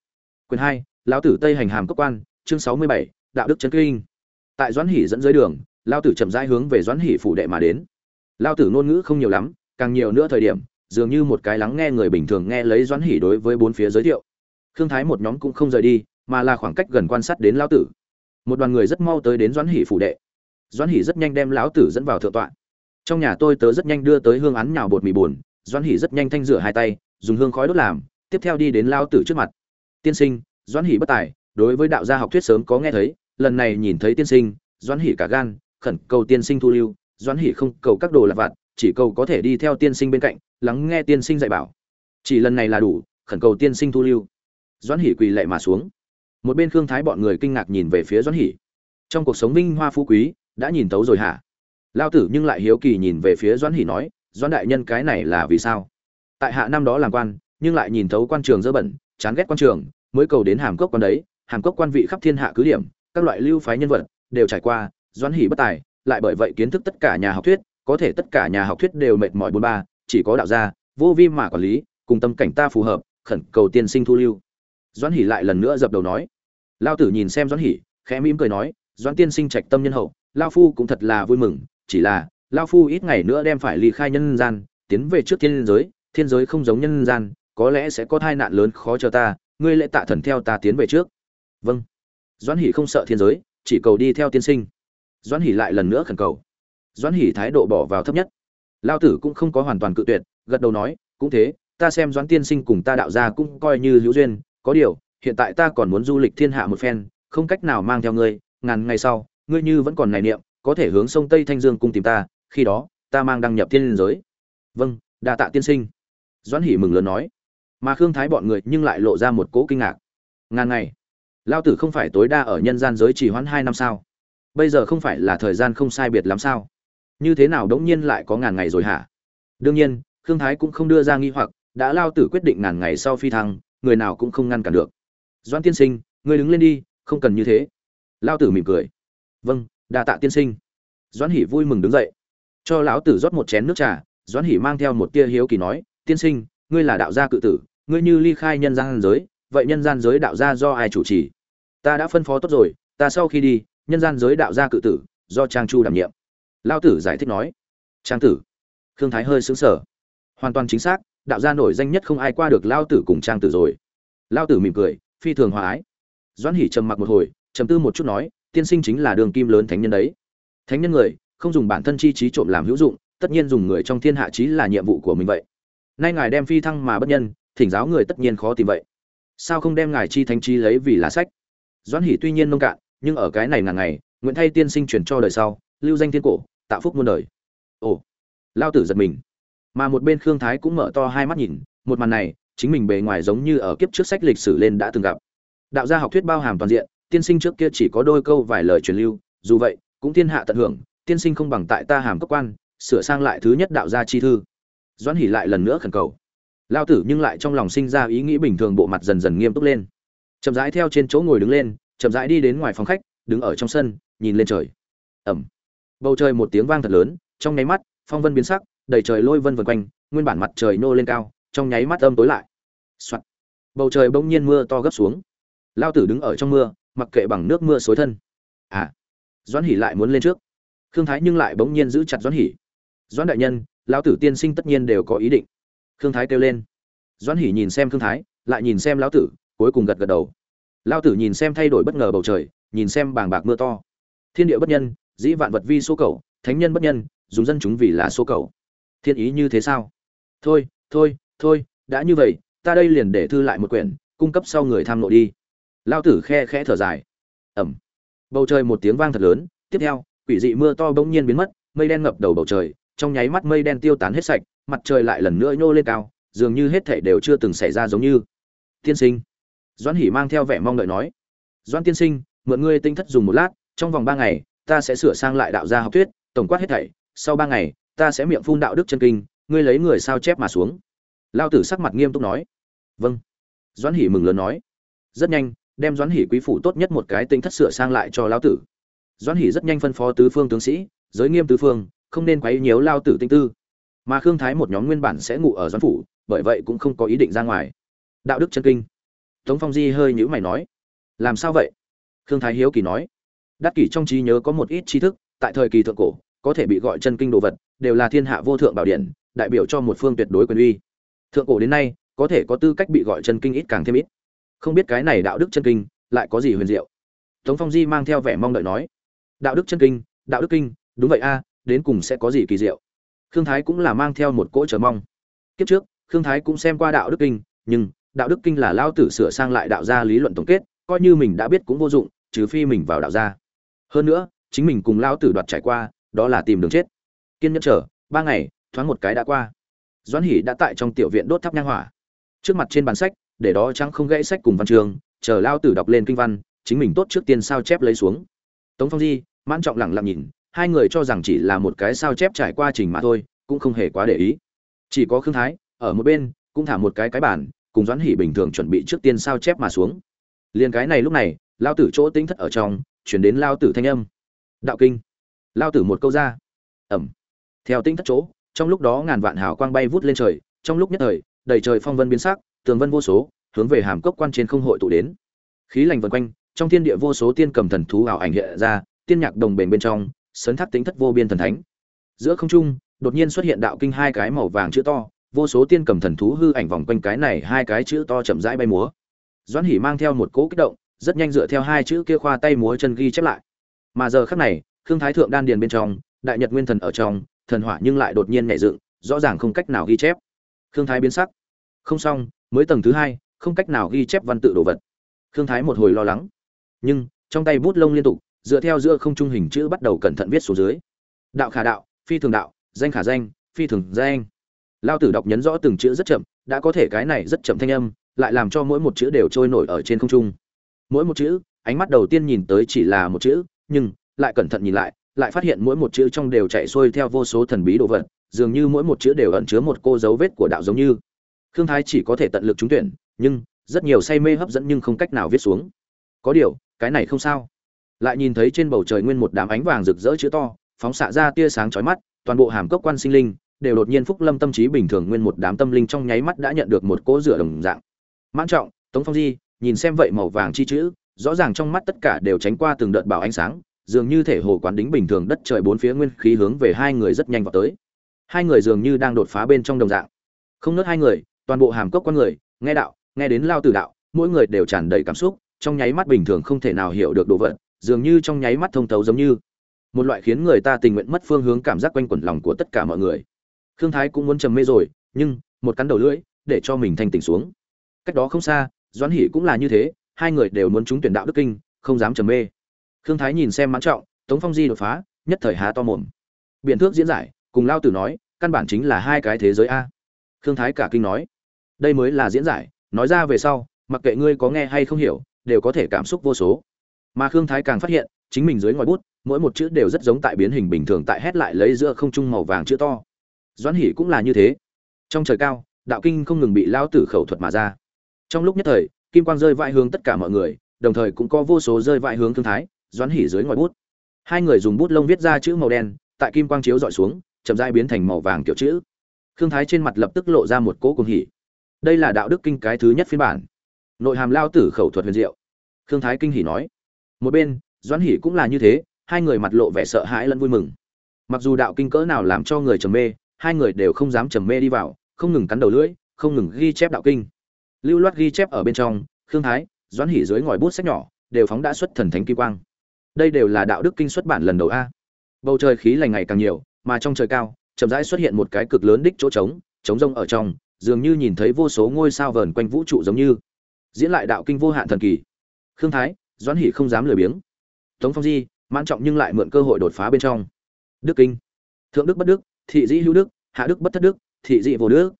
Quyền hai, Lão tử tây hành hàm cấp quan. Chương sáu mươi bảy, đạo đức chân kinh. Tại doãn hỉ dẫn dưới đường lao tử chậm rãi hướng về doãn hỉ phủ đệ mà đến. Lao tử ngôn ngữ không nhiều lắm, càng nhiều nữa thời điểm, dường như một cái lắng nghe người bình thường nghe lấy doãn hỉ đối với bốn phía giới thiệu. Khương thái một nhóm cũng không rời đi, mà là khoảng cách gần quan sát đến lão tử. Một đoàn người rất mau tới đến doãn hỉ phủ đệ. Doãn hỉ rất nhanh đem lão tử dẫn vào thượng tọa. Trong nhà tôi tớ rất nhanh đưa tới hương án nhào bột mì buồn. Doãn hỉ rất nhanh thanh rửa hai tay, dùng hương khói đốt làm tiếp theo đi đến lao tử trước mặt. Tiên sinh, doãn hỉ bất tài, đối với đạo gia học thuyết sớm có nghe thấy, lần này nhìn thấy tiên sinh, doãn hỉ cả gan, khẩn cầu tiên sinh thu lưu, doãn hỉ không cầu các đồ lạc vặt, chỉ cầu có thể đi theo tiên sinh bên cạnh, lắng nghe tiên sinh dạy bảo. Chỉ lần này là đủ, khẩn cầu tiên sinh thu lưu. Doãn hỉ quỳ lệ mà xuống. Một bên khương thái bọn người kinh ngạc nhìn về phía doãn hỉ trong cuộc sống vinh hoa phú quý, đã nhìn tấu rồi hả? Lao tử nhưng lại hiếu kỳ nhìn về phía doãn hỉ nói, doãn đại nhân cái này là vì sao? Tại hạ năm đó làm quan nhưng lại nhìn thấu quan trường dơ bẩn, chán ghét quan trường, mới cầu đến hàm cốc quan đấy, hàm cốc quan vị khắp thiên hạ cứ điểm, các loại lưu phái nhân vật, đều trải qua, doãn hỉ bất tài, lại bởi vậy kiến thức tất cả nhà học thuyết, có thể tất cả nhà học thuyết đều mệt mỏi bốn ba, chỉ có đạo gia, vô vi mà quản lý, cùng tâm cảnh ta phù hợp, khẩn cầu tiên sinh thu lưu. Doãn hỉ lại lần nữa dập đầu nói. Lao tử nhìn xem doãn hỉ, khẽ mỉm cười nói, doãn tiên sinh trạch tâm nhân hậu, lao phu cũng thật là vui mừng, chỉ là, lao phu ít ngày nữa đem phải ly khai nhân gian, tiến về trước thiên giới thiên giới không giống nhân gian có lẽ sẽ có tai nạn lớn khó cho ta, ngươi lễ tạ thần theo ta tiến về trước. Vâng. Doãn hỉ không sợ thiên giới, chỉ cầu đi theo tiên sinh. Doãn hỉ lại lần nữa khẩn cầu. Doãn hỉ thái độ bỏ vào thấp nhất. Lao tử cũng không có hoàn toàn cự tuyệt, gật đầu nói, cũng thế, ta xem doãn tiên sinh cùng ta đạo ra cũng coi như hữu duyên, có điều, hiện tại ta còn muốn du lịch thiên hạ một phen, không cách nào mang theo ngươi, ngàn ngày sau, ngươi như vẫn còn này niệm, có thể hướng sông tây thanh dương cùng tìm ta, khi đó, ta mang đăng nhập thiên liên giới. Vâng đa tạ tiên sinh. Doãn hỉ mừng lớn nói mà khương thái bọn người nhưng lại lộ ra một cỗ kinh ngạc. Ngàn ngày lao tử không phải tối đa ở nhân gian giới chỉ hoãn hai năm sao? Bây giờ không phải là thời gian không sai biệt lắm sao? Như thế nào đống nhiên lại có ngàn ngày rồi hả? Đương nhiên, khương thái cũng không đưa ra nghi hoặc, đã lao tử quyết định ngàn ngày sau phi thăng, người nào cũng không ngăn cản được. Doan tiên sinh người đứng lên đi, không cần như thế. Lao tử mỉm cười. Vâng đa tạ tiên sinh. Doãn hỉ vui mừng đứng dậy. Cho lão tử rót một chén nước trà, doãn hỉ mang theo một tia hiếu kỳ nói, tiên sinh, ngươi là đạo gia cự tử ngươi như ly khai nhân gian giới, vậy nhân gian giới đạo gia do ai chủ trì? Ta đã phân phó tốt rồi, ta sau khi đi, nhân gian giới đạo gia cự tử, do trang chu đảm nhiệm. Lao tử giải thích nói. Trang tử. Khương thái hơi xứng sở hoàn toàn chính xác, đạo gia nổi danh nhất không ai qua được lao tử cùng trang tử rồi. Lao tử mỉm cười, phi thường hòa ái. Doãn hỉ trầm mặc một hồi, trầm tư một chút nói, tiên sinh chính là đường kim lớn thánh nhân đấy. Thánh nhân người, không dùng bản thân chi trí trộm làm hữu dụng, tất nhiên dùng người trong thiên hạ trí là nhiệm vụ của mình vậy. Nay ngài đem phi thăng mà bất nhân thỉnh giáo người tất nhiên khó tìm vậy. Sao không đem ngài chi thánh trí lấy vì lá sách? Doãn hỉ tuy nhiên nông cạn, nhưng ở cái này ngàn ngày, nguyện thay tiên sinh truyền cho đời sau, lưu danh thiên cổ, tạo phúc muôn đời. Ồ, lao tử giật mình. Mà một bên khương thái cũng mở to hai mắt nhìn, một màn này, chính mình bề ngoài giống như ở kiếp trước sách lịch sử lên đã từng gặp. Đạo gia học thuyết bao hàm toàn diện, tiên sinh trước kia chỉ có đôi câu vài lời truyền lưu, dù vậy, cũng thiên hạ tận hưởng, tiên sinh không bằng tại ta hàm cấp quan, sửa sang lại thứ nhất đạo gia chi thư. Doãn hỉ lại lần nữa khẩn cầu lao tử nhưng lại trong lòng sinh ra ý nghĩ bình thường bộ mặt dần dần nghiêm túc lên. Chậm rãi theo trên chỗ ngồi đứng lên, chậm rãi đi đến ngoài phòng khách, đứng ở trong sân, nhìn lên trời. Ẩm. Bầu trời một tiếng vang thật lớn, trong nháy mắt, phong vân biến sắc, đầy trời lôi vân vần quanh, nguyên bản mặt trời nô lên cao, trong nháy mắt âm tối lại、Soạn. bầu trời bỗng nhiên mưa to gấp xuống. Lao tử đứng ở trong mưa, mặc kệ bằng nước mưa xối thân. À. Doãn hỉ lại muốn lên trước. Khương thái nhưng lại bỗng nhiên giữ chặt doãn hỉ doãn đại nhân, lao tử tiên sinh tất nhiên đều có ý định khương thái kêu lên. Doãn hỉ nhìn xem khương thái, lại nhìn xem lão tử, cuối cùng gật gật đầu. Lao tử nhìn xem thay đổi bất ngờ bầu trời, nhìn xem bàng bạc mưa to. Thiên địa bất nhân, dĩ vạn vật vi số cầu, thánh nhân bất nhân, dùng dân chúng vì là số cầu. Thiên ý như thế sao? Thôi thôi thôi, đã như vậy, ta đây liền để thư lại một quyển, cung cấp sau người tham lộ đi. Lao tử khe khẽ thở dài. Ẩm. Bầu trời một tiếng vang thật lớn, tiếp theo, quỷ dị mưa to bỗng nhiên biến mất, mây đen ngập đầu bầu trời, trong nháy mắt mây đen tiêu tán hết sạch mặt trời lại lần nữa nhô lên cao, dường như hết thảy đều chưa từng xảy ra giống như. Tiên sinh. Doãn hỉ mang theo vẻ mong đợi nói. Doãn tiên sinh, mượn ngươi tinh thất dùng một lát, trong vòng ba ngày, ta sẽ sửa sang lại đạo gia học thuyết, tổng quát hết thảy, sau ba ngày, ta sẽ miệng phun đạo đức chân kinh, ngươi lấy người sao chép mà xuống. Lao tử sắc mặt nghiêm túc nói. Vâng. Doãn hỉ mừng lớn nói. Rất nhanh, đem doãn hỉ quý phủ tốt nhất một cái tinh thất sửa sang lại cho lao tử. Doãn hỉ rất nhanh phân phó tứ phương tướng sĩ, giới nghiêm tứ phương, không nên quấy nhiễu lao tử tinh tư mà khương thái một nhóm nguyên bản sẽ ngủ ở doãn phủ, bởi vậy cũng không có ý định ra ngoài. Đạo đức chân kinh. Tống phong di hơi nhữ mày nói, làm sao vậy? Khương thái hiếu kỳ nói, đắc kỷ trong trí nhớ có một ít tri thức, tại thời kỳ thượng cổ, có thể bị gọi chân kinh đồ vật, đều là thiên hạ vô thượng bảo điện đại biểu cho một phương tuyệt đối quyền uy. Thượng cổ đến nay, có thể có tư cách bị gọi chân kinh ít càng thêm ít. Không biết cái này đạo đức chân kinh, lại có gì huyền diệu? Tống phong di mang theo vẻ mong đợi nói, đạo đức chân kinh, đạo đức kinh, đúng vậy a, đến cùng sẽ có gì kỳ diệu? Khương thái cũng là mang theo một cỗ chờ mong. Kiếp trước, khương thái cũng xem qua đạo đức kinh, nhưng đạo đức kinh là lao tử sửa sang lại đạo gia lý luận tổng kết, coi như mình đã biết cũng vô dụng, trừ phi mình vào đạo gia. Hơn nữa, chính mình cùng lao tử đoạt trải qua, đó là tìm đường chết. Kiên nhẫn chờ, ba ngày, thoáng một cái đã qua. Doãn hỉ đã tại trong tiểu viện đốt thắp nhang hỏa. Trước mặt trên bàn sách, để đó trắng không gãy sách cùng văn trường, chờ lao tử đọc lên kinh văn, chính mình tốt trước tiên sao chép lấy xuống. Tống phong di, mãn trọng lặng lặng nhìn hai người cho rằng chỉ là một cái sao chép trải qua trình mà thôi, cũng không hề quá để ý. Chỉ có khương thái, ở một bên, cũng thả một cái cái bản cùng doãn hỉ bình thường chuẩn bị trước tiên sao chép mà xuống. Liền cái này lúc này, lao tử chỗ tính thất ở trong, chuyển đến lao tử thanh âm. Đạo kinh. Lao tử một câu ra. Ẩm. Theo tinh thất chỗ, trong lúc đó ngàn vạn hào quang bay vút lên trời, trong lúc nhất thời, đầy trời phong vân biến sắc, tường vân vô số, hướng về hàm cốc quan trên không hội tụ đến. Khí lành vần quanh, trong thiên địa vô số tiên cầm thần thú ảo ảnh hiện ra, tiên nhạc đồng bền bên trong sấn thác tính thất vô biên thần thánh. Giữa không trung, đột nhiên xuất hiện đạo kinh hai cái màu vàng chữ to, vô số tiên cầm thần thú hư ảnh vòng quanh cái này hai cái chữ to chậm rãi bay múa. Doãn hỉ mang theo một cỗ kích động, rất nhanh dựa theo hai chữ kia khoa tay múa chân ghi chép lại. Mà giờ khắc này, khương thái thượng đan điền bên trong, đại nhật nguyên thần ở trong, thần hỏa nhưng lại đột nhiên nhảy dựng, rõ ràng không cách nào ghi chép. Khương thái biến sắc. Không xong, mới tầng thứ hai, không cách nào ghi chép văn tự đồ vật. Khương thái một hồi lo lắng. Nhưng, trong tay bút lông liên tục dựa theo giữa không trung hình chữ bắt đầu cẩn thận viết xuống dưới. Đạo khả đạo, phi thường đạo, danh khả danh, phi thường danh. Lao tử đọc nhấn rõ từng chữ rất chậm, đã có thể cái này rất chậm thanh âm, lại làm cho mỗi một chữ đều trôi nổi ở trên không trung. Mỗi một chữ, ánh mắt đầu tiên nhìn tới chỉ là một chữ, nhưng lại cẩn thận nhìn lại lại phát hiện mỗi một chữ trong đều chạy xuôi theo vô số thần bí đồ vật, dường như mỗi một chữ đều ẩn chứa một cô dấu vết của đạo giống như. Khương thái chỉ có thể tận lực trúng tuyển, nhưng rất nhiều say mê hấp dẫn nhưng không cách nào viết xuống. Có điều, cái này không sao lại nhìn thấy trên bầu trời nguyên một đám ánh vàng rực rỡ chữ to, phóng xạ ra tia sáng chói mắt, toàn bộ hàm cốc quan sinh linh đều đột nhiên phúc lâm tâm trí bình thường nguyên một đám tâm linh trong nháy mắt đã nhận được một cỗ rửa đồng dạng. Mãn trọng, tống phong di, nhìn xem vậy màu vàng chi chữ, rõ ràng trong mắt tất cả đều tránh qua từng đợt bảo ánh sáng, dường như thể hồ quán đính bình thường đất trời bốn phía nguyên khí hướng về hai người rất nhanh vào tới. Hai người dường như đang đột phá bên trong đồng dạng. Không nớt hai người, toàn bộ hàm cốc con người, nghe đạo, nghe đến lao tử đạo, mỗi người đều tràn đầy cảm xúc, trong nháy mắt bình thường không thể nào hiểu được đồ vật dường như trong nháy mắt thông thấu giống như. Một loại khiến người ta tình nguyện mất phương hướng cảm giác quanh quẩn lòng của tất cả mọi người. Khương thái cũng muốn trầm mê rồi, nhưng, một cắn đầu lưỡi, để cho mình thanh tỉnh xuống. Cách đó không xa, doãn hỷ cũng là như thế, hai người đều muốn trúng tuyển đạo đức kinh, không dám trầm mê. Khương thái nhìn xem mãn trọng, tống phong di đột phá, nhất thời há to mồm. Biện thước diễn giải, cùng lao tử nói, căn bản chính là hai cái thế giới a. Khương thái cả kinh nói, đây mới là diễn giải, nói ra về sau, mặc kệ ngươi có nghe hay không hiểu, đều có thể cảm xúc vô số mà khương thái càng phát hiện, chính mình dưới ngòi bút, mỗi một chữ đều rất giống tại biến hình bình thường tại hét lại lấy giữa không trung màu vàng chữ to. Doãn hỉ cũng là như thế. Trong trời cao, đạo kinh không ngừng bị lao tử khẩu thuật mà ra. Trong lúc nhất thời, kim quang rơi vãi hướng tất cả mọi người, đồng thời cũng có vô số rơi vãi hướng thương thái, doãn hỉ dưới ngòi bút. Hai người dùng bút lông viết ra chữ màu đen, tại kim quang chiếu dọi xuống, chậm rãi biến thành màu vàng kiểu chữ. Thương thái trên mặt lập tức lộ ra một cỗ cùng hỉ. Đây là đạo đức kinh cái thứ nhất phiên bản. Nội hàm lao tử khẩu thuật huyền diệu. Thương thái kinh hỉ nói một bên, doãn hỉ cũng là như thế, hai người mặt lộ vẻ sợ hãi lẫn vui mừng. Mặc dù đạo kinh cỡ nào làm cho người trầm mê, hai người đều không dám trầm mê đi vào, không ngừng cắn đầu lưỡi, không ngừng ghi chép đạo kinh. Lưu loát ghi chép ở bên trong, khương thái, doãn hỉ dưới ngòi bút sách nhỏ, đều phóng đã xuất thần thánh kim quang. Đây đều là đạo đức kinh xuất bản lần đầu a. Bầu trời khí lành ngày càng nhiều, mà trong trời cao, chậm rãi xuất hiện một cái cực lớn đích chỗ trống trống rông ở trong, dường như nhìn thấy vô số ngôi sao vờn quanh vũ trụ giống như. Diễn lại đạo kinh vô hạn thần kỳ. Khương thái doãn hỉ không dám lười biếng. Tống phong di, mãn trọng nhưng lại mượn cơ hội đột phá bên trong. Đức kinh. Thượng đức bất đức, thị dĩ hữu đức, hạ đức bất thất đức, thị dị vô đức.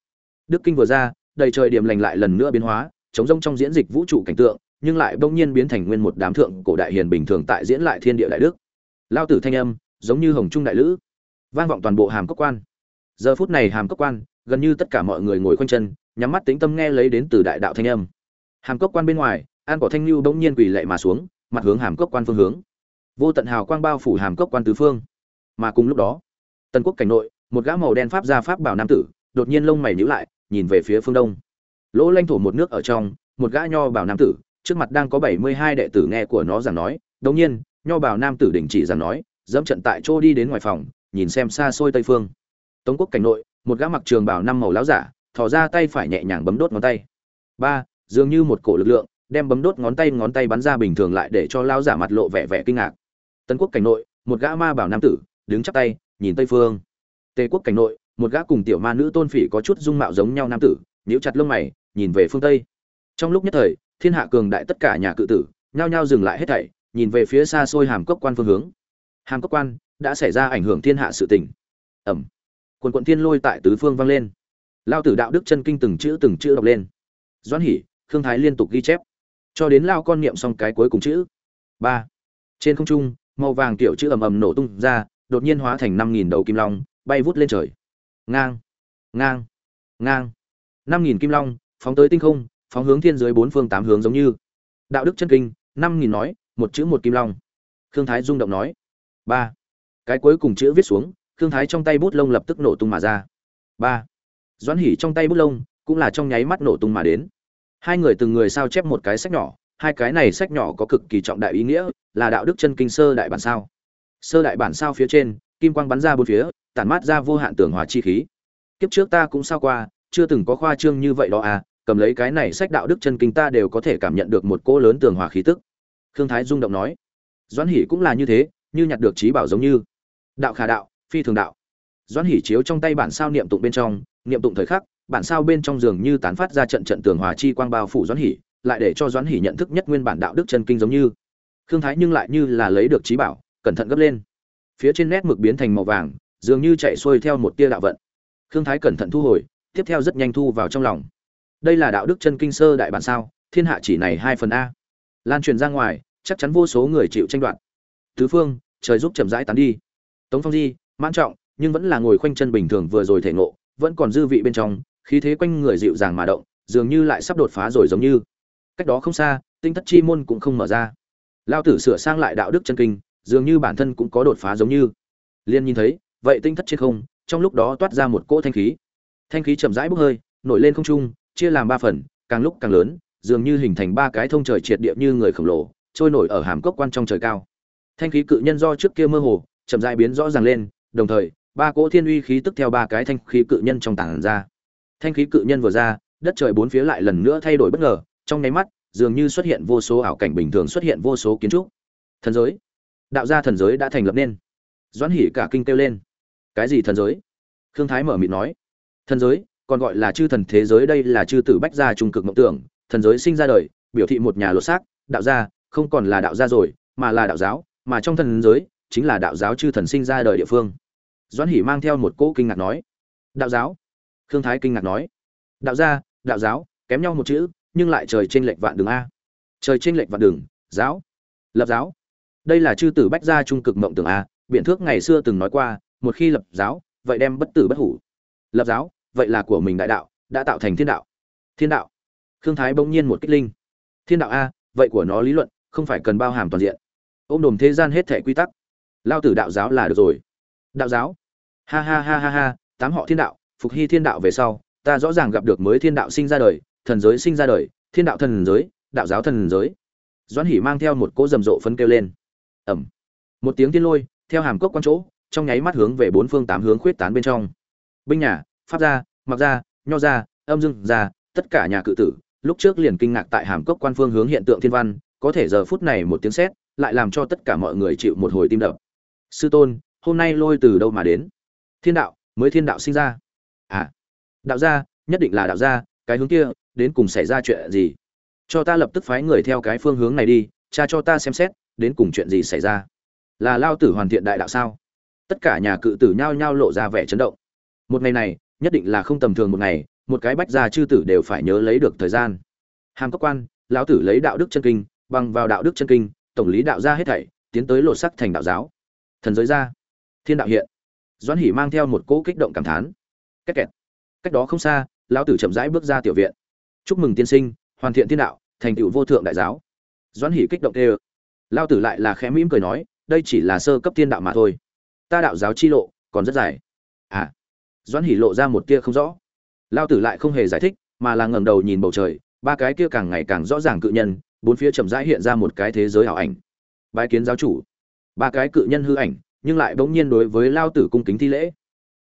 Đức kinh vừa ra, đầy trời điểm lành lại lần nữa biến hóa, chống rông trong diễn dịch vũ trụ cảnh tượng, nhưng lại bỗng nhiên biến thành nguyên một đám thượng cổ đại hiền bình thường tại diễn lại thiên địa đại đức. Lao tử thanh âm, giống như hồng trung đại lữ. Vang vọng toàn bộ hàm cốc quan. Giờ phút này hàm cốc quan, gần như tất cả mọi người ngồi khoanh chân, nhắm mắt tính tâm nghe lấy đến từ đại đạo thanh âm. Hàm cốc quan bên ngoài an cỏ thanh lưu bỗng nhiên quỳ lệ mà xuống, mặt hướng hàm cốc quan phương hướng. Vô tận hào quang bao phủ hàm cốc quan tứ phương. Mà cùng lúc đó, tần quốc cảnh nội, một gã màu đen pháp gia pháp bảo nam tử, đột nhiên lông mày nhíu lại, nhìn về phía phương đông. Lỗ lanh thổ một nước ở trong, một gã nho bảo nam tử, trước mặt đang có bảy mươi hai đệ tử nghe của nó giảng nói. Đống nhiên, nho bảo nam tử đình chỉ giảng nói, dẫm trận tại chỗ đi đến ngoài phòng, nhìn xem xa xôi tây phương. Tống quốc cảnh nội, một gã mặc trường bảo năm màu láo giả, thò ra tay phải nhẹ nhàng bấm đốt ngón tay. Ba, dường như một cổ lực lượng đem bấm đốt ngón tay ngón tay bắn ra bình thường lại để cho lao giả mặt lộ vẻ vẻ kinh ngạc. Tân quốc cảnh nội, một gã ma bảo nam tử, đứng chắp tay, nhìn tây phương. Tề quốc cảnh nội, một gã cùng tiểu ma nữ tôn phỉ có chút dung mạo giống nhau nam tử níu chặt lông mày, nhìn về phương tây. Trong lúc nhất thời, thiên hạ cường đại tất cả nhà cự tử, nhao nhao dừng lại hết thảy, nhìn về phía xa xôi hàm cốc quan phương hướng. Hàm cốc quan, đã xảy ra ảnh hưởng thiên hạ sự tình. Ẩm. Quần quận thiên lôi tại tứ phương vang lên. Lao tử đạo đức chân kinh từng chữ từng chữ đọc lên. Doãn hỉ khương thái liên tục ghi chép cho đến lao con niệm xong cái cuối cùng chữ. Ba. Trên không trung, màu vàng tiểu chữ ầm ầm nổ tung ra, đột nhiên hóa thành năm nghìn đầu kim long, bay vút lên trời. Ngang. Ngang. Ngang. năm nghìn kim long, phóng tới tinh không, phóng hướng thiên dưới bốn phương tám hướng giống như. Đạo đức chân kinh, năm nghìn nói, một chữ một kim long. Khương thái rung động nói. Ba. Cái cuối cùng chữ viết xuống, khương thái trong tay bút lông lập tức nổ tung mà ra. Ba. Doãn hỉ trong tay bút lông cũng là trong nháy mắt nổ tung mà đến hai người từng người sao chép một cái sách nhỏ, hai cái này sách nhỏ có cực kỳ trọng đại ý nghĩa, là đạo đức chân kinh sơ đại bản sao. Sơ đại bản sao phía trên, kim quang bắn ra bốn phía, tản mát ra vô hạn tường hòa chi khí. Kiếp trước ta cũng sao qua, chưa từng có khoa trương như vậy đó à cầm lấy cái này sách đạo đức chân kinh ta đều có thể cảm nhận được một cỗ lớn tường hòa khí tức. Khương thái rung động nói. Doãn hỷ cũng là như thế, như nhặt được trí bảo giống như. Đạo khả đạo, phi thường đạo. Doãn hỷ chiếu trong tay bản sao niệm tụng bên trong, niệm tụng thời khắc bản sao bên trong giường như tán phát ra trận trận tường hòa chi quang bao phủ doãn hỷ, lại để cho doãn hỷ nhận thức nhất nguyên bản đạo đức chân kinh giống như. Khương thái nhưng lại như là lấy được trí bảo, cẩn thận gấp lên. Phía trên nét mực biến thành màu vàng, dường như chạy xuôi theo một tia đạo vận. Khương thái cẩn thận thu hồi, tiếp theo rất nhanh thu vào trong lòng. Đây là đạo đức chân kinh sơ đại bản sao, thiên hạ chỉ này hai phần a. Lan truyền ra ngoài, chắc chắn vô số người chịu tranh đoạt. Tứ phương, trời giúp chậm rãi tán đi. Tống phong di, mãn trọng, nhưng vẫn là ngồi khoanh chân bình thường vừa rồi thể ngộ, vẫn còn dư vị bên trong khí thế quanh người dịu dàng mà động, dường như lại sắp đột phá rồi giống như. Cách đó không xa, tinh thất chi môn cũng không mở ra. Lao tử sửa sang lại đạo đức chân kinh, dường như bản thân cũng có đột phá giống như. Liên nhìn thấy, vậy tinh thất trên không, trong lúc đó toát ra một cỗ thanh khí. Thanh khí chậm rãi bốc hơi, nổi lên không trung, chia làm ba phần, càng lúc càng lớn, dường như hình thành ba cái thông trời triệt địa như người khổng lồ, trôi nổi ở hàm cốc quan trong trời cao. Thanh khí cự nhân do trước kia mơ hồ, chậm rãi biến rõ ràng lên, đồng thời, ba cỗ thiên uy khí tức theo ba cái thanh khí cự nhân trong tảng ra thanh khí cự nhân vừa ra, đất trời bốn phía lại lần nữa thay đổi bất ngờ, trong nháy mắt, dường như xuất hiện vô số ảo cảnh bình thường xuất hiện vô số kiến trúc. Thần giới. Đạo gia thần giới đã thành lập nên. Doãn hỉ cả kinh kêu lên. Cái gì thần giới? Khương thái mở miệng nói. Thần giới, còn gọi là chư thần thế giới đây là chư tử bách gia trung cực mộng tưởng, thần giới sinh ra đời, biểu thị một nhà lột xác, đạo gia, không còn là đạo gia rồi, mà là đạo giáo, mà trong thần giới, chính là đạo giáo chư thần sinh ra đời địa phương. Doãn hỉ mang theo một cỗ kinh ngạc nói. Đạo giáo? Khương thái kinh ngạc nói, đạo gia, đạo giáo, kém nhau một chữ, nhưng lại trời trên lệch vạn đường a. Trời trên lệch vạn đường, giáo, lập giáo. Đây là chư tử bách gia trung cực mộng tưởng a biện thước ngày xưa từng nói qua, một khi lập giáo, vậy đem bất tử bất hủ. Lập giáo, vậy là của mình đại đạo, đã tạo thành thiên đạo. Thiên đạo? Khương thái bỗng nhiên một kích linh. Thiên đạo a, vậy của nó lý luận, không phải cần bao hàm toàn diện. Ôm đồm thế gian hết thể quy tắc. Lao tử đạo giáo là được rồi. Đạo giáo? Ha ha ha ha ha, tám họ thiên đạo phục hy thiên đạo về sau, ta rõ ràng gặp được mới thiên đạo sinh ra đời, thần giới sinh ra đời, thiên đạo thần giới, đạo giáo thần giới. Doãn hỉ mang theo một cỗ rầm rộ phấn kêu lên. Ẩm một tiếng tiên lôi, theo hàm cốc quan chỗ, trong nháy mắt hướng về bốn phương tám hướng khuyết tán bên trong. Binh nhà, pháp gia, mặc gia, nho gia, âm dương gia, tất cả nhà cự tử, lúc trước liền kinh ngạc tại hàm cốc quan phương hướng hiện tượng thiên văn, có thể giờ phút này một tiếng sét, lại làm cho tất cả mọi người chịu một hồi tim đập. Sư tôn, hôm nay lôi từ đâu mà đến? Thiên đạo, mới thiên đạo sinh ra à đạo gia, nhất định là đạo gia, cái hướng kia, đến cùng xảy ra chuyện gì? Cho ta lập tức phái người theo cái phương hướng này đi, cha cho ta xem xét, đến cùng chuyện gì xảy ra? Là lao tử hoàn thiện đại đạo sao? Tất cả nhà cự tử nhao nhao lộ ra vẻ chấn động. Một ngày này, nhất định là không tầm thường một ngày, một cái bách gia chư tử đều phải nhớ lấy được thời gian. Hàm cấp quan, lão tử lấy đạo đức chân kinh, bằng vào đạo đức chân kinh, tổng lý đạo gia hết thảy, tiến tới lột sắc thành đạo giáo. Thần giới gia thiên đạo hiện. Doãn hỉ mang theo một cỗ kích động cảm thán cách kẹt. Cách đó không xa, lão tử chậm rãi bước ra tiểu viện. Chúc mừng tiên sinh, hoàn thiện thiên đạo, thành tựu vô thượng đại giáo. Doãn hỉ kích động tê lão tử lại là khẽ mỉm cười nói, đây chỉ là sơ cấp thiên đạo mà thôi. Ta đạo giáo chi lộ, còn rất dài. À. Doãn hỉ lộ ra một tia không rõ. Lão tử lại không hề giải thích, mà là ngẩng đầu nhìn bầu trời, ba cái kia càng ngày càng rõ ràng cự nhân, bốn phía chậm rãi hiện ra một cái thế giới ảo ảnh. Bái kiến giáo chủ. Ba cái cự nhân hư ảnh, nhưng lại bỗng nhiên đối với lão tử cung kính thi lễ.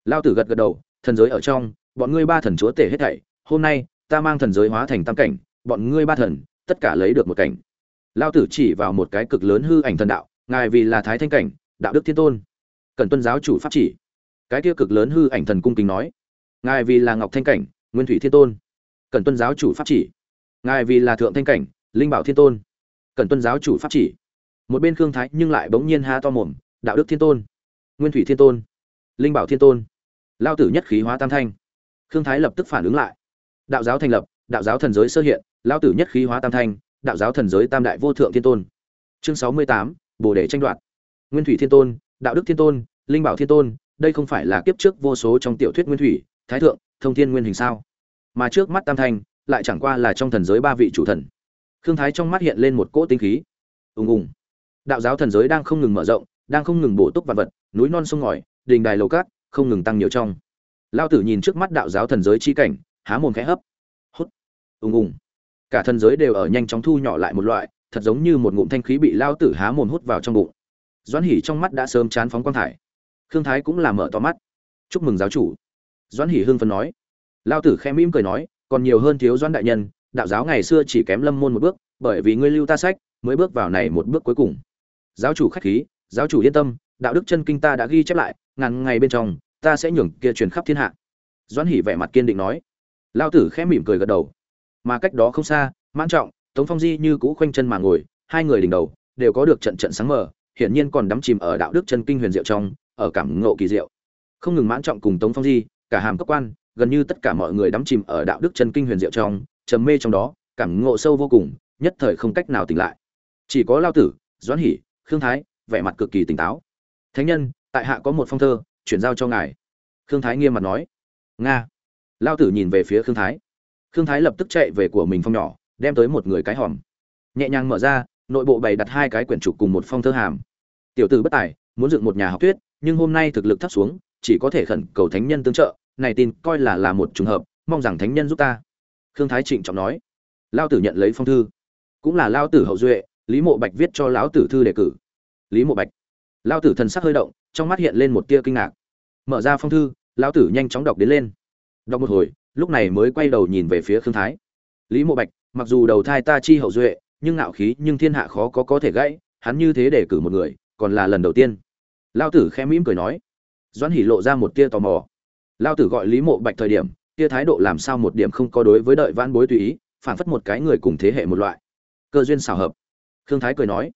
Lão tử gật gật đầu thần giới ở trong, bọn ngươi ba thần chúa tể hết thảy, hôm nay, ta mang thần giới hóa thành tam cảnh, bọn ngươi ba thần, tất cả lấy được một cảnh. Lão tử chỉ vào một cái cực lớn hư ảnh thần đạo, ngài vì là thái thanh cảnh, đạo đức thiên tôn. Cần tuân giáo chủ pháp chỉ. Cái kia cực lớn hư ảnh thần cung kính nói, ngài vì là ngọc thanh cảnh, nguyên thủy thiên tôn. Cần tuân giáo chủ pháp chỉ. Ngài vì là thượng thanh cảnh, linh bảo thiên tôn. Cần tuân giáo chủ pháp chỉ. Một bên khương thái nhưng lại bỗng nhiên há to mồm, đạo đức thiên tôn. Nguyên thủy thiên tôn. Linh bảo thiên tôn lao tử nhất khí hóa tam thanh. Khương thái lập tức phản ứng lại. Đạo giáo thành lập, đạo giáo thần giới sơ hiện, lao tử nhất khí hóa tam thanh, đạo giáo thần giới tam đại vô thượng thiên tôn. Chương sáu mươi tám, bồ đề tranh đoạt. Nguyên thủy thiên tôn, đạo đức thiên tôn, linh bảo thiên tôn, đây không phải là kiếp trước vô số trong tiểu thuyết nguyên thủy, thái thượng, thông thiên nguyên hình sao? Mà trước mắt tam thanh, lại chẳng qua là trong thần giới ba vị chủ thần. Khương thái trong mắt hiện lên một cỗ tinh khí. Ùng ùng. Đạo giáo thần giới đang không ngừng mở rộng, đang không ngừng bổ túc vạn vật, núi non sông ngòi, đình đài lầu cát không ngừng tăng nhiều trong. Lao tử nhìn trước mắt đạo giáo thần giới chi cảnh, há mồm khẽ hấp. Hút. Ùng ùng. Cả thần giới đều ở nhanh chóng thu nhỏ lại một loại, thật giống như một ngụm thanh khí bị lao tử há mồm hút vào trong bụng. Doãn hỉ trong mắt đã sớm chán phóng quang thải. Khương thái cũng là mở to mắt. Chúc mừng giáo chủ. Doãn hỉ hưng phấn nói. Lao tử khẽ mỉm cười nói, còn nhiều hơn thiếu doãn đại nhân, đạo giáo ngày xưa chỉ kém lâm môn một bước, bởi vì ngươi lưu ta sách, mới bước vào này một bước cuối cùng. Giáo chủ khách khí giáo chủ yên tâm, đạo đức chân kinh ta đã ghi chép lại, ngàn ngày bên trong, ta sẽ nhường kia truyền khắp thiên hạ. Doãn hỉ vẻ mặt kiên định nói. Lao tử khẽ mỉm cười gật đầu. Mà cách đó không xa, mãn trọng, tống phong di như cũ khoanh chân mà ngồi, hai người đỉnh đầu, đều có được trận trận sáng mờ, hiển nhiên còn đắm chìm ở đạo đức chân kinh huyền diệu trong, ở cảm ngộ kỳ diệu. Không ngừng mãn trọng cùng tống phong di, cả hàm cấp quan, gần như tất cả mọi người đắm chìm ở đạo đức chân kinh huyền diệu trong, trầm mê trong đó, cảm ngộ sâu vô cùng, nhất thời không cách nào tỉnh lại. Chỉ có lao tử, doãn hỉ khương thái vẻ mặt cực kỳ tỉnh táo. Thánh nhân, tại hạ có một phong thơ, chuyển giao cho ngài. Khương thái nghiêm mặt nói. Nga. Lao tử nhìn về phía khương thái. Khương thái lập tức chạy về của mình phong nhỏ, đem tới một người cái hòm. Nhẹ nhàng mở ra, nội bộ bày đặt hai cái quyển trục cùng một phong thơ hàm. Tiểu tử bất tài, muốn dựng một nhà học thuyết, nhưng hôm nay thực lực thấp xuống, chỉ có thể khẩn cầu thánh nhân tương trợ, này tin coi là là một trùng hợp, mong rằng thánh nhân giúp ta. Khương thái trịnh trọng nói. Lao tử nhận lấy phong thư. Cũng là lao tử hậu duệ, lý mộ bạch viết cho lão tử thư đề cử lý mộ bạch. Lao tử thần sắc hơi động, trong mắt hiện lên một tia kinh ngạc. Mở ra phong thư lao tử nhanh chóng đọc đến lên. Đọc một hồi, lúc này mới quay đầu nhìn về phía khương thái. Lý mộ bạch, mặc dù đầu thai ta chi hậu duệ, nhưng ngạo khí, nhưng thiên hạ khó có có thể gãy, hắn như thế để cử một người, còn là lần đầu tiên. Lao tử khẽ mỉm cười nói. Doãn hỉ lộ ra một tia tò mò. Lao tử gọi lý mộ bạch thời điểm, tia thái độ làm sao một điểm không có đối với đợi vãn bối tùy ý, phản phất một cái người cùng thế hệ một loại. Cơ duyên xảo hợp. Khương thái cười nói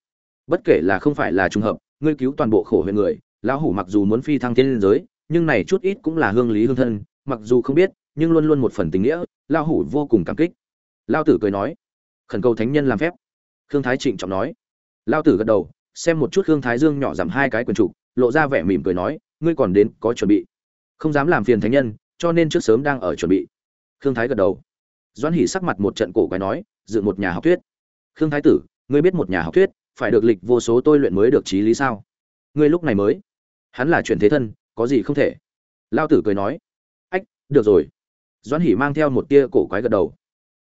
bất kể là không phải là trùng hợp, ngươi cứu toàn bộ khổ huyện người, lão hủ mặc dù muốn phi thăng thiên giới, nhưng này chút ít cũng là hương lý hương thân, mặc dù không biết, nhưng luôn luôn một phần tình nghĩa, lão hủ vô cùng cảm kích. Lao tử cười nói, khẩn cầu thánh nhân làm phép. Khương thái trịnh trọng nói. Lao tử gật đầu, xem một chút khương thái dương nhỏ giảm hai cái quần trục, lộ ra vẻ mỉm cười nói, ngươi còn đến, có chuẩn bị. Không dám làm phiền thánh nhân, cho nên trước sớm đang ở chuẩn bị. Khương thái gật đầu. Doãn hỉ sắc mặt một trận cổ quái nói dự một nhà học thuyết. Khương thái tử, ngươi biết một nhà học thuyết phải được lịch vô số tôi luyện mới được trí lý sao? Ngươi lúc này mới. Hắn là chuyển thế thân, có gì không thể? Lao tử cười nói. Ách, được rồi. Doãn hỉ mang theo một tia cổ quái gật đầu.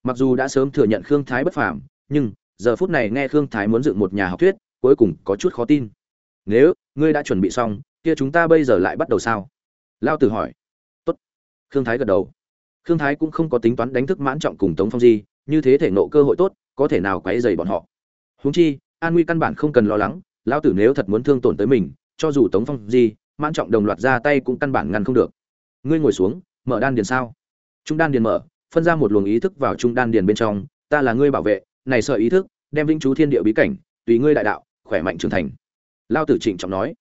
Mặc dù đã sớm thừa nhận khương thái bất phàm, nhưng giờ phút này nghe khương thái muốn dựng một nhà học thuyết, cuối cùng có chút khó tin. Nếu ngươi đã chuẩn bị xong, kia chúng ta bây giờ lại bắt đầu sao? Lao tử hỏi. Tốt. Khương thái gật đầu. Khương thái cũng không có tính toán đánh thức mãn trọng cùng tống phong di, như thế thể nộ cơ hội tốt, có thể nào quấy dày bọn họ? Huống chi an nguy căn bản không cần lo lắng, Lão tử nếu thật muốn thương tổn tới mình, cho dù tống phong di, mãn trọng đồng loạt ra tay cũng căn bản ngăn không được. Ngươi ngồi xuống, mở đan điền sao? Trung đan điền mở, phân ra một luồng ý thức vào trung đan điền bên trong, ta là ngươi bảo vệ, này sợ ý thức, đem vĩnh chú thiên địa bí cảnh, tùy ngươi đại đạo, khỏe mạnh trưởng thành. Lao tử trịnh trọng nói.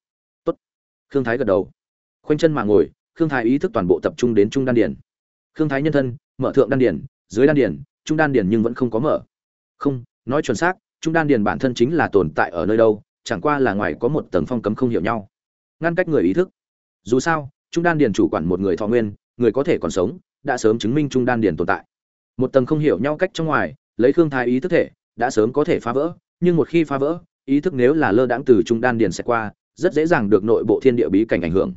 Tốt. Khương thái gật đầu. Khoanh chân mà ngồi, khương thái ý thức toàn bộ tập trung đến trung đan điền. Khương thái nhân thân, mở thượng đan điền, dưới đan điền, trung đan điền nhưng vẫn không có mở. Không, nói chuẩn xác trung đan điền bản thân chính là tồn tại ở nơi đâu, chẳng qua là ngoài có một tầng phong cấm không hiểu nhau. Ngăn cách người ý thức. Dù sao, trung đan điền chủ quản một người thọ nguyên, người có thể còn sống, đã sớm chứng minh trung đan điền tồn tại. Một tầng không hiểu nhau cách trong ngoài, lấy khương thái ý thức thể, đã sớm có thể phá vỡ, nhưng một khi phá vỡ, ý thức nếu là lơ đãng từ trung đan điền sẽ qua, rất dễ dàng được nội bộ thiên địa bí cảnh ảnh hưởng.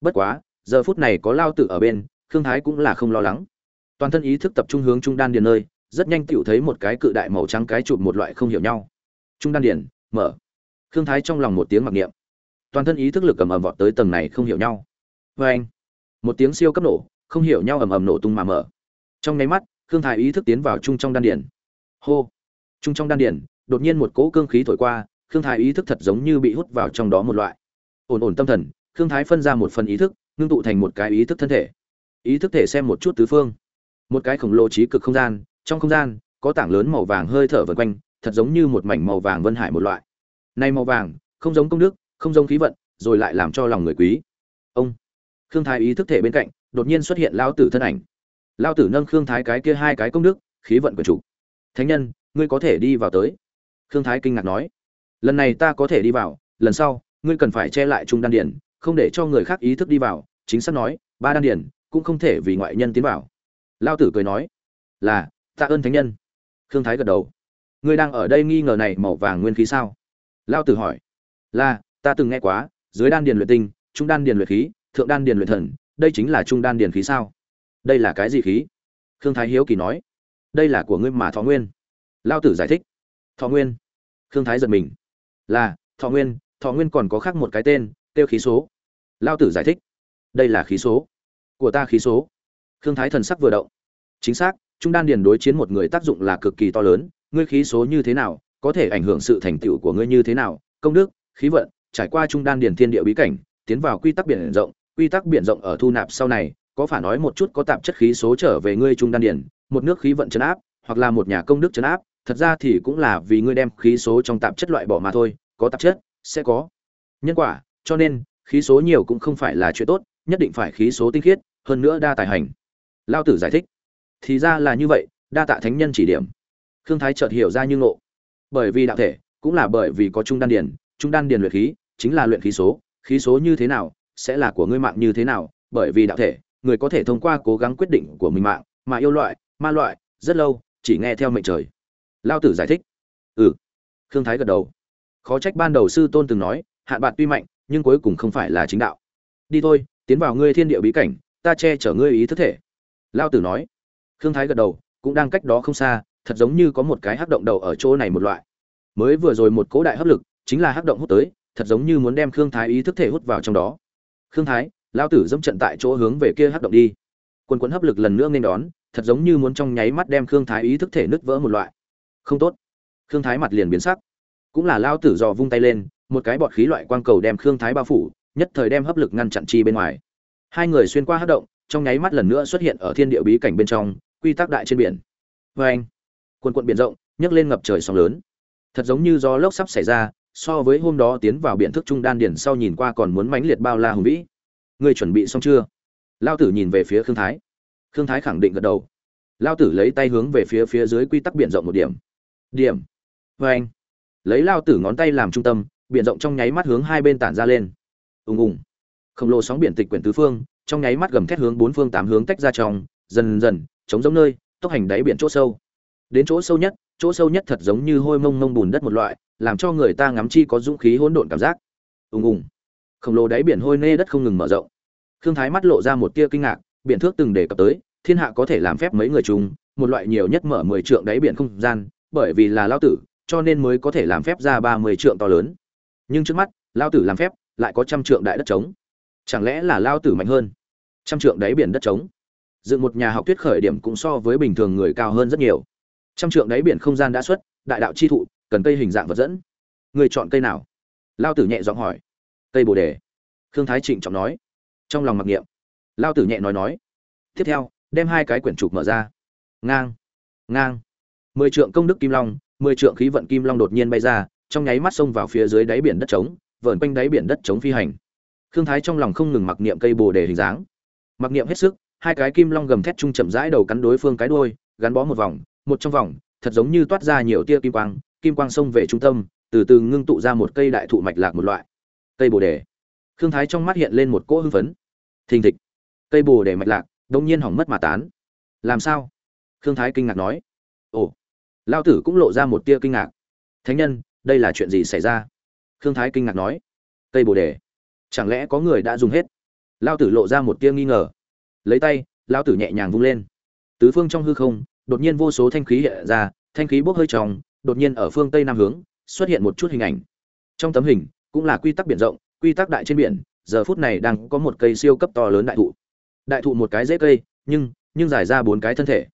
Bất quá, giờ phút này có lao tử ở bên, khương thái cũng là không lo lắng. Toàn thân ý thức tập trung hướng trung đan điền nơi rất nhanh tựu thấy một cái cự đại màu trắng cái chụp một loại không hiểu nhau. Trung đan điền, mở. Khương thái trong lòng một tiếng mặc niệm. Toàn thân ý thức lực ầm ầm vọt tới tầng này không hiểu nhau. Vê anh, một tiếng siêu cấp nổ, không hiểu nhau ầm ầm nổ tung mà mở. Trong nháy mắt, khương thái ý thức tiến vào trung trong đan điền. Hô! Trung trong đan điền, đột nhiên một cỗ cương khí thổi qua, khương thái ý thức thật giống như bị hút vào trong đó một loại. Ổn ổn tâm thần, khương thái phân ra một phần ý thức, ngưng tụ thành một cái ý thức thân thể. Ý thức thể xem một chút tứ phương. Một cái khổng lồ trí cực không gian trong không gian, có tảng lớn màu vàng hơi thở vần quanh, thật giống như một mảnh màu vàng vân hải một loại. Này màu vàng, không giống công đức, không giống khí vận, rồi lại làm cho lòng người quý. Ông khương thái ý thức thể bên cạnh, đột nhiên xuất hiện lao tử thân ảnh. Lao tử nâng khương thái cái kia hai cái công đức, khí vận của chủ. Thánh nhân, ngươi có thể đi vào tới. Khương thái kinh ngạc nói. Lần này ta có thể đi vào, lần sau, ngươi cần phải che lại trung đan điển không để cho người khác ý thức đi vào. Chính xác nói, ba đan điển cũng không thể vì ngoại nhân tiến vào. Lao tử cười nói, là tạ ơn thánh nhân. Khương thái gật đầu. Ngươi đang ở đây nghi ngờ này màu vàng nguyên khí sao? Lao tử hỏi. Là, ta từng nghe quá, dưới đan điền luyện tinh, trung đan điền luyện khí, thượng đan điền luyện thần, đây chính là trung đan điền khí sao? Đây là cái gì khí? Khương thái hiếu kỳ nói. Đây là của ngươi mà thọ nguyên. Lao tử giải thích. Thọ nguyên. Khương thái giật mình. Là, thọ nguyên thọ nguyên còn có khác một cái tên tiêu khí số. Lao tử giải thích. Đây là khí số. Của ta khí số. Khương thái thần sắc vừa động. Chính xác trung đan điền đối chiến một người tác dụng là cực kỳ to lớn, ngươi khí số như thế nào, có thể ảnh hưởng sự thành tựu của ngươi như thế nào, công đức, khí vận, trải qua trung đan điền thiên địa bí cảnh, tiến vào quy tắc biển rộng, quy tắc biển rộng ở thu nạp sau này, có phải nói một chút có tạp chất khí số trở về ngươi trung đan điền, một nước khí vận chấn áp, hoặc là một nhà công đức chấn áp, thật ra thì cũng là vì ngươi đem khí số trong tạp chất loại bỏ mà thôi, có tạp chất, sẽ có. Nhân quả, cho nên, khí số nhiều cũng không phải là chuyện tốt, nhất định phải khí số tinh khiết, hơn nữa đa tài hành. Lao tử giải thích thì ra là như vậy, đa tạ thánh nhân chỉ điểm. Khương thái chợt hiểu ra như ngộ. Bởi vì đạo thể, cũng là bởi vì có trung đan điền, trung đan điền luyện khí, chính là luyện khí số khí số như thế nào, sẽ là của ngươi mạng như thế nào, bởi vì đạo thể, người có thể thông qua cố gắng quyết định của mình mạng, mà yêu loại, ma loại, rất lâu, chỉ nghe theo mệnh trời. Lao tử giải thích. Ừ. Khương thái gật đầu. Khó trách ban đầu sư tôn từng nói, hạn bạn tuy mạnh, nhưng cuối cùng không phải là chính đạo. Đi thôi, tiến vào ngươi thiên địa bí cảnh, ta che chở ngươi ý thức thể. Lao tử nói khương thái gật đầu, cũng đang cách đó không xa, thật giống như có một cái hắc động đầu ở chỗ này một loại. Mới vừa rồi một cỗ đại hấp lực, chính là hắc động hút tới, thật giống như muốn đem khương thái ý thức thể hút vào trong đó. Khương thái, Lão tử dẫm trận tại chỗ hướng về kia hắc động đi. Quân quấn hấp lực lần nữa nên đón, thật giống như muốn trong nháy mắt đem khương thái ý thức thể nứt vỡ một loại. Không tốt. Khương thái mặt liền biến sắc. Cũng là Lão tử dò vung tay lên, một cái bọt khí loại quang cầu đem khương thái bao phủ, nhất thời đem hấp lực ngăn chặn chi bên ngoài. Hai người xuyên qua hắc động, trong nháy mắt lần nữa xuất hiện ở thiên địa bí cảnh bên trong quy tắc đại trên biển. Vê anh quần quận biển rộng, nhấc lên ngập trời sóng lớn. Thật giống như gió lốc sắp xảy ra, so với hôm đó tiến vào biển thức trung đan điển sau nhìn qua còn muốn mãnh liệt bao la hùng vĩ. Ngươi chuẩn bị xong chưa? Lao tử nhìn về phía khương thái. Khương thái khẳng định gật đầu. Lao tử lấy tay hướng về phía phía dưới quy tắc biển rộng một điểm. Điểm. Vê anh, lấy lao tử ngón tay làm trung tâm, biển rộng trong nháy mắt hướng hai bên tản ra lên. Ùng ùng. Khổng lồ sóng biển tịch quyển tứ phương, trong nháy mắt gầm thét hướng bốn phương tám hướng tách ra trong, dần dần chống giống nơi, tốc hành đáy biển chỗ sâu. Đến chỗ sâu nhất, chỗ sâu nhất thật giống như hôi mông mông bùn đất một loại, làm cho người ta ngắm chi có dũng khí hỗn độn cảm giác. Ùng ùng. Khổng lồ đáy biển hôi nê đất không ngừng mở rộng. Khương thái mắt lộ ra một tia kinh ngạc, biển thước từng đề cập tới, thiên hạ có thể làm phép mấy người chúng một loại nhiều nhất mở mười trượng đáy biển không gian, bởi vì là lao tử, cho nên mới có thể làm phép ra ba mươi trượng to lớn. Nhưng trước mắt lao tử làm phép, lại có trăm trượng đại đất trống. Chẳng lẽ là lao tử mạnh hơn? Trăm trượng đáy biển đất trống? Dựng một nhà học thuyết khởi điểm cũng so với bình thường người cao hơn rất nhiều. Trăm trượng đáy biển không gian đã xuất, đại đạo chi thụ, cần cây hình dạng vật dẫn. Người chọn cây nào? Lao tử nhẹ giọng hỏi. Cây bồ đề. Khương thái trịnh trọng nói. Trong lòng mặc niệm. Lao tử nhẹ nói nói. Tiếp theo, đem hai cái quyển trục mở ra. Ngang. Ngang. Mười trượng công đức kim long, mười trượng khí vận kim long đột nhiên bay ra, trong nháy mắt xông vào phía dưới đáy biển đất trống, vờn quanh đáy biển đất trống phi hành. Khương thái trong lòng không ngừng mặc niệm cây bồ đề hình dáng. Mặc niệm hết sức hai cái kim long gầm thét chung chậm rãi đầu cắn đối phương cái đuôi, gắn bó một vòng, một trong vòng, thật giống như toát ra nhiều tia kim quang kim quang xông về trung tâm, từ từ ngưng tụ ra một cây đại thụ mạch lạc một loại. Cây bồ đề. Khương thái trong mắt hiện lên một cỗ hưng phấn. Thình thịch. Cây bồ đề mạch lạc đột nhiên hỏng mất mà tán. Làm sao? Khương thái kinh ngạc nói. Ồ. Lao tử cũng lộ ra một tia kinh ngạc. Thánh nhân, đây là chuyện gì xảy ra? Khương thái kinh ngạc nói. Cây bồ đề. Chẳng lẽ có người đã dùng hết? Lao tử lộ ra một tia nghi ngờ lấy tay lao tử nhẹ nhàng vung lên. Tứ phương trong hư không, đột nhiên vô số thanh khí hiện ra, thanh khí bốc hơi tròng, đột nhiên ở phương tây nam hướng, xuất hiện một chút hình ảnh. Trong tấm hình, cũng là quy tắc biển rộng, quy tắc đại trên biển, giờ phút này đang có một cây siêu cấp to lớn đại thụ. Đại thụ một cái dễ cây, nhưng nhưng giải ra bốn cái thân thể.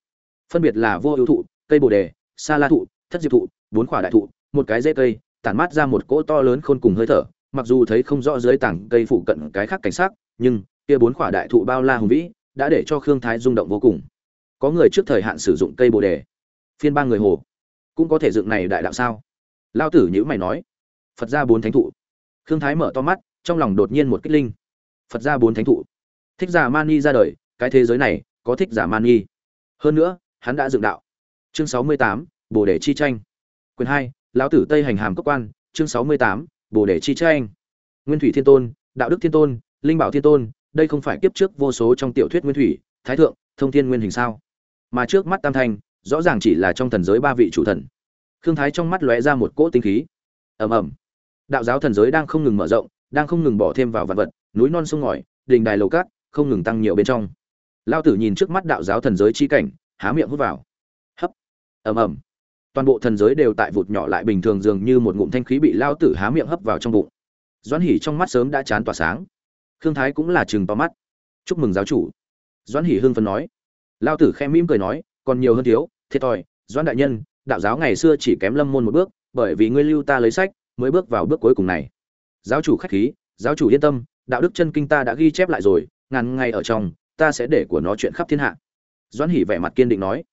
Phân biệt là vô ưu thụ, cây bồ đề, sa la thụ, thất diệp thụ, bốn quả đại thụ, một cái dễ cây, tản mát ra một cỗ to lớn khôn cùng hơi thở, mặc dù thấy không rõ dưới tảng cây phụ cận cái khác cảnh sát nhưng, kia bốn quả đại thụ bao la hùng vĩ đã để cho khương thái rung động vô cùng. Có người trước thời hạn sử dụng cây bồ đề. Phiên ba người hồ. Cũng có thể dựng này đại đạo sao? Lao tử nhữ mày nói. Phật ra bốn thánh thụ. Khương thái mở to mắt, trong lòng đột nhiên một kích linh. Phật ra bốn thánh thụ. Thích giả mani ra đời, cái thế giới này, có thích giả mani hơn nữa, hắn đã dựng đạo. Chương sáu mươi tám, bồ đề chi tranh. Quyền hai, lão tử tây hành hàm cấp quan. Chương sáu mươi tám, bồ đề chi tranh. Nguyên thủy thiên tôn, đạo đức thiên tôn, linh bảo thiên tôn đây không phải kiếp trước vô số trong tiểu thuyết nguyên thủy, thái thượng, thông thiên nguyên hình sao? Mà trước mắt tam thanh, rõ ràng chỉ là trong thần giới ba vị chủ thần. Khương thái trong mắt lóe ra một cỗ tinh khí. Ầm ầm. Đạo giáo thần giới đang không ngừng mở rộng, đang không ngừng bỏ thêm vào vật vật, núi non sông ngòi, đình đài lầu cát, không ngừng tăng nhiều bên trong. Lao tử nhìn trước mắt đạo giáo thần giới chi cảnh, há miệng hút vào. Hấp. Ầm ầm. Toàn bộ thần giới đều tại vụt nhỏ lại bình thường dường như một ngụm thanh khí bị lao tử há miệng hấp vào trong bụng. Doãn hỉ trong mắt sớm đã chán tỏa sáng khương thái cũng là chừng to mắt. Chúc mừng giáo chủ. Doãn hỉ hưng phấn nói. Lao tử khe mỉm cười nói, còn nhiều hơn thiếu, thiệt thòi, doãn đại nhân, đạo giáo ngày xưa chỉ kém lâm môn một bước, bởi vì ngươi lưu ta lấy sách, mới bước vào bước cuối cùng này. Giáo chủ khách khí, giáo chủ yên tâm, đạo đức chân kinh ta đã ghi chép lại rồi, ngàn ngày ở trong, ta sẽ để của nó chuyện khắp thiên hạ. Doãn hỉ vẻ mặt kiên định nói.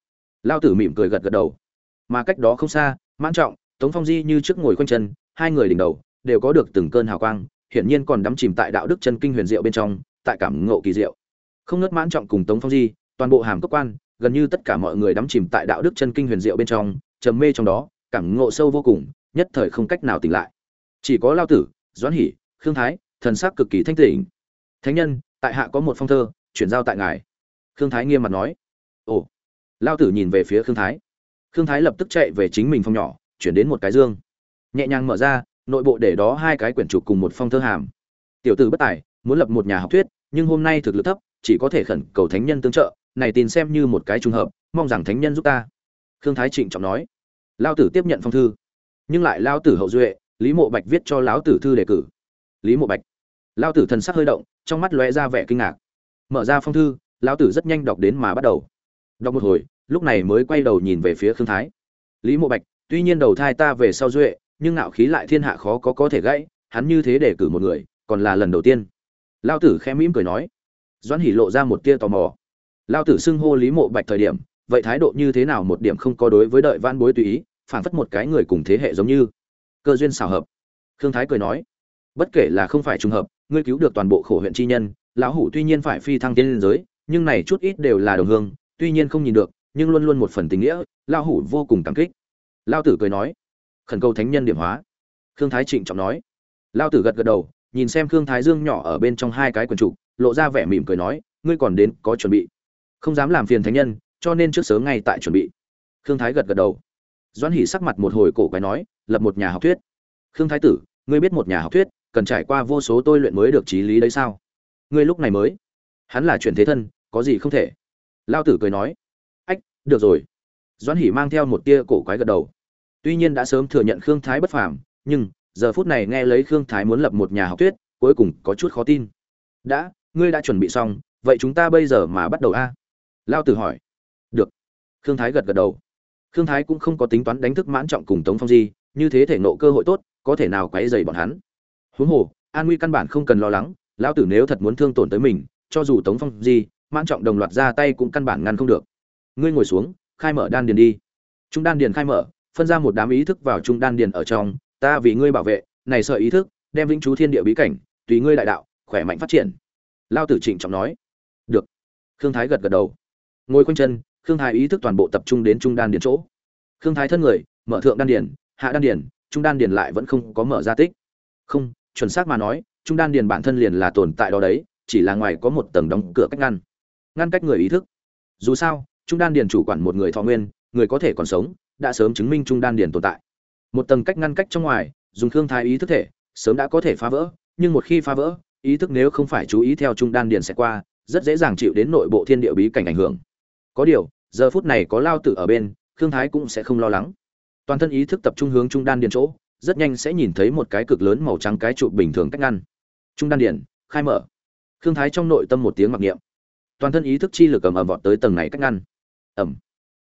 Lao tử mỉm cười gật gật đầu. Mà cách đó không xa, mãn trọng, tống phong di như trước ngồi khoanh chân, hai người đỉnh đầu, đều có được từng cơn hào quang hiển nhiên còn đắm chìm tại đạo đức chân kinh huyền diệu bên trong, tại cảm ngộ kỳ diệu. Không ngớt mãn trọng cùng tống phong di, toàn bộ hàm cấp quan, gần như tất cả mọi người đắm chìm tại đạo đức chân kinh huyền diệu bên trong, trầm mê trong đó, cảm ngộ sâu vô cùng, nhất thời không cách nào tỉnh lại. Chỉ có lao tử, doãn hỉ khương thái, thần sắc cực kỳ thanh tỉnh thánh nhân, tại hạ có một phong thơ, chuyển giao tại ngài. Khương thái nghiêm mặt nói. Ồ. Lao tử nhìn về phía khương thái. Khương thái lập tức chạy về chính mình phòng nhỏ, chuyển đến một cái dương. Nhẹ nhàng mở ra nội bộ để đó hai cái quyển trục cùng một phong thơ hàm. Tiểu tử bất tài, muốn lập một nhà học thuyết, nhưng hôm nay thực lực thấp, chỉ có thể khẩn cầu thánh nhân tương trợ, này tin xem như một cái trùng hợp, mong rằng thánh nhân giúp ta. Khương thái trịnh trọng nói. Lao tử tiếp nhận phong thư. Nhưng lại lao tử hậu duệ, lý mộ bạch viết cho lão tử thư đề cử. Lý mộ bạch. Lao tử thần sắc hơi động, trong mắt lóe ra vẻ kinh ngạc. Mở ra phong thư, lão tử rất nhanh đọc đến mà bắt đầu. Đọc một hồi, lúc này mới quay đầu nhìn về phía khương thái. Lý mộ bạch, tuy nhiên đầu thai ta về sau duệ nhưng ngạo khí lại thiên hạ khó có có thể gãy, hắn như thế để cử một người, còn là lần đầu tiên. Lao tử khẽ mỉm cười nói. Doãn hỉ lộ ra một tia tò mò. Lao tử xưng hô lý mộ bạch thời điểm, vậy thái độ như thế nào một điểm không có đối với đợi van bối tùy ý phản phất một cái người cùng thế hệ giống như. Cơ duyên xảo hợp. Khương thái cười nói. Bất kể là không phải trùng hợp, ngươi cứu được toàn bộ khổ huyện chi nhân, lão hủ tuy nhiên phải phi thăng tiên liên giới, nhưng này chút ít đều là đồng hương, tuy nhiên không nhìn được, nhưng luôn luôn một phần tình nghĩa, lão hủ vô cùng cảm kích. Lao tử cười nói khẩn cầu thánh nhân điểm hóa. Khương thái trịnh trọng nói. Lao tử gật gật đầu, nhìn xem khương thái dương nhỏ ở bên trong hai cái quần trục lộ ra vẻ mỉm cười nói, ngươi còn đến, có chuẩn bị. Không dám làm phiền thánh nhân, cho nên trước sớm ngay tại chuẩn bị. Khương thái gật gật đầu. Doãn hỉ sắc mặt một hồi cổ quái nói, lập một nhà học thuyết. Khương thái tử, ngươi biết một nhà học thuyết, cần trải qua vô số tôi luyện mới được trí lý đấy sao? Ngươi lúc này mới. Hắn là chuyển thế thân, có gì không thể? Lao tử cười nói. Ách, được rồi. Doãn hỉ mang theo một tia cổ quái gật đầu tuy nhiên đã sớm thừa nhận khương thái bất phàm, nhưng giờ phút này nghe lấy khương thái muốn lập một nhà học thuyết, cuối cùng có chút khó tin. Đã, ngươi đã chuẩn bị xong, vậy chúng ta bây giờ mà bắt đầu a? Lao tử hỏi. Được. Khương thái gật gật đầu. Khương thái cũng không có tính toán đánh thức mãn trọng cùng tống phong di, như thế thể nộ cơ hội tốt, có thể nào quấy dày bọn hắn. Huống hồ, an nguy căn bản không cần lo lắng, lao tử nếu thật muốn thương tổn tới mình, cho dù tống phong di, mãn trọng đồng loạt ra tay cũng căn bản ngăn không được. Ngươi ngồi xuống, khai mở đan điền đi. Chúng đan điền khai mở phân ra một đám ý thức vào trung đan điền ở trong, ta vì ngươi bảo vệ, này sợ ý thức, đem vĩnh chú thiên địa bí cảnh, tùy ngươi đại đạo, khỏe mạnh phát triển. Lao tử trịnh trọng nói. Được. Khương thái gật gật đầu. Ngồi quanh chân, khương thái ý thức toàn bộ tập trung đến trung đan điền chỗ. Khương thái thân người, mở thượng đan điền, hạ đan điền, trung đan điền lại vẫn không có mở ra tích. Không, chuẩn xác mà nói, trung đan điền bản thân liền là tồn tại đó đấy, chỉ là ngoài có một tầng đóng cửa cách ngăn ngăn cách người ý thức. Dù sao, trung đan điền chủ quản một người thọ nguyên, người có thể còn sống đã sớm chứng minh trung đan điền tồn tại. Một tầng cách ngăn cách trong ngoài, dùng thương thái ý thức thể, sớm đã có thể phá vỡ, nhưng một khi phá vỡ, ý thức nếu không phải chú ý theo trung đan điền sẽ qua, rất dễ dàng chịu đến nội bộ thiên địa bí cảnh ảnh hưởng. Có điều, giờ phút này có lao tử ở bên thương thái cũng sẽ không lo lắng. Toàn thân ý thức tập trung hướng trung đan điền chỗ, rất nhanh sẽ nhìn thấy một cái cực lớn màu trắng cái trụ bình thường cách ngăn. Trung đan điền khai mở. Thương thái trong nội tâm một tiếng mặc niệm. Toàn thân ý thức chi lực ầm ầm vọt tới tầng này cách ngăn. Ầm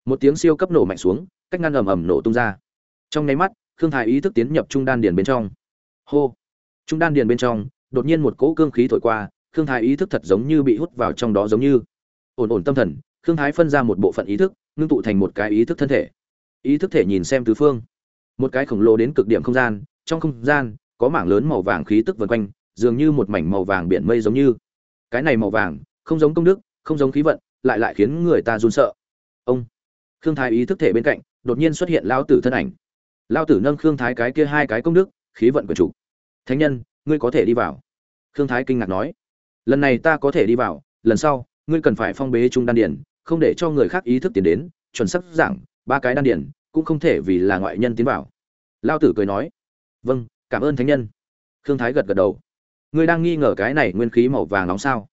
một tiếng siêu cấp nổ mạnh xuống, cách ngăn ầm ầm nổ tung ra. Trong nháy mắt, khương thái ý thức tiến nhập trung đan điền bên trong. Hô! Trung đan điền bên trong, đột nhiên một cỗ cương khí thổi qua, khương thái ý thức thật giống như bị hút vào trong đó giống như. Ổn ổn tâm thần, khương thái phân ra một bộ phận ý thức, ngưng tụ thành một cái ý thức thân thể. Ý thức thể nhìn xem tứ phương. Một cái khổng lồ đến cực điểm không gian, trong không gian, có mảng lớn màu vàng khí tức vần quanh, dường như một mảnh màu vàng biển mây giống như. Cái này màu vàng, không giống công đức, không giống khí vận, lại lại khiến người ta run sợ. Ông! Khương thái ý thức thể bên cạnh, đột nhiên xuất hiện lao tử thân ảnh. Lao tử nâng khương thái cái kia hai cái công đức, khí vận của chủ. Thánh nhân, ngươi có thể đi vào. Khương thái kinh ngạc nói. Lần này ta có thể đi vào, lần sau, ngươi cần phải phong bế trung đan điển không để cho người khác ý thức tiến đến, chuẩn sắc giảng, ba cái đan điển cũng không thể vì là ngoại nhân tiến vào. Lao tử cười nói. Vâng cảm ơn thánh nhân. Khương thái gật gật đầu. Ngươi đang nghi ngờ cái này nguyên khí màu vàng nóng sao?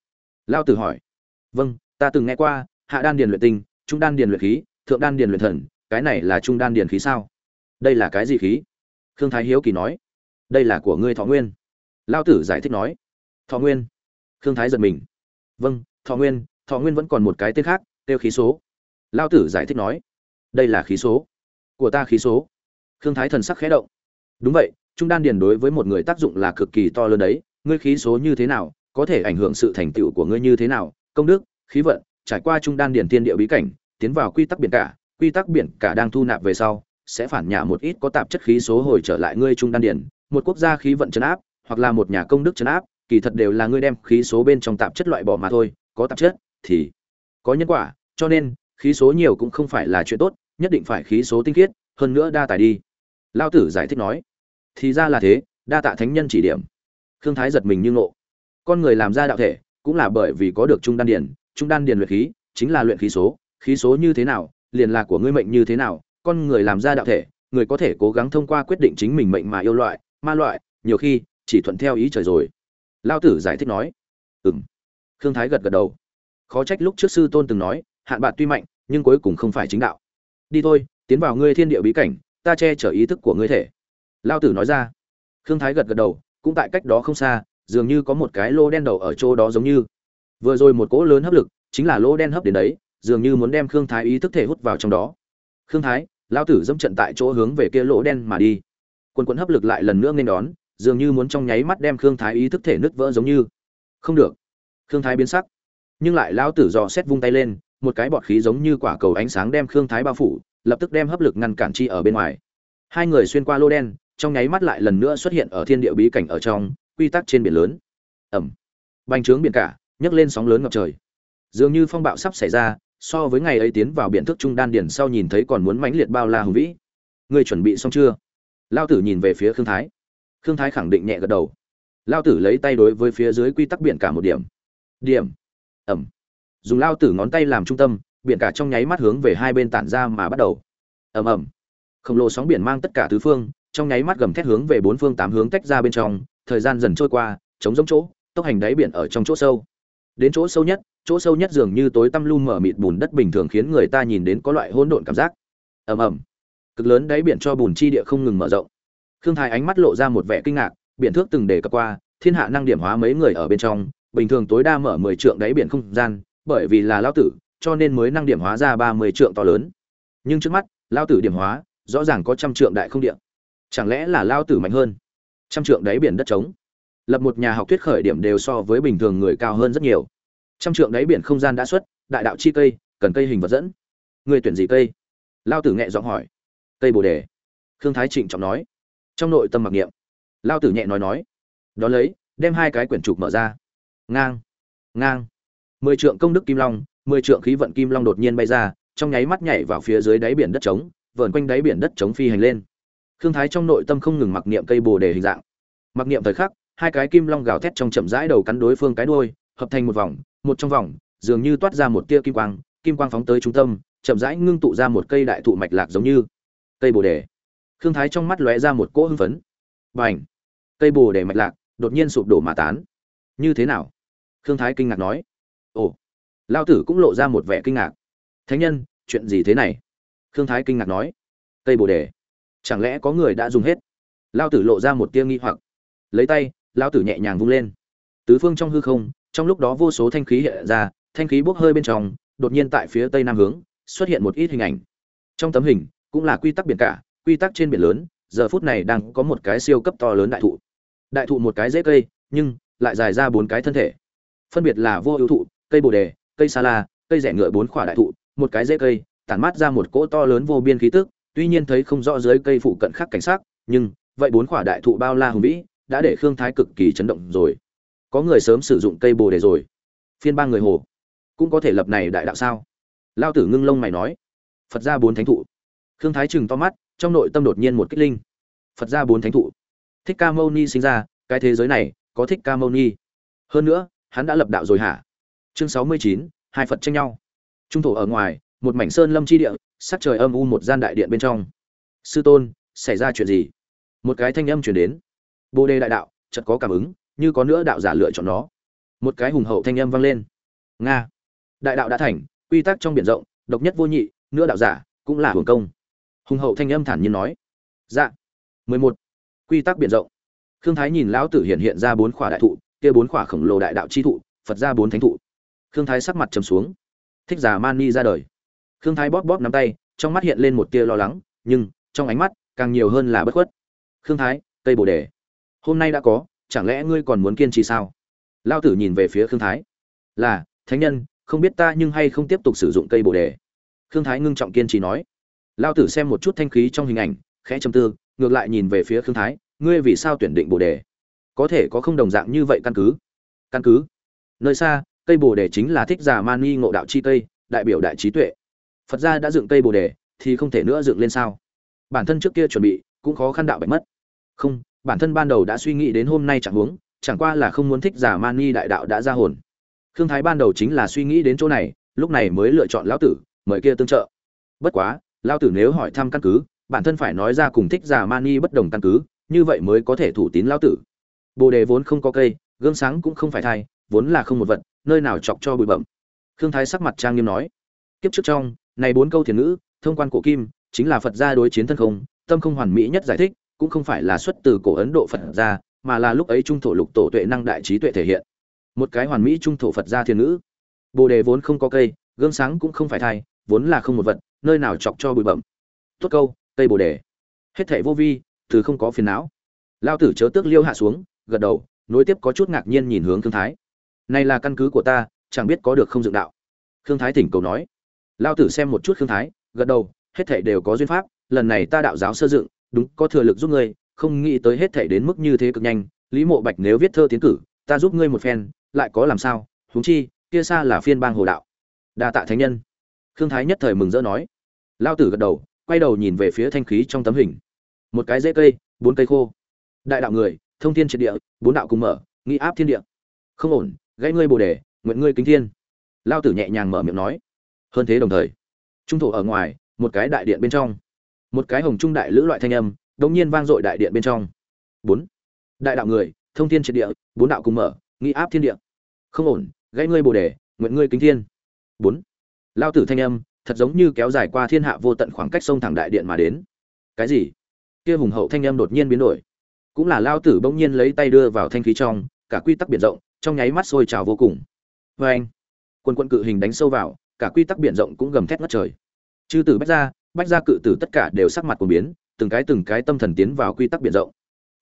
Lao tử hỏi. Vâng ta từng nghe qua, hạ đan điền luyện tinh, trung đan điền luyện khí thượng đan điền luyện thần, cái này là trung đan điền khí sao? Đây là cái gì khí? Khương thái hiếu kỳ nói. Đây là của ngươi thọ nguyên. Lao tử giải thích nói. Thọ nguyên. Khương thái giật mình. Vâng thọ nguyên thọ nguyên vẫn còn một cái tên khác tiêu khí số. Lao tử giải thích nói. Đây là khí số. Của ta khí số. Khương thái thần sắc khẽ động. Đúng vậy, trung đan điền đối với một người tác dụng là cực kỳ to lớn đấy. Ngươi khí số như thế nào, có thể ảnh hưởng sự thành tựu của ngươi như thế nào? Công đức, khí vận, trải qua trung đan điền tiên địa bí cảnh tiến vào quy tắc biển cả, quy tắc biển cả đang thu nạp về sau, sẽ phản nhả một ít có tạp chất khí số hồi trở lại ngươi trung đan điền, một quốc gia khí vận chấn áp, hoặc là một nhà công đức chấn áp, kỳ thật đều là ngươi đem khí số bên trong tạp chất loại bỏ mà thôi, có tạp chất thì có nhân quả, cho nên, khí số nhiều cũng không phải là chuyện tốt, nhất định phải khí số tinh khiết, hơn nữa đa tài đi. Lão tử giải thích nói. Thì ra là thế, đa tạ thánh nhân chỉ điểm. Khương thái giật mình như ngộ. Con người làm ra đạo thể, cũng là bởi vì có được trung đan điền, trung đan điền luyện khí, chính là luyện khí số khí số như thế nào, liền là của ngươi mệnh như thế nào, con người làm ra đạo thể, người có thể cố gắng thông qua quyết định chính mình mệnh mà yêu loại, ma loại, nhiều khi, chỉ thuận theo ý trời rồi. Lão tử giải thích nói. Ừm. khương thái gật gật đầu. Khó trách lúc trước sư tôn từng nói, hạn bạn tuy mạnh, nhưng cuối cùng không phải chính đạo. Đi thôi, tiến vào ngươi thiên địa bí cảnh, ta che chở ý thức của ngươi thể. Lão tử nói ra. Khương thái gật gật đầu, cũng tại cách đó không xa, dường như có một cái lô đen đầu ở chỗ đó giống như. Vừa rồi một cỗ lớn hấp lực, chính là lô đen hấp đến đấy dường như muốn đem khương thái ý thức thể hút vào trong đó. Khương thái lao tử dẫm trận tại chỗ hướng về kia lỗ đen mà đi. Quân quần hấp lực lại lần nữa nên đón, dường như muốn trong nháy mắt đem khương thái ý thức thể nứt vỡ giống như. Không được. Khương thái biến sắc. Nhưng lại lao tử dò xét vung tay lên, một cái bọt khí giống như quả cầu ánh sáng đem khương thái bao phủ, lập tức đem hấp lực ngăn cản chi ở bên ngoài. Hai người xuyên qua lô đen, trong nháy mắt lại lần nữa xuất hiện ở thiên địa bí cảnh ở trong, quy tắc trên biển lớn. Ẩm. Bành trướng biển cả, nhấc lên sóng lớn ngập trời. Dường như phong bạo sắp xảy ra so với ngày ấy tiến vào biển thức trung đan điển sau nhìn thấy còn muốn mãnh liệt bao la hùng vĩ. Ngươi chuẩn bị xong chưa? Lao tử nhìn về phía khương thái. Khương thái khẳng định nhẹ gật đầu. Lao tử lấy tay đối với phía dưới quy tắc biển cả một điểm. Điểm. Ẩm. Dùng lao tử ngón tay làm trung tâm, biển cả trong nháy mắt hướng về hai bên tản ra mà bắt đầu. Ầm ầm khổng lồ sóng biển mang tất cả tứ phương, trong nháy mắt gầm thét hướng về bốn phương tám hướng tách ra bên trong. Thời gian dần trôi qua chống giống chỗ, tốc hành đáy biển ở trong chỗ sâu. Đến chỗ sâu nhất chỗ sâu nhất dường như tối tăm lu mở mịt bùn đất bình thường khiến người ta nhìn đến có loại hỗn độn cảm giác. Ầm ầm. Cực lớn đáy biển cho bùn chi địa không ngừng mở rộng. Khương thái ánh mắt lộ ra một vẻ kinh ngạc, biển thước từng đề cập qua, thiên hạ năng điểm hóa mấy người ở bên trong, bình thường tối đa mở mười trượng đáy biển không gian, bởi vì là lao tử, cho nên mới năng điểm hóa ra ba mươi trượng to lớn. Nhưng trước mắt lao tử điểm hóa, rõ ràng có trăm trượng đại không địa. Chẳng lẽ là lao tử mạnh hơn? Trăm trượng đáy biển đất trống. Lập một nhà học thuyết khởi điểm đều so với bình thường người cao hơn rất nhiều trăm trượng đáy biển không gian đã xuất, đại đạo chi cây, cần cây hình vật dẫn. Người tuyển gì cây? Lao tử nhẹ giọng hỏi. Cây bồ đề. Khương thái trịnh trọng nói. Trong nội tâm mặc niệm. Lao tử nhẹ nói nói. Đón lấy, đem hai cái quyển trục mở ra. Ngang. Ngang. Mười trượng công đức kim long, mười trượng khí vận kim long đột nhiên bay ra, trong nháy mắt nhảy vào phía dưới đáy biển đất trống, vờn quanh đáy biển đất trống phi hành lên. Khương thái trong nội tâm không ngừng mặc niệm cây bồ đề hình dạng. Mặc niệm thời khắc, hai cái kim long gào thét trong chậm rãi đầu cắn đối phương cái đuôi, hợp thành một vòng một trong vòng, dường như toát ra một tia kim quang kim quang phóng tới trung tâm, chậm rãi ngưng tụ ra một cây đại thụ mạch lạc giống như cây bồ đề. Khương thái trong mắt lóe ra một cỗ hưng phấn. B à n h cây bồ đề mạch lạc đột nhiên sụp đổ mà tán. Như thế nào? Khương thái kinh ngạc nói. Ồ! Lao tử cũng lộ ra một vẻ kinh ngạc. Thánh nhân, chuyện gì thế này? Khương thái kinh ngạc nói. Cây bồ đề. Chẳng lẽ có người đã dùng hết? Lao tử lộ ra một tia nghi hoặc. Lấy tay, lao tử nhẹ nhàng vung lên. Tứ phương trong hư không trong lúc đó vô số thanh khí hiện ra thanh khí bốc hơi bên trong đột nhiên tại phía tây nam hướng xuất hiện một ít hình ảnh. Trong tấm hình cũng là quy tắc biển cả quy tắc trên biển lớn giờ phút này đang có một cái siêu cấp to lớn đại thụ. Đại thụ một cái rễ cây nhưng lại dài ra bốn cái thân thể. Phân biệt là vô ưu thụ cây bồ đề cây sa la cây rẻ ngựa bốn khỏa đại thụ một cái rễ cây tản mát ra một cỗ to lớn vô biên khí tức tuy nhiên thấy không rõ dưới cây phụ cận khác cảnh sắc, nhưng vậy bốn khỏa đại thụ bao la hùng vĩ đã để khương thái cực kỳ chấn động rồi có người sớm sử dụng cây bồ đề rồi. Phiên ba người hồ. Cũng có thể lập này đại đạo sao? Lao tử ngưng lông mày nói. Phật ra bốn thánh thụ. Khương thái trừng to mắt, trong nội tâm đột nhiên một kích linh. Phật ra bốn thánh thụ. Thích ca mâu ni sinh ra, cái thế giới này, có thích ca mâu ni. Hơn nữa, hắn đã lập đạo rồi hả? Chương sáu mươi chín, hai phật tranh nhau. Trung thổ ở ngoài, một mảnh sơn lâm chi địa, sắc trời âm u một gian đại điện bên trong. Sư tôn, xảy ra chuyện gì? Một cái thanh âm chuyển đến. Bồ đề đại đạo, chợt có cảm ứng như có nữa đạo giả lựa chọn nó. Một cái hùng hậu thanh âm vang lên. Nga. Đại đạo đã thành, quy tắc trong biển rộng, độc nhất vô nhị, nữa đạo giả, cũng là hưởng công. Hùng hậu thanh âm thản nhiên nói. Dạ. Mười một. Quy tắc biển rộng. Khương thái nhìn lão tử hiện hiện ra bốn khỏa đại thụ, kia bốn khỏa khổng lồ đại đạo chi thụ, phật ra bốn thánh thụ. Khương thái sắc mặt trầm xuống. Thích giả man ni ra đời. Khương thái bóp bóp nắm tay, trong mắt hiện lên một tia lo lắng, nhưng trong ánh mắt càng nhiều hơn là bất khuất. Khương thái tây bồ đề. Hôm nay đã có chẳng lẽ ngươi còn muốn kiên trì sao? Lao tử nhìn về phía khương thái. Là, thánh nhân, không biết ta nhưng hay không tiếp tục sử dụng cây bồ đề? Khương thái ngưng trọng kiên trì nói. Lao tử xem một chút thanh khí trong hình ảnh, khẽ châm tư, ngược lại nhìn về phía khương thái. Ngươi vì sao tuyển định bồ đề? Có thể có không đồng dạng như vậy căn cứ? Căn cứ? Nơi xa, cây bồ đề chính là thích giả nghi ngộ đạo chi cây, đại biểu đại trí tuệ. Phật gia đã dựng cây bồ đề, thì không thể nữa dựng lên sao? Bản thân trước kia chuẩn bị, cũng khó khăn đạo bạch mất. Không bản thân ban đầu đã suy nghĩ đến hôm nay chẳng huống, chẳng qua là không muốn thích giả mani đại đạo đã ra hồn. Khương thái ban đầu chính là suy nghĩ đến chỗ này, lúc này mới lựa chọn lão tử, mời kia tương trợ. Bất quá, lão tử nếu hỏi thăm căn cứ, bản thân phải nói ra cùng thích giả mani bất đồng căn cứ, như vậy mới có thể thủ tín lão tử. Bồ đề vốn không có cây, gương sáng cũng không phải thai, vốn là không một vật, nơi nào chọc cho bụi bẩm khương thái sắc mặt trang nghiêm nói, kiếp trước trong, này bốn câu thiền ngữ, thông quan cổ kim, chính là phật gia đối chiến thân không, tâm không hoàn mỹ nhất giải thích cũng không phải là xuất từ cổ ấn độ phật gia, mà là lúc ấy trung thổ lục tổ tuệ năng đại trí tuệ thể hiện. Một cái hoàn mỹ trung thổ phật gia thiên ngữ bồ đề vốn không có cây, gương sáng cũng không phải thai, vốn là không một vật, nơi nào chọc cho bụi bẩm tốt câu, cây bồ đề. Hết thể vô vi, từ không có phiền não. Lao tử chớ tước liêu hạ xuống, gật đầu, nối tiếp có chút ngạc nhiên nhìn hướng thương thái. Này là căn cứ của ta, chẳng biết có được không dựng đạo. Khương thái thỉnh cầu nói. Lao tử xem một chút khương thái, gật đầu, hết thể đều có duyên pháp, lần này ta đạo giáo sơ dựng đúng, có thừa lực giúp ngươi, không nghĩ tới hết thể đến mức như thế cực nhanh. Lý mộ bạch nếu viết thơ tiến cử, ta giúp ngươi một phen, lại có làm sao? Huống chi, kia xa là phiên bang hồ đạo. Đa tạ thánh nhân. Khương thái nhất thời mừng rỡ nói. Lao tử gật đầu, quay đầu nhìn về phía thanh khí trong tấm hình. Một cái dễ cây, bốn cây khô. Đại đạo người, thông thiên triệt địa, bốn đạo cùng mở nghĩ áp thiên địa. Không ổn, gãy ngươi bồ đề, nguyện ngươi kính thiên. Lao tử nhẹ nhàng mở miệng nói. Hơn thế đồng thời, trung thổ ở ngoài, một cái đại điện bên trong một cái hồng trung đại lữ loại thanh âm, đột nhiên vang dội đại điện bên trong. Bốn. Đại đạo người, thông thiên triệt địa, bốn đạo cùng mở, nghi áp thiên địa. Không ổn, gãy ngươi bồ đề, nguyện ngươi kính thiên. Bốn. Lao tử thanh âm, thật giống như kéo dài qua thiên hạ vô tận khoảng cách sông thẳng đại điện mà đến. Cái gì? Kia hùng hậu thanh âm đột nhiên biến đổi. Cũng là lao tử bỗng nhiên lấy tay đưa vào thanh khí trong, cả quy tắc biển rộng, trong nháy mắt sôi trào vô cùng. Vâng. Vê anh quân quân cự hình đánh sâu vào, cả quy tắc biển rộng cũng gầm thét ngất trời. Chư tử bách ra bách gia cự tử tất cả đều sắc mặt của biến, từng cái từng cái tâm thần tiến vào quy tắc biển rộng.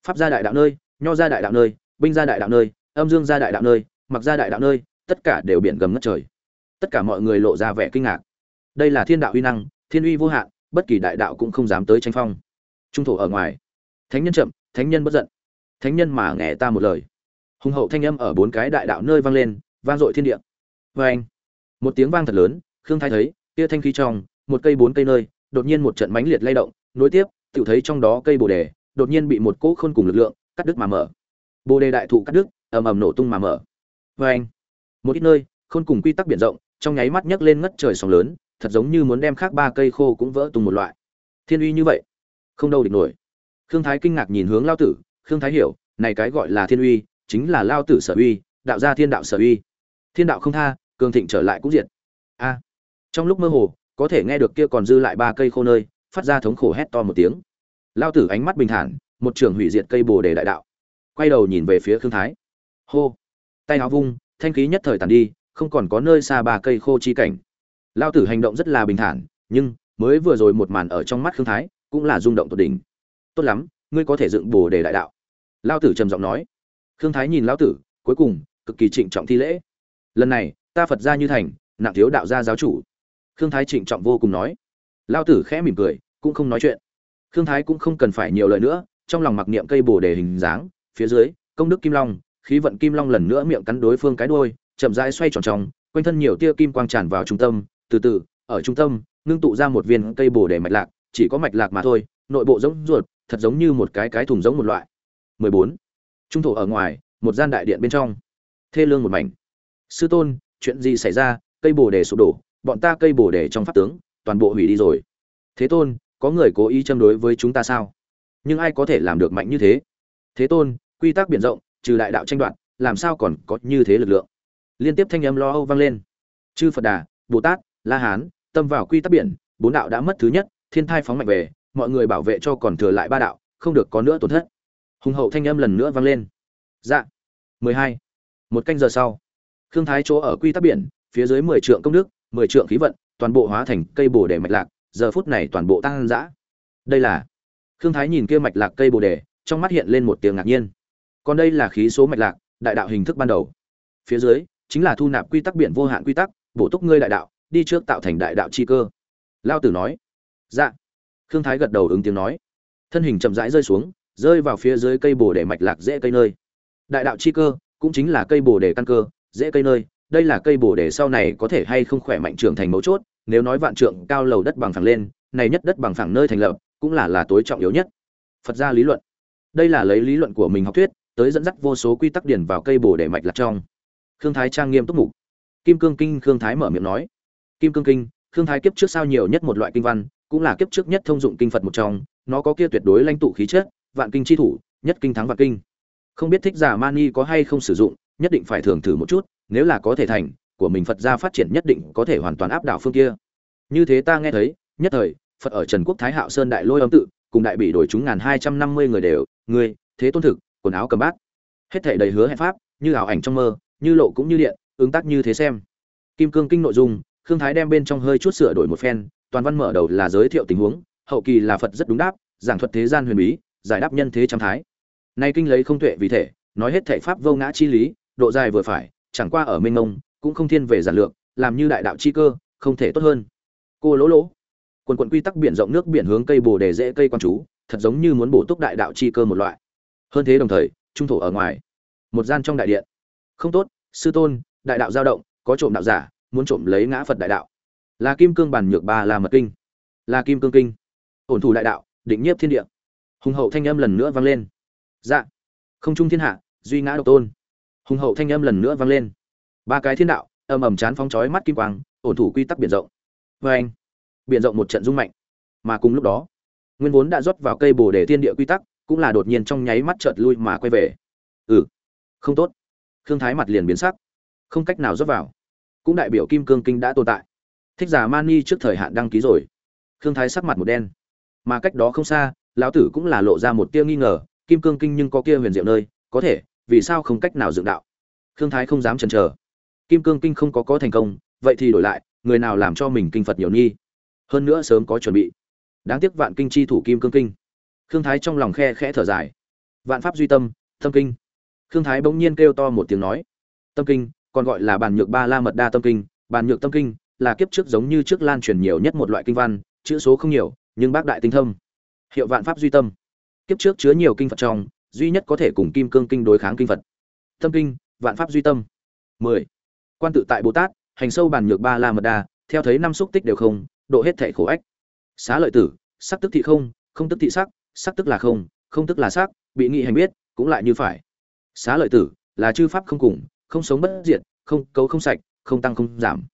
Pháp gia đại đạo nơi, nho gia đại đạo nơi, binh gia đại đạo nơi, âm dương gia đại đạo nơi, mặc gia đại đạo nơi, tất cả đều biển gầm ngất trời. Tất cả mọi người lộ ra vẻ kinh ngạc. Đây là thiên đạo uy năng, thiên uy vô hạn, bất kỳ đại đạo cũng không dám tới tranh phong. Trung thổ ở ngoài. Thánh nhân chậm, thánh nhân bất giận. Thánh nhân mà nghe ta một lời. Hùng hậu thanh âm ở bốn cái đại đạo nơi vang lên, vang dội thiên địa. Vê anh một tiếng vang thật lớn, khương thái thấy kia thanh khí trong, một cây bốn cây nơi đột nhiên một trận mãnh liệt lay động, nối tiếp, tiểu thấy trong đó cây bồ đề, đột nhiên bị một cỗ khôn cùng lực lượng cắt đứt mà mở. Bồ đề đại thụ cắt đứt, ầm ầm nổ tung mà mở. Oeng. anh một ít nơi, khôn cùng quy tắc biển rộng, trong nháy mắt nhấc lên ngất trời sóng lớn, thật giống như muốn đem khác ba cây khô cũng vỡ tung một loại. Thiên uy như vậy, không đâu địch nổi. Khương thái kinh ngạc nhìn hướng lao tử, khương thái hiểu, này cái gọi là thiên uy, chính là lao tử sở uy, đạo gia thiên đạo sở uy. Thiên đạo không tha, cường thịnh trở lại cũng diệt. A. Trong lúc mơ hồ có thể nghe được kia còn dư lại ba cây khô nơi, phát ra thống khổ hét to một tiếng. Lao tử ánh mắt bình thản, một trường hủy diệt cây bồ đề đại đạo. Quay đầu nhìn về phía khương thái. Hô! Tay áo vung, thanh khí nhất thời tàn đi, không còn có nơi xa ba cây khô chi cảnh. Lao tử hành động rất là bình thản, nhưng mới vừa rồi một màn ở trong mắt khương thái cũng là rung động tột đỉnh. Tốt lắm, ngươi có thể dựng bồ đề đại đạo. Lao tử trầm giọng nói. Khương thái nhìn lão tử, cuối cùng cực kỳ trịnh trọng thi lễ. Lần này, ta phật gia như thành, nặng thiếu đạo gia giáo chủ khương thái trịnh trọng vô cùng nói. Lao tử khẽ mỉm cười, cũng không nói chuyện. Khương thái cũng không cần phải nhiều lời nữa, trong lòng mặc niệm cây bồ đề hình dáng, phía dưới, công đức kim long, khí vận kim long lần nữa miệng cắn đối phương cái đuôi, chậm rãi xoay tròn tròn quanh thân nhiều tia kim quang tràn vào trung tâm, từ từ, ở trung tâm, ngưng tụ ra một viên cây bồ đề mạch lạc, chỉ có mạch lạc mà thôi, nội bộ giống ruột, thật giống như một cái cái thùng giống một loại. 14. trung thổ ở ngoài, một gian đại điện bên trong. Thê lương một mảnh. Sư tôn, chuyện gì xảy ra? Cây bồ đề sụp đổ bọn ta cây bổ để trong pháp tướng, toàn bộ hủy đi rồi. Thế tôn, có người cố ý châm đối với chúng ta sao? Nhưng ai có thể làm được mạnh như thế? Thế tôn, quy tắc biển rộng, trừ đại đạo tranh đoạt, làm sao còn có như thế lực lượng? Liên tiếp thanh âm lo âu vang lên. Chư phật đà, bồ tát, la hán, tâm vào quy tắc biển, bốn đạo đã mất thứ nhất, thiên thai phóng mạnh về, mọi người bảo vệ cho còn thừa lại ba đạo, không được có nữa tổn thất. Hùng hậu thanh âm lần nữa vang lên. Dạ. Mười hai. Một canh giờ sau, khương thái chỗ ở quy tắc biển, phía dưới mười trượng công đức mười trượng khí vận, toàn bộ hóa thành cây bồ đề mạch lạc, giờ phút này toàn bộ tăng dã. Đây là khương thái nhìn kia mạch lạc cây bồ đề, trong mắt hiện lên một tiếng ngạc nhiên. Còn đây là khí số mạch lạc, đại đạo hình thức ban đầu. Phía dưới, chính là thu nạp quy tắc biển vô hạn quy tắc, bổ túc ngươi đại đạo, đi trước tạo thành đại đạo chi cơ. Lao tử nói. Dạ. Khương thái gật đầu ứng tiếng nói. Thân hình chậm rãi rơi xuống, rơi vào phía dưới cây bồ đề mạch lạc dễ cây nơi. Đại đạo chi cơ cũng chính là cây bồ đề căn cơ, dễ cây nơi đây là cây bồ đề sau này có thể hay không khỏe mạnh trưởng thành mấu chốt, nếu nói vạn trượng cao lầu đất bằng phẳng lên, này nhất đất bằng phẳng nơi thành lập, cũng là là tối trọng yếu nhất. Phật gia lý luận. Đây là lấy lý luận của mình học thuyết, tới dẫn dắt vô số quy tắc điển vào cây bồ đề mạch lạc trong. Khương thái trang nghiêm túc mục. Kim cương kinh khương thái mở miệng nói. Kim cương kinh, khương thái kiếp trước sao nhiều nhất một loại kinh văn, cũng là kiếp trước nhất thông dụng kinh phật một trong, nó có kia tuyệt đối lãnh tụ khí chất, vạn kinh chi thủ, nhất kinh thắng vạn kinh. Không biết thích giả mani có hay không sử dụng, nhất định phải thường thử một chút nếu là có thể thành, của mình phật gia phát triển nhất định có thể hoàn toàn áp đảo phương kia. Như thế ta nghe thấy, nhất thời, phật ở trần quốc thái hạo sơn đại lôi âm tự, cùng đại bị đổi chúng ngàn hai trăm năm mươi người đều, người, thế tôn thực, quần áo cầm bát. Hết thể đầy hứa hẹn pháp, như ảo ảnh trong mơ, như lộ cũng như điện ứng tác như thế xem. Kim cương kinh nội dung, khương thái đem bên trong hơi chút sửa đổi một phen, toàn văn mở đầu là giới thiệu tình huống, hậu kỳ là phật rất đúng đáp, giảng thuật thế gian huyền bí, giải đáp nhân thế trăm thái. Nay kinh lấy không tuệ vì thể, nói hết thể pháp vô ngã chi lý, độ dài vừa phải chẳng qua ở mênh mông, cũng không thiên về giản lược, làm như đại đạo chi cơ, không thể tốt hơn. Cô lỗ lỗ. Quần quận quy tắc biển rộng nước biển hướng cây bồ đề dễ cây quan chú, thật giống như muốn bổ túc đại đạo chi cơ một loại. Hơn thế đồng thời, trung thổ ở ngoài. Một gian trong đại điện. Không tốt, sư tôn, đại đạo giao động, có trộm đạo giả, muốn trộm lấy ngã phật đại đạo. Là kim cương bản nhược ba là mật kinh. Là kim cương kinh. Ổn thủ đại đạo, định nhiếp thiên địa. Hùng hậu thanh âm lần nữa vang lên. Dạ. Không trung thiên hạ, duy ngã độc tôn hùng hậu thanh âm lần nữa vang lên. Ba cái thiên đạo âm ầm chán phóng chói mắt kim quang, ổn thủ quy tắc biển rộng. Vê anh, biển rộng một trận rung mạnh. Mà cùng lúc đó, nguyên vốn đã rót vào cây bồ đề thiên địa quy tắc, cũng là đột nhiên trong nháy mắt chợt lui mà quay về. Ừ không tốt. Khương thái mặt liền biến sắc. Không cách nào rót vào. Cũng đại biểu kim cương kinh đã tồn tại. Thích giả mani trước thời hạn đăng ký rồi. Khương thái sắc mặt một đen. Mà cách đó không xa, lão tử cũng là lộ ra một tia nghi ngờ, kim cương kinh nhưng có kia huyền diệu nơi, có thể vì sao không cách nào dựng đạo? Khương thái không dám chần chờ. Kim cương kinh không có có thành công, vậy thì đổi lại, người nào làm cho mình kinh phật nhiều nghi? Hơn nữa sớm có chuẩn bị. Đáng tiếc vạn kinh chi thủ kim cương kinh. Khương thái trong lòng khe khẽ thở dài. Vạn pháp duy tâm tâm kinh. Khương thái bỗng nhiên kêu to một tiếng nói. Tâm kinh, còn gọi là bàn nhược ba la mật đa tâm kinh. Bàn nhược tâm kinh là kiếp trước giống như trước lan truyền nhiều nhất một loại kinh văn, chữ số không nhiều, nhưng bác đại tinh thâm. Hiệu vạn pháp duy tâm. Kiếp trước chứa nhiều kinh phật trong duy nhất có thể cùng kim cương kinh đối kháng kinh phật. Tâm kinh, vạn pháp duy tâm. Mười. Quan tự tại bồ tát, hành sâu bàn nhược ba la mật đa, theo thấy năm xúc tích đều không, độ hết thể khổ ách. Xá lợi tử, sắc tức thị không không tức thị sắc sắc tức là không không tức là sắc, bị nghị hành biết, cũng lại như phải. Xá lợi tử, là chư pháp không cùng, không sống bất diệt, không cấu không sạch, không tăng không giảm.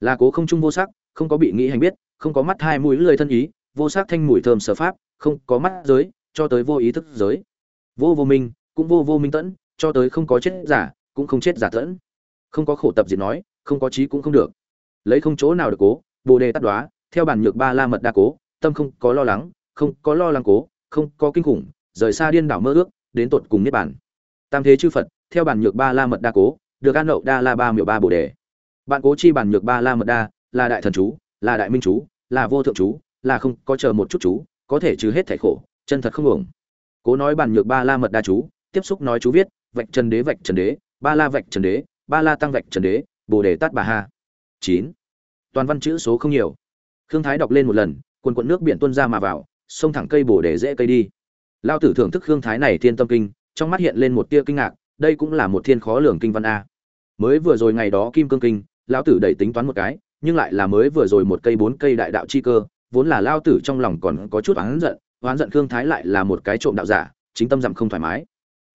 Là cố không trung vô sắc, không có bị nghĩ hành biết, không có mắt hai mũi lười thân ý, vô sắc thanh mùi thơm sở pháp, không có mắt giới, cho tới vô ý thức giới vô vô minh, cũng vô vô minh tẫn, cho tới không có chết giả, cũng không chết giả tẫn. Không có khổ tập gì nói, không có trí cũng không được. Lấy không chỗ nào được cố, bồ đề tắt đoá theo bản nhược ba la mật đa cố, tâm không có lo lắng, không có lo lắng cố, không có kinh khủng, rời xa điên đảo mơ ước, đến tột cùng niết bản tam thế chư phật, theo bản nhược ba la mật đa cố, được an nậu đa la ba miểu ba bồ đề. Bạn cố chi bản nhược ba la mật đa, là đại thần chú, là đại minh chú, là vô thượng chú, là không có chờ một chút chú, có thể trừ hết thảy khổ, chân thật không hưởng cố nói bàn nhược ba la mật đa chú, tiếp xúc nói chú viết, vạch trần đế, vạch trần đế, ba la vạch trần đế, ba la tăng vạch trần đế, bồ đề tát bà ha. Chín. Toàn văn chữ số không nhiều. Khương thái đọc lên một lần, quần quận nước biển tuôn ra mà vào, xông thẳng cây bồ đề dễ cây đi. Lao tử thưởng thức khương thái này thiên tâm kinh, trong mắt hiện lên một tia kinh ngạc, đây cũng là một thiên khó lường kinh văn a. Mới vừa rồi ngày đó kim cương kinh, lão tử đẩy tính toán một cái, nhưng lại là mới vừa rồi một cây bốn cây đại đạo chi cơ, vốn là lao tử trong lòng còn có chút oán giận Hoán giận khương thái lại là một cái trộm đạo giả, chính tâm dặm không thoải mái.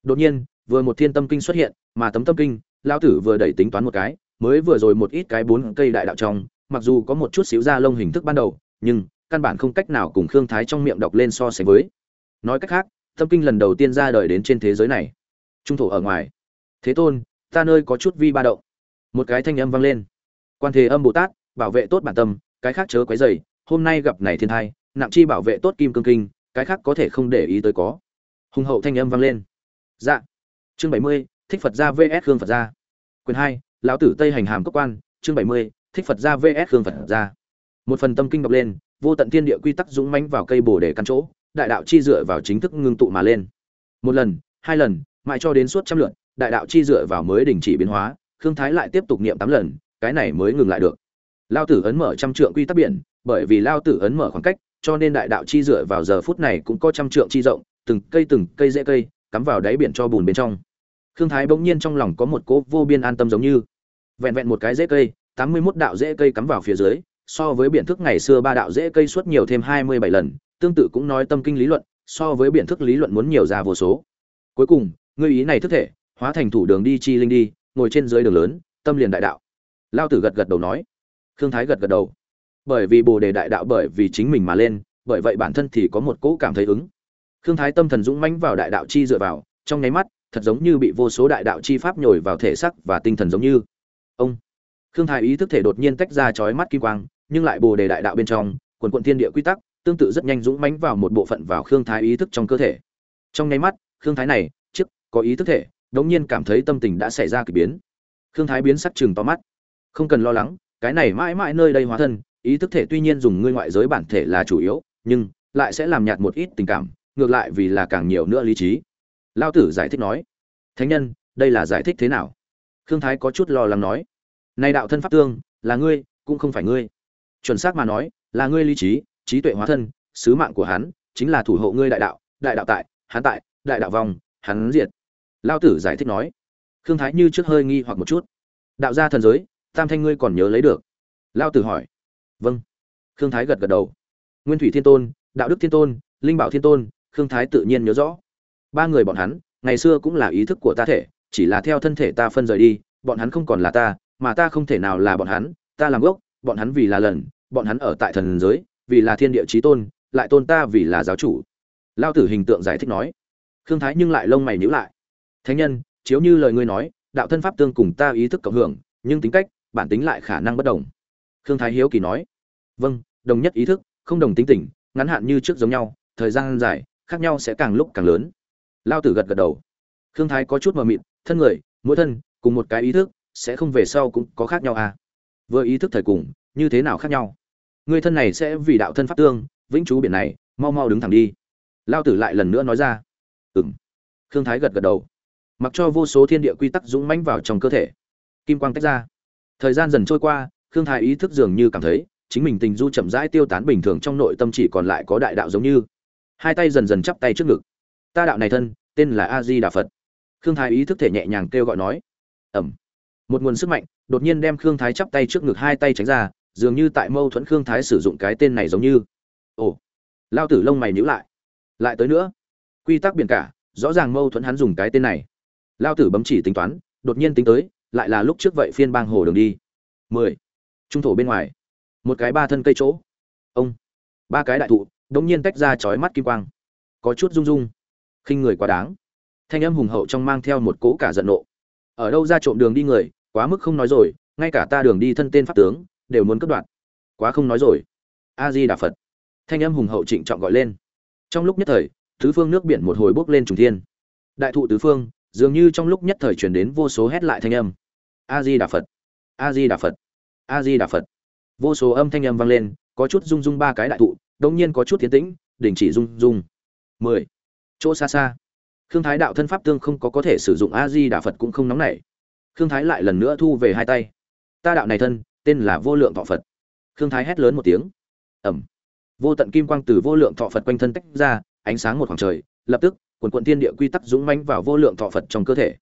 Đột nhiên, vừa một thiên tâm kinh xuất hiện, mà tấm tâm kinh lao tử vừa đẩy tính toán một cái, mới vừa rồi một ít cái bốn cây đại đạo trong, mặc dù có một chút xíu da lông hình thức ban đầu, nhưng căn bản không cách nào cùng khương thái trong miệng đọc lên so sánh với. Nói cách khác, tâm kinh lần đầu tiên ra đời đến trên thế giới này. Trung thổ ở ngoài. Thế tôn, ta nơi có chút vi ba động. Một cái thanh âm vang lên. Quan thế âm bồ tát, bảo vệ tốt bản tâm, cái khác chớ quấy dày hôm nay gặp này thiên thai, nặng chi bảo vệ tốt kim cương kinh cái khác có thể không để ý tới có. Hùng hậu thanh âm vang lên. Dạ. Chương bảy mươi, thích phật gia vs khương phật gia. Quyền hai, lão tử tây hành hàm cấp quan. Chương bảy mươi, thích phật gia vs khương phật gia. Một phần tâm kinh đọc lên, vô tận thiên địa quy tắc dũng mãnh vào cây bồ để căn chỗ, đại đạo chi dựa vào chính thức ngưng tụ mà lên. Một lần, hai lần, mãi cho đến suốt trăm lượt, đại đạo chi dựa vào mới đình chỉ biến hóa, khương thái lại tiếp tục niệm tám lần, cái này mới ngừng lại được. Lao tử ấn mở trăm trượng quy tắc biển, bởi vì lao tử ấn mở khoảng cách cho nên đại đạo chi dựa vào giờ phút này cũng có trăm trượng chi rộng, từng cây từng cây rễ cây, cắm vào đáy biển cho bùn bên trong. Khương thái bỗng nhiên trong lòng có một cố vô biên an tâm giống như. Vẹn vẹn một cái rễ cây, tám mươi 81 đạo rễ cây cắm vào phía dưới, so với biển thức ngày xưa ba đạo rễ cây suốt nhiều thêm hai mươi bảy lần, tương tự cũng nói tâm kinh lý luận, so với biển thức lý luận muốn nhiều ra vô số. Cuối cùng, ngươi ý này thức thể, hóa thành thủ đường đi chi linh đi, ngồi trên dưới đường lớn, tâm liền đại đạo. Lao tử gật gật đầu nói. Khương thái gật gật đầu bởi vì bồ đề đại đạo bởi vì chính mình mà lên, bởi vậy bản thân thì có một cỗ cảm thấy ứng. Khương thái tâm thần dũng mãnh vào đại đạo chi dựa vào, trong nháy mắt, thật giống như bị vô số đại đạo chi pháp nhồi vào thể sắc và tinh thần giống như. Ông! Khương thái ý thức thể đột nhiên tách ra chói mắt kim quang, nhưng lại bồ đề đại đạo bên trong, quần quận thiên địa quy tắc, tương tự rất nhanh dũng mãnh vào một bộ phận vào khương thái ý thức trong cơ thể. Trong nháy mắt, khương thái này trước có ý thức thể, đống nhiên cảm thấy tâm tình đã xảy ra kỳ biến. Khương thái biến sắc chừng to mắt. Không cần lo lắng, cái này mãi mãi nơi đây hóa thân ý thức thể tuy nhiên dùng ngươi ngoại giới bản thể là chủ yếu, nhưng lại sẽ làm nhạt một ít tình cảm, ngược lại vì là càng nhiều nữa lý trí. Lao tử giải thích nói, thánh nhân, đây là giải thích thế nào? Khương thái có chút lo lắng nói nay đạo thân pháp tương, là ngươi, cũng không phải ngươi. Chuẩn xác mà nói, là ngươi lý trí trí tuệ hóa thân, sứ mạng của hắn chính là thủ hộ ngươi đại đạo đại đạo tại, hắn tại, đại đạo vòng, hắn diệt. Lao tử giải thích nói. Khương thái như trước hơi nghi hoặc một chút. Đạo gia thần giới, tam thanh ngươi còn nhớ lấy được? Lao tử hỏi vâng. Khương thái gật gật đầu. Nguyên thủy thiên tôn, đạo đức thiên tôn, linh bảo thiên tôn, khương thái tự nhiên nhớ rõ. Ba người bọn hắn, ngày xưa cũng là ý thức của ta thể, chỉ là theo thân thể ta phân rời đi, bọn hắn không còn là ta, mà ta không thể nào là bọn hắn, ta làm gốc, bọn hắn vì là lần, bọn hắn ở tại thần giới, vì là thiên địa trí tôn, lại tôn ta vì là giáo chủ. Lao tử hình tượng giải thích nói. Khương thái nhưng lại lông mày nhíu lại. Thánh nhân, chiếu như lời ngươi nói, đạo thân pháp tương cùng ta ý thức cộng hưởng, nhưng tính cách, bản tính lại khả năng bất đồng khương thái hiếu kỳ nói vâng đồng nhất ý thức, không đồng tính tỉnh. ngắn hạn như trước giống nhau, thời gian dài, khác nhau sẽ càng lúc càng lớn. Lao tử gật gật đầu. Khương thái có chút mờ mịt, thân người, mỗi thân, cùng một cái ý thức, sẽ không về sau cũng có khác nhau à? Vừa ý thức thời cùng, như thế nào khác nhau? Người thân này sẽ vì đạo thân pháp tương, vĩnh chú biển này, mau mau đứng thẳng đi. Lao tử lại lần nữa nói ra. Ừ m khương thái gật gật đầu. Mặc cho vô số thiên địa quy tắc dũng mãnh vào trong cơ thể, kim quang tách ra. Thời gian dần trôi qua khương thái ý thức dường như cảm thấy, chính mình tình du chậm rãi tiêu tán bình thường trong nội tâm chỉ còn lại có đại đạo giống như. Hai tay dần dần chắp tay trước ngực. Ta đạo này thân, tên là a di đà phật khương thái ý thức thể nhẹ nhàng kêu gọi nói. Ẩm. Một nguồn sức mạnh, đột nhiên đem khương thái chắp tay trước ngực hai tay tránh ra, dường như tại mâu thuẫn khương thái sử dụng cái tên này giống như. Ồ. Lao tử lông mày nhíu lại. Lại tới nữa. Quy tắc biển cả, rõ ràng mâu thuẫn hắn dùng cái tên này. Lao tử bấm chỉ tính toán, đột nhiên tính tới, lại là lúc trước vậy phiên bang hồ đường đi. Mười trung thổ bên ngoài, một cái ba thân cây chỗ. Ông, ba cái đại thụ, đống nhiên tách ra chói mắt kim quang, có chút rung rung, khinh người quá đáng. Thanh âm hùng hậu trong mang theo một cỗ cả giận nộ. Ở đâu ra trộm đường đi người, quá mức không nói rồi, ngay cả ta đường đi thân tên pháp tướng, đều muốn cất đoạt. Quá không nói rồi. A di đà phật thanh âm hùng hậu trịnh trọng gọi lên. Trong lúc nhất thời, tứ phương nước biển một hồi bốc lên trùng thiên. Đại thụ tứ phương, dường như trong lúc nhất thời truyền đến vô số hét lại thanh âm. A di đà phật a di đà phật a di đà phật. Vô số âm thanh âm vang lên, có chút rung rung ba cái đại thụ đông nhiên có chút tiến tĩnh, đình chỉ rung rung. Mười. Chỗ xa xa. Khương thái đạo thân pháp tương không có có thể sử dụng a di đà phật cũng không nóng nảy. Khương thái lại lần nữa thu về hai tay. Ta đạo này thân, tên là vô lượng thọ phật. Khương thái hét lớn một tiếng. Ẩm. Vô tận kim quang từ vô lượng thọ phật quanh thân tách ra, ánh sáng một khoảng trời, lập tức, quần quận thiên địa quy tắc dũng manh vào vô lượng thọ phật trong cơ thể.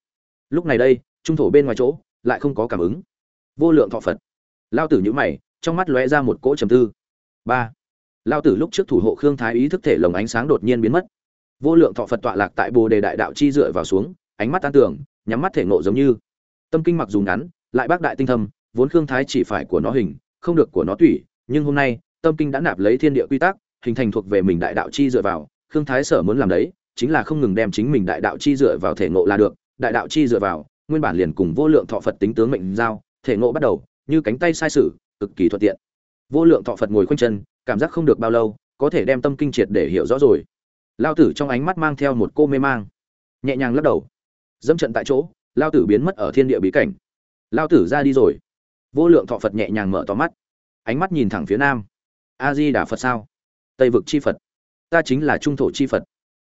Lúc này đây, trung thổ bên ngoài chỗ, lại không có cảm ứng. Vô lượng thọ phật lao tử nhữ mày, trong mắt lóe ra một cỗ trầm tư. Ba. Lao tử lúc trước thủ hộ khương thái ý thức thể lồng ánh sáng đột nhiên biến mất. Vô lượng thọ phật tọa lạc tại bồ đề đại đạo chi dựa vào xuống, ánh mắt tan tưởng nhắm mắt thể ngộ giống như. Tâm kinh mặc dù ngắn, lại bác đại tinh thâm, vốn khương thái chỉ phải của nó hình, không được của nó tủy, nhưng hôm nay, tâm kinh đã nạp lấy thiên địa quy tắc, hình thành thuộc về mình đại đạo chi dựa vào, khương thái sở muốn làm đấy, chính là không ngừng đem chính mình đại đạo chi dựa vào thể ngộ là được, đại đạo chi dựa vào, nguyên bản liền cùng vô lượng thọ phật tính tướng mệnh giao, thể ngộ bắt đầu như cánh tay sai sử, cực kỳ thuận tiện. Vô lượng thọ phật ngồi khoanh chân, cảm giác không được bao lâu, có thể đem tâm kinh triệt để hiểu rõ rồi. Lao tử trong ánh mắt mang theo một cô mê mang. Nhẹ nhàng lắc đầu. Dẫm trận tại chỗ, lao tử biến mất ở thiên địa bí cảnh. Lao tử ra đi rồi. Vô lượng thọ phật nhẹ nhàng mở to mắt. Ánh mắt nhìn thẳng phía nam. A di đà phật sao? Tây vực chi phật. Ta chính là trung thổ chi phật.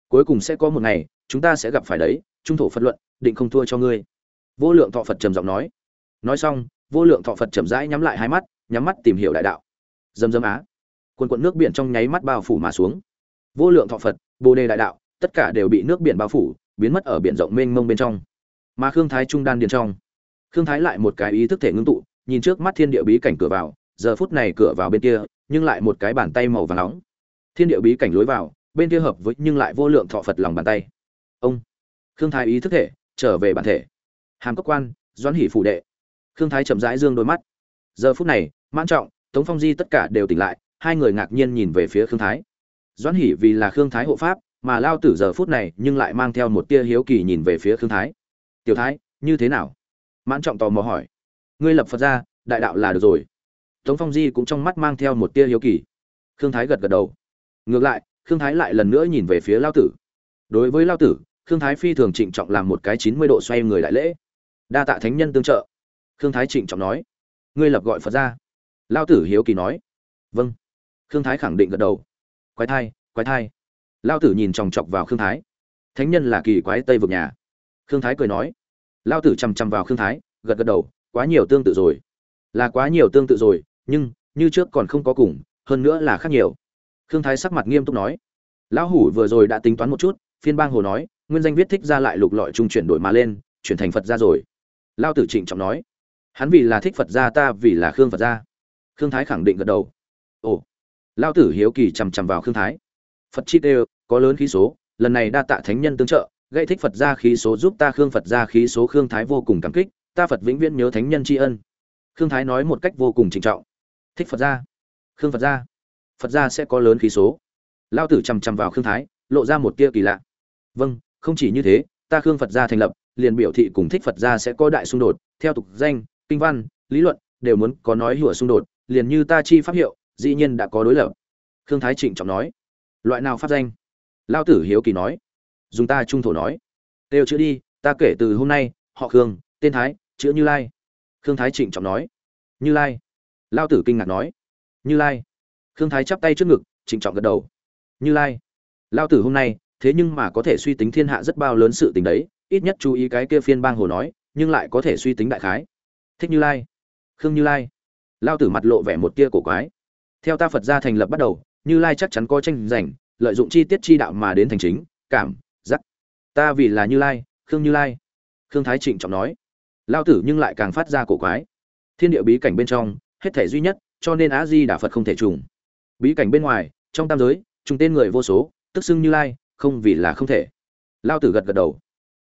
Cuối cùng sẽ có một ngày, chúng ta sẽ gặp phải đấy, trung thổ phật luận, định không thua cho ngươi. Vô lượng thọ phật trầm giọng nói. Nói xong vô lượng thọ phật chậm rãi nhắm lại hai mắt, nhắm mắt tìm hiểu đại đạo. Dầm dầm á. Quần quận nước biển trong nháy mắt bao phủ mà xuống. Vô lượng thọ phật, bồ đề đại đạo, tất cả đều bị nước biển bao phủ, biến mất ở biển rộng mênh mông bên trong. Mà khương thái trung đan điền trong, khương thái lại một cái ý thức thể ngưng tụ, nhìn trước mắt thiên địa bí cảnh cửa vào, giờ phút này cửa vào bên kia, nhưng lại một cái bàn tay màu vàng nóng. Thiên địa bí cảnh lối vào, bên kia hợp với nhưng lại vô lượng thọ phật lòng bàn tay. Ông, khương thái ý thức thể, trở về bản thể. Hàm cốc quan, doãn hỷ phủ đệ khương thái chậm rãi dương đôi mắt. Giờ phút này, mãn trọng, tống phong di tất cả đều tỉnh lại, hai người ngạc nhiên nhìn về phía khương thái. Doãn hỷ vì là khương thái hộ pháp, mà lao tử giờ phút này nhưng lại mang theo một tia hiếu kỳ nhìn về phía khương thái. Tiểu thái, như thế nào? Mãn trọng tò mò hỏi. Ngươi lập phật ra, đại đạo là được rồi. Tống phong di cũng trong mắt mang theo một tia hiếu kỳ. Khương thái gật gật đầu. Ngược lại, khương thái lại lần nữa nhìn về phía lao tử. Đối với lao tử, khương thái phi thường trịnh trọng làm một cái chín mươi độ xoay người đại lễ. Đa tạ thánh nhân tương trợ khương thái trịnh trọng nói. Ngươi lập gọi phật ra. Lao tử hiếu kỳ nói. Vâng. Khương thái khẳng định gật đầu. Quái thai quái thai. Lao tử nhìn chòng chọc vào khương thái. Thánh nhân là kỳ quái tây vực nhà. Khương thái cười nói. Lao tử chằm chằm vào khương thái, gật gật đầu. Quá nhiều tương tự rồi. Là quá nhiều tương tự rồi, nhưng như trước còn không có cùng, hơn nữa là khác nhiều. Khương thái sắc mặt nghiêm túc nói. Lão hủ vừa rồi đã tính toán một chút, phiên bang hồ nói, nguyên danh viết thích ra lại lục lọi trung chuyển đổi mà lên, chuyển thành phật ra rồi. Lao tử trịnh trọng nói hắn vì là thích phật gia, ta vì là khương phật gia. Khương thái khẳng định gật đầu. Ồ lao tử hiếu kỳ chằm chằm vào khương thái. Phật chi đều, có lớn khí số, lần này đa tạ thánh nhân tương trợ, gây thích phật gia khí số giúp ta khương phật gia khí số khương thái vô cùng cảm kích, ta phật vĩnh viễn nhớ thánh nhân tri ân. Khương thái nói một cách vô cùng trịnh trọng. Thích phật gia. Khương phật gia. Phật gia sẽ có lớn khí số. Lao tử chằm chằm vào khương thái, lộ ra một tia kỳ lạ. Vâng không chỉ như thế, ta khương phật gia thành lập, liền biểu thị cùng thích phật gia sẽ có đại xung đột, theo tục danh kinh văn, lý luận, đều muốn có nói hùa xung đột, liền như ta chi pháp hiệu, dĩ nhiên đã có đối lập. Khương thái trịnh trọng nói, loại nào pháp danh? Lao tử hiếu kỳ nói, dùng ta trung thổ nói. Đều chữ đi, ta kể từ hôm nay, họ khương, tên thái, chữ như lai. Khương thái trịnh trọng nói, như lai. Lao tử kinh ngạc nói, như lai. Khương thái chắp tay trước ngực, trịnh trọng gật đầu, như lai. Lao tử hôm nay, thế nhưng mà có thể suy tính thiên hạ rất bao lớn sự tình đấy, ít nhất chú ý cái kia phiên bang hồ nói, nhưng lại có thể suy tính đại khái thích như lai. Khương như lai. Lao tử mặt lộ vẻ một tia cổ quái. Theo ta phật gia thành lập bắt đầu, như lai chắc chắn có tranh giành, lợi dụng chi tiết chi đạo mà đến thành chính, cảm, giác. Ta vì là như lai, khương như lai. Khương thái trịnh trọng nói. Lao tử nhưng lại càng phát ra cổ quái. Thiên địa bí cảnh bên trong, hết thể duy nhất, cho nên á di đà phật không thể trùng. Bí cảnh bên ngoài, trong tam giới, trùng tên người vô số, tức xưng như lai, không vì là không thể. Lao tử gật gật đầu.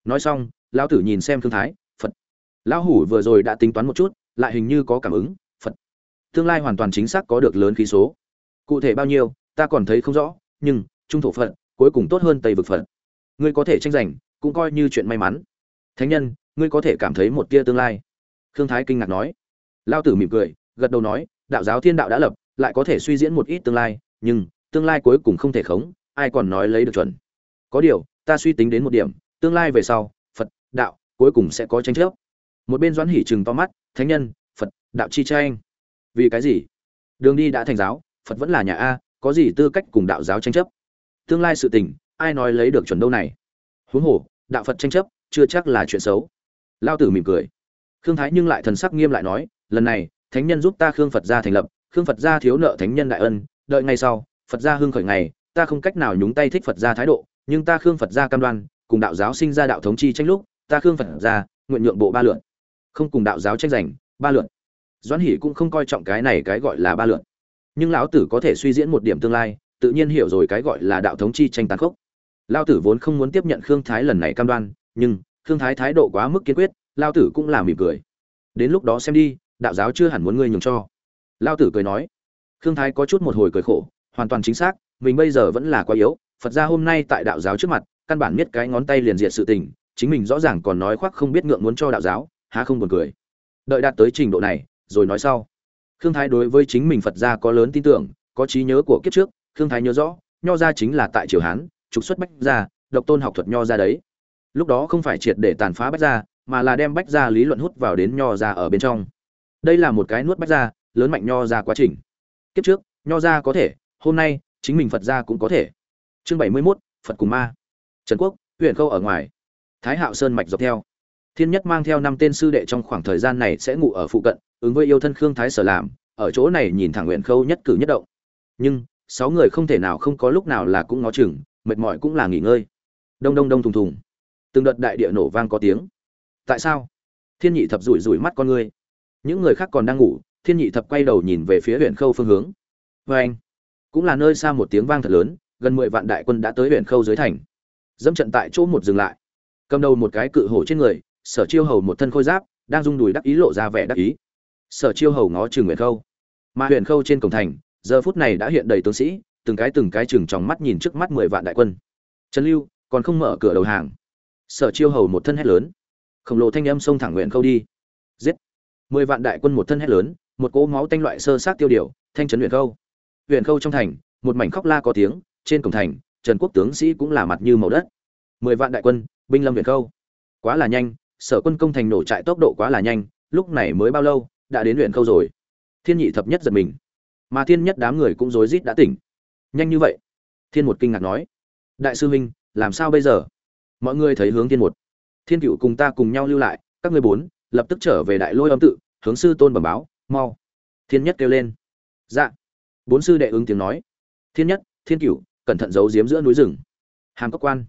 Nói xong, lao tử nhìn xem thương thái lão hủ vừa rồi đã tính toán một chút, lại hình như có cảm ứng, phật. Tương lai hoàn toàn chính xác có được lớn khí số. Cụ thể bao nhiêu, ta còn thấy không rõ, nhưng, trung thổ phật, cuối cùng tốt hơn tây vực phật. Ngươi có thể tranh giành, cũng coi như chuyện may mắn. Thánh nhân, ngươi có thể cảm thấy một tia tương lai. Khương thái kinh ngạc nói. Lao tử mỉm cười, gật đầu nói, đạo giáo thiên đạo đã lập, lại có thể suy diễn một ít tương lai, nhưng, tương lai cuối cùng không thể khống, ai còn nói lấy được chuẩn. Có điều, ta suy tính đến một điểm, tương lai về sau, phật, đạo, cuối cùng sẽ có tranh chấp một bên doãn hỉ chừng to mắt, thánh nhân, phật, đạo chi tranh vì cái gì? Đường đi đã thành giáo, phật vẫn là nhà a, có gì tư cách cùng đạo giáo tranh chấp? Tương lai sự tình, ai nói lấy được chuẩn đâu này? Huống hồ, đạo phật tranh chấp, chưa chắc là chuyện xấu. Lao tử mỉm cười. Khương thái nhưng lại thần sắc nghiêm lại nói, lần này, thánh nhân giúp ta khương phật gia thành lập, khương phật gia thiếu nợ thánh nhân đại ân, đợi ngay sau, phật gia hương khởi ngày, ta không cách nào nhúng tay thích phật gia thái độ, nhưng ta khương phật gia cam đoan, cùng đạo giáo sinh ra đạo thống chi tranh lúc, ta khương phật gia nguyện nhượng bộ ba lượn không cùng đạo giáo tranh giành, ba lượn doãn hỷ cũng không coi trọng cái này cái gọi là ba lượn nhưng lão tử có thể suy diễn một điểm tương lai, tự nhiên hiểu rồi cái gọi là đạo thống chi tranh tàn khốc. Lao tử vốn không muốn tiếp nhận khương thái lần này cam đoan, nhưng khương thái thái độ quá mức kiên quyết lao tử cũng là mỉm cười. Đến lúc đó xem đi, đạo giáo chưa hẳn muốn ngươi nhường cho. Lao tử cười nói. Khương thái có chút một hồi cười khổ, hoàn toàn chính xác, mình bây giờ vẫn là quá yếu, phật ra hôm nay tại đạo giáo trước mặt, căn bản biết cái ngón tay liền diệt sự tình, chính mình rõ ràng còn nói khoác không biết ngượng muốn cho đạo giáo há không buồn cười. Đợi đạt tới trình độ này rồi nói sau. Khương thái đối với chính mình phật gia có lớn tin tưởng có trí nhớ của kiếp trước khương thái nhớ rõ nho gia chính là tại triều hán trục xuất bách gia độc tôn học thuật nho gia đấy. Lúc đó không phải triệt để tàn phá bách gia mà là đem bách gia lý luận hút vào đến nho gia ở bên trong. Đây là một cái nuốt bách gia lớn mạnh nho gia quá trình. Kiếp trước nho gia có thể hôm nay chính mình phật gia cũng có thể. Chương bảy mươi 71, phật cùng ma. Trần quốc huyện khâu ở ngoài. Thái hạo sơn mạch dọc theo thiên nhất mang theo năm tên sư đệ trong khoảng thời gian này sẽ ngủ ở phụ cận, ứng với yêu thân khương thái sở làm, ở chỗ này nhìn thẳng nguyện khâu nhất cử nhất động. Nhưng, sáu người không thể nào không có lúc nào là cũng ngó chừng, mệt mỏi cũng là nghỉ ngơi. Đông đông đông thùng thùng. Từng đợt đại địa nổ vang có tiếng. Tại sao? Thiên nhị thập rủi rủi mắt con ngươi những người khác còn đang ngủ, thiên nhị thập quay đầu nhìn về phía huyện khâu phương hướng. Vê anh, cũng là nơi xa một tiếng vang thật lớn, gần mười vạn đại quân đã tới huyện khâu dưới thành. Dẫm trận tại chỗ một dừng lại. Cầm đầu một cái cự hổ trên người sở chiêu hầu một thân khôi giáp, đang rung đùi đắc ý lộ ra vẻ đắc ý. Sở chiêu hầu ngó chừng nguyện khâu. Mà huyện khâu trên cổng thành, giờ phút này đã hiện đầy tướng sĩ, từng cái từng cái chừng trong mắt nhìn trước mắt mười vạn đại quân. Trần lưu, còn không mở cửa đầu hàng. Sở chiêu hầu một thân hét lớn. Khổng lồ thanh âm xông thẳng nguyện khâu đi. Giết. Mười vạn đại quân một thân hét lớn, một cỗ máu tanh loại sơ sát tiêu điều, thanh trấn huyện khâu. Huyện khâu trong thành, một mảnh khóc la có tiếng, trên cổng thành, trần quốc tướng sĩ cũng là mặt như màu đất. Mười vạn đại quân, binh lâm huyện khâu. Quá là nhanh sở quân công thành nổ trại tốc độ quá là nhanh, lúc này mới bao lâu, đã đến huyện khâu rồi. Thiên nhị thập nhất giật mình. Mà thiên nhất đám người cũng rối rít đã tỉnh. Nhanh như vậy? Thiên một kinh ngạc nói. Đại sư huynh, làm sao bây giờ? Mọi người thấy hướng thiên một. Thiên cựu cùng ta cùng nhau lưu lại, các ngươi bốn, lập tức trở về đại lôi âm tự, hướng sư tôn bẩm báo, mau. Thiên nhất kêu lên. Dạ. Bốn sư đệ ứng tiếng nói. Thiên nhất, thiên cựu, cẩn thận giấu giếm giữa núi rừng. Hàm cốc quan.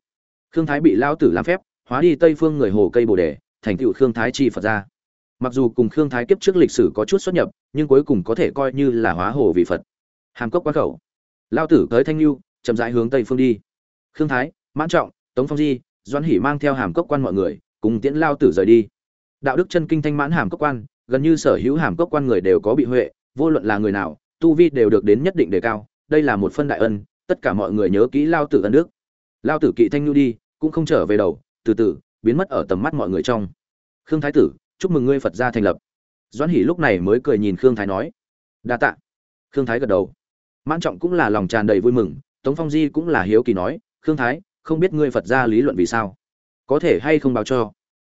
Khương thái bị lao tử làm phép, hóa đi tây phương người hồ cây bồ đề thành tựu khương thái chi phật ra mặc dù cùng khương thái kiếp trước lịch sử có chút xuất nhập, nhưng cuối cùng có thể coi như là hóa hồ vị phật. Hàm cốc quan khẩu. Lao tử tới thanh lưu chậm rãi hướng tây phương đi. Khương thái, mãn trọng, tống phong di, doãn hỉ mang theo hàm cốc quan mọi người, cùng tiễn lao tử rời đi. Đạo đức chân kinh thanh mãn hàm cốc quan, gần như sở hữu hàm cốc quan người đều có bị huệ, vô luận là người nào, tu vi đều được đến nhất định đề cao, đây là một phân đại ân, tất cả mọi người nhớ kỹ lao tử ân đức. Lao tử kỵ thanh nhu đi, cũng không trở về đầu, từ từ biến mất ở tầm mắt mọi người trong. Khương thái tử, chúc mừng ngươi phật gia thành lập. Doãn hỷ lúc này mới cười nhìn khương thái nói, đa tạ. Khương thái gật đầu. Mãn trọng cũng là lòng tràn đầy vui mừng, tống phong di cũng là hiếu kỳ nói, khương thái, không biết ngươi phật gia lý luận vì sao? Có thể hay không báo cho?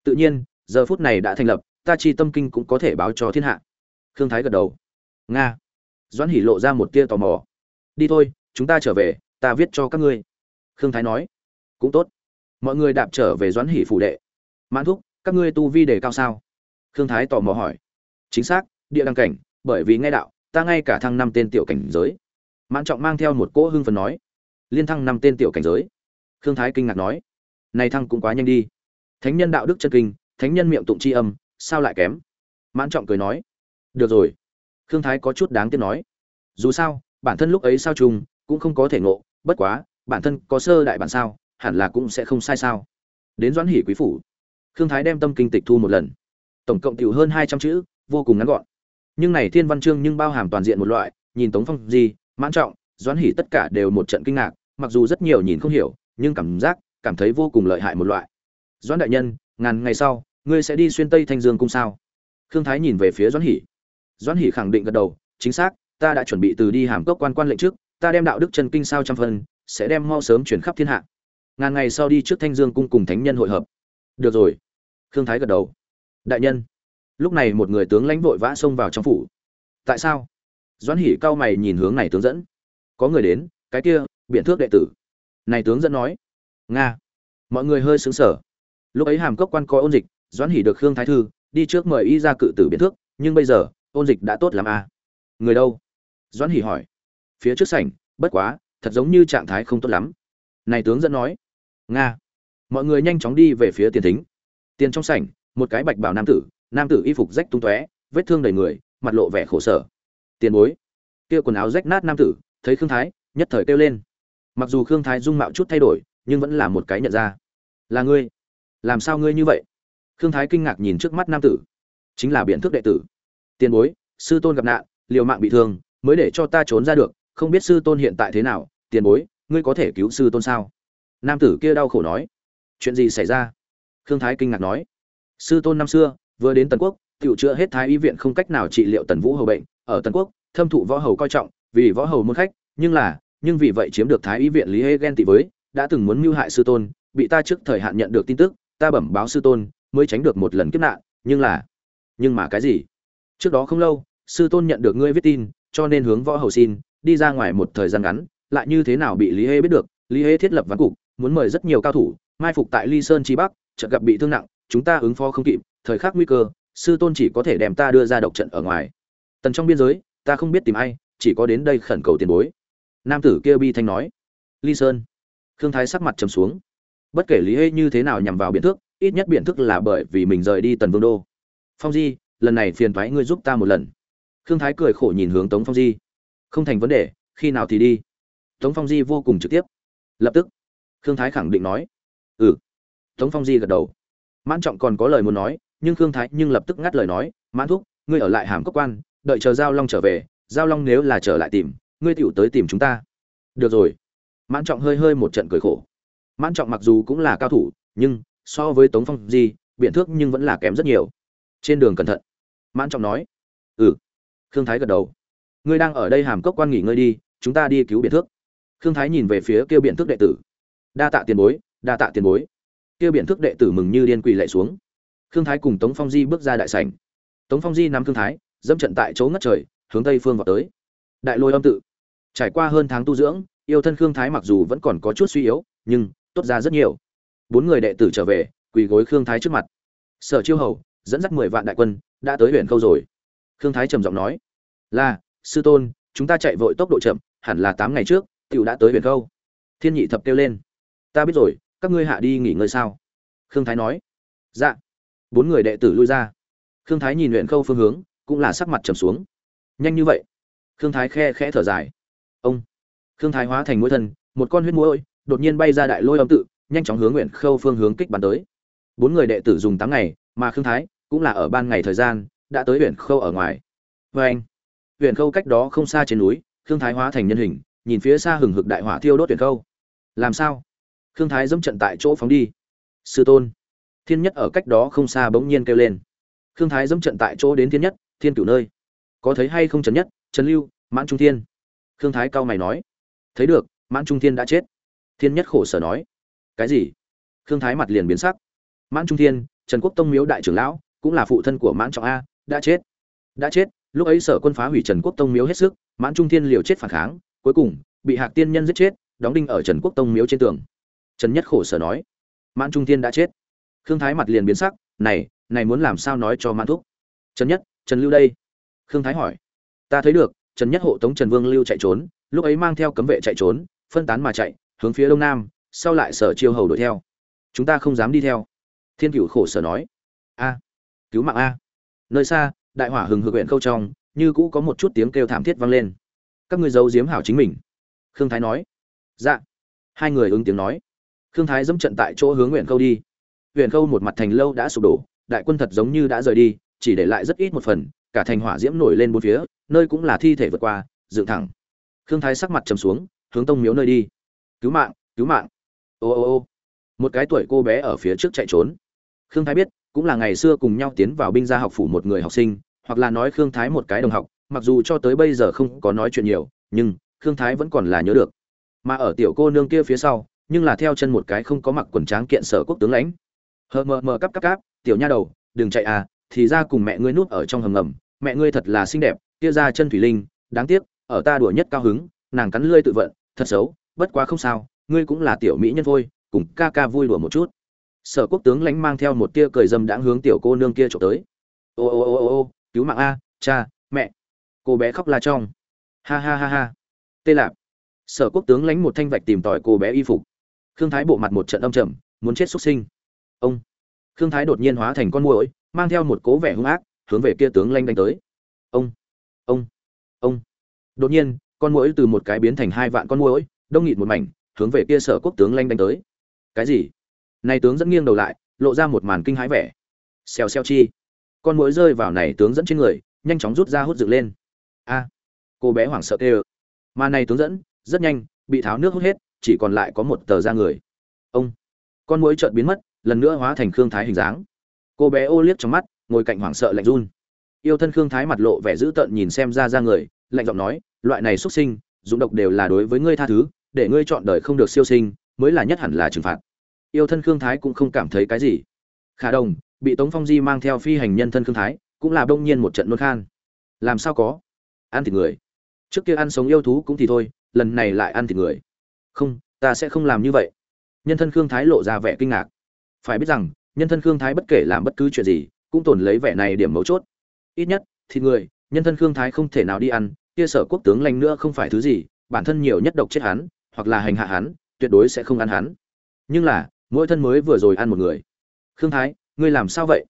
Tự nhiên, giờ phút này đã thành lập, ta chi tâm kinh cũng có thể báo cho thiên hạ. Khương thái gật đầu. Nga. Doãn hỷ lộ ra một tia tò mò. Đi thôi, chúng ta trở về, ta viết cho các ngươi. Khương thái nói. Cũng tốt mọi người đạp trở về doãn hỷ phủ đệ. Mãn thúc, các ngươi tu vi đề cao sao? Khương thái tò mò hỏi. Chính xác, địa đăng cảnh, bởi vì ngay đạo, ta ngay cả thăng năm tên tiểu cảnh giới. Mãn trọng mang theo một cỗ hưng phần nói. Liên thăng năm tên tiểu cảnh giới. Khương thái kinh ngạc nói. Này thăng cũng quá nhanh đi. Thánh nhân đạo đức chân kinh, thánh nhân miệng tụng c h i âm, sao lại kém? Mãn trọng cười nói. Được rồi. Khương thái có chút đáng tiếc nói. Dù sao, bản thân lúc ấy sao trùng, cũng không có thể ngộ, bất quá, bản thân có sơ đại bản sao hẳn là cũng sẽ không sai sao. Đến doãn hỷ quý phủ, khương thái đem tâm kinh tịch thu một lần. Tổng cộng tiểu hơn hai trăm chữ, vô cùng ngắn gọn. Nhưng này thiên văn chương nhưng bao hàm toàn diện một loại, nhìn tống phong gì, mãn trọng, doãn hỷ tất cả đều một trận kinh ngạc, mặc dù rất nhiều nhìn không hiểu, nhưng cảm giác, cảm thấy vô cùng lợi hại một loại. Doãn đại nhân, ngàn ngày sau, ngươi sẽ đi xuyên tây thanh dương cung sao? Khương thái nhìn về phía doãn hỷ. Doãn hỷ khẳng định gật đầu, chính xác, ta đã chuẩn bị từ đi hàm cốc quan quan lệnh trước, ta đem đạo đức chân kinh sao trăm phần, sẽ đem mau sớm chuyển khắp thiên hạ ngàn ngày sau đi trước thanh dương cung cùng thánh nhân hội hợp. Được rồi. Khương thái gật đầu. Đại nhân. Lúc này một người tướng lãnh vội vã xông vào trong phủ. Tại sao? Doãn hỷ cao mày nhìn hướng này tướng dẫn. Có người đến, cái kia biện thước đệ tử. Này tướng dẫn nói. Nga. Mọi người hơi xứng sở lúc ấy hàm cốc quan coi ôn dịch, doãn hỷ được khương thái thư, đi trước mời y ra cự tử biện thước, nhưng bây giờ, ôn dịch đã tốt làm a à? người đâu? Doãn hỷ hỏi. Phía trước sảnh, bất quá, thật giống như trạng thái không tốt lắm. Này tướng dẫn nói nga. Mọi người nhanh chóng đi về phía tiền thính. Tiền trong sảnh, một cái bạch bảo nam tử nam tử y phục rách tung tóe, vết thương đầy người, mặt lộ vẻ khổ sở. Tiền bối. Kia quần áo rách nát nam tử, thấy khương thái, nhất thời kêu lên. Mặc dù khương thái dung mạo chút thay đổi, nhưng vẫn là một cái nhận ra. Là ngươi. Làm sao ngươi như vậy? Khương thái kinh ngạc nhìn trước mắt nam tử. Chính là biện thức đệ tử. Tiền bối, sư tôn gặp nạn, liều mạng bị thương, mới để cho ta trốn ra được, không biết sư tôn hiện tại thế nào. Tiền bối, ngươi có thể cứu sư tôn sao? Nam tử kia đau khổ nói, chuyện gì xảy ra? Khương thái kinh ngạc nói, sư tôn năm xưa, vừa đến tần quốc tự chữa hết thái y viện không cách nào trị liệu tần vũ hầu bệnh. Ở tần quốc, thâm thụ võ hầu coi trọng, vì võ hầu muốn khách, nhưng là, nhưng vì vậy chiếm được thái y viện lý hê ghen tị với, đã từng muốn mưu hại sư tôn, bị ta trước thời hạn nhận được tin tức, ta bẩm báo sư tôn, mới tránh được một lần kiếp nạn, nhưng là, nhưng mà cái gì? Trước đó không lâu, sư tôn nhận được ngươi viết tin, cho nên hướng võ hầu xin, đi ra ngoài một thời gian ngắn, lại như thế nào bị lý hê biết được, lý hê thiết lập văn cục muốn mời rất nhiều cao thủ, mai phục tại ly sơn chi bắc, chợt gặp bị thương nặng, chúng ta ứng phó không kịp, thời khắc nguy cơ, sư tôn chỉ có thể đem ta đưa ra độc trận ở ngoài. Tần trong biên giới, ta không biết tìm ai, chỉ có đến đây khẩn cầu tiền bối. Nam tử kia bi thanh nói. Ly sơn. Khương thái sắc mặt trầm xuống. Bất kể lý hê như thế nào nhằm vào biện thức ít nhất biện thức là bởi vì mình rời đi tần vương đô. Phong di, lần này phiền thoái ngươi giúp ta một lần. Khương thái cười khổ nhìn hướng tống phong di. Không thành vấn đề, khi nào thì đi? Tống phong di vô cùng trực tiếp. Lập tức khương thái khẳng định nói. Ừ. Tống phong di gật đầu. Mãn trọng còn có lời muốn nói, nhưng khương thái nhưng lập tức ngắt lời nói, mãn thúc, ngươi ở lại hàm cốc quan, đợi chờ giao long trở về, giao long nếu là trở lại tìm, ngươi tựu tới tìm chúng ta. Được rồi. Mãn trọng hơi hơi một trận cười khổ. Mãn trọng mặc dù cũng là cao thủ, nhưng so với tống phong di biện thước nhưng vẫn là kém rất nhiều. Trên đường cẩn thận, mãn trọng nói ừ. Khương thái gật đầu. Ngươi đang ở đây hàm cốc quan nghỉ ngơi đi, chúng ta đi cứu biện thước. Khương thái nhìn về phía kêu biện thước đệ tử đa tạ tiền bối, đa tạ tiền bối. Kia biện thức đệ tử mừng như điên quỳ lạy xuống. Khương thái cùng tống phong di bước ra đại sảnh. Tống phong di nắm khương thái, dẫm trận tại chỗ ngất trời, hướng tây phương vào tới. Đại lôi âm tự. Trải qua hơn tháng tu dưỡng, yêu thân khương thái mặc dù vẫn còn có chút suy yếu, nhưng tốt ra rất nhiều. Bốn người đệ tử trở về, quỳ gối khương thái trước mặt. Sở chiêu hầu, dẫn dắt mười vạn đại quân, đã tới huyện khâu rồi. Khương thái trầm giọng nói, là, sư tôn, chúng ta chạy vội tốc độ chậm, hẳn là tám ngày trước t i ể u đã tới huyện khâu. Thiên nhị thập kêu lên ta biết rồi, các ngươi hạ đi nghỉ ngơi sao? Khương thái nói. Dạ. Bốn người đệ tử lui ra. Khương thái nhìn luyện khâu phương hướng, cũng là sắc mặt trầm xuống. Nhanh như vậy. Khương thái khe khẽ thở dài. Ông. Khương thái hóa thành mũi thân, một con huyết mũi đột nhiên bay ra đại lôi âm tự, nhanh chóng hướng nguyện khâu phương hướng kích bắn tới. Bốn người đệ tử dùng tám ngày, mà khương thái cũng là ở ban ngày thời gian, đã tới huyện khâu ở ngoài. Vê anh. Huyện khâu cách đó không xa trên núi, khương thái hóa thành nhân hình, nhìn phía xa hừng hực đại hỏa thiêu đốt huyện khâu. Làm sao? Khương thái dẫm trận tại chỗ phóng đi. Sư tôn. Thiên nhất ở cách đó không xa bỗng nhiên kêu lên. Khương thái dẫm trận tại chỗ đến thiên nhất, thiên cửu nơi, có thấy hay không trần nhất, trần lưu, mãn trung thiên? Khương thái cao mày nói. Thấy được, mãn trung thiên đã chết. Thiên nhất khổ sở nói. Cái gì? Khương thái mặt liền biến sắc. Mãn trung thiên, trần quốc tông miếu đại trưởng lão, cũng là phụ thân của mãn trọng a, đã chết. Đã chết, lúc ấy sở quân phá hủy trần quốc tông miếu hết sức, mãn trung thiên liều chết phản kháng, cuối cùng bị hạc tiên nhân giết chết, đóng đinh ở trần quốc tông miếu trên tường trần nhất khổ sở nói, mãn trung thiên đã chết. Khương thái mặt liền biến sắc, này này muốn làm sao nói cho mãn thúc? Trần nhất, trần lưu đây. Khương thái hỏi, ta thấy được, trần nhất hộ tống trần vương lưu chạy trốn, lúc ấy mang theo cấm vệ chạy trốn, phân tán mà chạy, hướng phía đông nam, sau lại sở chiêu hầu đuổi theo. Chúng ta không dám đi theo. Thiên cửu khổ sở nói, a, cứu mạng a. Nơi xa, đại hỏa hừng hực huyện khâu trong, như cũ có một chút tiếng kêu thảm thiết vang lên. Các ngươi giấu giếm hảo chính mình. Khương thái nói dạ. Hai người ứng tiếng nói khương thái dẫm trận tại chỗ hướng huyện khâu đi. Huyện khâu một mặt thành lâu đã sụp đổ, đại quân thật giống như đã rời đi, chỉ để lại rất ít một phần, cả thành hỏa diễm nổi lên bốn phía, nơi cũng là thi thể vượt qua, dựng thẳng. Khương thái sắc mặt trầm xuống, hướng tông miếu nơi đi. Cứu mạng cứu mạng. Ô ô ô. Một cái tuổi cô bé ở phía trước chạy trốn. Khương thái biết, cũng là ngày xưa cùng nhau tiến vào binh gia học phủ một người học sinh, hoặc là nói khương thái một cái đồng học, mặc dù cho tới bây giờ không có nói chuyện nhiều, nhưng khương thái vẫn còn là nhớ được. Mà ở tiểu cô nương kia phía sau nhưng là theo chân một cái không có mặc quần tráng kiện sở quốc tướng lãnh. Hờ mờ mờ cắp cắp cắp, tiểu nha đầu, đừng chạy à thì ra cùng mẹ ngươi nuốt ở trong hầm ngầm, mẹ ngươi thật là xinh đẹp, kia ra chân thủy linh, đáng tiếc, ở ta đùa nhất cao hứng, nàng cắn lươi tự vận, thật xấu, bất quá không sao, ngươi cũng là tiểu mỹ nhân thôi, cùng ca ca vui đùa một chút. Sở quốc tướng lãnh mang theo một tia cười dâm đãng hướng tiểu cô nương kia trộm tới. Ô ô ô ô ô, cứu mạng a, cha, mẹ. Cô bé khóc la trong. Ha ha ha ha. Tê lạp. Sở quốc tướng lãnh một thanh vạch tìm tòi cô bé y phục khương thái bộ mặt một trận âm trầm, muốn chết xuất sinh. Ông. Khương thái đột nhiên hóa thành con muỗi, mang theo một cố vẻ hung ác, hướng về kia tướng lanh đánh tới. Ông. Ông. Ông. Đột nhiên, con muỗi từ một cái biến thành hai vạn con muỗi, đông nghịt một mảnh, hướng về kia sở quốc tướng lanh đánh tới. Cái gì? Này tướng dẫn nghiêng đầu lại, lộ ra một màn kinh hãi vẻ. Xèo xèo chi. Con muỗi rơi vào này tướng dẫn trên người, nhanh chóng rút ra hút dựng lên. A. Cô bé hoảng sợ kêu. Mà này tướng dẫn, rất nhanh, bị tháo nước hút hết chỉ còn lại có một tờ da người. Ông, con muỗi chợt biến mất, lần nữa hóa thành khương thái hình dáng. Cô bé ô liếc trong mắt, ngồi cạnh hoảng sợ lạnh run. Yêu thân khương thái mặt lộ vẻ dữ tợn nhìn xem ra ra người, lạnh giọng nói, loại này xuất sinh, dụng độc đều là đối với ngươi tha thứ, để ngươi chọn đời không được siêu sinh, mới là nhất hẳn là trừng phạt. Yêu thân khương thái cũng không cảm thấy cái gì. Khả đồng, bị tống phong di mang theo phi hành nhân thân khương thái, cũng là đông nhiên một trận nôn khan. Làm sao có? Ăn thịt người. Trước kia ăn sống yêu thú cũng thì thôi, lần này lại ăn thịt người không, ta sẽ không làm như vậy. Nhân thân khương thái lộ ra vẻ kinh ngạc. Phải biết rằng, nhân thân khương thái bất kể làm bất cứ chuyện gì, cũng tồn lấy vẻ này điểm mấu chốt. Ít nhất thì người, nhân thân khương thái không thể nào đi ăn, kia sở quốc tướng lanh nữa không phải thứ gì, bản thân nhiều nhất độc chết hắn, hoặc là hành hạ hắn, tuyệt đối sẽ không ăn hắn. Nhưng là, mỗi thân mới vừa rồi ăn một người. Khương thái, ngươi làm sao vậy?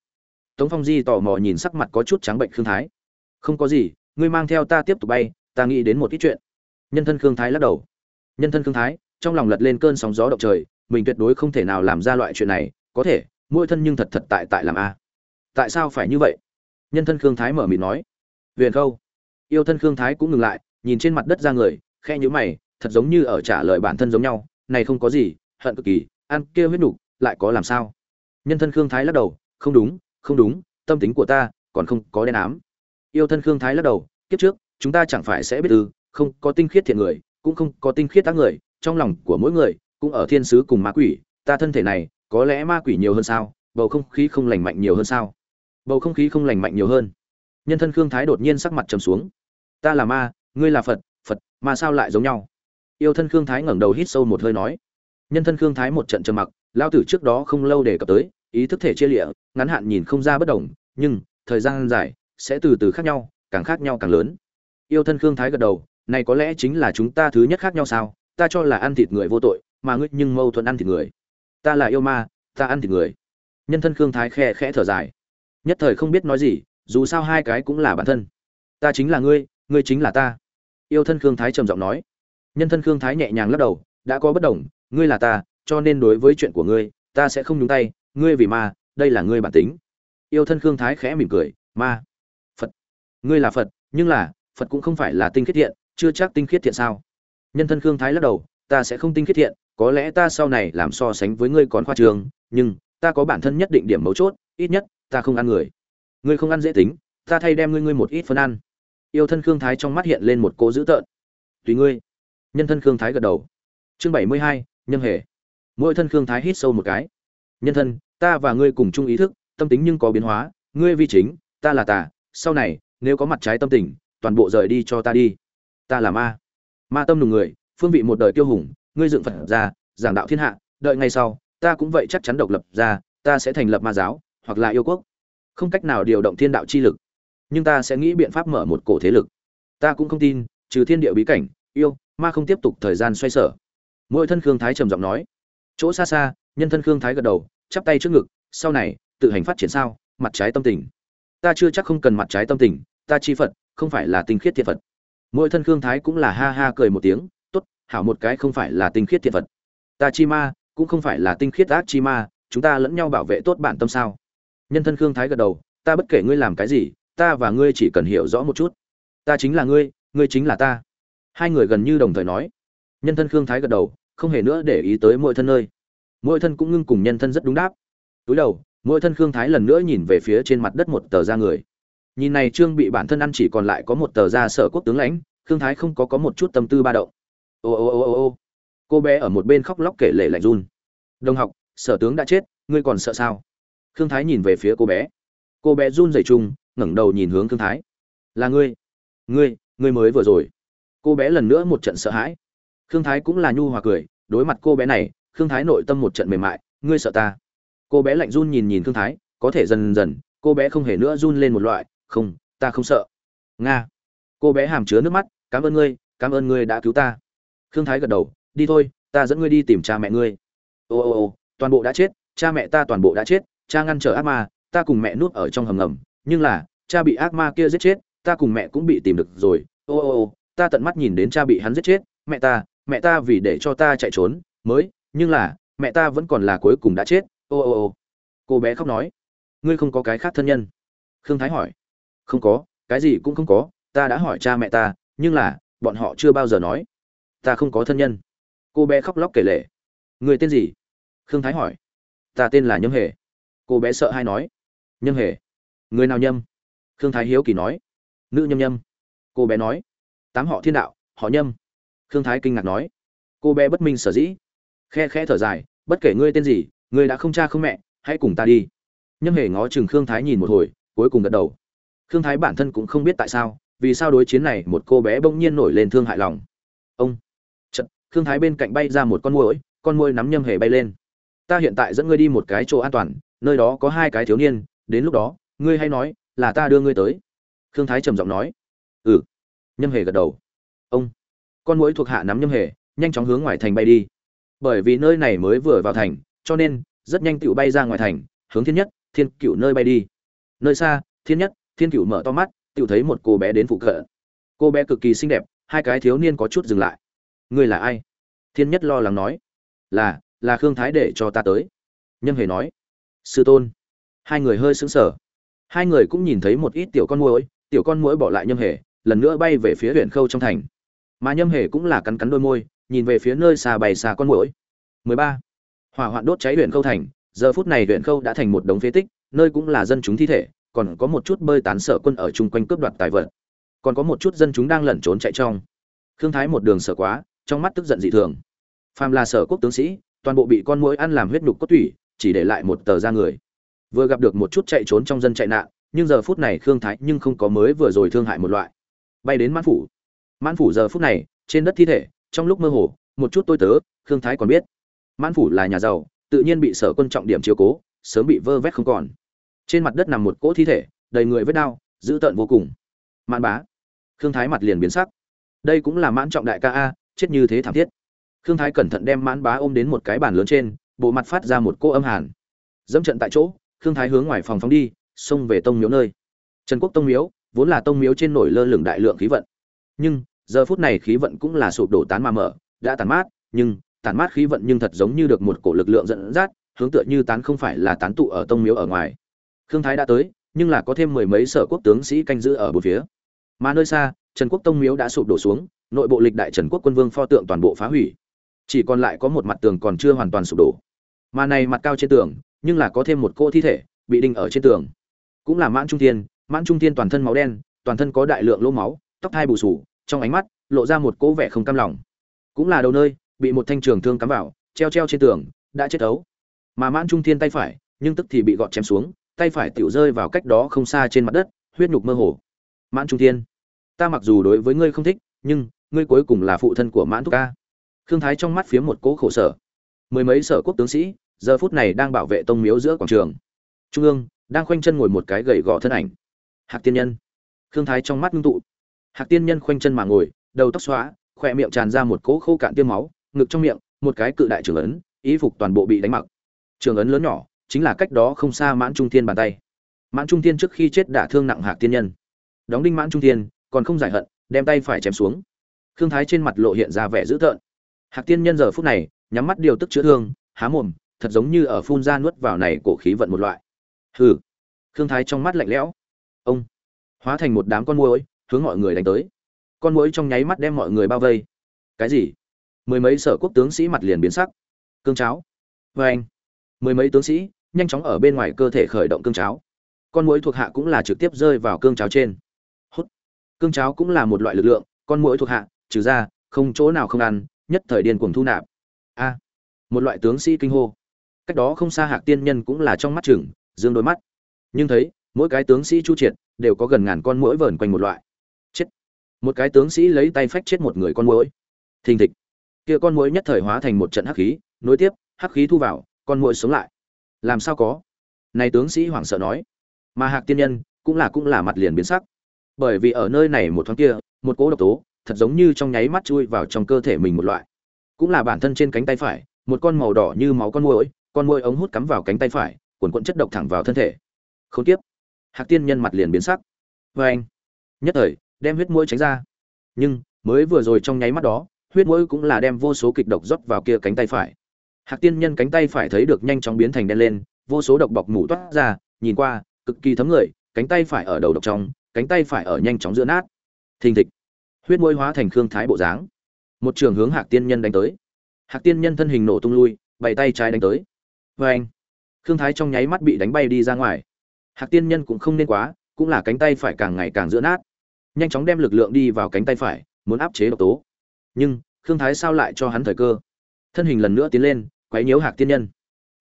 Tống phong di tò mò nhìn sắc mặt có chút trắng bệnh khương thái. Không có gì, ngươi mang theo ta tiếp tục bay, ta nghĩ đến một ít chuyện. Nhân thân khương thái lắc đầu nhân thân khương thái, trong lòng lật lên cơn sóng gió động trời, mình tuyệt đối không thể nào làm ra loại chuyện này, có thể, mỗi thân nhưng thật thật tại tại làm a. Tại sao phải như vậy? Nhân thân khương thái mở mịt nói. Huyền khâu. Yêu thân khương thái cũng ngừng lại, nhìn trên mặt đất ra người khe nhữ mày, thật giống như ở trả lời bản thân giống nhau, này không có gì, hận cực kỳ, ăn kia huyết nục, lại có làm sao? Nhân thân khương thái lắc đầu, không đúng không đúng, tâm tính của ta còn không có đen ám. Yêu thân khương thái lắc đầu, kiếp trước, chúng ta chẳng phải sẽ biết ư, không có tinh khiết thiện người cũng không có tinh khiết tác người, trong lòng của mỗi người cũng ở thiên sứ cùng ma quỷ, ta thân thể này có lẽ ma quỷ nhiều hơn sao, bầu không khí không lành mạnh nhiều hơn sao? Bầu không khí không lành mạnh nhiều hơn. Nhân thân khương thái đột nhiên sắc mặt trầm xuống. Ta là ma, ngươi là phật phật, mà sao lại giống nhau? Yêu thân khương thái ngẩng đầu hít sâu một hơi nói. Nhân thân khương thái một trận trầm mặc lao tử trước đó không lâu đề cập tới, ý thức thể chia lịa, ngắn hạn nhìn không ra bất đồng, nhưng thời gian dài sẽ từ từ khác nhau, càng khác nhau càng lớn. Yêu thân khương thái gật đầu này có lẽ chính là chúng ta thứ nhất khác nhau sao? Ta cho là ăn thịt người vô tội, mà ngươi nhưng mâu thuẫn ăn thịt người. Ta là yêu ma, ta ăn thịt người. Nhân thân khương thái khe khẽ thở dài. Nhất thời không biết nói gì, dù sao hai cái cũng là bản thân. Ta chính là ngươi ngươi chính là ta. Yêu thân khương thái trầm giọng nói. Nhân thân khương thái nhẹ nhàng lắc đầu, đã có bất đồng, ngươi là ta, cho nên đối với chuyện của ngươi, ta sẽ không nhúng tay, ngươi vì ma, đây là ngươi bản tính. Yêu thân khương thái khẽ mỉm cười, ma. Phật. Ngươi là phật, nhưng là, phật cũng không phải là tinh khiết thiện chưa chắc tinh khiết thiện sao? Nhân thân khương thái lắc đầu, ta sẽ không tinh khiết thiện, có lẽ ta sau này làm so sánh với ngươi còn khoa trường, nhưng ta có bản thân nhất định điểm mấu chốt, ít nhất ta không ăn người. Ngươi không ăn dễ tính, ta thay đem ngươi ngươi một ít phân ăn. Yêu thân khương thái trong mắt hiện lên một cố dữ tợn. Tùy ngươi. Nhân thân khương thái gật đầu. Chương bảy mươi hai nhân hề. Mỗi thân khương thái hít sâu một cái. Nhân thân, ta và ngươi cùng chung ý thức, tâm tính nhưng có biến hóa, ngươi vi chính, ta là tà, sau này, nếu có mặt trái tâm tình, toàn bộ rời đi cho ta đi ta là ma. Ma tâm nùng người, phương vị một đời tiêu hùng, ngươi dựng phật ra, giảng đạo thiên hạ, đợi ngay sau, ta cũng vậy chắc chắn độc lập ra, ta sẽ thành lập ma giáo, hoặc là yêu quốc. Không cách nào điều động thiên đạo chi lực, nhưng ta sẽ nghĩ biện pháp mở một cổ thế lực. Ta cũng không tin, trừ thiên địa bí cảnh, yêu, ma không tiếp tục thời gian xoay sở. Mỗi thân khương thái trầm giọng nói. Chỗ xa xa, nhân thân khương thái gật đầu, chắp tay trước ngực, sau này, tự hành phát triển sao, mặt trái tâm tình. Ta chưa chắc không cần mặt trái tâm tình, ta chi phật, không phải là tinh khiết thiệt phật mỗi thân khương thái cũng là ha ha cười một tiếng, tốt, hảo một cái không phải là tinh khiết thiện vật. ta chi ma, cũng không phải là tinh khiết ác chi ma, chúng ta lẫn nhau bảo vệ tốt bản tâm sao? Nhân thân khương thái gật đầu, ta bất kể ngươi làm cái gì, ta và ngươi chỉ cần hiểu rõ một chút. Ta chính là ngươi ngươi chính là ta. Hai người gần như đồng thời nói. Nhân thân khương thái gật đầu, không hề nữa để ý tới mỗi thân nơi. Mỗi thân cũng ngưng cùng nhân thân rất đúng đáp. Túi đầu, mỗi thân khương thái lần nữa nhìn về phía trên mặt đất một tờ da người nhìn này trương bị bản thân ăn chỉ còn lại có một tờ ra sở quốc tướng lãnh, khương thái không có có một chút tâm tư ba động. Ô ô ô ô ô. Cô bé ở một bên khóc lóc kể lệ lạnh run. Đồng học, sở tướng đã chết, ngươi còn sợ sao? Khương thái nhìn về phía cô bé. Cô bé run rẩy chung ngẩng đầu nhìn hướng khương thái. Là ngươi. Ngươi ngươi mới vừa rồi. Cô bé lần nữa một trận sợ hãi. Khương thái cũng là nhu hòa cười, đối mặt cô bé này, khương thái nội tâm một trận mềm mại, ngươi sợ ta. Cô bé lạnh run nhìn nhìn khương thái, có thể dần dần, cô bé không hề nữa run lên một loại không, ta không sợ. Nga. Cô bé hàm chứa nước mắt, cảm ơn ngươi, cảm ơn ngươi đã cứu ta. Khương thái gật đầu, đi thôi, ta dẫn ngươi đi tìm cha mẹ ngươi. Ô ô ô, toàn bộ đã chết, cha mẹ ta toàn bộ đã chết, cha ngăn trở ác ma, ta cùng mẹ nuốt ở trong hầm ngầm. Nhưng là, cha bị ác ma kia giết chết, ta cùng mẹ cũng bị tìm được rồi. Ô ô ô, ta tận mắt nhìn đến cha bị hắn giết chết, mẹ ta mẹ ta vì để cho ta chạy trốn, mới, nhưng là, mẹ ta vẫn còn là cuối cùng đã chết. Ô ô ô, cô bé khóc nói. Ngươi không có cái khác thân nhân. Khương thái hỏi không có, cái gì cũng không có, ta đã hỏi cha mẹ ta, nhưng là, bọn họ chưa bao giờ nói. Ta không có thân nhân. Cô bé khóc lóc kể lể. Người tên gì? Khương thái hỏi. Ta tên là nhâm hề. Cô bé sợ hay nói. Nhâm hề. Người nào nhâm? Khương thái hiếu kỳ nói. Nữ nhâm nhâm. Cô bé nói. Tám họ thiên đạo, họ nhâm. Khương thái kinh ngạc nói. Cô bé bất minh sở dĩ. Khe khe thở dài. Bất kể ngươi tên gì, ngươi đã không cha không mẹ, hãy cùng ta đi. Nhâm hề ngó chừng khương thái nhìn một hồi, cuối cùng gật đầu khương thái bản thân cũng không biết tại sao, vì sao đối chiến này một cô bé bỗng nhiên nổi lên thương hại lòng. Ông! Chật, khương thái bên cạnh bay ra một con muỗi con muỗi nắm nhâm hề bay lên. Ta hiện tại dẫn ngươi đi một cái chỗ an toàn, nơi đó có hai cái thiếu niên, đến lúc đó, ngươi hay nói là ta đưa ngươi tới. Khương thái trầm giọng nói. Ừ. Nhâm hề gật đầu. Ông! Con muỗi thuộc hạ nắm nhâm hề, nhanh chóng hướng ngoài thành bay đi. Bởi vì nơi này mới vừa vào thành, cho nên, rất nhanh tựu bay ra ngoài thành, hướng thiên nhất, thiên cựu nơi bay đi. Nơi xa, thiên nhất thiên cựu mở to mắt tự thấy một cô bé đến phụ cận. Cô bé cực kỳ xinh đẹp, hai cái thiếu niên có chút dừng lại. Ngươi là ai? Thiên nhất lo lắng nói. Là là khương thái để cho ta tới. Nhân hề nói. Sư tôn. Hai người hơi sững sờ. Hai người cũng nhìn thấy một ít tiểu con muỗi, tiểu con muỗi bỏ lại nhâm hề, lần nữa bay về phía huyện khâu trong thành. Mà nhâm hề cũng là cắn cắn đôi môi, nhìn về phía nơi xa bày xa con muỗi. 13. hỏa hoạn đốt cháy huyện khâu thành, giờ phút này huyện khâu đã thành một đống phế tích, nơi cũng là dân chúng thi thể còn có một chút bơi tán sở quân ở chung quanh cướp đoạt tài vật. Còn có một chút dân chúng đang lẩn trốn chạy trong. Khương thái một đường sợ quá, trong mắt tức giận dị thường. Phàm là sở quốc tướng sĩ, toàn bộ bị con muỗi ăn làm huyết nhục cốt tủy, chỉ để lại một tờ da người. Vừa gặp được một chút chạy trốn trong dân chạy nạn, nhưng giờ phút này khương thái nhưng không có mới vừa rồi thương hại một loại. Bay đến mãn phủ. Mãn phủ giờ phút này, trên đất thi thể, trong lúc mơ hồ, một chút tôi tớ, khương thái còn biết. Mãn phủ là nhà giàu, tự nhiên bị sở quân trọng điểm chiếu cố, sớm bị vơ vét không còn trên mặt đất nằm một cỗ thi thể, đầy người vết đau, dữ tợn vô cùng. Mãn bá. Khương thái mặt liền biến sắc. Đây cũng là mãn trọng đại ca a, chết như thế thảm thiết. Khương thái cẩn thận đem mãn bá ôm đến một cái bàn lớn trên, bộ mặt phát ra một cô âm hàn. Dẫm trận tại chỗ, khương thái hướng ngoài phòng phóng đi, xông về tông miếu nơi. Trần quốc tông miếu, vốn là tông miếu trên nổi lơ lửng đại lượng khí vận. Nhưng, giờ phút này khí vận cũng là sụp đổ tán mà mở, đã tàn mát, nhưng tàn mát khí vận nhưng thật giống như được một cổ lực lượng dẫn dắt, hướng tựa như tán không phải là tán tụ ở tông miếu ở ngoài khương thái đã tới, nhưng là có thêm mười mấy sở quốc tướng sĩ canh giữ ở bốn phía. Mà nơi xa, trần quốc tông miếu đã sụp đổ xuống, nội bộ lịch đại trần quốc quân vương pho tượng toàn bộ phá hủy. Chỉ còn lại có một mặt tường còn chưa hoàn toàn sụp đổ. Mà này mặt cao trên tường, nhưng là có thêm một cô thi thể, bị đinh ở trên tường. Cũng là mãn trung thiên, mãn trung thiên toàn thân máu đen, toàn thân có đại lượng lỗ máu, tóc thai bù sù, trong ánh mắt lộ ra một cỗ vẻ không cam lòng. Cũng là đầu nơi, bị một thanh trường thương cắm vào, treo treo trên tường, đã chết ấu. Mà mãn trung thiên tay phải, nhưng tức thì bị gọt chém xuống tay phải tiểu rơi vào cách đó không xa trên mặt đất, huyết nhục mơ hồ. Mãn trung thiên, ta mặc dù đối với ngươi không thích, nhưng ngươi cuối cùng là phụ thân của mãn thúc ca. Khương thái trong mắt phía một cố khổ sở. Mười mấy sở quốc tướng sĩ, giờ phút này đang bảo vệ tông miếu giữa quảng trường. Trung ương đang khoanh chân ngồi một cái gầy gò thân ảnh. Hạc tiên nhân. Khương thái trong mắt ngưng tụ. Hạc tiên nhân khoanh chân mà ngồi, đầu tóc xóa khỏe miệng tràn ra một cỗ khô cạn tiêm máu, ngực trong miệng, một cái cự đại trường ấn, y phục toàn bộ bị đánh mặc. Trường ấn lớn nhỏ chính là cách đó không xa mãn trung thiên bàn tay. Mãn trung thiên trước khi chết đả thương nặng hạc tiên nhân. Đóng đinh mãn trung thiên, còn không giải hận, đem tay phải chém xuống. Khương thái trên mặt lộ hiện ra vẻ dữ tợn. Hạc tiên nhân giờ phút này, nhắm mắt điều tức chữa thương, há mồm, thật giống như ở phun ra nuốt vào này cổ khí vận một loại. Hừ. Khương thái trong mắt lạnh lẽo. Ông. Hóa thành một đám con muỗi, hướng mọi người đánh tới. Con muỗi trong nháy mắt đem mọi người bao vây. Cái gì? Mười mấy sở quốc tướng sĩ mặt liền biến sắc. Cương cháo. Vê anh mười mấy tướng sĩ nhanh chóng ở bên ngoài cơ thể khởi động cương cháo. Con muỗi thuộc hạ cũng là trực tiếp rơi vào cương cháo trên. Hút. Cương cháo cũng là một loại lực lượng, con muỗi thuộc hạ, trừ ra, không chỗ nào không ăn, nhất thời điên cuồng thu nạp. A. Một loại tướng sĩ kinh hô. Cách đó không xa hạc tiên nhân cũng là trong mắt chừng, dương đôi mắt. Nhưng thấy, mỗi cái tướng sĩ chu triệt, đều có gần ngàn con muỗi vờn quanh một loại. Chết. Một cái tướng sĩ lấy tay phách chết một người con muỗi. Thình thịch. Kia con muỗi nhất thời hóa thành một trận hắc khí, nối tiếp, hắc khí thu vào, con muỗi sống lại làm sao có? Này tướng sĩ hoảng sợ nói. Mà hạc tiên nhân cũng là cũng là mặt liền biến sắc. Bởi vì ở nơi này một thoáng kia, một cỗ độc tố, thật giống như trong nháy mắt chui vào trong cơ thể mình một loại. Cũng là bản thân trên cánh tay phải, một con màu đỏ như máu con môi con môi ống hút cắm vào cánh tay phải cuộn cuộn chất độc thẳng vào thân thể. Không tiếp hạc tiên nhân mặt liền biến sắc. Vê anh, nhất thời, đem huyết mũi tránh ra. Nhưng, mới vừa rồi trong nháy mắt đó, huyết mũi cũng là đem vô số kịch độc rót vào kia cánh tay phải hạc tiên nhân cánh tay phải thấy được nhanh chóng biến thành đen lên, vô số độc bọc mủ toát ra, nhìn qua, cực kỳ thấm người, cánh tay phải ở đầu độc trong, cánh tay phải ở nhanh chóng giữa nát. Thình thịch. Huyết môi hóa thành khương thái bộ dáng. Một trường hướng hạc tiên nhân đánh tới. Hạc tiên nhân thân hình nổ tung lui, bày tay trái đánh tới. Vê anh, khương thái trong nháy mắt bị đánh bay đi ra ngoài. Hạc tiên nhân cũng không nên quá, cũng là cánh tay phải càng ngày càng giữa nát. Nhanh chóng đem lực lượng đi vào cánh tay phải, muốn áp chế độc tố. Nhưng, khương thái sao lại cho hắn thời cơ? Thân hình lần nữa tiến lên quấy nhiễu hạc tiên nhân.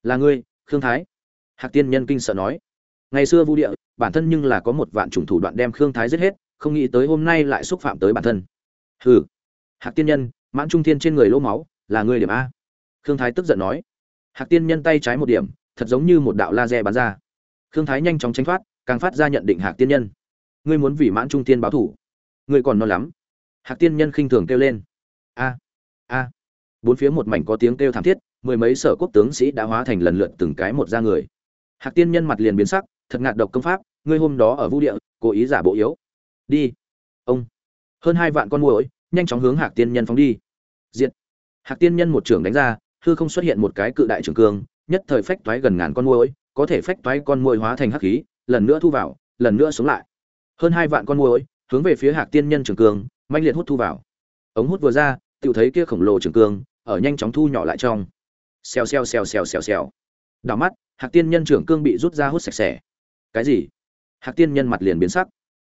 Là ngươi, khương thái. Hạc tiên nhân kinh sợ nói. Ngày xưa vu địa, bản thân nhưng là có một vạn chủng thủ đoạn đem khương thái giết hết, không nghĩ tới hôm nay lại xúc phạm tới bản thân. Hừ. Hạc tiên nhân, mãn trung thiên trên người lỗ máu, là ngươi điểm a. Khương thái tức giận nói. Hạc tiên nhân tay trái một điểm, thật giống như một đạo laser bắn ra. Khương thái nhanh chóng tránh thoát, càng phát ra nhận định hạc tiên nhân. Ngươi muốn vì mãn trung tiên báo thủ. Ngươi còn non lắm. Hạc tiên nhân khinh thường kêu lên. A a. Bốn phía một mảnh có tiếng kêu thảm thiết mười mấy sở quốc tướng sĩ đã hóa thành lần lượt từng cái một ra người. Hạc tiên nhân mặt liền biến sắc, thật ngạt độc công pháp, ngươi hôm đó ở vũ địa, cố ý giả bộ yếu. Đi. Ông. Hơn hai vạn con muỗi, nhanh chóng hướng hạc tiên nhân phóng đi. Diện hạc tiên nhân một trường đánh ra, hư không xuất hiện một cái cự đại trường cương, nhất thời phách toái gần ngàn con muỗi, có thể phách toái con muỗi hóa thành hắc khí, lần nữa thu vào, lần nữa sống lại. Hơn hai vạn con muỗi, hướng về phía hạc tiên nhân trường cương manh liệt hút thu vào. Ống hút vừa ra tự thấy kia khổng lồ trường cương, ở nhanh chóng thu nhỏ lại trong xèo xèo xèo xèo xèo xèo. Đảo mắt, hạc tiên nhân trưởng cương bị rút ra hút sạch sẽ. Cái gì? Hạc tiên nhân mặt liền biến sắc.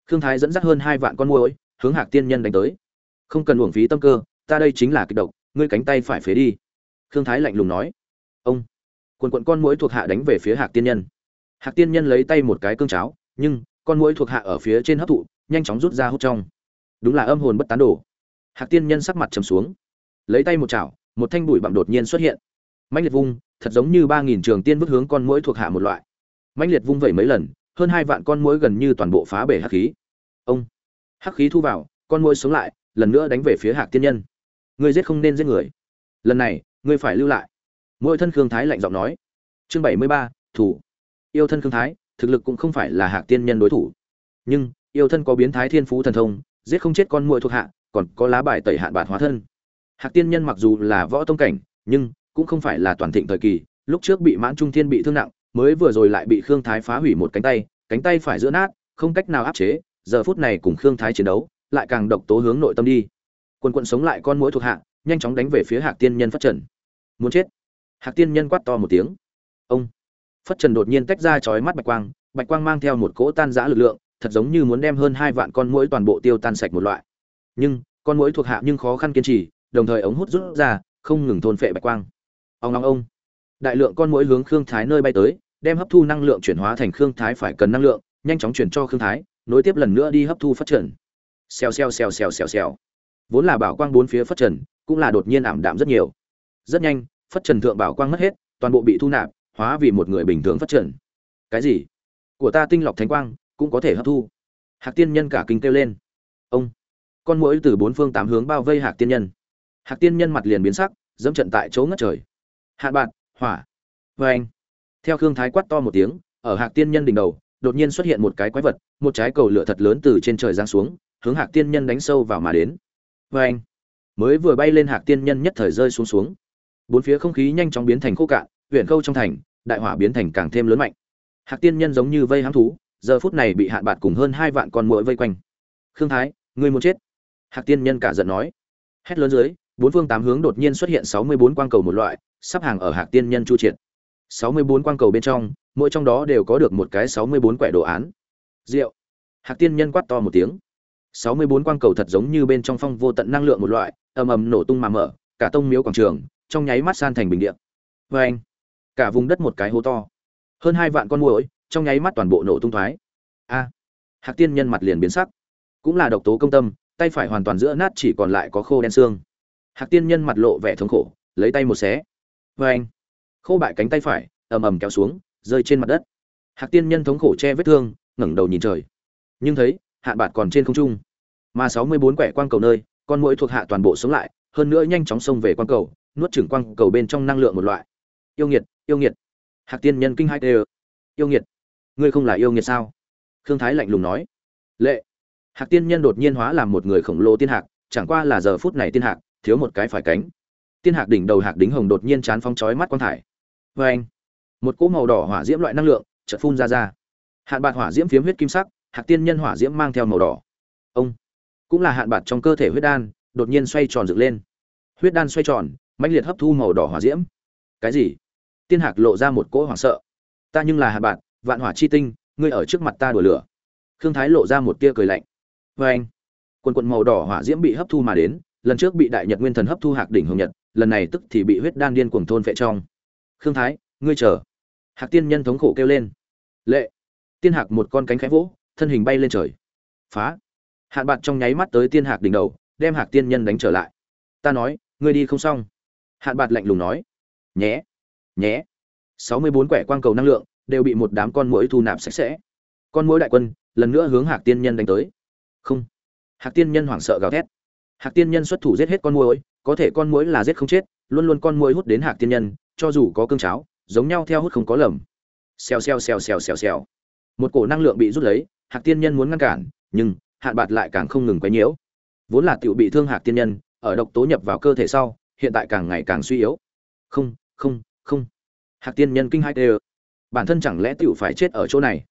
Khương thái dẫn dắt hơn hai vạn con muỗi, hướng hạc tiên nhân đánh tới. Không cần uổng phí tâm cơ, ta đây chính là kịch độc, ngươi cánh tay phải phế đi. Khương thái lạnh lùng nói. Ông. Quần quận con muỗi thuộc hạ đánh về phía hạc tiên nhân. Hạc tiên nhân lấy tay một cái cương cháo, nhưng, con muỗi thuộc hạ ở phía trên hấp thụ, nhanh chóng rút ra hút trong. Đúng là âm hồn bất tán đổ hạc tiên nhân sắc mặt trầm xuống. Lấy tay một chảo, một thanh bụi bặm đột nhiên xuất hiện mãnh liệt vung, thật giống như ba nghìn trường tiên vứt hướng con muỗi thuộc hạ một loại. Mãnh liệt vung vẩy mấy lần, hơn hai vạn con muỗi gần như toàn bộ phá bể hắc khí. Ông, hắc khí thu vào, con muỗi sống lại, lần nữa đánh về phía hạc tiên nhân. Ngươi giết không nên giết người. Lần này, ngươi phải lưu lại. Mỗi thân khương thái lạnh giọng nói. Chương bảy mươi ba, thủ. Yêu thân khương thái, thực lực cũng không phải là hạc tiên nhân đối thủ. Nhưng, yêu thân có biến thái thiên phú thần thông, giết không chết con mũi thuộc hạ, còn có lá bài tẩy hạn bạt hóa thân. Hạc tiên nhân mặc dù là võ tông cảnh, nhưng cũng không phải là toàn thịnh thời kỳ lúc trước bị mãn trung thiên bị thương nặng mới vừa rồi lại bị khương thái phá hủy một cánh tay cánh tay phải giữa nát không cách nào áp chế giờ phút này cùng khương thái chiến đấu lại càng độc tố hướng nội tâm đi Quân quận sống lại con mũi thuộc hạ, nhanh chóng đánh về phía Hạc Tiên Nhân Phất Trần. Muốn chết. Hạc Tiên Nhân quát to một tiếng. Ông. Phất Trần đột nhiên tách ra chói mắt bạch quang, bạch quang mang theo một cỗ tan rã lực lượng, thật giống như muốn đem hơn hai vạn con mũi toàn bộ tiêu tan sạch một loại. Nhưng, con mũi thuộc hạ nhưng khó khăn kiên trì, đồng thời ống hút rút ra, không ngừng thôn phệ bạch quang. Ông ông ông. Đại lượng con mũi hướng Khương Thái nơi bay tới, đem hấp thu năng lượng chuyển hóa thành Khương Thái phải cần năng lượng, nhanh chóng chuyển cho Khương Thái, nối tiếp lần nữa đi hấp thu phát triển. Xèo xèo xèo xèo xèo xèo. Vốn là bảo quang bốn phía phát Trần, cũng là đột nhiên ảm đạm rất nhiều. Rất nhanh, phát Trần thượng bảo quang mất hết, toàn bộ bị thu nạp, hóa vì một người bình thường phát Trần. Cái gì? Của ta tinh lọc thánh quang cũng có thể hấp thu. Hạc Tiên Nhân cả kinh kêu lên. Ông con mũi từ bốn phương tám hướng bao vây hạc tiên nhân hạc tiên nhân mặt liền biến sắc dẫm trận tại chỗ ngất trời hạn bạn, hỏa. Vê anh. Theo khương thái quát to một tiếng, ở hạc tiên nhân đỉnh đầu, đột nhiên xuất hiện một cái quái vật, một trái cầu lửa thật lớn từ trên trời giáng xuống, hướng hạc tiên nhân đánh sâu vào mà đến. Vê anh. Mới vừa bay lên hạc tiên nhân nhất thời rơi xuống xuống. Bốn phía không khí nhanh chóng biến thành khô cạn huyện khâu trong thành, đại hỏa biến thành càng thêm lớn mạnh. Hạc tiên nhân giống như vây hám thú, giờ phút này bị hạn bạt cùng hơn hai vạn con muỗi vây quanh. Khương thái, ngươi muốn chết? Hạc tiên nhân cả giận nói. Hét lớn dưới, bốn phương tám hướng đột nhiên xuất hiện sáu mươi bốn quang cầu một loại sắp hàng ở hạc tiên nhân chu triệt. Sáu mươi bốn quang cầu bên trong, mỗi trong đó đều có được một cái sáu mươi bốn quẻ đồ án. Rượu. Hạc tiên nhân quát to một tiếng. Sáu mươi bốn quang cầu thật giống như bên trong phong vô tận năng lượng một loại, ầm ầm nổ tung mà mở, cả tông miếu quảng trường, trong nháy mắt san thành bình điện vê anh, cả vùng đất một cái hố to. Hơn hai vạn con muỗi, trong nháy mắt toàn bộ nổ tung thoái. A. Hạc tiên nhân mặt liền biến sắc. Cũng là độc tố công tâm, tay phải hoàn toàn giữa nát chỉ còn lại có khô đen xương. Hạc tiên nhân mặt lộ vẻ thống khổ, lấy tay một xé vê anh. Khô bại cánh tay phải, ầm ầm kéo xuống, rơi trên mặt đất. Hạc tiên nhân thống khổ che vết thương, ngẩng đầu nhìn trời. Nhưng thấy hạn bạt còn trên không trung. Mà sáu mươi bốn quẻ quang cầu nơi, con mũi thuộc hạ toàn bộ sống lại, hơn nữa nhanh chóng xông về quang cầu, nuốt chửng quang cầu bên trong năng lượng một loại. Yêu nghiệt yêu nghiệt. Hạc tiên nhân kinh hai tê yêu nghiệt. Ngươi không là yêu nghiệt sao? Khương thái lạnh lùng nói. Lệ. Hạc tiên nhân đột nhiên hóa làm một người khổng lồ tiên hạc, chẳng qua là giờ phút này tiên hạc, thiếu một cái phải cánh tiên hạc đỉnh đầu hạc đính hồng đột nhiên chán phong chói mắt quang thải. Vê anh, một cỗ màu đỏ hỏa diễm loại năng lượng chợt phun ra ra. Hạn bạc hỏa diễm phiếm huyết kim sắc, hạc tiên nhân hỏa diễm mang theo màu đỏ. Ông, cũng là hạn bạc trong cơ thể huyết đan, đột nhiên xoay tròn dựng lên. Huyết đan xoay tròn, mãnh liệt hấp thu màu đỏ hỏa diễm. Cái gì? Tiên hạc lộ ra một cỗ hoảng sợ. Ta nhưng là hạn bạc vạn hỏa chi tinh, ngươi ở trước mặt ta đùa lửa. Khương thái lộ ra một tia cười lạnh. Vê anh, quần quần màu đỏ hỏa diễm bị hấp thu mà đến, lần trước bị đại nhật nguyên thần hấp thu hạc đỉnh hồng nhật lần này tức thì bị huyết đan điên cuồng thôn vệ trong. Khương thái, ngươi chờ. Hạc tiên nhân thống khổ kêu lên. Lệ. Tiên hạc một con cánh khẽ vỗ, thân hình bay lên trời. Phá. Hạn bạc trong nháy mắt tới tiên hạc đỉnh đầu, đem hạc tiên nhân đánh trở lại. Ta nói, ngươi đi không xong. Hạn bạc lạnh lùng nói. Nhé. Nhé. Sáu mươi bốn quẻ quang cầu năng lượng, đều bị một đám con muỗi thu nạp sạch sẽ. Con muỗi đại quân, lần nữa hướng hạc tiên nhân đánh tới. Không. Hạc tiên nhân hoảng sợ gào thét. Hạc tiên nhân xuất thủ giết hết con muỗi có thể con muỗi là giết không chết, luôn luôn con muỗi hút đến hạc tiên nhân, cho dù có cương cháo, giống nhau theo hút không có lầm. Xèo xèo xèo xèo xèo xèo. Một cổ năng lượng bị rút lấy, hạc tiên nhân muốn ngăn cản, nhưng hạn bạt lại càng không ngừng quấy nhiễu. Vốn là tiểu bị thương hạc tiên nhân, ở độc tố nhập vào cơ thể sau, hiện tại càng ngày càng suy yếu. Không không không. Hạc tiên nhân kinh hai tê bản thân chẳng lẽ tiểu phải chết ở chỗ này?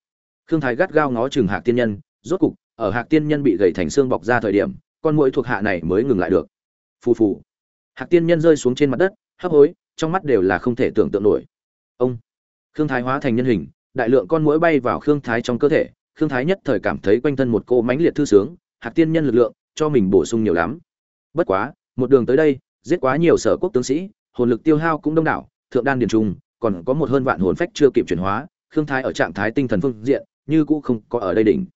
Khương thái gắt gao ngó chừng hạc tiên nhân, rốt cục, ở hạc tiên nhân bị gầy thành xương bọc ra thời điểm, con mũi thuộc hạ này mới ngừng lại được. Phù phù hạc tiên nhân rơi xuống trên mặt đất, hấp hối, trong mắt đều là không thể tưởng tượng nổi. Ông, khương thái hóa thành nhân hình, đại lượng con mũi bay vào khương thái trong cơ thể, khương thái nhất thời cảm thấy quanh thân một cô mãnh liệt thư sướng, hạc tiên nhân lực lượng cho mình bổ sung nhiều lắm. Bất quá, một đường tới đây, giết quá nhiều sở quốc tướng sĩ, hồn lực tiêu hao cũng đông đảo, thượng đan điền trung, còn có một hơn vạn hồn phách chưa kịp chuyển hóa, khương thái ở trạng thái tinh thần phương diện, như cũ không có ở đây đỉnh.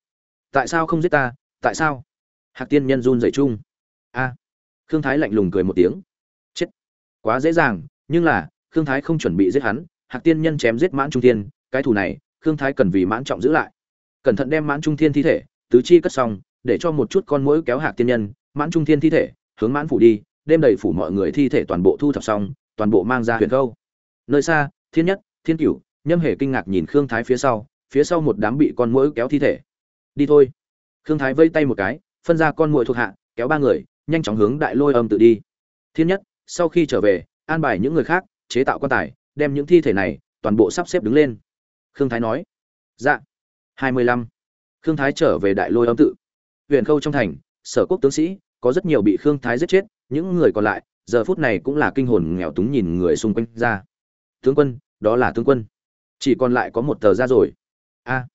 Tại sao không giết ta? Tại sao? Hạc tiên nhân run dậy chung. A, khương thái lạnh lùng cười một tiếng quá dễ dàng, nhưng là, khương thái không chuẩn bị giết hắn, hạc tiên nhân chém giết mãn trung thiên, cái thù này, khương thái cần vì mãn trọng giữ lại. Cẩn thận đem mãn trung thiên thi thể, tứ chi cất xong, để cho một chút con mũi kéo hạc tiên nhân, mãn trung thiên thi thể, hướng mãn phủ đi, đêm đầy phủ mọi người thi thể toàn bộ thu thập xong, toàn bộ mang ra huyền câu. Nơi xa, thiên nhất, thiên cửu, nhâm hề kinh ngạc nhìn khương thái phía sau phía sau một đám bị con mũi kéo thi thể. Đi thôi. Khương thái vây tay một cái, phân ra con mũi thuộc hạ, kéo ba người, nhanh chóng hướng đại lôi âm tự đi. Thiên nhất sau khi trở về, an bài những người khác, chế tạo quan tài, đem những thi thể này toàn bộ sắp xếp đứng lên. Khương thái nói dạ. Hai mươi lăm. Khương thái trở về đại lôi âm tự. Huyện khâu trong thành, sở quốc tướng sĩ, có rất nhiều bị khương thái giết chết, những người còn lại, giờ phút này cũng là kinh hồn nghèo túng nhìn người xung quanh ra. Tướng quân, đó là tướng quân. Chỉ còn lại có một tờ ra rồi. A.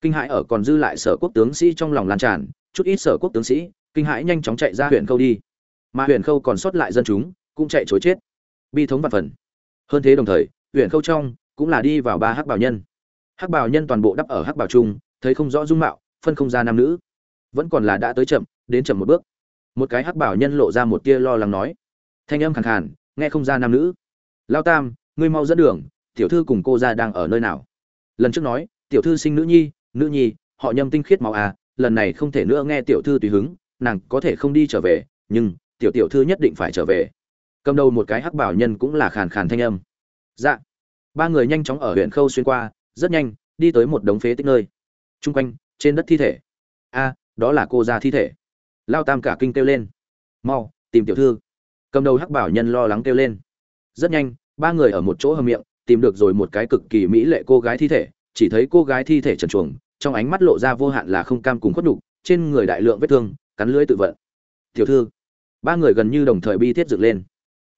Kinh hãi ở còn dư lại sở quốc tướng sĩ trong lòng lan tràn, chút ít sở quốc tướng sĩ, kinh hãi nhanh chóng chạy ra huyện khâu đi. Mà huyện khâu còn sót lại dân chúng cũng chạy chối chết. Bi thống vạn phần. Hơn thế đồng thời, huyện khâu trong cũng là đi vào ba hắc bảo nhân. Hắc bảo nhân toàn bộ đắp ở hắc bảo trung thấy không rõ dung mạo, phân không ra nam nữ. Vẫn còn là đã tới chậm, đến chậm một bước. Một cái hắc bảo nhân lộ ra một tia lo lắng nói. Thanh âm khàn khàn, nghe không ra nam nữ. Lao tam, ngươi mau dẫn đường, tiểu thư cùng cô ra đang ở nơi nào? Lần trước nói, tiểu thư sinh nữ nhi nữ nhi, họ nhâm tinh khiết máu à lần này không thể nữa nghe tiểu thư tùy hứng, nàng có thể không đi trở về, nhưng tiểu tiểu thư nhất định phải trở về cầm đầu một cái hắc bảo nhân cũng là khàn khàn thanh âm. Dạ. Ba người nhanh chóng ở huyện khâu xuyên qua, rất nhanh, đi tới một đống phế tích nơi. T r u n g quanh, trên đất thi thể. A, đó là cô già thi thể. Lao tam cả kinh kêu lên. Mau, tìm tiểu thư. Cầm đầu hắc bảo nhân lo lắng kêu lên. Rất nhanh, ba người ở một chỗ hầm miệng, tìm được rồi một cái cực kỳ mỹ lệ cô gái thi thể. Chỉ thấy cô gái thi thể trần chuồng trong ánh mắt lộ ra vô hạn là không cam cùng khuất đục trên người đại lượng vết thương, cắn lưỡi tự vận. Tiểu thư. Ba người gần như đồng thời bi thiết dựng lên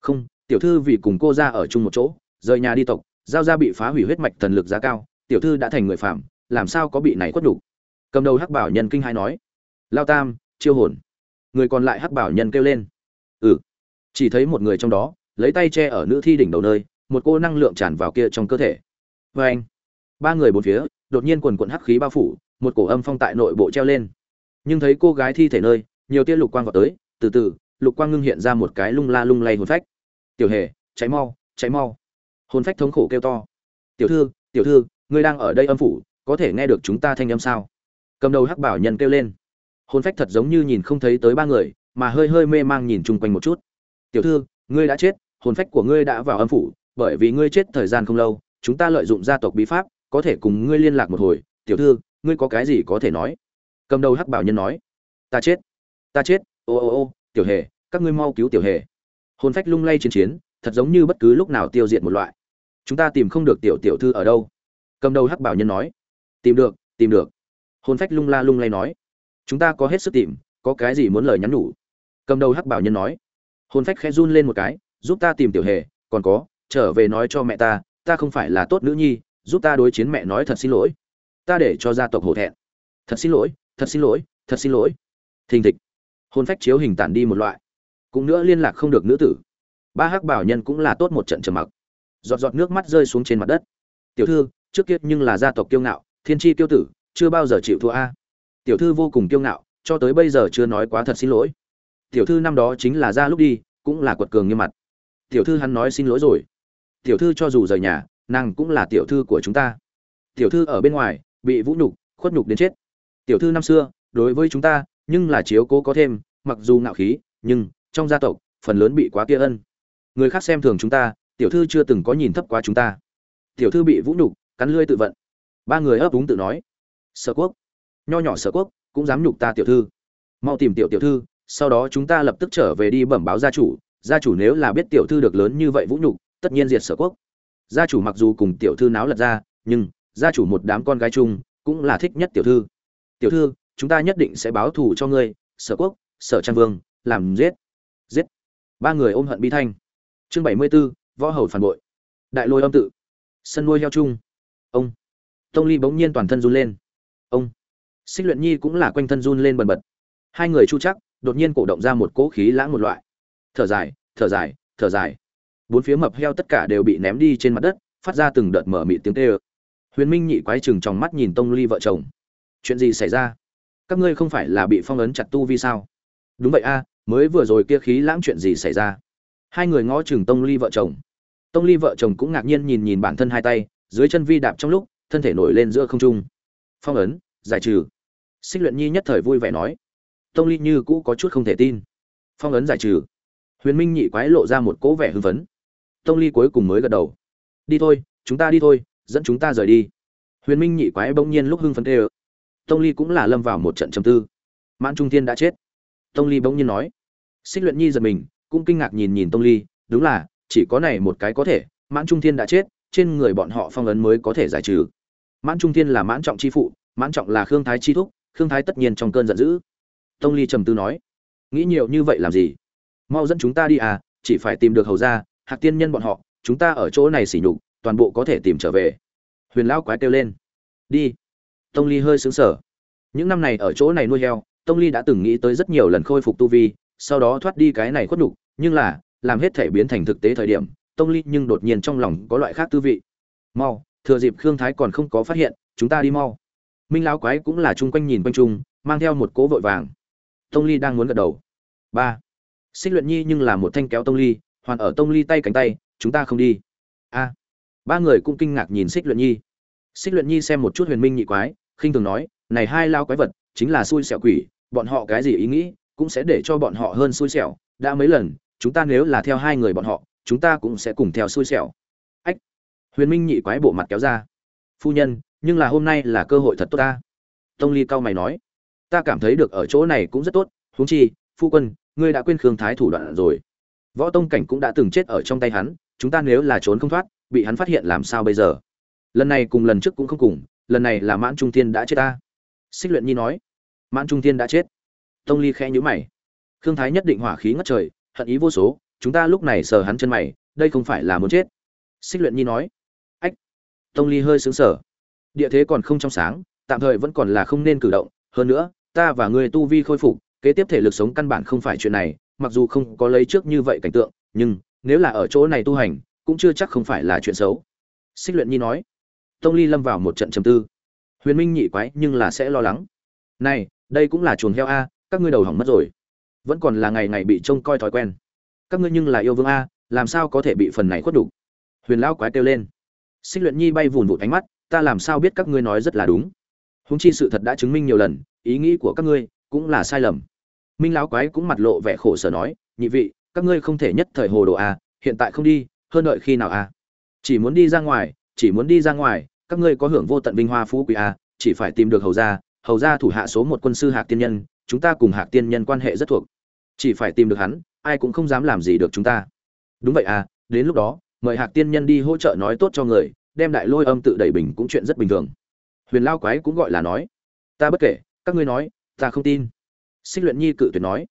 không, tiểu thư vì cùng cô ra ở chung một chỗ, rời nhà đi tộc, giao ra bị phá hủy huyết mạch thần lực giá cao, tiểu thư đã thành người phạm làm sao có bị này quất đủ cầm đầu hắc bảo nhân kinh hai nói, lao tam, chiêu hồn. Người còn lại hắc bảo nhân kêu lên ừ. Chỉ thấy một người trong đó, lấy tay che ở nữ thi đỉnh đầu nơi, một cô năng lượng tràn vào kia trong cơ thể. Vê anh, ba người bốn phía, đột nhiên quần quận hắc khí bao phủ, một cổ âm phong tại nội bộ treo lên. Nhưng thấy cô gái thi thể nơi, nhiều tia lục quang vào tới, từ từ, lục quang ngưng hiện ra một cái lung la lung lay hồn phách tiểu hề, cháy mau cháy mau. Hồn phách thống khổ kêu to. Tiểu thư tiểu thư, ngươi đang ở đây âm phủ, có thể nghe được chúng ta thanh âm sao? Cầm đầu hắc bảo nhân kêu lên. Hồn phách thật giống như nhìn không thấy tới ba người, mà hơi hơi mê mang nhìn chung quanh một chút. Tiểu thư, ngươi đã chết, hồn phách của ngươi đã vào âm phủ, bởi vì ngươi chết thời gian không lâu, chúng ta lợi dụng gia tộc bí pháp, có thể cùng ngươi liên lạc một hồi. Tiểu thư, ngươi có cái gì có thể nói? Cầm đầu hắc bảo nhân nói. Ta chết ta chết, ô ô ô, tiểu hề, các ngươi mau cứu tiểu hề hồn phách lung lay chiến chiến, thật giống như bất cứ lúc nào tiêu diệt một loại. Chúng ta tìm không được tiểu tiểu thư ở đâu. Cầm đầu hắc bảo nhân nói. Tìm được tìm được. Hồn phách lung la lung lay nói. Chúng ta có hết sức tìm, có cái gì muốn lời nhắn nhủ? Cầm đầu hắc bảo nhân nói. Hồn phách khẽ run lên một cái, giúp ta tìm tiểu hề, còn có, trở về nói cho mẹ ta ta không phải là tốt nữ nhi, giúp ta đối chiến mẹ nói thật xin lỗi. Ta để cho gia tộc hổ thẹn. Thật xin lỗi, thật xin lỗi, thật xin lỗi. Thình thịch. Hồn phách chiếu hình tản đi một loại cũng nữa liên lạc không được nữ tử. Ba hắc bảo nhân cũng là tốt một trận trầm mặc. Giọt giọt nước mắt rơi xuống trên mặt đất. Tiểu thư, trước kia nhưng là gia tộc kiêu ngạo, thiên tri kiêu tử, chưa bao giờ chịu thua a. Tiểu thư vô cùng kiêu ngạo, cho tới bây giờ chưa nói quá thật xin lỗi. Tiểu thư năm đó chính là ra lúc đi, cũng là quật cường như mặt. Tiểu thư hắn nói xin lỗi rồi. Tiểu thư cho dù rời nhà, nàng cũng là tiểu thư của chúng ta. Tiểu thư ở bên ngoài, bị vũ nhục, khuất nhục đến chết. Tiểu thư năm xưa, đối với chúng ta, nhưng là chiếu cố có thêm, mặc dù ngạo khí, nhưng trong gia tộc, phần lớn bị quá kia ân. Người khác xem thường chúng ta, tiểu thư chưa từng có nhìn thấp quá chúng ta. Tiểu thư bị vũ nhục, cắn lươi tự vận. Ba người ấp úng tự nói, sở quốc, nho nhỏ sở quốc, cũng dám nhục ta tiểu thư. Mau tìm tiểu tiểu thư, sau đó chúng ta lập tức trở về đi bẩm báo gia chủ. Gia chủ nếu là biết tiểu thư được lớn như vậy vũ nhục, tất nhiên diệt sở quốc. Gia chủ mặc dù cùng tiểu thư náo lật ra, nhưng gia chủ một đám con gái chung cũng là thích nhất tiểu thư. Tiểu thư, chúng ta nhất định sẽ báo thù cho ngươi, sở quốc, sở trang vương, làm giết giết. Ba người ôm hận bi thanh. Chương bảy mươi 74, võ hầu phản bội. Đại lôi âm tự. Sân nuôi heo chung. Ông. Tông ly bỗng nhiên toàn thân run lên. Ông. Xích luyện nhi cũng là quanh thân run lên bần bật. Hai người chu chắc đột nhiên cổ động ra một cỗ khí lãng một loại. Thở dài thở dài thở dài. Bốn phía mập heo tất cả đều bị ném đi trên mặt đất phát ra từng đợt mở mịt tiếng tê ơ huyền minh nhị quái chừng trong mắt nhìn tông ly vợ chồng. Chuyện gì xảy ra? Các ngươi không phải là bị phong ấn chặt tu vi sao? Đúng vậy a mới vừa rồi kia khí lãng chuyện gì xảy ra? Hai người ngó chừng tông ly vợ chồng. Tông ly vợ chồng cũng ngạc nhiên nhìn nhìn bản thân hai tay, dưới chân vi đạp trong lúc, thân thể nổi lên giữa không trung. Phong ấn, giải trừ. Xích luyện nhi nhất thời vui vẻ nói. Tông ly như cũ có chút không thể tin. Phong ấn giải trừ. Huyền minh nhị quái lộ ra một cỗ vẻ hưng phấn. Tông ly cuối cùng mới gật đầu. Đi thôi, chúng ta đi thôi, dẫn chúng ta rời đi. Huyền minh nhị quái bỗng nhiên lúc hưng phấn tê ơ tông ly cũng là lâm vào một trận trầm tư. Mãn trung thiên đã chết tông ly bỗng nhiên nói. Xích luyện nhi giật mình, cũng kinh ngạc nhìn nhìn tông ly, đúng là, chỉ có này một cái có thể, mãn trung thiên đã chết, trên người bọn họ phong ấn mới có thể giải trừ. Mãn trung thiên là mãn trọng chi phụ, mãn trọng là khương thái chi thúc, khương thái tất nhiên trong cơn giận dữ. Tông ly trầm tư nói. Nghĩ nhiều như vậy làm gì? Mau dẫn chúng ta đi à chỉ phải tìm được hầu ra hạc tiên nhân bọn họ, chúng ta ở chỗ này xỉ nhục, toàn bộ có thể tìm trở về. Huyền lão quái kêu lên. Đi. Tông ly hơi xứng sở những năm này ở chỗ này nuôi heo tông ly đã từng nghĩ tới rất nhiều lần khôi phục tu vi, sau đó thoát đi cái này khuất nhục, nhưng là, làm hết thể biến thành thực tế thời điểm, tông ly nhưng đột nhiên trong lòng có loại khác tư vị. Mau, thừa dịp khương thái còn không có phát hiện, chúng ta đi mau. Minh lão quái cũng là chung quanh nhìn quanh chung, mang theo một cỗ vội vàng. Tông ly đang muốn gật đầu. Ba. Xích luyện nhi nhưng là một thanh kéo tông ly, hoàn ở tông ly tay cánh tay, chúng ta không đi. A. Ba người cũng kinh ngạc nhìn xích luyện nhi. Xích luyện nhi xem một chút huyền minh nhị quái, khinh thường nói, này hai lao quái vật, chính là xui xẻo quỷ bọn họ cái gì ý nghĩ cũng sẽ để cho bọn họ hơn xui xẻo. Đã mấy lần, chúng ta nếu là theo hai người bọn họ, chúng ta cũng sẽ cùng theo xui xẻo. Ách! Huyền minh nhị quái bộ mặt kéo ra. Phu nhân, nhưng là hôm nay là cơ hội thật tốt ta. Tông ly cao mày nói. Ta cảm thấy được ở chỗ này cũng rất tốt. Huống chi, phu quân, ngươi đã quên khương thái thủ đoạn rồi. Võ tông cảnh cũng đã từng chết ở trong tay hắn, chúng ta nếu là trốn không thoát, bị hắn phát hiện làm sao bây giờ? Lần này cùng lần trước cũng không cùng, lần này là mãn trung thiên đã chết ta. Xích luyện nhi nói mãn trung thiên đã chết. Tông ly khẽ nhíu mày. Khương thái nhất định hỏa khí ngất trời, hận ý vô số, chúng ta lúc này sờ hắn chân mày, đây không phải là muốn chết. Xích luyện nhi nói. Ách. Tông ly hơi sướng sở địa thế còn không trong sáng, tạm thời vẫn còn là không nên cử động. Hơn nữa, ta và người tu vi khôi phục, kế tiếp thể lực sống căn bản không phải chuyện này, mặc dù không có lấy trước như vậy cảnh tượng, nhưng nếu là ở chỗ này tu hành, cũng chưa chắc không phải là chuyện xấu. Xích luyện nhi nói. Tông ly lâm vào một trận trầm tư. Huyền minh nhị quái nhưng là sẽ lo lắng. Này đây cũng là chuồng heo a, các ngươi đầu hỏng mất rồi. Vẫn còn là ngày ngày bị trông coi thói quen. Các ngươi nhưng là yêu vương a, làm sao có thể bị phần này khuất đủ? Huyền lão quái kêu lên. Xích luyện nhi bay vùn vụt ánh mắt, ta làm sao biết các ngươi nói rất là đúng? Húng chi sự thật đã chứng minh nhiều lần, ý nghĩ của các ngươi cũng là sai lầm. Minh lão quái cũng mặt lộ vẻ khổ sở nói, nhị vị, các ngươi không thể nhất thời hồ đồ a, hiện tại không đi, hơn đợi khi nào a? Chỉ muốn đi ra ngoài, chỉ muốn đi ra ngoài, các ngươi có hưởng vô tận vinh hoa phú quý a, chỉ phải tìm được hầu gia hầu gia thủ hạ số một quân sư hạc tiên nhân, chúng ta cùng hạc tiên nhân quan hệ rất thuộc. Chỉ phải tìm được hắn, ai cũng không dám làm gì được chúng ta. Đúng vậy à đến lúc đó, mời hạc tiên nhân đi hỗ trợ nói tốt cho người, đem đại lôi âm tự đẩy bình cũng chuyện rất bình thường. Huyền lao quái cũng gọi là nói, ta bất kể, các ngươi nói, ta không tin. Xích luyện nhi cự tuyệt nói,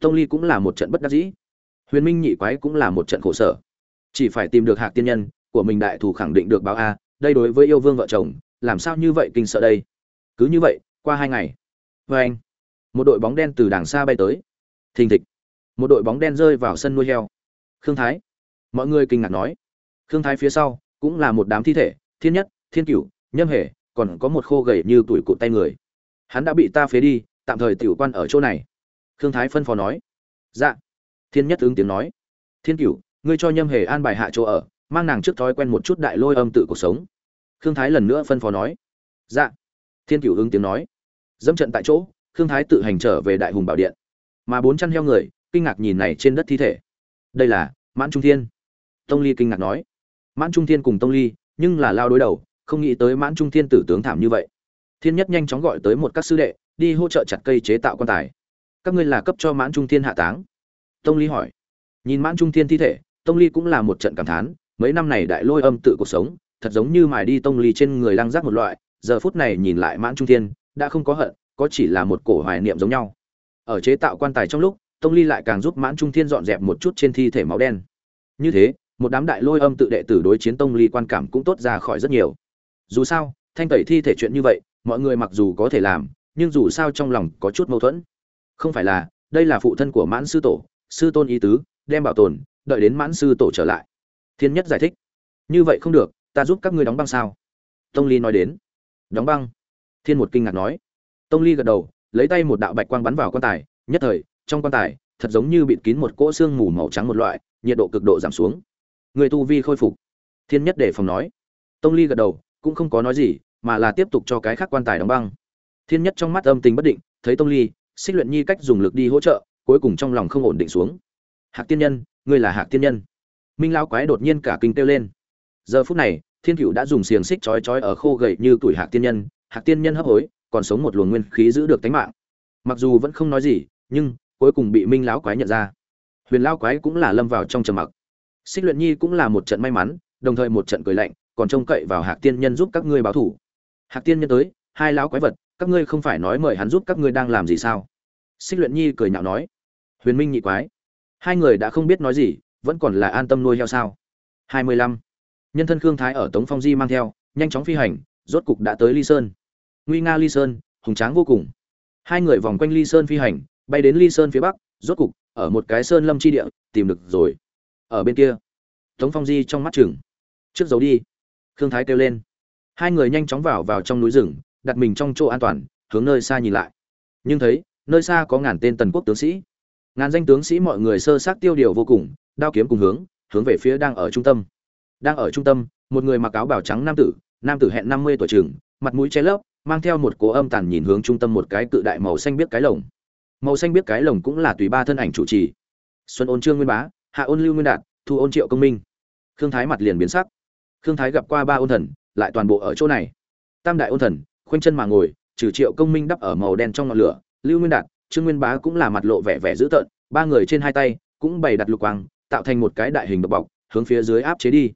tông ly cũng là một trận bất đắc dĩ. Huyền minh nhị quái cũng là một trận khổ sở. Chỉ phải tìm được hạc tiên nhân, của mình đại thủ khẳng định được báo a, đây đối với yêu vương vợ chồng, làm sao như vậy kinh sợ đây? Cứ như vậy qua hai ngày. Vê anh, một đội bóng đen từ đàng xa bay tới. Thình thịch, một đội bóng đen rơi vào sân nuôi heo. Khương thái, mọi người kinh ngạc nói. Khương thái phía sau cũng là một đám thi thể, thiên nhất, thiên cửu, nhâm hề, còn có một khô gầy như tuổi cụt tay người. Hắn đã bị ta phế đi, tạm thời tiểu quan ở chỗ này. Khương thái phân phó nói. Dạ. Thiên nhất ứng tiếng nói. Thiên cửu, ngươi cho nhâm hề an bài hạ chỗ ở, mang nàng trước thói quen một chút đại lôi âm tự cuộc sống. Khương thái lần nữa phân phó nói. Dạ thiên cửu ứng tiếng nói. Dẫm trận tại chỗ, khương thái tự hành trở về đại hùng bảo điện. Mà bốn chăn heo người, kinh ngạc nhìn này trên đất thi thể. Đây là mãn trung thiên. Tông ly kinh ngạc nói. Mãn trung thiên cùng tông ly, nhưng là lao đối đầu, không nghĩ tới mãn trung thiên tử tướng thảm như vậy. Thiên nhất nhanh chóng gọi tới một các sư đệ, đi hỗ trợ chặt cây chế tạo quan tài. Các ngươi là cấp cho mãn trung thiên hạ táng? Tông ly hỏi. Nhìn mãn trung thiên thi thể, tông ly cũng là một trận cảm thán, mấy năm này đại lôi âm tự cuộc sống, thật giống như mài đi tông ly trên người lăng giác một loại giờ phút này nhìn lại mãn trung thiên, đã không có hận, có chỉ là một cổ hoài niệm giống nhau. Ở chế tạo quan tài trong lúc, tông ly lại càng giúp mãn trung thiên dọn dẹp một chút trên thi thể máu đen. Như thế, một đám đại lôi âm tự đệ tử đối chiến tông ly quan cảm cũng tốt ra khỏi rất nhiều. Dù sao, thanh tẩy thi thể chuyện như vậy, mọi người mặc dù có thể làm, nhưng dù sao trong lòng có chút mâu thuẫn. Không phải là, đây là phụ thân của mãn sư tổ, sư tôn ý tứ, đem bảo tồn, đợi đến mãn sư tổ trở lại. Thiên nhất giải thích. Như vậy không được, ta giúp các ngươi đóng băng sao? Tông ly nói đến đóng băng. Thiên một kinh ngạc nói. Tông ly gật đầu, lấy tay một đạo bạch quang bắn vào quan tài, nhất thời, trong quan tài, thật giống như bịt kín một cỗ xương mù màu trắng một loại, nhiệt độ cực độ giảm xuống. Người tu vi khôi phục. Thiên nhất để phòng nói. Tông ly gật đầu, cũng không có nói gì, mà là tiếp tục cho cái khác quan tài đóng băng. Thiên nhất trong mắt âm tình bất định, thấy tông ly, xích luyện nhi cách dùng lực đi hỗ trợ, cuối cùng trong lòng không ổn định xuống. Hạc tiên nhân, ngươi là hạc tiên nhân. Minh lao quái đột nhiên cả kinh kêu lên. Giờ phút này thiên cựu đã dùng xiềng xích chói chói ở khô gậy như tuổi hạc tiên nhân, hạc tiên nhân hấp hối, còn sống một luồng nguyên khí giữ được tính mạng. Mặc dù vẫn không nói gì, nhưng cuối cùng bị minh lão quái nhận ra. Huyền lão quái cũng là lâm vào trong trầm mặc. Xích luyện nhi cũng là một trận may mắn, đồng thời một trận cười lạnh, còn trông cậy vào hạc tiên nhân giúp các ngươi báo thủ. Hạc tiên nhân tới, hai lão quái vật, các ngươi không phải nói mời hắn giúp các ngươi đang làm gì sao? Xích luyện nhi cười nhạo nói. Huyền minh nhị quái, hai người đã không biết nói gì, vẫn còn là an tâm nuôi heo sao? Hai mươi lăm nhân thân khương thái ở tống phong di mang theo, nhanh chóng phi hành, rốt cục đã tới ly sơn. Nguy nga ly sơn, hùng tráng vô cùng. Hai người vòng quanh ly sơn phi hành, bay đến ly sơn phía bắc, rốt cục, ở một cái sơn lâm chi địa, tìm được rồi. Ở bên kia, tống phong di trong mắt chừng. Trước dấu đi. Khương thái kêu lên. Hai người nhanh chóng vào vào trong núi rừng, đặt mình trong chỗ an toàn, hướng nơi xa nhìn lại. Nhưng thấy, nơi xa có ngàn tên tần quốc tướng sĩ. Ngàn danh tướng sĩ mọi người sơ sát tiêu điều vô cùng, đao kiếm cùng hướng hướng về phía đang ở trung tâm đang ở trung tâm, một người mặc áo bào trắng nam tử nam tử hẹn năm mươi tuổi trường mặt mũi che lấp, mang theo một cố âm tàn nhìn hướng trung tâm một cái cự đại màu xanh biết cái lồng. Màu xanh biết cái lồng cũng là tùy ba thân ảnh chủ trì. Xuân ôn trương nguyên bá, hạ ôn lưu nguyên đạt, thu ôn triệu công minh. Khương thái mặt liền biến sắc. Khương thái gặp qua ba ôn thần, lại toàn bộ ở chỗ này. Tam đại ôn thần, khoanh chân mà ngồi, trừ triệu công minh đắp ở màu đen trong ngọn lửa, lưu nguyên đạt, trương nguyên bá cũng là mặt lộ vẻ vẻ dữ tợn, ba người trên hai tay cũng bày đặt lục quang, tạo thành một cái đại hình độc bọc, hướng phía dưới áp chế đi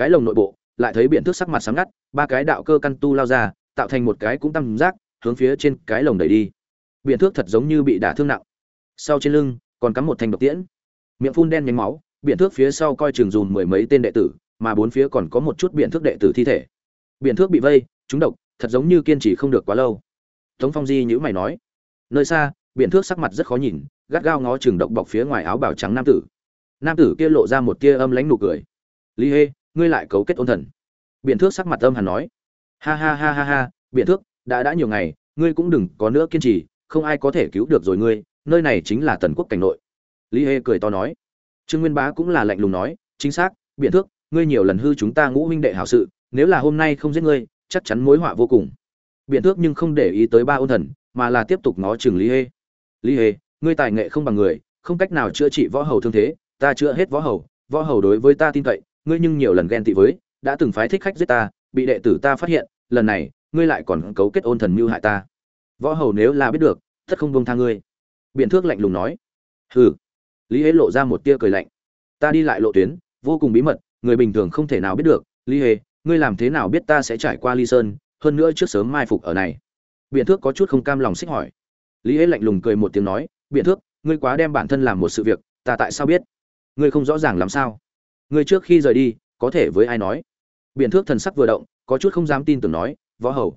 cái lồng nội bộ, lại thấy biện thước sắc mặt sáng ngắt, ba cái đạo cơ căn tu lao ra, tạo thành một cái cũng tăng giác, hướng phía trên cái lồng đẩy đi. Biện thước thật giống như bị đả thương nặng. Sau trên lưng, còn cắm một thanh độc tiễn. Miệng phun đen nhánh máu biện thước phía sau coi chừng dùn mười mấy tên đệ tử, mà bốn phía còn có một chút biện thước đệ tử thi thể. Biện thước bị vây trúng độc, thật giống như kiên trì không được quá lâu. Tống phong di nhữ mày nói, nơi xa biện thước sắc mặt rất khó nhìn, gắt gao ngó chừng độc bọc phía ngoài áo bào trắng nam tử. Nam tử kia lộ ra một tia âm lãnh nụ cười. Lý hê ngươi lại cấu kết ôn thần. Biện thước sắc mặt âm hẳn nói. Ha ha ha ha ha biện thước, đã đã nhiều ngày, ngươi cũng đừng có nữa kiên trì, không ai có thể cứu được rồi ngươi, nơi này chính là tần quốc cảnh nội. Lý hê cười to nói. Trương nguyên bá cũng là lạnh lùng nói, chính xác biện thước, ngươi nhiều lần hư chúng ta ngũ huynh đệ hảo sự, nếu là hôm nay không giết ngươi, chắc chắn mối họa vô cùng. Biện thước nhưng không để ý tới ba ôn thần, mà là tiếp tục ngó chừng lý hê lý hê ngươi tài nghệ không bằng người, không cách nào chữa trị võ hầu thương thế, ta chữa hết võ hầu võ hầu đối với ta tin cậy ngươi nhưng nhiều lần ghen tị với đã từng phái thích khách giết ta bị đệ tử ta phát hiện lần này ngươi lại còn cấu kết ôn thần mưu hại ta. Võ hầu nếu là biết được tất không buông tha ngươi. Biện thước lạnh lùng nói. Hừ. Lý Hế lộ ra một tia cười lạnh. Ta đi lại lộ tuyến vô cùng bí mật người bình thường không thể nào biết được. Lý hề, ngươi làm thế nào biết ta sẽ trải qua ly sơn hơn nữa trước sớm mai phục ở này? Biện thước có chút không cam lòng xích hỏi. Lý Hế lạnh lùng cười một tiếng nói. Biện thước ngươi quá đem bản thân làm một sự việc ta tại sao biết? Ngươi không rõ ràng làm sao? Ngươi trước khi rời đi, có thể với ai nói? Biện thước thần sắc vừa động, có chút không dám tin tưởng nói, võ hầu.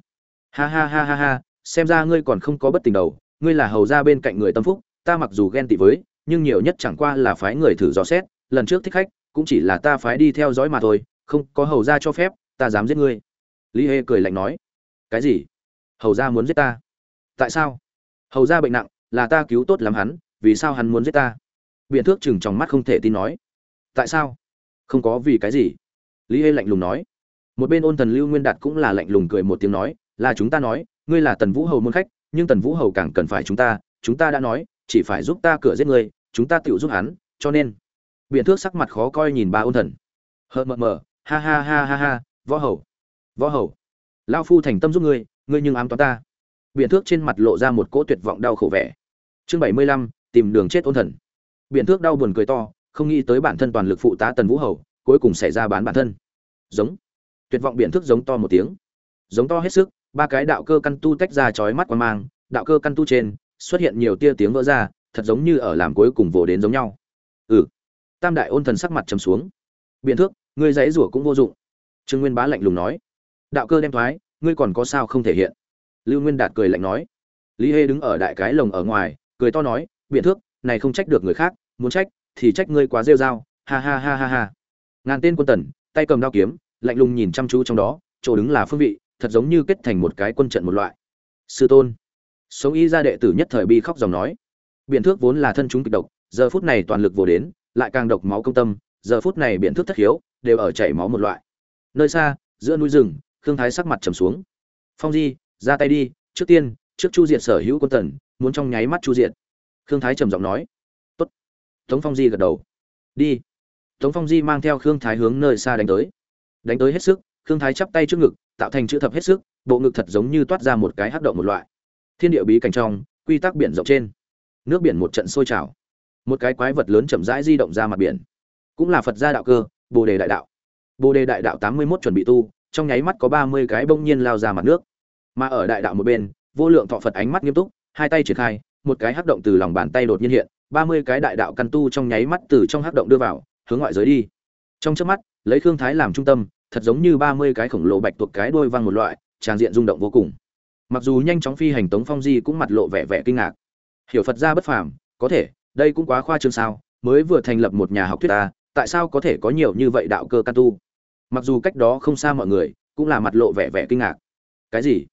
Ha ha ha ha ha, xem ra ngươi còn không có bất tình đầu, ngươi là hầu ra bên cạnh người tâm phúc, ta mặc dù ghen tị với, nhưng nhiều nhất chẳng qua là phái người thử dò xét, lần trước thích khách, cũng chỉ là ta phái đi theo dõi mà thôi, không có hầu ra cho phép, ta dám giết ngươi. Lý hê cười lạnh nói. Cái gì? Hầu ra muốn giết ta? Tại sao? Hầu ra bệnh nặng, là ta cứu tốt lắm hắn, vì sao hắn muốn giết ta? Biện thước chừng trong mắt không thể tin nói. Tại sao? Không có vì cái gì. Lý hê lạnh lùng nói. Một bên ôn thần lưu nguyên đạt cũng là lạnh lùng cười một tiếng nói, là chúng ta nói, ngươi là tần vũ hầu môn khách, nhưng tần vũ hầu càng cần phải chúng ta chúng ta đã nói, chỉ phải giúp ta cửa giết ngươi, chúng ta tự giúp hắn, cho nên. Biện thước sắc mặt khó coi nhìn ba ôn thần. Hờ mờ mờ, ha ha ha ha ha, võ hầu võ hầu lao phu thành tâm giúp ngươi ngươi nhưng ám toán ta. Biện thước trên mặt lộ ra một cỗ tuyệt vọng đau khổ vẻ. Chương bảy mươi lăm, tìm đường chết ôn thần. Biện thước đau buồn cười to không nghĩ tới bản thân toàn lực phụ tá tần vũ hầu, cuối cùng xảy ra bán bản thân. Giống. Tuyệt vọng biện thức giống to một tiếng. Giống to hết sức, ba cái đạo cơ căn tu tách ra chói mắt qua mang, đạo cơ căn tu trên, xuất hiện nhiều tia tiếng vỡ ra, thật giống như ở làm cuối cùng vồ đến giống nhau. Ừ. Tam đại ôn thần sắc mặt trầm xuống. Biện thước ngươi dãy rủa cũng vô dụng. Trương nguyên bá lạnh lùng nói. Đạo cơ đem thoái, ngươi còn có sao không thể hiện? Lưu nguyên đạt cười lạnh nói. Lý hê đứng ở đại cái lồng ở ngoài, cười to nói biện thước này không trách được người khác, muốn trách thì trách ngươi quá rêu dao ha ha ha ha ha. Ngàn tên quân tần, tay cầm đao kiếm, lạnh lùng nhìn chăm chú trong đó, chỗ đứng là phương vị, thật giống như kết thành một cái quân trận một loại. Sư tôn. Sống y gia đệ tử nhất thời bi khóc dòng nói. Biện thước vốn là thân chúng kịch độc, giờ phút này toàn lực vồ đến, lại càng độc máu công tâm, giờ phút này biện thước thất hiếu đều ở chảy máu một loại. Nơi xa, giữa núi rừng, khương thái sắc mặt trầm xuống. Phong di, ra tay đi, trước tiên, trước chu diệt sở hữu quân tần, muốn trong nháy mắt chu diệt. Khương thái trầm giọng nói tống phong di gật đầu. Đi. Tống phong di mang theo khương thái hướng nơi xa đánh tới. Đánh tới hết sức, khương thái chắp tay trước ngực, tạo thành chữ thập hết sức, bộ ngực thật giống như toát ra một cái hát động một loại. Thiên địa bí cảnh trong, quy tắc biển rộng trên. Nước biển một trận sôi trào. Một cái quái vật lớn chậm rãi di động ra mặt biển. Cũng là phật gia đạo cơ, bồ đề đại đạo. Bồ đề đại đạo tám mươi mốt chuẩn bị tu, trong nháy mắt có ba mươi cái bông nhiên lao ra mặt nước. Mà ở đại đạo một bên, vô lượng thọ phật ánh mắt nghiêm túc, hai tay triển khai, một cái hắc động từ lòng bàn tay đột nhiên hiện ba mươi cái đại đạo căn tu trong nháy mắt từ trong hắc động đưa vào, hướng ngoại giới đi. Trong chớp mắt, lấy khương thái làm trung tâm, thật giống như ba mươi cái khổng lồ bạch tuộc cái đuôi văng một loại tràng diện rung động vô cùng. Mặc dù nhanh chóng phi hành tống phong di cũng mặt lộ vẻ vẻ kinh ngạc. Hiểu phật gia bất phàm, có thể, đây cũng quá khoa trương sao, mới vừa thành lập một nhà học thuyết ta, tại sao có thể có nhiều như vậy đạo cơ căn tu? Mặc dù cách đó không xa mọi người, cũng là mặt lộ vẻ vẻ kinh ngạc. Cái gì?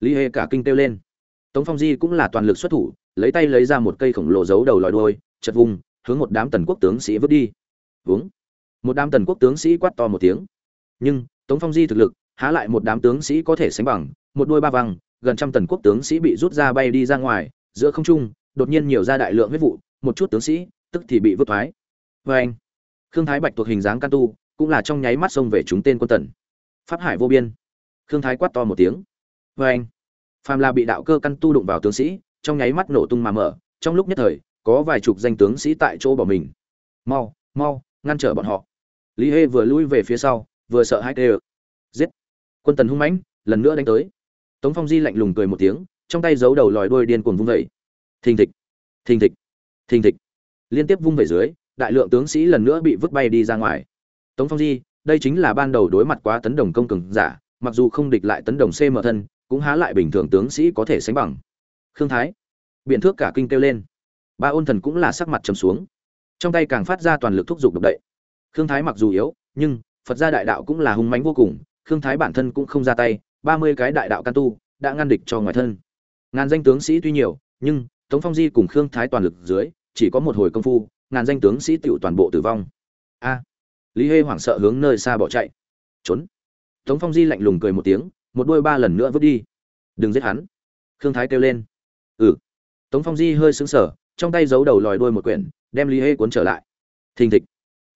Lý hề cả kinh kêu lên. Tống phong di cũng là toàn lực xuất thủ lấy tay lấy ra một cây khổng lồ giấu đầu lòi đuôi, chật vùng, hướng một đám tần quốc tướng sĩ vứt đi Vúng. một đám tần quốc tướng sĩ quát to một tiếng nhưng, tống phong di thực lực, há lại một đám tướng sĩ có thể sánh bằng, một đôi ba văng, gần trăm tần quốc tướng sĩ bị rút ra bay đi ra ngoài, giữa không trung, đột nhiên nhiều ra đại lượng huyết vụ, một chút tướng sĩ, tức thì bị vứt thoái Vâng. anh khương thái bạch thuộc hình dáng can tu, cũng là trong nháy mắt xông về chúng tên quân tần pháp hải vô biên khương thái quát to một tiếng Vâng. anh phàm là bị đạo cơ căn tu đụng vào tướng sĩ trong nháy mắt nổ tung mà mở, trong lúc nhất thời, có vài chục danh tướng sĩ tại chỗ bỏ mình. Mau mau, ngăn trở bọn họ. Lý hê vừa lui về phía sau, vừa sợ hai tê giết! Quân tần hung mãnh, lần nữa đánh tới. Tống phong di lạnh lùng cười một tiếng, trong tay giấu đầu lòi đuôi điên cuồng vung vẩy thình thịch thình thịch thình thịch. Liên tiếp vung về dưới, đại lượng tướng sĩ lần nữa bị vứt bay đi ra ngoài. Tống phong di, đây chính là ban đầu đối mặt quá tấn đồng công cường giả, mặc dù không địch lại tấn đồng c mở thân, cũng há lại bình thường tướng sĩ có thể sánh bằng khương thái. Biện thước cả kinh kêu lên. Ba ôn thần cũng là sắc mặt trầm xuống. Trong tay càng phát ra toàn lực thúc giục độc đậy. Khương thái mặc dù yếu, nhưng phật gia đại đạo cũng là hung mãnh vô cùng. Khương thái bản thân cũng không ra tay, ba mươi cái đại đạo can tu đã ngăn địch cho ngoài thân. Ngàn danh tướng sĩ tuy nhiều, nhưng tống phong di cùng khương thái toàn lực dưới, chỉ có một hồi công phu, ngàn danh tướng sĩ tựu toàn bộ tử vong. A. Lý hê hoảng sợ hướng nơi xa bỏ chạy. Trốn. Tống phong di lạnh lùng cười một tiếng, một đôi ba lần nữa vứt đi. Đừng giết hắn. Khương thái kêu lên ừ. Tống phong di hơi sững sờ, trong tay giấu đầu lòi đuôi một quyển, đem lý hê cuốn trở lại. Thình thịch.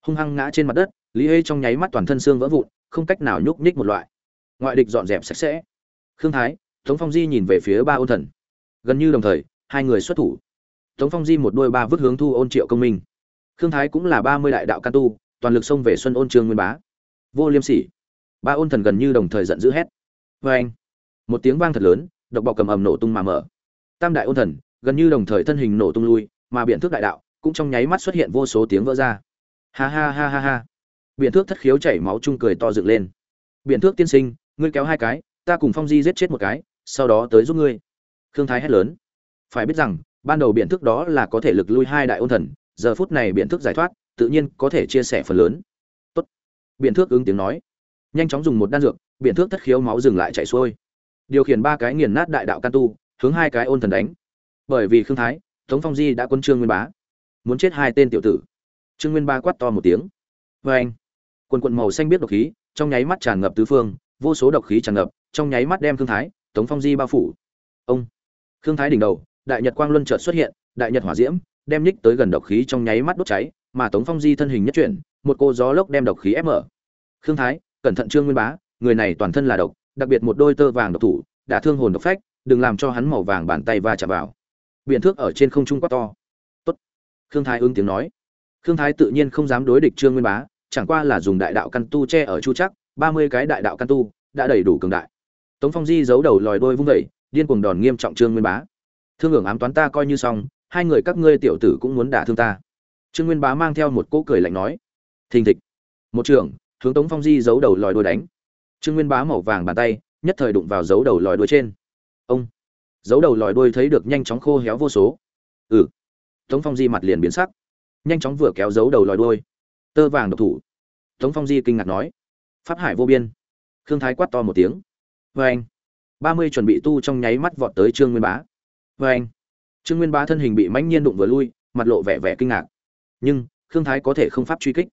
Hung hăng ngã trên mặt đất, lý hê trong nháy mắt toàn thân xương vỡ vụn, không cách nào nhúc nhích một loại. Ngoại địch dọn dẹp sạch sẽ. Khương thái, tống phong di nhìn về phía ba ôn thần. Gần như đồng thời, hai người xuất thủ. Tống phong di một đôi ba vứt hướng thu ôn triệu công minh. Khương thái cũng là ba mươi đại đạo can tu, toàn lực xông về xuân ôn trương nguyên bá. Vô liêm sỉ. Ba ôn thần gần như đồng thời giận dữ hét. Vê anh một tiếng vang thật lớn, độc bọc cầm ầm nổ tung mà mở tam đại ôn thần, gần như đồng thời thân hình nổ tung lui, mà biện thước đại đạo cũng trong nháy mắt xuất hiện vô số tiếng vỡ ra. Ha ha ha ha ha. Biện thước thất khiếu chảy máu chung cười to dựng lên. Biện thước tiên sinh, ngươi kéo hai cái, ta cùng phong di giết chết một cái, sau đó tới giúp ngươi. Khương thái hét lớn. Phải biết rằng, ban đầu biện thước đó là có thể lực lui hai đại ôn thần, giờ phút này biện thước giải thoát, tự nhiên có thể chia sẻ phần lớn. Tốt. Biện thước ứng tiếng nói. Nhanh chóng dùng một đan dược biện thước thất khiếu máu dừng lại chạy xuôi. Điều khiển ba cái nghiền nát đại đạo can tu hướng hai cái ôn thần đánh. Bởi vì khương thái, tống phong di đã quân trương nguyên bá. Muốn chết hai tên tiểu tử. Trương nguyên ba quát to một tiếng. Vê anh, quần quận màu xanh biết độc khí, trong nháy mắt tràn ngập tứ phương, vô số độc khí tràn ngập, trong nháy mắt đem khương thái, tống phong di bao phủ. Ông, khương thái đỉnh đầu, đại nhật quang luân chợt xuất hiện, đại nhật hỏa diễm, đem nhích tới gần độc khí trong nháy mắt đốt cháy, mà tống phong di thân hình nhất chuyển, một cô gió lốc đem độc khí ép mở. Khương thái, cẩn thận trương nguyên bá, người này toàn thân là độc, đặc biệt một đôi tơ vàng độc thủ, đã thương hồn độc phách đừng làm cho hắn màu vàng bàn tay va chạm vào. Biện thước ở trên không trung quát to. Tốt. Khương thái ứng tiếng nói. Khương thái tự nhiên không dám đối địch trương nguyên bá, chẳng qua là dùng đại đạo căn tu che ở chu chắc ba mươi cái đại đạo căn tu đã đầy đủ cường đại. Tống phong di giấu đầu lòi đôi vung vẩy điên cuồng đòn nghiêm trọng trương nguyên bá. Thương hưởng ám toán ta coi như xong, hai người các ngươi tiểu tử cũng muốn đả thương ta. Trương nguyên bá mang theo một cỗ cười lạnh nói. Thình thịch. Một trưởng, hướng tống phong di giấu đầu lòi đuôi đánh. Trương nguyên bá màu vàng bàn tay, nhất thời đụng vào giấu đầu lòi đuôi trên ông. Dấu đầu lòi đuôi thấy được nhanh chóng khô héo vô số. Ừ. Tống phong di mặt liền biến sắc. Nhanh chóng vừa kéo dấu đầu lòi đuôi. Tơ vàng độc thủ. Tống phong di kinh ngạc nói. Pháp hải vô biên. Khương thái quát to một tiếng. Vê anh. Ba mươi chuẩn bị tu trong nháy mắt vọt tới trương nguyên bá. Vê anh. Trương nguyên bá thân hình bị mãnh nhiên đụng vừa lui, mặt lộ vẻ vẻ kinh ngạc. Nhưng, khương thái có thể không pháp truy kích.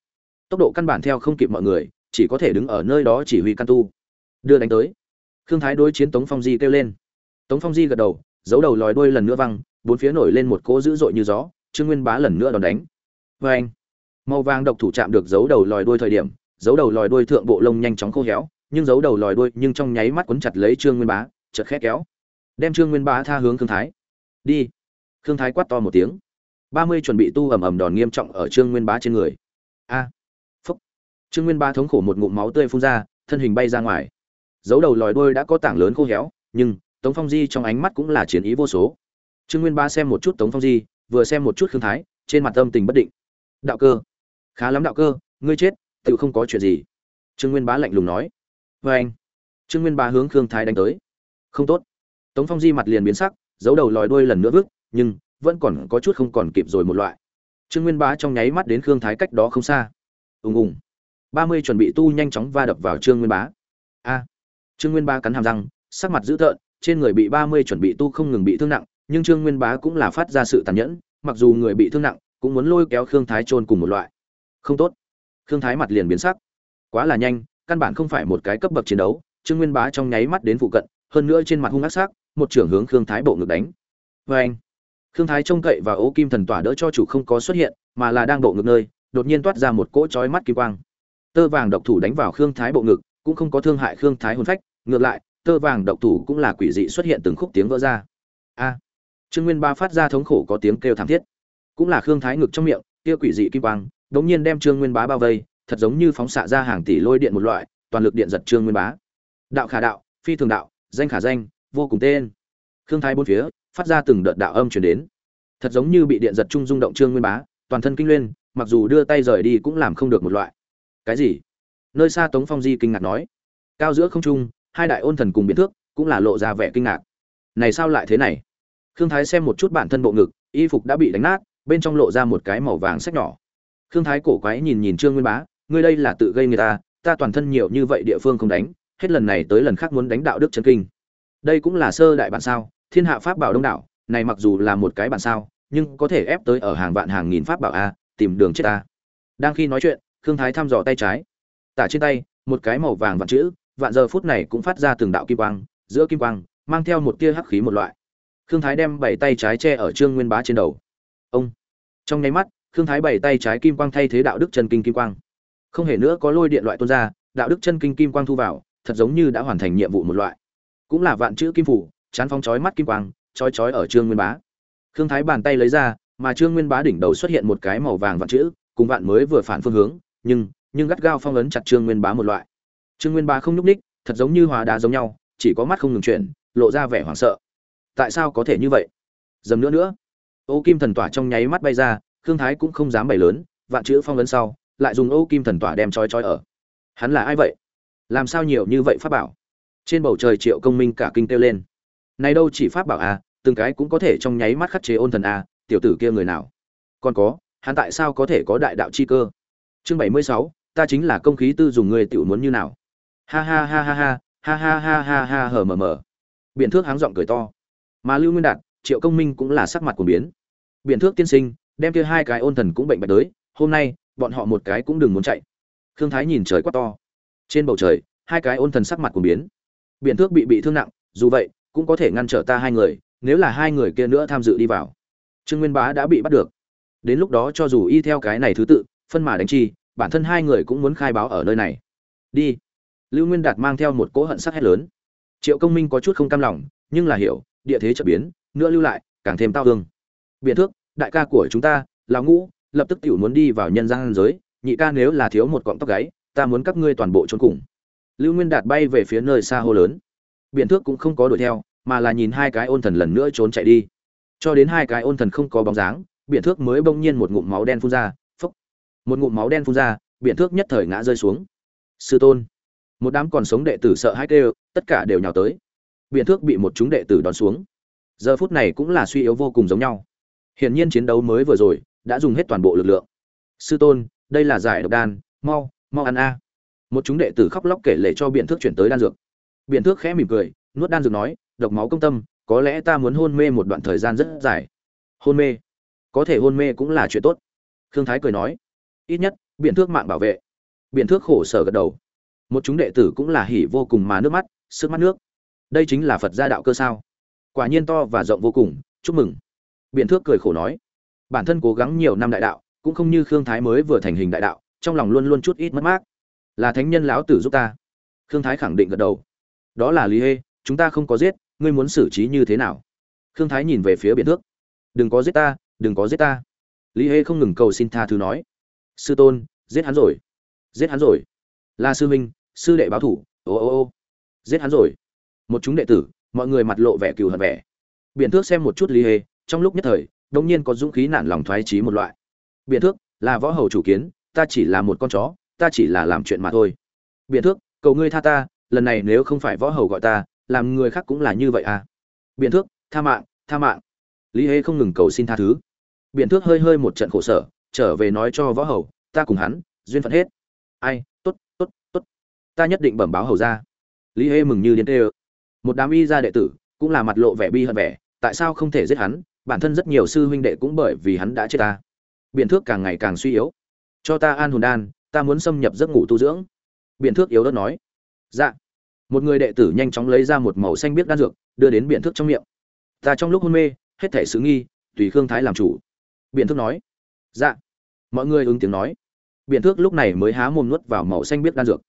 Tốc độ căn bản theo không kịp mọi người, chỉ có thể đứng ở nơi đó chỉ huy căn tu. Đưa đánh tới. Khương thái đối chiến tống phong di kêu lên tống phong di gật đầu, giấu đầu lòi đuôi lần nữa văng, bốn phía nổi lên một cỗ dữ dội như gió, trương nguyên bá lần nữa đòn đánh. Vê anh, màu vàng độc thủ chạm được giấu đầu lòi đuôi thời điểm, giấu đầu lòi đuôi thượng bộ lông nhanh chóng khô héo, nhưng giấu đầu lòi đuôi nhưng trong nháy mắt quấn chặt lấy trương nguyên bá, chợt khét kéo, đem trương nguyên bá tha hướng khương thái. Đi. Khương thái quát to một tiếng. Ba mươi chuẩn bị tu ầm ầm đòn nghiêm trọng ở trương nguyên bá trên người. A, phúc. Trương nguyên bá thống khổ một ngụm máu tươi phun ra, thân hình bay ra ngoài. Dấu đầu lòi đuôi đã có tảng lớn khô héo, nhưng tống phong di trong ánh mắt cũng là chiến ý vô số. Trương nguyên bá xem một chút tống phong di, vừa xem một chút khương thái, trên mặt âm tình bất định. Đạo cơ. Khá lắm đạo cơ, ngươi chết tự không có chuyện gì. Trương nguyên bá lạnh lùng nói. Vê anh. Trương nguyên bá hướng khương thái đánh tới. Không tốt. Tống phong di mặt liền biến sắc, giấu đầu lòi đuôi lần nữa vứt nhưng vẫn còn có chút không còn kịp rồi một loại. Trương nguyên bá trong nháy mắt đến khương thái cách đó không xa. Ùng ùng. Ba mươi chuẩn bị tu nhanh chóng va đập vào trương nguyên bá a. Trương nguyên bá cắn hàm răng, sắc mặt dữ tợn trên người bị ba mươi chuẩn bị tu không ngừng bị thương nặng, nhưng trương nguyên bá cũng là phát ra sự tàn nhẫn, mặc dù người bị thương nặng, cũng muốn lôi kéo khương thái chôn cùng một loại. Không tốt. Khương thái mặt liền biến sắc. Quá là nhanh, căn bản không phải một cái cấp bậc chiến đấu, trương nguyên bá trong nháy mắt đến phụ cận, hơn nữa trên mặt hung ác sắc, một trưởng hướng khương thái bộ ngực đánh. Vê anh, khương thái trông cậy và Ô kim thần tỏa đỡ cho chủ không có xuất hiện, mà là đang bộ ngực nơi, đột nhiên toát ra một cỗ chói mắt kim quang. Tơ vàng độc thủ đánh vào khương thái bộ ngực, cũng không có thương hại khương thái hồn phách, ngược lại tơ vàng độc thủ cũng là quỷ dị xuất hiện từng khúc tiếng vỡ ra. A. Trương nguyên ba phát ra thống khổ có tiếng kêu thảm thiết. Cũng là khương thái ngực trong miệng, kia quỷ dị kim quang, đống nhiên đem trương nguyên bá bao vây, thật giống như phóng xạ ra hàng tỷ lôi điện một loại, toàn lực điện giật trương nguyên bá. Đạo khả đạo, phi thường đạo, danh khả danh, vô cùng tên. Khương thái bốn phía, phát ra từng đợt đạo âm chuyển đến. Thật giống như bị điện giật trung rung động trương nguyên bá, toàn thân kinh lên, mặc dù đưa tay rời đi cũng làm không được một loại. Cái gì? Nơi xa tống phong di kinh ngạc nói. Cao giữa không trung hai đại ôn thần cùng biến thước cũng là lộ ra vẻ kinh ngạc. Này sao lại thế này? Khương thái xem một chút bản thân bộ ngực, y phục đã bị đánh nát, bên trong lộ ra một cái màu vàng sách nhỏ. Khương thái cổ quái nhìn nhìn trương nguyên bá, ngươi đây là tự gây người ta ta toàn thân nhiều như vậy địa phương không đánh, hết lần này tới lần khác muốn đánh đạo đức chân kinh. Đây cũng là sơ đại bản sao, thiên hạ pháp bảo đông đảo, này mặc dù là một cái bản sao, nhưng có thể ép tới ở hàng vạn hàng nghìn pháp bảo a, tìm đường chết ta. Đang khi nói chuyện, khương thái thăm dò tay trái. Tả trên tay, một cái màu vàng vạn chữ vạn giờ phút này cũng phát ra từng đạo kim quang, giữa kim quang, mang theo một tia hắc khí một loại. Khương thái đem bảy tay trái che ở trương nguyên bá trên đầu. Ông! Trong nháy mắt, khương thái bảy tay trái kim quang thay thế đạo đức chân kinh kim quang. Không hề nữa có lôi điện loại tuôn ra, đạo đức chân kinh kim quang thu vào, thật giống như đã hoàn thành nhiệm vụ một loại. Cũng là vạn chữ kim phủ, chán phong chói mắt kim quang, chói chói ở trương nguyên bá. Khương thái bàn tay lấy ra, mà trương nguyên bá đỉnh đầu xuất hiện một cái màu vàng vạn chữ, cùng vạn mới vừa phản phương hướng, nhưng nhưng gắt gao phong ấn chặt trương nguyên bá một loại trương nguyên bá không nhúc ních thật giống như hóa đá giống nhau, chỉ có mắt không ngừng chuyển, lộ ra vẻ hoảng sợ. Tại sao có thể như vậy? Dầm nữa nữa. Ô kim thần tỏa trong nháy mắt bay ra, khương thái cũng không dám bày lớn, vạn chữ phong ấn sau, lại dùng ô kim thần tỏa đem chói chói ở. Hắn là ai vậy? Làm sao nhiều như vậy pháp bảo? Trên bầu trời triệu công minh cả kinh kêu lên. Này đâu chỉ pháp bảo à từng cái cũng có thể trong nháy mắt khắc chế ôn thần à tiểu tử kia người nào? Còn có, hắn tại sao có thể có đại đạo chi cơ? Chương bảy mươi sáu, ta chính là công khí tư dùng người tiểu muốn như nào? Ha ha ha ha ha ha ha ha ha ha hờ mờ mờ biện thước háng giọng cười to. Mà lưu nguyên đạt, triệu công minh cũng là sắc mặt của biến. Biện thước tiên sinh, đem kia hai cái ôn thần cũng bệnh bạch tới, hôm nay, bọn họ một cái cũng đừng muốn chạy. Khương thái nhìn trời quá to. Trên bầu trời, hai cái ôn thần sắc mặt của biến. Biện thước bị bị thương nặng, dù vậy, cũng có thể ngăn trở ta hai người, nếu là hai người kia nữa tham dự đi vào. Trương nguyên bá đã bị bắt được. Đến lúc đó cho dù y theo cái này thứ tự, phân mà đánh chi, bản thân hai người cũng muốn khai báo ở nơi này. Đi lưu nguyên đạt mang theo một cỗ hận sắc hét lớn. Triệu công minh có chút không cam lòng, nhưng là hiểu, địa thế trở biến, nữa lưu lại, càng thêm tao hương biện thước, đại ca của chúng ta là ngũ, lập tức tiểu muốn đi vào nhân gian giới, nhị ca nếu là thiếu một cọng tóc gáy, ta muốn các ngươi toàn bộ trốn cùng. Lưu nguyên đạt bay về phía nơi xa hô lớn. Biện thước cũng không có đuổi theo, mà là nhìn hai cái ôn thần lần nữa trốn chạy đi. Cho đến hai cái ôn thần không có bóng dáng biện thước mới bỗng nhiên một ngụm máu đen phun ra, phốc. Một ngụm máu đen phun ra biện thước nhất thời ngã rơi xuống. Sư tôn một đám còn sống đệ tử sợ hãi kêu, tất cả đều nhào tới. Biện thước bị một chúng đệ tử đón xuống. Giờ phút này cũng là suy yếu vô cùng giống nhau. Hiển nhiên chiến đấu mới vừa rồi, đã dùng hết toàn bộ lực lượng. Sư tôn, đây là giải độc đan, mau mau ăn a. Một chúng đệ tử khóc lóc kể lể cho biện thước chuyển tới đan dược. Biện thước khẽ mỉm cười, nuốt đan dược nói, độc máu công tâm, có lẽ ta muốn hôn mê một đoạn thời gian rất dài. Hôn mê? Có thể hôn mê cũng là chuyện tốt. Khương thái cười nói, ít nhất biện thước mạng bảo vệ. Biện thước khổ sở gật đầu một chúng đệ tử cũng là hỉ vô cùng mà nước mắt, sức mắt nước. Đây chính là phật gia đạo cơ sao? Quả nhiên to và rộng vô cùng, chúc mừng. Biện thước cười khổ nói, bản thân cố gắng nhiều năm đại đạo, cũng không như khương thái mới vừa thành hình đại đạo, trong lòng luôn luôn chút ít mất mát. Là thánh nhân lão tử giúp ta. Khương thái khẳng định gật đầu. Đó là lý hê, chúng ta không có giết, ngươi muốn xử trí như thế nào? Khương thái nhìn về phía biện thước. Đừng có giết ta, đừng có giết ta. Lý hê không ngừng cầu xin tha thứ nói. Sư tôn, giết hắn rồi. Giết hắn rồi. Là sư minh sư đệ báo thủ, ô ô ô. Giết hắn rồi. Một chúng đệ tử, mọi người mặt lộ vẻ cừu hận vẻ. Biện thước xem một chút lý hê trong lúc nhất thời, đông nhiên có dũng khí nản lòng thoái trí một loại. Biện thước, là võ hầu chủ kiến, ta chỉ là một con chó, ta chỉ là làm chuyện mà thôi. Biện thước, cầu ngươi tha ta, lần này nếu không phải võ hầu gọi ta, làm người khác cũng là như vậy à. Biện thước, tha mạng tha mạng. Lý hê không ngừng cầu xin tha thứ. Biện thước hơi hơi một trận khổ sở, trở về nói cho võ hầu, ta cùng hắn, duyên phận hết. Ai ta nhất định bẩm báo hầu ra lý hê mừng như điên tê ơ một đám y gia đệ tử cũng là mặt lộ vẻ bi hận vẻ, tại sao không thể giết hắn? Bản thân rất nhiều sư huynh đệ cũng bởi vì hắn đã chết ta. Biện thước càng ngày càng suy yếu. Cho ta an hồn đan, ta muốn xâm nhập giấc ngủ tu dưỡng. Biện thước yếu đất nói. Dạ. Một người đệ tử nhanh chóng lấy ra một màu xanh biết đan dược, đưa đến biện thước trong miệng. Ta trong lúc hôn mê, hết thể xứ nghi, tùy khương thái làm chủ. Biện thước nói. Dạ. Mọi người ứng tiếng nói. Biện thước lúc này mới há mồm nuốt vào màu xanh biết đan dược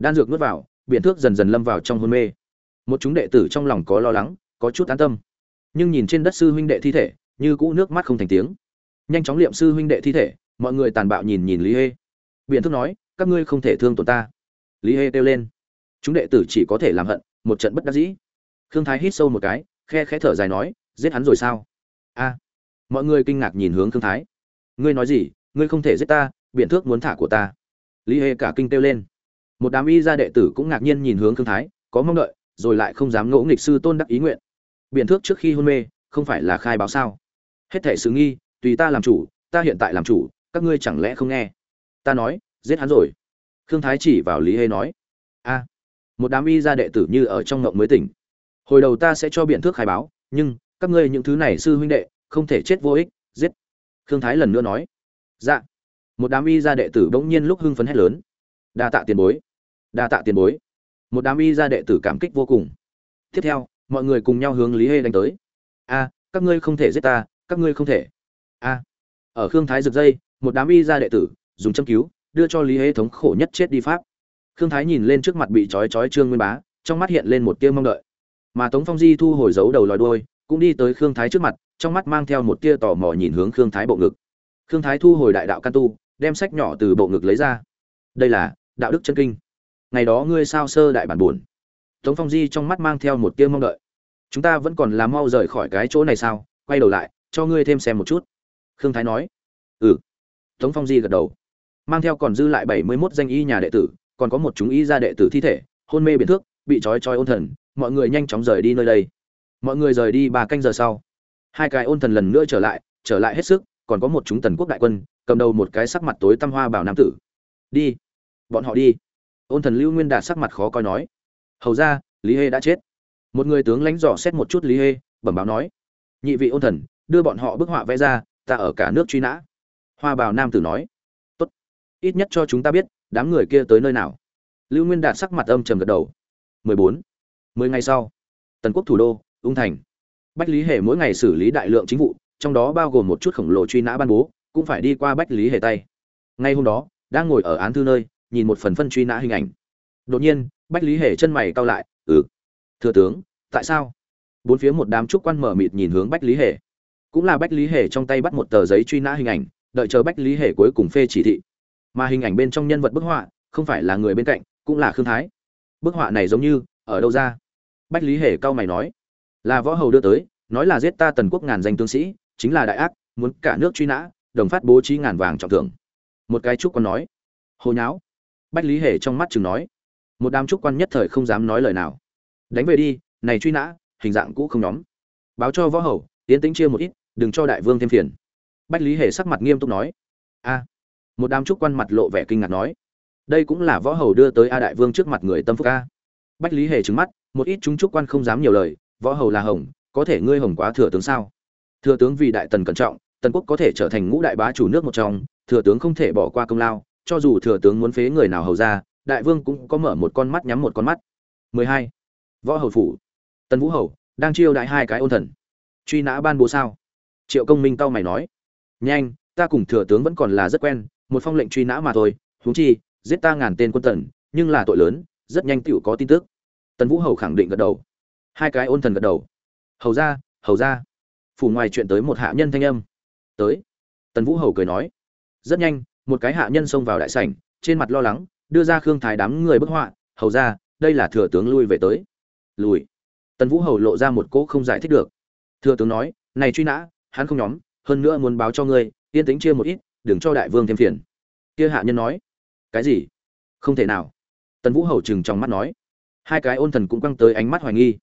đan dược nuốt vào, biện thước dần dần lâm vào trong hôn mê. Một chúng đệ tử trong lòng có lo lắng, có chút an tâm. Nhưng nhìn trên đất sư huynh đệ thi thể, như cũ nước mắt không thành tiếng. Nhanh chóng liệm sư huynh đệ thi thể, mọi người tàn bạo nhìn nhìn lý hê. Biện thước nói, các ngươi không thể thương tổn ta. Lý hê kêu lên. Chúng đệ tử chỉ có thể làm hận, một trận bất đắc dĩ. Khương thái hít sâu một cái, khe khẽ thở dài nói, giết hắn rồi sao? A. Mọi người kinh ngạc nhìn hướng khương thái. Ngươi nói gì? Ngươi không thể giết ta, biện thước muốn thả của ta. Lý hê cả kinh kêu lên một đám y gia đệ tử cũng ngạc nhiên nhìn hướng khương thái, có mong đợi, rồi lại không dám ngỗ nghịch sư tôn đắc ý nguyện. Biện thước trước khi hôn mê, không phải là khai báo sao? Hết thể sự nghi, tùy ta làm chủ, ta hiện tại làm chủ, các ngươi chẳng lẽ không nghe? Ta nói, giết hắn rồi. Khương thái chỉ vào lý hê nói. A, một đám y gia đệ tử như ở trong ngộng mới tỉnh. Hồi đầu ta sẽ cho biện thước khai báo, nhưng các ngươi những thứ này sư huynh đệ, không thể chết vô ích, giết. Khương thái lần nữa nói. Dạ. Một đám y gia đệ tử bỗng nhiên lúc hưng phấn hét lớn. Đa tạ tiền bối đa tạ tiền bối. Một đám y gia đệ tử cảm kích vô cùng. Tiếp theo, mọi người cùng nhau hướng lý hê đánh tới. A, các ngươi không thể giết ta, các ngươi không thể. A. Ở khương thái rực dây, một đám y gia đệ tử dùng châm cứu, đưa cho lý hê thống khổ nhất chết đi pháp. Khương thái nhìn lên trước mặt bị trói trói trương nguyên bá, trong mắt hiện lên một tia mong đợi. Mà tống phong di thu hồi giấu đầu lòi đuôi, cũng đi tới khương thái trước mặt, trong mắt mang theo một tia tò mò nhìn hướng khương thái bộ ngực. Khương thái thu hồi đại đạo can tu, đem sách nhỏ từ bộ ngực lấy ra. Đây là đạo đức chân kinh ngày đó ngươi sao sơ đại bản buồn? Tống phong di trong mắt mang theo một tia mong đợi. Chúng ta vẫn còn làm mau rời khỏi cái chỗ này sao? Quay đầu lại, cho ngươi thêm xem một chút. Khương thái nói. Ừ. Tống phong di gật đầu. Mang theo còn dư lại bảy mươi mốt danh y nhà đệ tử, còn có một chúng y gia đệ tử thi thể, hôn mê biển thước, bị trói trói ôn thần, mọi người nhanh chóng rời đi nơi đây. Mọi người rời đi ba canh giờ sau. Hai cái ôn thần lần nữa trở lại trở lại hết sức, còn có một chúng tần quốc đại quân, cầm đầu một cái sắc mặt tối tăm hoa bảo nam tử. Đi. Bọn họ đi ôn thần lưu nguyên đạt sắc mặt khó coi nói, hầu ra, lý hê đã chết. Một người tướng lãnh dò xét một chút lý hê, bẩm báo nói, nhị vị ôn thần, đưa bọn họ bức họa vẽ ra, ta ở cả nước truy nã. Hoa bào nam tử nói, tốt, ít nhất cho chúng ta biết, đám người kia tới nơi nào. Lưu nguyên đạt sắc mặt âm trầm gật đầu 14. mười ngày sau, tần quốc thủ đô, ung thành. Bách lý hề mỗi ngày xử lý đại lượng chính vụ, trong đó bao gồm một chút khổng lồ truy nã ban bố, cũng phải đi qua bách lý hề tay. Ngay hôm đó, đang ngồi ở án thư nơi nhìn một phần phân truy nã hình ảnh. Đột nhiên, bách lý hề chân mày cau lại ừ thừa tướng, tại sao? Bốn phía một đám trúc quan mở mịt nhìn hướng bách lý hề. Cũng là bách lý hề trong tay bắt một tờ giấy truy nã hình ảnh, đợi chờ bách lý hề cuối cùng phê chỉ thị. Mà hình ảnh bên trong nhân vật bức họa, không phải là người bên cạnh, cũng là khương thái. Bức họa này giống như, ở đâu ra? Bách lý hề cau mày nói, là võ hầu đưa tới, nói là giết ta tần quốc ngàn danh tướng sĩ, chính là đại ác, muốn cả nước truy nã, đồng phát bố trí ngàn vàng trọng thưởng. Một cái trúc quan nói hồi nháo bách lý hề trong mắt chừng nói, một đám trúc quan nhất thời không dám nói lời nào. Đánh về đi, này truy nã, hình dạng cũ không nhóm. Báo cho võ hầu, tiến tính chia một ít, đừng cho đại vương thêm phiền. Bách lý hề sắc mặt nghiêm túc nói, a, một đám trúc quan mặt lộ vẻ kinh ngạc nói, đây cũng là võ hầu đưa tới a đại vương trước mặt người tâm phúc a. Bách lý hề trừng mắt, một ít chúng trúc quan không dám nhiều lời, võ hầu là hồng, có thể ngươi hồng quá thừa tướng sao? Thừa tướng vì đại tần cẩn trọng, tần quốc có thể trở thành ngũ đại bá chủ nước một trong, thừa tướng không thể bỏ qua công lao cho dù thừa tướng muốn phế người nào hầu ra, đại vương cũng có mở một con mắt nhắm một con mắt. 12. võ hầu phủ. Tần vũ hầu, đang chiêu đại hai cái ôn thần. Truy nã ban bố sao? Triệu công minh tao mày nói. Nhanh, ta cùng thừa tướng vẫn còn là rất quen, một phong lệnh truy nã mà thôi, huống chi, giết ta ngàn tên quân tần, nhưng là tội lớn, rất nhanh tựu có tin tức. Tần vũ hầu khẳng định gật đầu. Hai cái ôn thần gật đầu. Hầu ra hầu ra. Phủ ngoài chuyện tới một hạ nhân thanh âm. Tới. Tần vũ hầu cười nói. Rất nhanh một cái hạ nhân xông vào đại sảnh, trên mặt lo lắng, đưa ra khương thái đám người bức họa, hầu ra đây là thừa tướng lui về tới. Lùi. Tần vũ hầu lộ ra một cỗ không giải thích được. Thừa tướng nói, này truy nã, hắn không nhóm, hơn nữa muốn báo cho ngươi, yên tính chia một ít, đừng cho đại vương thêm phiền. Kia hạ nhân nói, cái gì? Không thể nào. Tần vũ hầu chừng trong mắt nói. Hai cái ôn thần cũng quăng tới ánh mắt hoài nghi.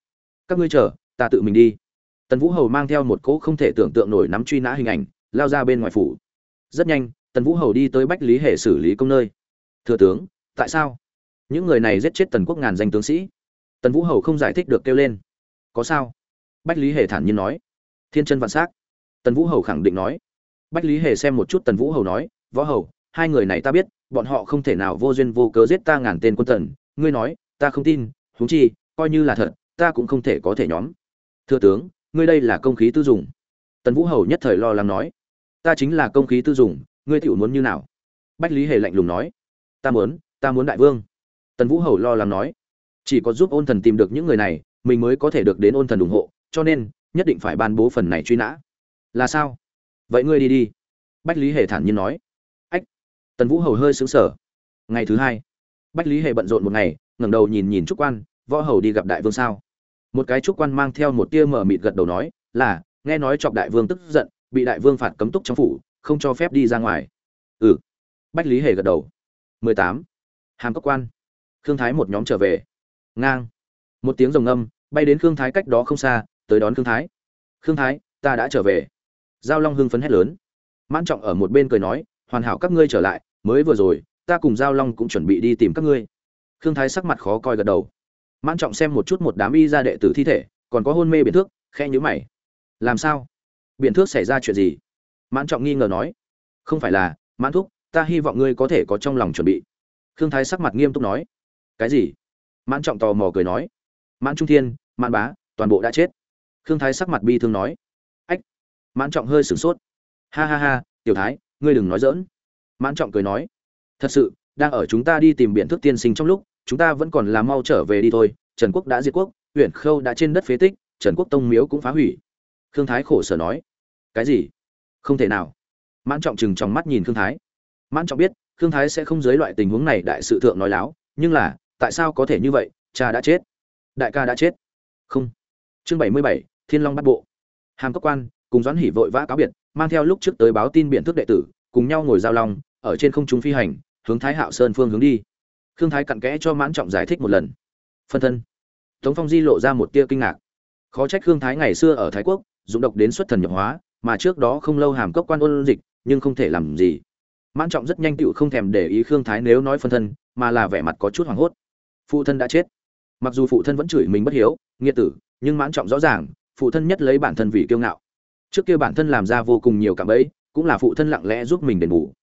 Các ngươi chờ, ta tự mình đi. Tần vũ hầu mang theo một cỗ không thể tưởng tượng nổi nắm truy nã hình ảnh, lao ra bên ngoài phủ. Rất nhanh tần vũ hầu đi tới bách lý hệ xử lý công nơi. Thừa tướng, tại sao? Những người này giết chết tần quốc ngàn danh tướng sĩ. Tần vũ hầu không giải thích được kêu lên. Có sao? Bách lý hề thản nhiên nói. Thiên chân vạn s á c tần vũ hầu khẳng định nói. Bách lý hề xem một chút tần vũ hầu nói. Võ hầu, hai người này ta biết, bọn họ không thể nào vô duyên vô cớ giết ta ngàn tên quân tần. Ngươi nói, ta không tin, huống chi, coi như là thật, ta cũng không thể có thể nhóm. Thưa tướng, ngươi đây là công khí tư dùng. Tần vũ hầu nhất thời lo lắng nói. Ta chính là công khí tư dùng ngươi tiểu muốn như nào? Bách lý hề lạnh lùng nói. Ta muốn ta muốn đại vương. Tần vũ hầu lo lắng nói. Chỉ có giúp ôn thần tìm được những người này, mình mới có thể được đến ôn thần ủng hộ, cho nên, nhất định phải ban bố phần này truy nã. Là sao? Vậy ngươi đi đi. Bách lý hề thản nhiên nói. Ách. Tần vũ hầu hơi xứng sở ngày thứ hai. Bách lý hề bận rộn một ngày, ngẩng đầu nhìn nhìn trúc quan, võ hầu đi gặp đại vương sao? Một cái trúc quan mang theo một tia mở mịt gật đầu nói, là, nghe nói chọc đại vương tức giận, bị đại vương phạt cấm túc trong phủ không cho phép đi ra ngoài. Ừ. Bách lý hề gật đầu. Mười tám. Hàm cốc quan. Khương thái một nhóm trở về. Ngang. Một tiếng rồng âm bay đến khương thái cách đó không xa, tới đón khương thái. Khương thái, ta đã trở về. Giao long hưng phấn hét lớn. Mãn trọng ở một bên cười nói, hoàn hảo các ngươi trở lại, mới vừa rồi, ta cùng giao long cũng chuẩn bị đi tìm các ngươi. Khương thái sắc mặt khó coi gật đầu. Mãn trọng xem một chút một đám y ra đệ tử thi thể, còn có hôn mê biện thước khe nhữ mày. Làm sao? Biện thước xảy ra chuyện gì? Mãn trọng nghi ngờ nói, không phải là, mãn thúc, ta hy vọng ngươi có thể có trong lòng chuẩn bị. Khương thái sắc mặt nghiêm túc nói, cái gì? Mãn trọng tò mò cười nói, mãn trung thiên, mãn bá, toàn bộ đã chết. Khương thái sắc mặt bi thương nói, ách. Mãn trọng hơi sửng sốt, ha ha ha, tiểu thái, ngươi đừng nói dỡn mãn trọng cười nói, thật sự, đang ở chúng ta đi tìm biện thức tiên sinh trong lúc, chúng ta vẫn còn là mau trở về đi thôi, trần quốc đã diệt quốc, huyện khâu đã trên đất phế tích, trần quốc tông miếu cũng phá hủy. Khương thái khổ sở nói, cái gì? Không thể nào. Mãn trọng chừng trong mắt nhìn khương thái. Mãn trọng biết, khương thái sẽ không dưới loại tình huống này đại sự thượng nói láo, nhưng là, tại sao có thể như vậy, cha đã chết. Đại ca đã chết. Không. Chương bảy mươi bảy, thiên long bắt bộ. Hàm cấp quan, cùng doãn hỉ vội vã cáo biệt, mang theo lúc trước tới báo tin biện thức đệ tử, cùng nhau ngồi giao long, ở trên không trung phi hành, hướng thái hạo sơn phương hướng đi. Khương thái cặn kẽ cho mãn trọng giải thích một lần. Phân thân. Tống phong di lộ ra một tia kinh ngạc. Khó trách khương thái ngày xưa ở thái quốc, dụng độc đến xuất thần nhập hóa mà trước đó không lâu hàm cốc quan ôn dịch, nhưng không thể làm gì. Mãn trọng rất nhanh tựu không thèm để ý khương thái nếu nói phân thân, mà là vẻ mặt có chút hoảng hốt. Phụ thân đã chết. Mặc dù phụ thân vẫn chửi mình bất hiếu nghiệt tử, nhưng mãn trọng rõ ràng, phụ thân nhất lấy bản thân vì kiêu ngạo. Trước kia bản thân làm ra vô cùng nhiều cảm ấy cũng là phụ thân lặng lẽ giúp mình đền bù.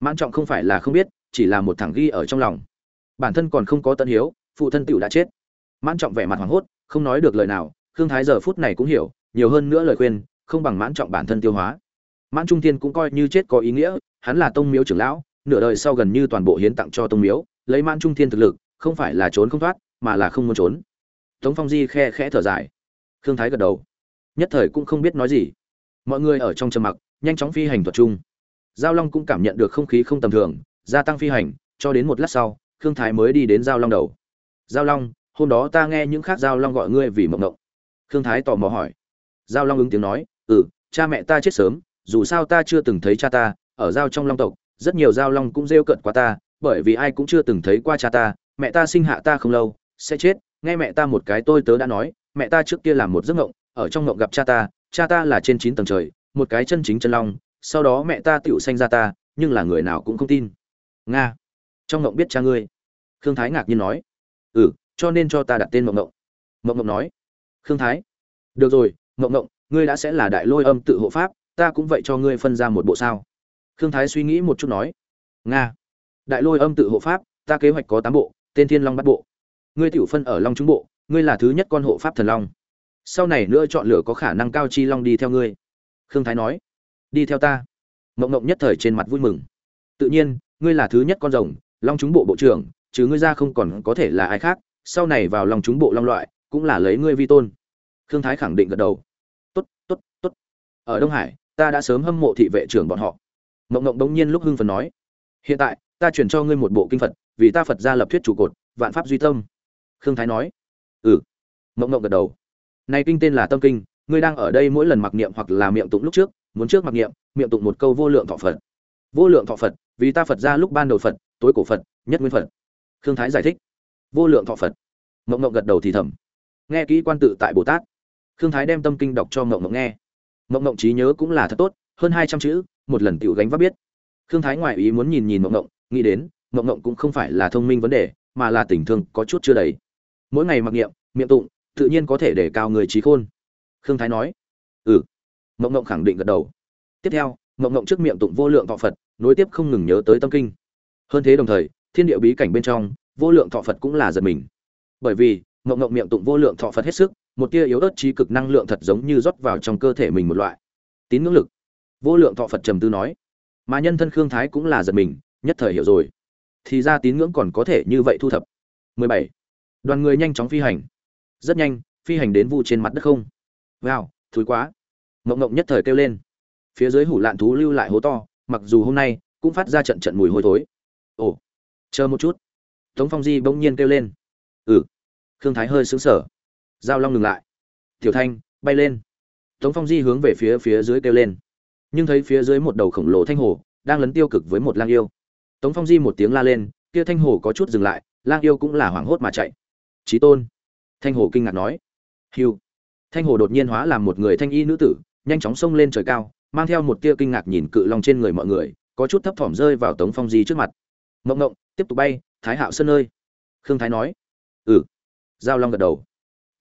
Mãn trọng không phải là không biết, chỉ là một thằng ghi ở trong lòng. Bản thân còn không có tân hiếu, phụ thân tựu đã chết. Mãn trọng vẻ mặt hoảng hốt, không nói được lời nào, khương thái giờ phút này cũng hiểu, nhiều hơn nữa lời khuyên không bằng mãn trọng bản thân tiêu hóa. Mãn trung thiên cũng coi như chết có ý nghĩa, hắn là tông miếu trưởng lão, nửa đời sau gần như toàn bộ hiến tặng cho tông miếu, lấy mãn trung thiên thực lực, không phải là trốn không thoát, mà là không muốn trốn. Tống phong di khe khẽ thở dài. Khương thái gật đầu. Nhất thời cũng không biết nói gì. Mọi người ở trong trầm mặc, nhanh chóng phi hành thuật chung. Giao long cũng cảm nhận được không khí không tầm thường, gia tăng phi hành, cho đến một lát sau, khương thái mới đi đến giao long đầu. Giao long, hôm đó ta nghe những khác giao long gọi ngươi vì mộng động khương thái tò mò hỏi. Giao long ứng tiếng nói ừ cha mẹ ta chết sớm, dù sao ta chưa từng thấy cha ta, ở giao trong long tộc, rất nhiều giao long cũng rêu cận qua ta, bởi vì ai cũng chưa từng thấy qua cha ta, mẹ ta sinh hạ ta không lâu, sẽ chết, nghe mẹ ta một cái tôi tớ đã nói, mẹ ta trước kia làm một giấc ngộng ở trong ngộng gặp cha ta cha ta là trên chín tầng trời, một cái chân chính chân long, sau đó mẹ ta tựu sanh ra ta, nhưng là người nào cũng không tin. Nga, trong ngộng biết cha ngươi. Khương thái ngạc nhiên nói. Ừ cho nên cho ta đặt tên mộng ngộng mộng ngộng nói. Khương thái. Được rồi, mộng ngộng ngươi đã sẽ là đại lôi âm tự hộ pháp, ta cũng vậy cho ngươi phân ra một bộ sao? Khương thái suy nghĩ một chút nói. Nga. Đại lôi âm tự hộ pháp, ta kế hoạch có tám bộ tên thiên long bắt bộ. Ngươi tiểu phân ở long trung bộ, ngươi là thứ nhất con hộ pháp thần long. Sau này nữa chọn lựa có khả năng cao chi long đi theo ngươi. Khương thái nói. Đi theo ta. Mộng mộng nhất thời trên mặt vui mừng. Tự nhiên, ngươi là thứ nhất con rồng, long trung bộ bộ trưởng, chứ ngươi ra không còn có thể là ai khác. Sau này vào lòng trung bộ long loại, cũng là lấy ngươi vi tôn. Khương thái khẳng định gật đầu ở đông hải, ta đã sớm hâm mộ thị vệ trưởng bọn họ. Mộng mộng đống nhiên lúc hưng phần nói, hiện tại, ta chuyển cho ngươi một bộ kinh phật, vì ta phật gia lập thuyết trụ cột, vạn pháp duy tâm. Khương thái nói ừ. Mộng mộng gật đầu, này kinh tên là tâm kinh, ngươi đang ở đây mỗi lần mặc niệm hoặc là miệng tụng lúc trước, muốn trước mặc niệm, miệng tụng một câu vô lượng thọ phật. Vô lượng thọ phật, vì ta phật ra lúc ban đầu phật, tối cổ phật, nhất nguyên phật. Khương thái giải thích, vô lượng thọ phật. Mộng mộng gật đầu thì thầm, nghe kỹ quan tự tại bồ tát. Khương thái đem tâm kinh đọc cho mộng mộng nghe mộng mộng trí nhớ cũng là thật tốt, hơn hai trăm chữ, một lần tiểu gánh vác biết. Khương thái ngoại ý muốn nhìn nhìn mộng mộng, nghĩ đến, mộng mộng cũng không phải là thông minh vấn đề, mà là tình thương có chút chưa đầy. Mỗi ngày mặc niệm, miệng tụng, tự nhiên có thể để cao người trí khôn. Khương thái nói ừ. Mộng mộng khẳng định gật đầu. Tiếp theo, mộng mộng trước miệng tụng vô lượng thọ phật, nối tiếp không ngừng nhớ tới tâm kinh. Hơn thế đồng thời, thiên địa bí cảnh bên trong, vô lượng thọ phật cũng là giật mình. Bởi vì, mộng mộng miệng tụng vô lượng thọ phật hết sức một tia yếu ớt trí cực năng lượng thật giống như rót vào trong cơ thể mình một loại. Tín ngưỡng lực. Vô lượng thọ phật trầm tư nói. Mà nhân thân khương thái cũng là giật mình, nhất thời hiểu rồi. Thì ra tín ngưỡng còn có thể như vậy thu thập. 17. đoàn người nhanh chóng phi hành. Rất nhanh, phi hành đến vu trên mặt đất không. Wow thúi quá. Ngộng ngộng nhất thời kêu lên. Phía dưới hủ lạn thú lưu lại hố to, mặc dù hôm nay cũng phát ra trận trận mùi hôi thối. Ồ, chờ một chút. Tống phong di bỗng nhiên kêu lên. Ừ. Khương thái hơi xứng sở giao long ngừng lại. Tiểu thanh, bay lên. Tống phong di hướng về phía phía dưới kêu lên. Nhưng thấy phía dưới một đầu khổng lồ thanh hồ đang lấn tiêu cực với một lang yêu. Tống phong di một tiếng la lên, kia thanh hồ có chút dừng lại, lang yêu cũng là hoảng hốt mà chạy. Trí tôn. Thanh hồ kinh ngạc nói. Hiu thanh hồ đột nhiên hóa làm một người thanh y nữ tử, nhanh chóng xông lên trời cao, mang theo một tia kinh ngạc nhìn cự long trên người mọi người, có chút thấp thỏm rơi vào tống phong di trước mặt. Mộng mộng tiếp tục bay, thái hạo sơn ơi. Khương thái nói. Ừ. Giao long gật đầu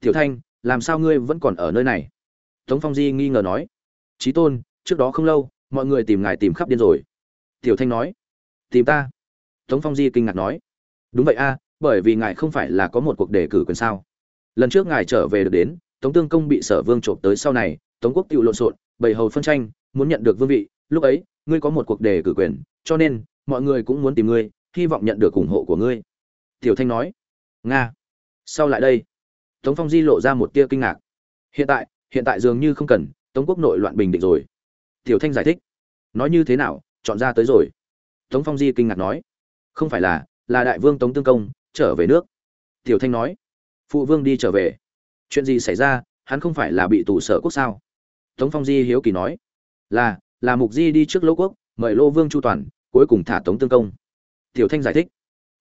tiểu thanh, làm sao ngươi vẫn còn ở nơi này? Tống phong di nghi ngờ nói. Trí tôn, trước đó không lâu, mọi người tìm ngài tìm khắp điên rồi. Tiểu thanh nói. Tìm ta? Tống phong di kinh ngạc nói. Đúng vậy a, bởi vì ngài không phải là có một cuộc đề cử quyền sao. Lần trước ngài trở về được đến, tống tương công bị sở vương trộm tới sau này, tống quốc tự lộn xộn bầy hầu phân tranh, muốn nhận được vương vị, lúc ấy, ngươi có một cuộc đề cử quyền, cho nên, mọi người cũng muốn tìm ngươi, hy vọng nhận được ủng hộ của ngươi. Tiểu thanh nói. Nga sau lại đây? Tống phong di lộ ra một tia kinh ngạc. Hiện tại hiện tại dường như không cần, tống quốc nội loạn bình định rồi. Tiểu thanh giải thích. Nói như thế nào, chọn ra tới rồi. Tống phong di kinh ngạc nói. Không phải là là đại vương tống tương công, trở về nước. Tiểu thanh nói. Phụ vương đi trở về. Chuyện gì xảy ra, hắn không phải là bị tù sở quốc sao? Tống phong di hiếu kỳ nói. Là là mục di đi trước lỗ quốc, mời lô vương chu toàn, cuối cùng thả tống tương công. Tiểu thanh giải thích.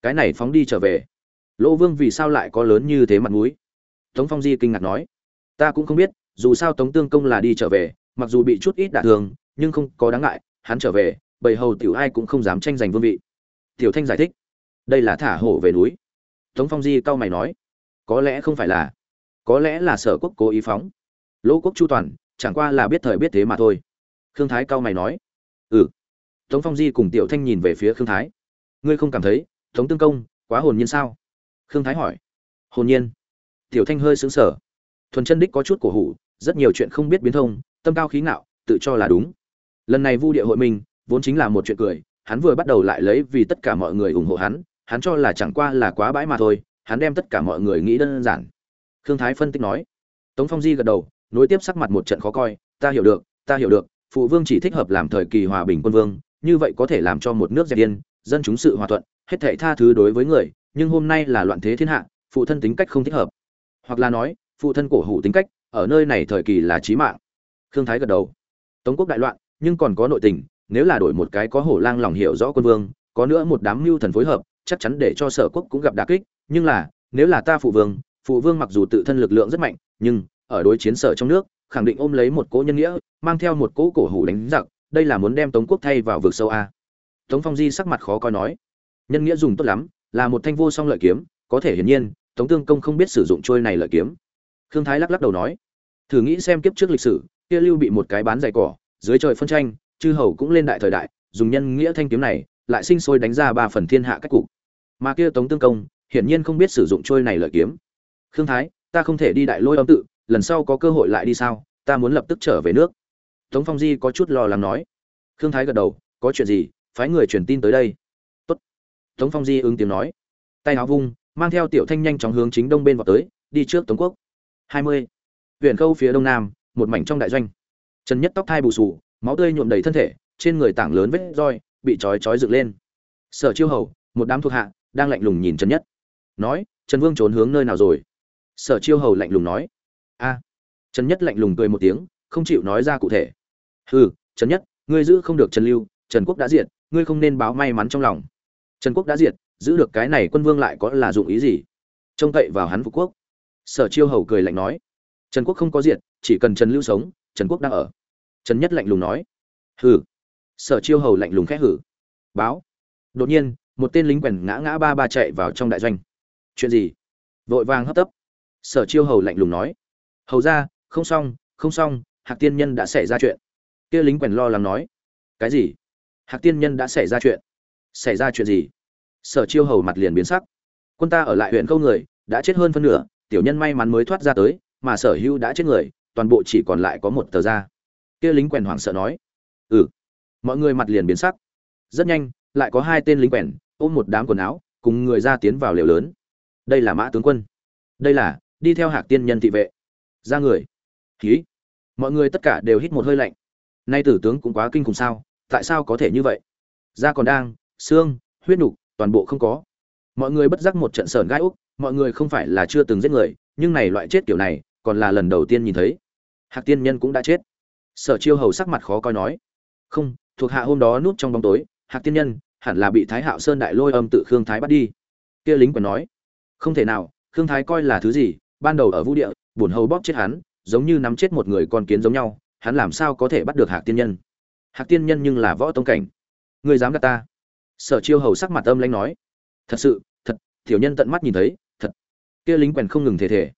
Cái này phóng đi trở về. Lỗ vương vì sao lại có lớn như thế mặt mũi? Tống phong di kinh ngạc nói, ta cũng không biết, dù sao tống tương công là đi trở về, mặc dù bị chút ít đả thương, nhưng không có đáng ngại, hắn trở về, bầy hầu tiểu ai cũng không dám tranh giành vương vị. Tiểu thanh giải thích, đây là thả hổ về núi. Tống phong di cau mày nói, có lẽ không phải là, có lẽ là sở quốc cố ý phóng. Lỗ quốc chu toàn, chẳng qua là biết thời biết thế mà thôi. Khương thái cau mày nói ừ. Tống phong di cùng tiểu thanh nhìn về phía khương thái, ngươi không cảm thấy tống tương công quá hồn nhiên sao? Khương thái hỏi, hồn nhiên tiểu thanh hơi sững sờ. Thuần chân đích có chút cổ hủ, rất nhiều chuyện không biết biến thông, tâm cao khí ngạo, tự cho là đúng. Lần này vu địa hội mình vốn chính là một chuyện cười, hắn vừa bắt đầu lại lấy vì tất cả mọi người ủng hộ hắn hắn cho là chẳng qua là quá bãi mà thôi, hắn đem tất cả mọi người nghĩ đơn giản. Khương thái phân tích nói. Tống phong di gật đầu, nối tiếp sắc mặt một trận khó coi, ta hiểu được, ta hiểu được, phụ vương chỉ thích hợp làm thời kỳ hòa bình quân vương, như vậy có thể làm cho một nước dẹp yên dân chúng sự hòa thuận, hết thảy tha thứ đối với người, nhưng hôm nay là loạn thế thiên hạ, phụ thân tính cách không thích hợp hoặc là nói, phụ thân cổ hủ tính cách, ở nơi này thời kỳ là chí mạng. Khương thái gật đầu. Tống quốc đại loạn, nhưng còn có nội tình, nếu là đổi một cái có hổ lang lòng hiểu rõ quân vương, có nữa một đám mưu thần phối hợp, chắc chắn để cho sở quốc cũng gặp đả kích, nhưng là, nếu là ta phụ vương phụ vương mặc dù tự thân lực lượng rất mạnh, nhưng, ở đối chiến sở trong nước, khẳng định ôm lấy một cỗ nhân nghĩa, mang theo một cỗ cổ hủ đánh giặc, đây là muốn đem tống quốc thay vào vực sâu a. Tống phong di sắc mặt khó coi nói, nhân nghĩa dùng tốt lắm, là một thanh vô song lợi kiếm, có thể hiển nhiên tống tương công không biết sử dụng trôi này lợi kiếm. Khương thái lắc lắc đầu nói, thử nghĩ xem kiếp trước lịch sử, kia lưu bị một cái bán dày cỏ, dưới trời phân tranh, chư hầu cũng lên đại thời đại, dùng nhân nghĩa thanh kiếm này, lại sinh sôi đánh ra ba phần thiên hạ cách cục. Mà kia tống tương công, hiển nhiên không biết sử dụng trôi này lợi kiếm. Khương thái, ta không thể đi đại lôi âm tự, lần sau có cơ hội lại đi sao? Ta muốn lập tức trở về nước. Tống phong di có chút lo lắng nói. Khương thái gật đầu, có chuyện gì? Phái người truyền tin tới đây. Tốt. tống phong di ứng tiếng nói. Tay áo vung mang theo tiểu thanh nhanh chóng hướng chính đông bên vào tới, đi trước tống quốc. Hai mươi. Huyện khâu phía đông nam, một mảnh trong đại doanh. Trần nhất tóc thai bù sù máu tươi nhuộm đầy thân thể, trên người tảng lớn vết roi, bị trói trói dựng lên. Sở chiêu hầu, một đám thuộc hạ, đang lạnh lùng nhìn trần nhất. Nói, trần vương trốn hướng nơi nào rồi? Sở chiêu hầu lạnh lùng nói. A. Trần nhất lạnh lùng cười một tiếng, không chịu nói ra cụ thể. Hừ, trần nhất, ngươi giữ không được trần lưu, trần quốc đã diệt, ngươi không nên báo may mắn trong lòng trần quốc đã diệt, giữ được cái này quân vương lại có là dụng ý gì? Trông cậy vào hắn phục quốc. Sở chiêu hầu cười lạnh nói, trần quốc không có diệt, chỉ cần trần lưu sống, trần quốc đang ở. Trần nhất lạnh lùng nói, hừ. Sở chiêu hầu lạnh lùng khẽ hử báo. Đột nhiên, một tên lính quèn ngã ngã ba ba chạy vào trong đại doanh. Chuyện gì? Vội vàng hấp tấp. Sở chiêu hầu lạnh lùng nói, hầu ra, không xong không xong, hạc tiên nhân đã xảy ra chuyện. Kia lính quèn lo lắng nói, cái gì? Hạc tiên nhân đã xảy ra chuyện xảy ra chuyện gì? Sở chiêu hầu mặt liền biến sắc. Quân ta ở lại huyện câu người, đã chết hơn phân nửa, tiểu nhân may mắn mới thoát ra tới, mà sở hữu đã chết người, toàn bộ chỉ còn lại có một tờ da. Kia lính quèn hoảng sợ nói. Ừ. Mọi người mặt liền biến sắc. Rất nhanh, lại có hai tên lính quèn, ôm một đám quần áo, cùng người ra tiến vào lều lớn. Đây là mã tướng quân. Đây là, đi theo hạc tiên nhân thị vệ. Ra người. Khí mọi người tất cả đều hít một hơi lạnh. Nay tử tướng cũng quá kinh khủng sao, tại sao có thể như vậy? Ra còn đang xương, huyết nục, toàn bộ không có. Mọi người bất giác một trận sờn gai úc, mọi người không phải là chưa từng giết người, nhưng này loại chết kiểu này, còn là lần đầu tiên nhìn thấy. Hạc tiên nhân cũng đã chết. Sở chiêu hầu sắc mặt khó coi nói, không, thuộc hạ hôm đó núp trong bóng tối, hạc tiên nhân hẳn là bị thái hạo sơn đại lôi âm tự khương thái bắt đi. Kia lính còn nói, không thể nào, khương thái coi là thứ gì, ban đầu ở vũ địa, bổn hầu bóp chết hắn, giống như nắm chết một người con kiến giống nhau, hắn làm sao có thể bắt được hạc tiên nhân? Hạc tiên nhân nhưng là võ tông cảnh. Người dám gạt ta? Sở chiêu hầu sắc mặt âm lãnh nói, thật sự, thật, tiểu nhân tận mắt nhìn thấy, thật. Kia lính quèn không ngừng thể thể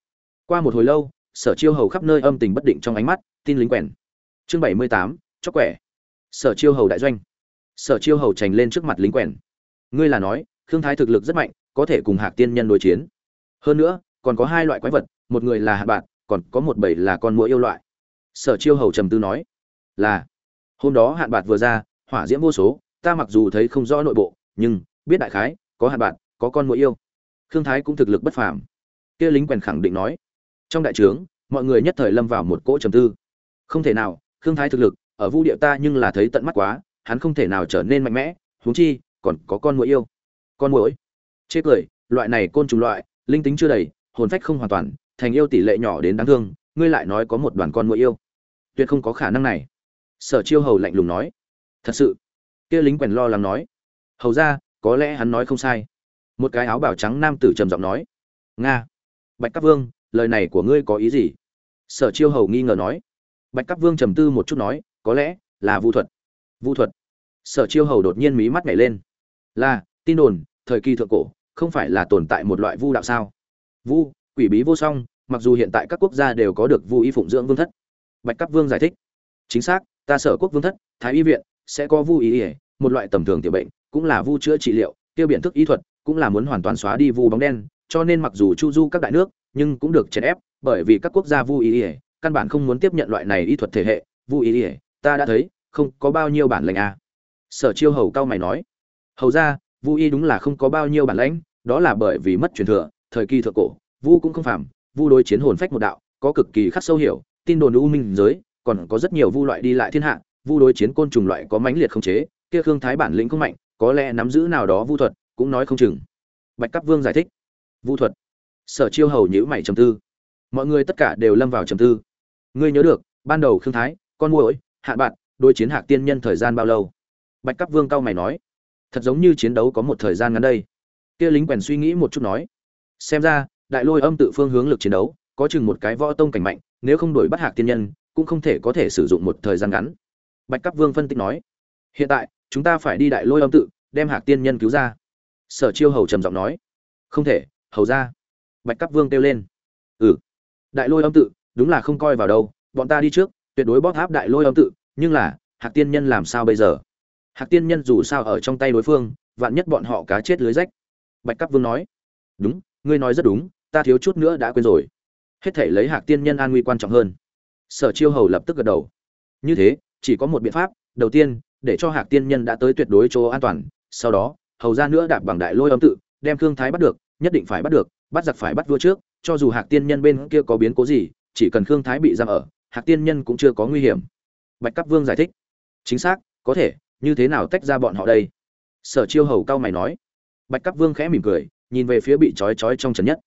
qua một hồi lâu, sở chiêu hầu khắp nơi âm tình bất định trong ánh mắt, tin lính quèn. Chương bảy mươi tám, chóc quẻ. Sở chiêu hầu đại doanh. Sở chiêu hầu trành lên trước mặt lính quèn. Ngươi là nói, khương thái thực lực rất mạnh, có thể cùng hạc tiên nhân đối chiến. Hơn nữa, còn có hai loại quái vật, một người là hạt bạn còn có một bầy là con mũi yêu loại. Sở chiêu hầu trầm tư nói, là, hôm đó hạn bạc vừa ra, hỏa diễm vô số ta mặc dù thấy không rõ nội bộ nhưng biết đại khái có hạt bạn, có con mũi yêu. Khương thái cũng thực lực bất phàm. Kia lính quèn khẳng định nói. Trong đại trướng mọi người nhất thời lâm vào một cỗ trầm tư. Không thể nào khương thái thực lực ở vu địa ta nhưng là thấy tận mắt quá hắn không thể nào trở nên mạnh mẽ huống chi còn có con mũi yêu. Con mũi chê cười loại này côn trùng loại linh tính chưa đầy hồn phách không hoàn toàn thành yêu tỷ lệ nhỏ đến đáng thương ngươi lại nói có một đoàn con mũi yêu. Tuyệt không có khả năng này. Sở chiêu hầu lạnh lùng nói. Thật sự kia lính quèn lo lắng nói, hầu ra, có lẽ hắn nói không sai. Một cái áo bảo trắng nam tử trầm giọng nói, nga, bạch cấp vương, lời này của ngươi có ý gì? Sở chiêu hầu nghi ngờ nói, bạch cấp vương trầm tư một chút nói, có lẽ là vu thuật. Vu thuật? Sở chiêu hầu đột nhiên mí mắt nhảy lên. Là, tin đồn, thời kỳ thượng cổ, không phải là tồn tại một loại vu đạo sao? Vu, quỷ bí vô song, mặc dù hiện tại các quốc gia đều có được vu y phụng dưỡng vương thất. Bạch cấp vương giải thích, chính xác, ta sở quốc vương thất, thái y viện, sẽ có vu y ỉa một loại tầm thường tiểu bệnh cũng là vu chữa trị liệu tiêu biện thức y thuật cũng là muốn hoàn toàn xóa đi vu bóng đen cho nên mặc dù chu du các đại nước nhưng cũng được chèn ép bởi vì các quốc gia vu y ỉa căn bản không muốn tiếp nhận loại này y thuật thể hệ vu y ỉa ta đã thấy không có bao nhiêu bản lĩnh à. sở chiêu hầu cao mày nói hầu ra vu y đúng là không có bao nhiêu bản lãnh đó là bởi vì mất truyền thừa thời kỳ thượng cổ vu cũng không phàm, vu đối chiến hồn phách một đạo có cực kỳ khắc sâu hiểu tin đồn u minh giới còn có rất nhiều vu loại đi lại thiên hạ vu đối chiến côn trùng loại có mãnh liệt không chế kia khương thái bản lĩnh không mạnh, có lẽ nắm giữ nào đó vu thuật, cũng nói không chừng. Bạch cấp vương giải thích. Vu thuật? Sở chiêu hầu nhữ mày trầm tư. Mọi người tất cả đều lâm vào trầm tư. Ngươi nhớ được, ban đầu khương thái, con muỗi, hạ bạn đối chiến hạc tiên nhân thời gian bao lâu? Bạch cấp vương cao mày nói. Thật giống như chiến đấu có một thời gian ngắn đây. Kia lính quèn suy nghĩ một chút nói. Xem ra, đại lôi âm tự phương hướng lực chiến đấu, có chừng một cái võ tông cảnh mạnh, nếu không đổi bắt hạc tiên nhân, cũng không thể có thể sử dụng một thời gian ngắn. Bạch cấp vương phân tích nói. Hiện tại chúng ta phải đi đại lôi âm tự, đem hạc tiên nhân cứu ra. Sở chiêu hầu trầm giọng nói. Không thể, hầu ra. Bạch cắp vương kêu lên. Ừ. Đại lôi âm tự, đúng là không coi vào đâu, bọn ta đi trước, tuyệt đối bóp tháp đại lôi âm tự, nhưng là, hạc tiên nhân làm sao bây giờ? Hạc tiên nhân dù sao ở trong tay đối phương, vạn nhất bọn họ cá chết lưới rách. Bạch cắp vương nói. Đúng, ngươi nói rất đúng, ta thiếu chút nữa đã quên rồi. Hết thể lấy hạc tiên nhân an nguy quan trọng hơn. Sở chiêu hầu lập tức gật đầu. Như thế, chỉ có một biện pháp, đầu tiên để cho hạc tiên nhân đã tới tuyệt đối chỗ an toàn, sau đó, hầu ra nữa đạp bằng đại lôi âm tự, đem thương thái bắt được, nhất định phải bắt được, bắt giặc phải bắt vua trước, cho dù hạc tiên nhân bên kia có biến cố gì, chỉ cần khương thái bị giam ở, hạc tiên nhân cũng chưa có nguy hiểm. Bạch cấp vương giải thích. Chính xác, có thể, như thế nào tách ra bọn họ đây? Sở chiêu hầu cao mày nói. Bạch cấp vương khẽ mỉm cười, nhìn về phía bị trói trói trong trần nhất.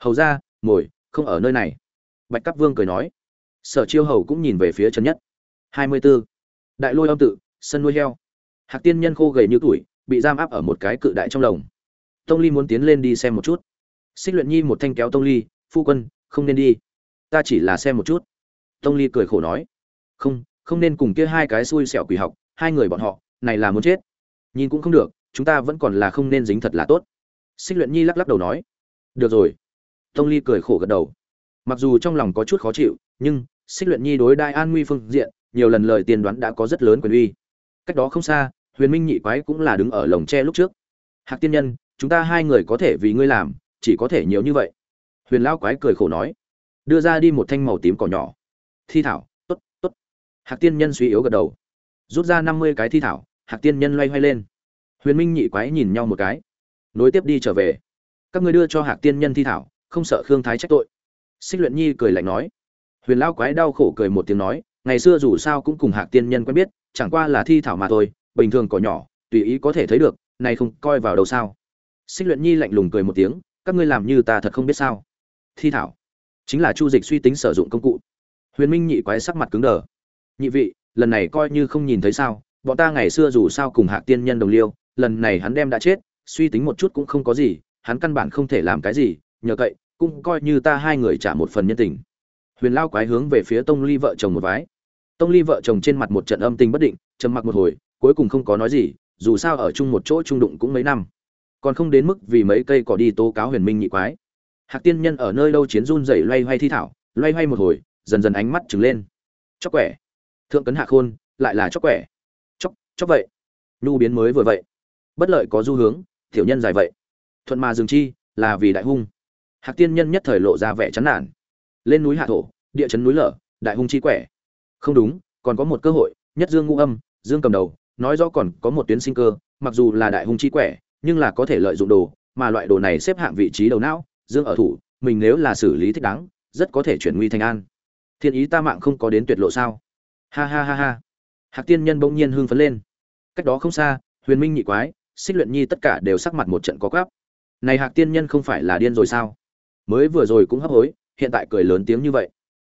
Hầu ra, ngồi, không ở nơi này. Bạch cấp vương cười nói. Sở chiêu hầu cũng nhìn về phía trần nhất. Hai mươi 24. đại lôi âm tự sân nuôi heo. Hạc tiên nhân khô gầy như tuổi, bị giam áp ở một cái cự đại trong lồng. Tông ly muốn tiến lên đi xem một chút. Xích luyện nhi một thanh kéo tông ly, phu quân, không nên đi. Ta chỉ là xem một chút. Tông ly cười khổ nói, không không nên cùng kia hai cái xui xẻo quỷ học, hai người bọn họ, này là muốn chết. Nhìn cũng không được, chúng ta vẫn còn là không nên dính thật là tốt. Xích luyện nhi lắc lắc đầu nói, được rồi. Tông ly cười khổ gật đầu. Mặc dù trong lòng có chút khó chịu, nhưng xích luyện nhi đối đại an nguy phương diện, nhiều lần lời tiên đoán đã có rất lớn quyền uy cách đó không xa, huyền minh nhị quái cũng là đứng ở lồng tre lúc trước. Hạc tiên nhân, chúng ta hai người có thể vì ngươi làm, chỉ có thể nhiều như vậy. Huyền lão quái cười khổ nói. Đưa ra đi một thanh màu tím cỏ nhỏ. Thi thảo t ố t t ố t hạc tiên nhân suy yếu gật đầu. Rút ra năm mươi cái thi thảo, hạc tiên nhân loay hoay lên. Huyền minh nhị quái nhìn nhau một cái. Nối tiếp đi trở về. Các người đưa cho hạc tiên nhân thi thảo, không sợ khương thái trách tội. Xích luyện nhi cười lạnh nói. Huyền lao quái đau khổ cười một tiếng nói ngày xưa dù sao cũng cùng hạc tiên nhân quen biết, chẳng qua là thi thảo mà thôi, bình thường cỏ nhỏ, tùy ý có thể thấy được này không coi vào đâu sao. Xích luyện nhi lạnh lùng cười một tiếng, các ngươi làm như ta thật không biết sao. Thi thảo, chính là chu dịch suy tính sử dụng công cụ. Huyền minh nhị quái sắc mặt cứng đờ. Nhị vị, lần này coi như không nhìn thấy sao, bọn ta ngày xưa dù sao cùng hạc tiên nhân đồng liêu, lần này hắn đem đã chết, suy tính một chút cũng không có gì, hắn căn bản không thể làm cái gì, nhờ cậy, cũng coi như ta hai người trả một phần nhân tình huyền lao quái hướng về phía tông ly vợ chồng một vái. Tông ly vợ chồng trên mặt một trận âm tình bất định, trầm mặc một hồi, cuối cùng không có nói gì, dù sao ở chung một chỗ trung đụng cũng mấy năm. Còn không đến mức vì mấy cây cỏ đi tố cáo huyền minh nhị quái. Hạc tiên nhân ở nơi đâu chiến run rẩy loay hoay thi thảo, loay hoay một hồi, dần dần ánh mắt trừng lên. Chóc quẻ. Thượng cấn hạ khôn, lại là chóc quẻ. Chóc chóc vậy. Nhu biến mới vừa vậy. Bất lợi có du hướng, tiểu nhân dài vậy. Thuận mà dừng chi, là vì đại hung. Hạc tiên nhân nhất thời lộ ra vẻ chán nản lên núi hạ thổ, địa chấn núi lở, đại hung chi quẻ. Không đúng, còn có một cơ hội, nhất dương ngũ âm, dương cầm đầu, nói rõ còn có một tuyến sinh cơ, mặc dù là đại hung chi quẻ, nhưng là có thể lợi dụng đồ, mà loại đồ này xếp hạng vị trí đầu não, dương ở thủ, mình nếu là xử lý thích đáng, rất có thể chuyển nguy thành an. Thiên ý ta mạng không có đến tuyệt lộ sao? Ha ha ha ha. Hạc tiên nhân bỗng nhiên hưng phấn lên. Cách đó không xa, huyền minh nhị quái, xích luyện nhi tất cả đều sắc mặt một trận có gáp này hạc tiên nhân không phải là điên rồi sao? Mới vừa rồi cũng hấp hối hiện tại cười lớn tiếng như vậy.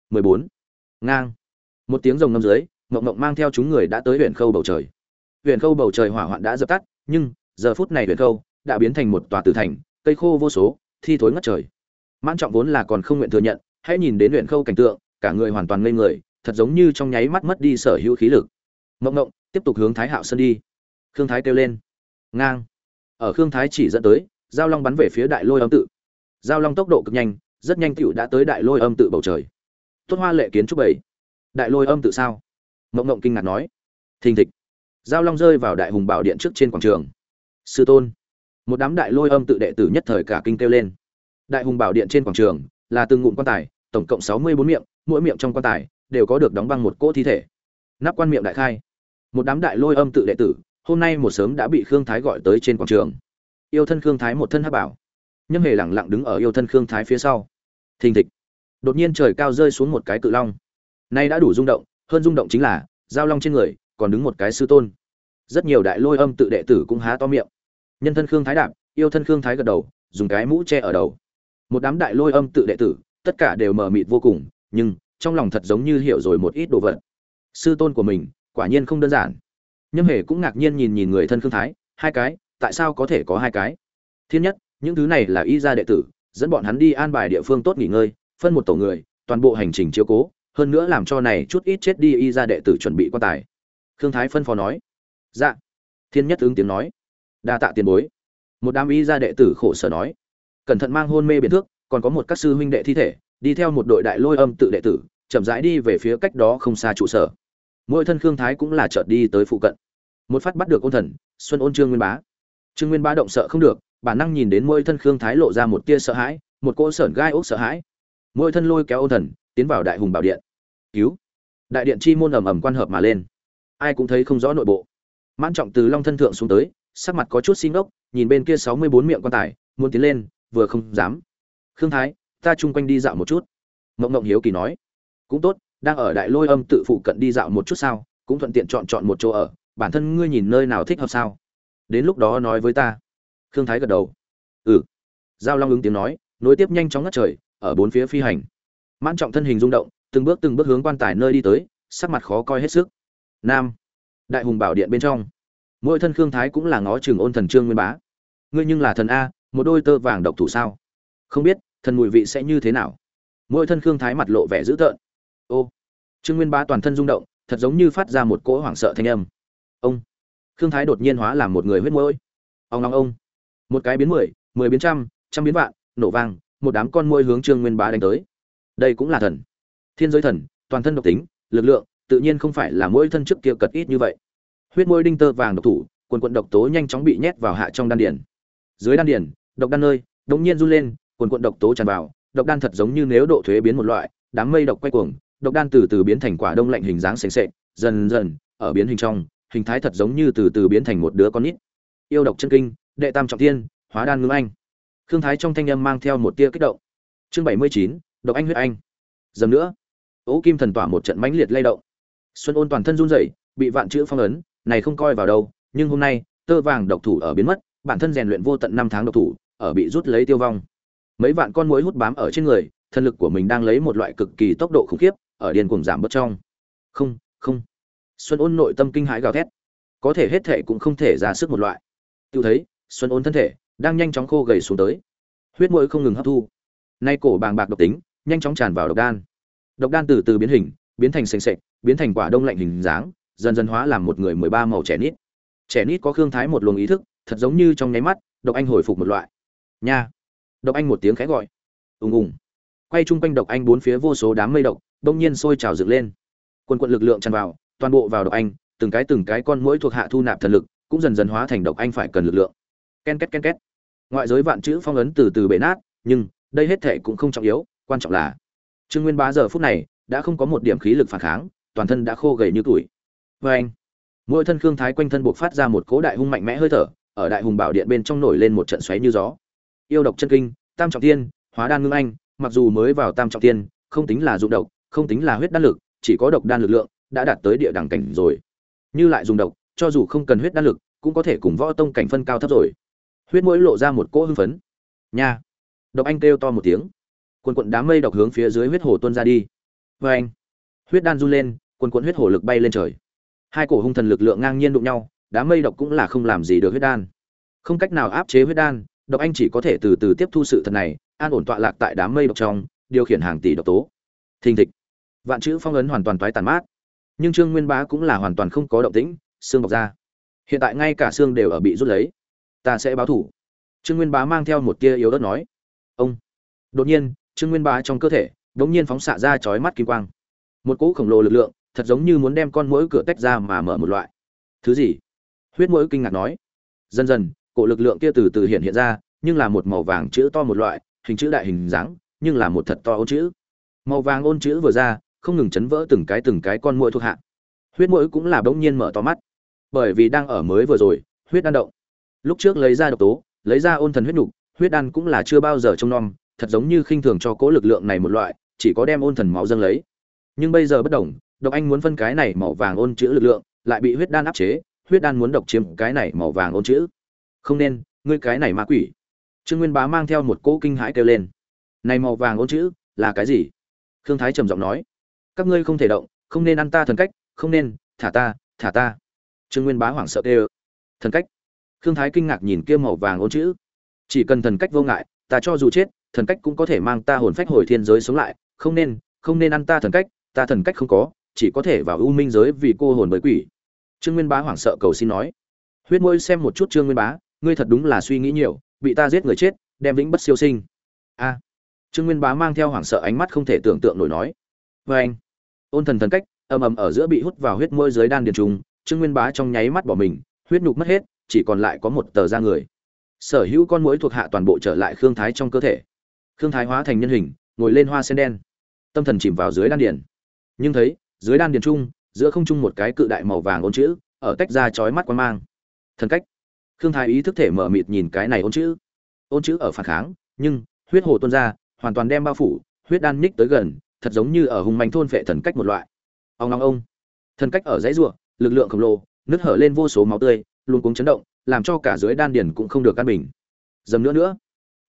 14. ngang. Một tiếng rồng ngâm dưới mộng mộng mang theo chúng người đã tới huyện khâu bầu trời. Huyện khâu bầu trời hỏa hoạn đã dập tắt, nhưng giờ phút này huyện khâu đã biến thành một tòa tử thành, cây khô vô số, thi thối ngất trời. Mãn trọng vốn là còn không nguyện thừa nhận, hãy nhìn đến huyện khâu cảnh tượng, cả người hoàn toàn ngây người, thật giống như trong nháy mắt mất đi sở hữu khí lực. Mộng mộng tiếp tục hướng thái hạo sơn đi. Khương thái kêu lên. Ngang. Ở khương thái chỉ dẫn tới, giao long bắn về phía đại lôi âm tự. Giao long tốc độ cực nhanh rất nhanh tựu đã tới đại lôi âm tự bầu trời. Tốt hoa lệ kiến trúc bảy đại lôi âm tự sao? Mộng mộng kinh ngạc nói. Thình thịch. Giao long rơi vào đại hùng bảo điện trước trên quảng trường. Sư tôn. Một đám đại lôi âm tự đệ tử nhất thời cả kinh kêu lên. Đại hùng bảo điện trên quảng trường là từng ngụm quan tài, tổng cộng sáu mươi bốn miệng, mỗi miệng trong quan tài đều có được đóng băng một cỗ thi thể. Nắp quan miệng đại khai. Một đám đại lôi âm tự đệ tử, hôm nay một sớm đã bị khương thái gọi tới trên quảng trường. Yêu thân khương thái một thân hát bảo. Nhâm hề lẳng lặng đứng ở yêu thân khương thái phía sau thình thịch. Đột nhiên trời cao rơi xuống một cái cự long. Nay đã đủ rung động, hơn rung động chính là, giao long trên người, còn đứng một cái sư tôn. Rất nhiều đại lôi âm tự đệ tử cũng há to miệng. Nhân thân khương thái đạp, yêu thân khương thái gật đầu, dùng cái mũ che ở đầu. Một đám đại lôi âm tự đệ tử, tất cả đều mờ mịt vô cùng, nhưng, trong lòng thật giống như hiểu rồi một ít đồ vật. Sư tôn của mình, quả nhiên không đơn giản. Nhâm hề cũng ngạc nhiên nhìn nhìn người thân khương thái, hai cái, tại sao có thể có hai cái? Thiên nhất, những thứ này là y gia đệ tử dẫn bọn hắn đi an bài địa phương tốt nghỉ ngơi, phân một tổ người, toàn bộ hành trình chiếu cố, hơn nữa làm cho này chút ít chết đi y gia đệ tử chuẩn bị quan tài. Khương thái phân phó nói. Dạ. Thiên nhất ứng tiếng nói. Đa tạ tiền bối. Một đám y gia đệ tử khổ sở nói. Cẩn thận mang hôn mê biển thước, còn có một các sư huynh đệ thi thể, đi theo một đội đại lôi âm tự đệ tử, chậm rãi đi về phía cách đó không xa trụ sở. Mỗi thân khương thái cũng là chợt đi tới phụ cận. Một phát bắt được ôn thần, xuân ôn trương nguyên bá. Trương nguyên bá động sợ không được bản năng nhìn đến mỗi thân khương thái lộ ra một tia sợ hãi, một cỗ sởn gai ốc sợ hãi. Mỗi thân lôi kéo ô thần, tiến vào đại hùng bảo điện. Cứu! Đại điện chi môn ầm ầm quan hợp mà lên. Ai cũng thấy không rõ nội bộ. Mãn trọng từ long thân thượng xuống tới, sắc mặt có chút xin ốc nhìn bên kia sáu mươi bốn miệng quan tài, muốn tiến lên, vừa không dám. Khương thái, ta chung quanh đi dạo một chút. Mộng mộng hiếu kỳ nói. Cũng tốt, đang ở đại lôi âm tự phụ cận đi dạo một chút sao, cũng thuận tiện chọn chọn một chỗ ở, bản thân ngươi nhìn nơi nào thích hợp sao? Đến lúc đó nói với ta khương thái gật đầu. Ừ. Giao long ứng tiếng nói, nối tiếp nhanh chóng ngất trời, ở bốn phía phi hành. Mãn trọng thân hình rung động, từng bước từng bước hướng quan tài nơi đi tới, sắc mặt khó coi hết sức. Nam. Đại hùng bảo điện bên trong. Mỗi thân khương thái cũng là ngó trường ôn thần trương nguyên bá. Ngươi nhưng là thần a, một đôi tơ vàng độc thủ sao? Không biết, thần mùi vị sẽ như thế nào? Mỗi thân khương thái mặt lộ vẻ dữ tợn. Ô. Trương nguyên bá toàn thân rung động, thật giống như phát ra một cỗ hoảng sợ thanh âm. Ông. Khương thái đột nhiên hóa làm một người huyết mũi ông long ông một cái biến mười mười biến trăm trăm biến vạn nổ vang một đám con môi hướng trương nguyên bá đánh tới. Đây cũng là thần. Thiên giới thần toàn thân độc tính lực lượng tự nhiên không phải là mỗi thân trước kia cật ít như vậy. Huyết môi đinh tơ vàng độc thủ quần quận độc tố nhanh chóng bị nhét vào hạ trong đan điển. dưới đan điển, độc đan nơi đột nhiên run lên quần quận độc tố tràn vào độc đan thật giống như nếu độ thuế biến một loại đám mây độc quay cuồng độc đan từ từ biến thành quả đông lạnh hình dáng sền sệt dần dần ở biến hình trong hình thái thật giống như từ từ biến thành một đứa con nít. Yêu độc chân kinh đệ tam trọng thiên hóa đan ngưng anh. Khương thái trong thanh âm mang theo một tia kích động. Chương bảy mươi chín, độc anh huyết anh. Dầm nữa. Ố kim thần tỏa một trận mãnh liệt lay động. Xuân ôn toàn thân run rẩy, bị vạn chữ phong ấn, này không coi vào đâu, nhưng hôm nay, tơ vàng độc thủ ở biến mất, bản thân rèn luyện vô tận năm tháng độc thủ, ở bị rút lấy tiêu vong. Mấy vạn con mối hút bám ở trên người, thân lực của mình đang lấy một loại cực kỳ tốc độ khủng khiếp, ở điền cuồng giảm bớt trong. Không không. Xuân ôn nội tâm kinh hãi gào thét. Có thể hết thệ cũng không thể ra sức một loại. Tiêu thấy xuân ôn thân thể, đang nhanh chóng khô gầy xuống tới. Huyết mũi không ngừng hấp thu. Nay cổ bàng bạc độc tính, nhanh chóng tràn vào độc đan. Độc đan từ từ biến hình, biến thành sành sệch biến thành quả đông lạnh hình dáng, dần dần hóa làm một người mười ba màu trẻ nít. Trẻ nít có khương thái một luồng ý thức, thật giống như trong nháy mắt, độc anh hồi phục một loại. Nha! Độc anh một tiếng khẽ gọi. Ùng ùng. Quay chung quanh độc anh bốn phía vô số đám mây độc đông nhiên sôi trào dựng lên. Quân quận lực lượng tràn vào, toàn bộ vào độc anh, từng cái từng cái con mũi thuộc hạ thu nạp thần lực, cũng dần dần hóa thành độc anh phải cần lực lượng ken két ken két. Ngoại giới vạn chữ phong ấn từ từ bể nát, nhưng đây hết thể cũng không trọng yếu, quan trọng là trương nguyên bá giờ phút này đã không có một điểm khí lực phản kháng, toàn thân đã khô gầy như tuổi vê anh, mỗi thân khương thái quanh thân buộc phát ra một cố đại hung mạnh mẽ hơi thở, ở đại hùng bảo điện bên trong nổi lên một trận xoáy như gió. Yêu độc chân kinh, tam trọng tiên hóa đan ngưng anh, mặc dù mới vào tam trọng tiên không tính là dụng độc, không tính là huyết đan lực, chỉ có độc đan lực lượng đã đạt tới địa đẳng cảnh rồi. Như lại dùng độc, cho dù không cần huyết đan lực, cũng có thể cùng võ tông cảnh phân cao thấp rồi huyết mũi lộ ra một cỗ hưng phấn. Nha. Độc anh kêu to một tiếng. Quần quận đám mây độc hướng phía dưới huyết hồ tuôn ra đi. Vê anh. Huyết đan run lên, quần quận huyết hồ lực bay lên trời. Hai cổ hung thần lực lượng ngang nhiên đụng nhau, đám mây độc cũng là không làm gì được huyết đan. Không cách nào áp chế huyết đan, độc anh chỉ có thể từ từ tiếp thu sự thật này, an ổn tọa lạc tại đám mây độc trong, điều khiển hàng tỷ độc tố. Thình thịch. Vạn chữ phong ấn hoàn toàn toái tàn mát. Nhưng trương nguyên bá cũng là hoàn toàn không có động tĩnh, xương bọc ra. Hiện tại ngay cả xương đều ở bị rút lấy ta sẽ báo thủ. Trương nguyên bá mang theo một tia yếu đất nói. Ông. Đột nhiên, trương nguyên bá trong cơ thể đ ỗ n g nhiên phóng xạ ra chói mắt kim quang. Một cỗ khổng lồ lực lượng, thật giống như muốn đem con mũi cửa tách ra mà mở một loại. Thứ gì? Huyết mũi kinh ngạc nói. Dần dần, cổ lực lượng kia từ từ hiện hiện ra, nhưng là một màu vàng chữ to một loại, hình chữ đại hình dáng, nhưng là một thật to ôn chữ. Màu vàng ôn chữ vừa ra, không ngừng chấn vỡ từng cái từng cái con mũi thuộc hạ. Huyết mũi cũng là bỗng nhiên mở to mắt. Bởi vì đang ở mới vừa rồi, huyết đan động lúc trước lấy ra độc tố, lấy ra ôn thần huyết nhục huyết đan cũng là chưa bao giờ trông nom, thật giống như khinh thường cho cố lực lượng này một loại, chỉ có đem ôn thần máu dâng lấy. Nhưng bây giờ bất đồng, độc anh muốn phân cái này màu vàng ôn chữ lực lượng, lại bị huyết đan áp chế, huyết đan muốn độc chiếm cái này màu vàng ôn chữ. Không nên, ngươi cái này ma quỷ. Trương nguyên bá mang theo một cỗ kinh hãi kêu lên. Này màu vàng ôn chữ, là cái gì? Khương thái trầm giọng nói. Các ngươi không thể động, không nên ăn ta thần cách, không nên, thả ta thả ta. Trương nguyên bá hoảng sợ kêu. Thần cách khương thái kinh ngạc nhìn kia màu vàng ôn chữ. Chỉ cần thần cách vô ngại, ta cho dù chết, thần cách cũng có thể mang ta hồn phách hồi thiên giới sống lại. Không nên không nên ăn ta thần cách, ta thần cách không có, chỉ có thể vào u minh giới vì cô hồn bởi quỷ. Trương nguyên bá hoảng sợ cầu xin nói. Huyết môi xem một chút trương nguyên bá, ngươi thật đúng là suy nghĩ nhiều, bị ta giết người chết, đem vĩnh bất siêu sinh. A. Trương nguyên bá mang theo hoảng sợ ánh mắt không thể tưởng tượng nổi nói. Vê anh, ôn thần thần cách, ầm ầm ở giữa bị hút vào huyết môi dưới đan điền trùng, trương nguyên bá trong nháy mắt bỏ mình, huyết nhục mất hết chỉ còn lại có một tờ da người. Sở hữu con mũi thuộc hạ toàn bộ trở lại khương thái trong cơ thể. Khương thái hóa thành nhân hình, ngồi lên hoa sen đen. Tâm thần chìm vào dưới đan điền. Nhưng thấy, dưới đan điền trung giữa không trung một cái cự đại màu vàng ôn chữ, ở tách ra chói mắt quan mang. Thần cách. Khương thái ý thức thể mở mịt nhìn cái này ôn chữ. Ôn chữ ở phản kháng, nhưng, huyết hồ tuôn ra, hoàn toàn đem bao phủ, huyết đan nhích tới gần, thật giống như ở hùng mạnh thôn phệ thần cách một loại. Ông ngong ông. Thần cách ở dãy ruộng lực lượng khổng lồ, nứt hở lên vô số máu tươi luôn cuống chấn động, làm cho cả dưới đan điền cũng không được căn bình. Dầm nữa nữa.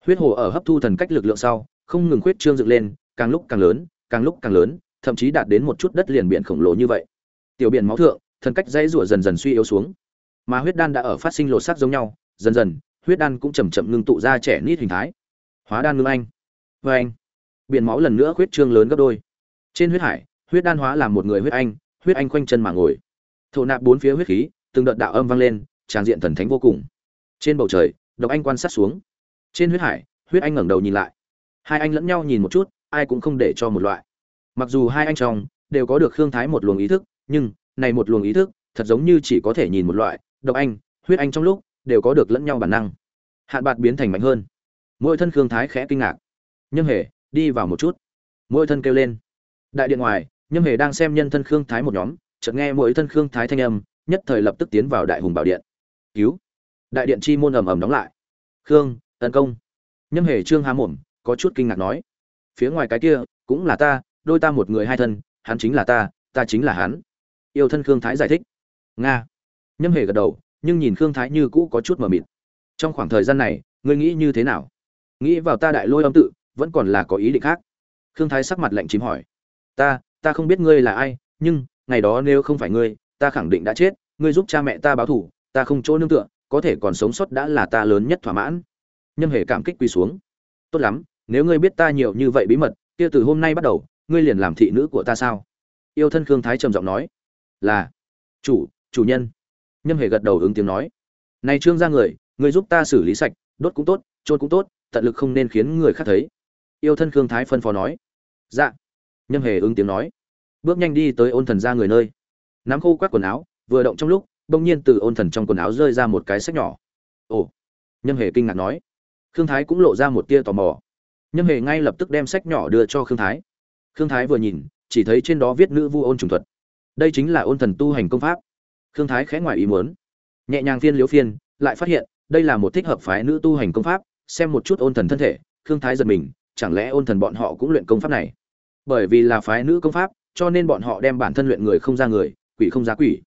Huyết hồ ở hấp thu thần cách lực lượng sau, không ngừng khuyết trương dựng lên, càng lúc càng lớn, càng lúc càng lớn, thậm chí đạt đến một chút đất liền biển khổng lồ như vậy. Tiểu biển máu thượng, thần cách dãy rủa dần dần suy yếu xuống. Mà huyết đan đã ở phát sinh lột xác giống nhau, dần dần, huyết đan cũng chầm chậm ngưng tụ ra trẻ nít hình thái. Hóa đan ngưng anh. Vê anh. Biển máu lần nữa khuyết trương lớn gấp đôi. Trên huyết hải, huyết đan hóa làm một người huyết anh huyết anh quanh chân mà ngồi. Thổ nạp bốn phía huyết khí từng đợt đạo âm vang lên, tràn diện thần thánh vô cùng. Trên bầu trời, độc anh quan sát xuống. Trên huyết hải, huyết anh ngẩng đầu nhìn lại. Hai anh lẫn nhau nhìn một chút, ai cũng không để cho một loại. Mặc dù hai anh trong đều có được khương thái một luồng ý thức, nhưng này một luồng ý thức thật giống như chỉ có thể nhìn một loại, độc anh, huyết anh trong lúc đều có được lẫn nhau bản năng. Hạn bạc biến thành mạnh hơn. Mỗi thân khương thái khẽ kinh ngạc. Nhâm hề, đi vào một chút. Mỗi thân kêu lên. Đại điện ngoài, nhâm hề đang xem nhân thân khương thái một nhóm, chợt nghe mỗi thân khương thái thanh âm nhất thời lập tức tiến vào đại hùng bảo điện. Cứu. Đại điện chi môn ầm ầm đóng lại. Khương, tấn công. Nhâm hề trương há mồm, có chút kinh ngạc nói. Phía ngoài cái kia, cũng là ta, đôi ta một người hai thân, hắn chính là ta ta chính là hắn. Yêu thân khương thái giải thích. Nga. Nhâm hề gật đầu, nhưng nhìn khương thái như cũ có chút mờ mịt. Trong khoảng thời gian này, ngươi nghĩ như thế nào? Nghĩ vào ta đại lôi âm tự, vẫn còn là có ý định khác. Khương thái sắc mặt lạnh chìm hỏi. Ta ta không biết ngươi là ai, nhưng, ngày đó nếu không phải ngươi ta khẳng định đã chết, ngươi giúp cha mẹ ta báo thủ ta không chỗ nương tựa, có thể còn sống sót đã là ta lớn nhất thỏa mãn. Nhâm hề cảm kích quỳ xuống. Tốt lắm, nếu ngươi biết ta nhiều như vậy bí mật, kia từ hôm nay bắt đầu, ngươi liền làm thị nữ của ta sao? Yêu thân khương thái trầm giọng nói. Là. Chủ chủ nhân. Nhâm hề gật đầu ứng tiếng nói. Này trương ra người, ngươi giúp ta xử lý sạch, đốt cũng tốt trôn cũng tốt, tận lực không nên khiến người khác thấy. Yêu thân khương thái phân phó nói. Dạ. Nhâm hề ứng tiếng nói. Bước nhanh đi tới ôn thần ra người nơi nắm khô quát quần áo, vừa động trong lúc, bỗng nhiên từ ôn thần trong quần áo rơi ra một cái sách nhỏ. Ồ! Nhâm hề kinh ngạc nói. Khương thái cũng lộ ra một tia tò mò. Nhâm hề ngay lập tức đem sách nhỏ đưa cho khương thái. Khương thái vừa nhìn, chỉ thấy trên đó viết nữ vu ôn trùng thuật. Đây chính là ôn thần tu hành công pháp. Khương thái khẽ ngoài ý muốn. Nhẹ nhàng phiên liếu phiên, lại phát hiện, đây là một thích hợp phái nữ tu hành công pháp, xem một chút ôn thần thân thể, khương thái giật mình, chẳng lẽ ôn thần bọn họ cũng luyện công pháp này? Bởi vì là phái nữ công pháp, cho nên bọn họ đem bản thân luyện người không ra người quỷ không giá quỷ.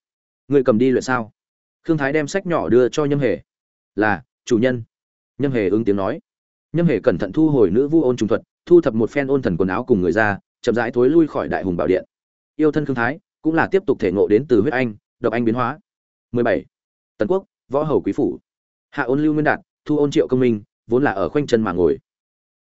Người cầm đi luyện sao? Khương thái đem sách nhỏ đưa cho nhâm hề. Là, chủ nhân. Nhâm hề ứng tiếng nói. Nhâm hề cẩn thận thu hồi nữ vu ôn trùng thuật, thu thập một phen ôn thần quần áo cùng người ra, chậm rãi thối lui khỏi đại hùng bảo điện. Yêu thân khương thái, cũng là tiếp tục thể ngộ đến từ huyết anh, độc anh biến hóa. 17. tần quốc, võ hầu quý phủ. Hạ ôn lưu nguyên đạt, thu ôn triệu công minh, vốn là ở khoanh chân mà ngồi.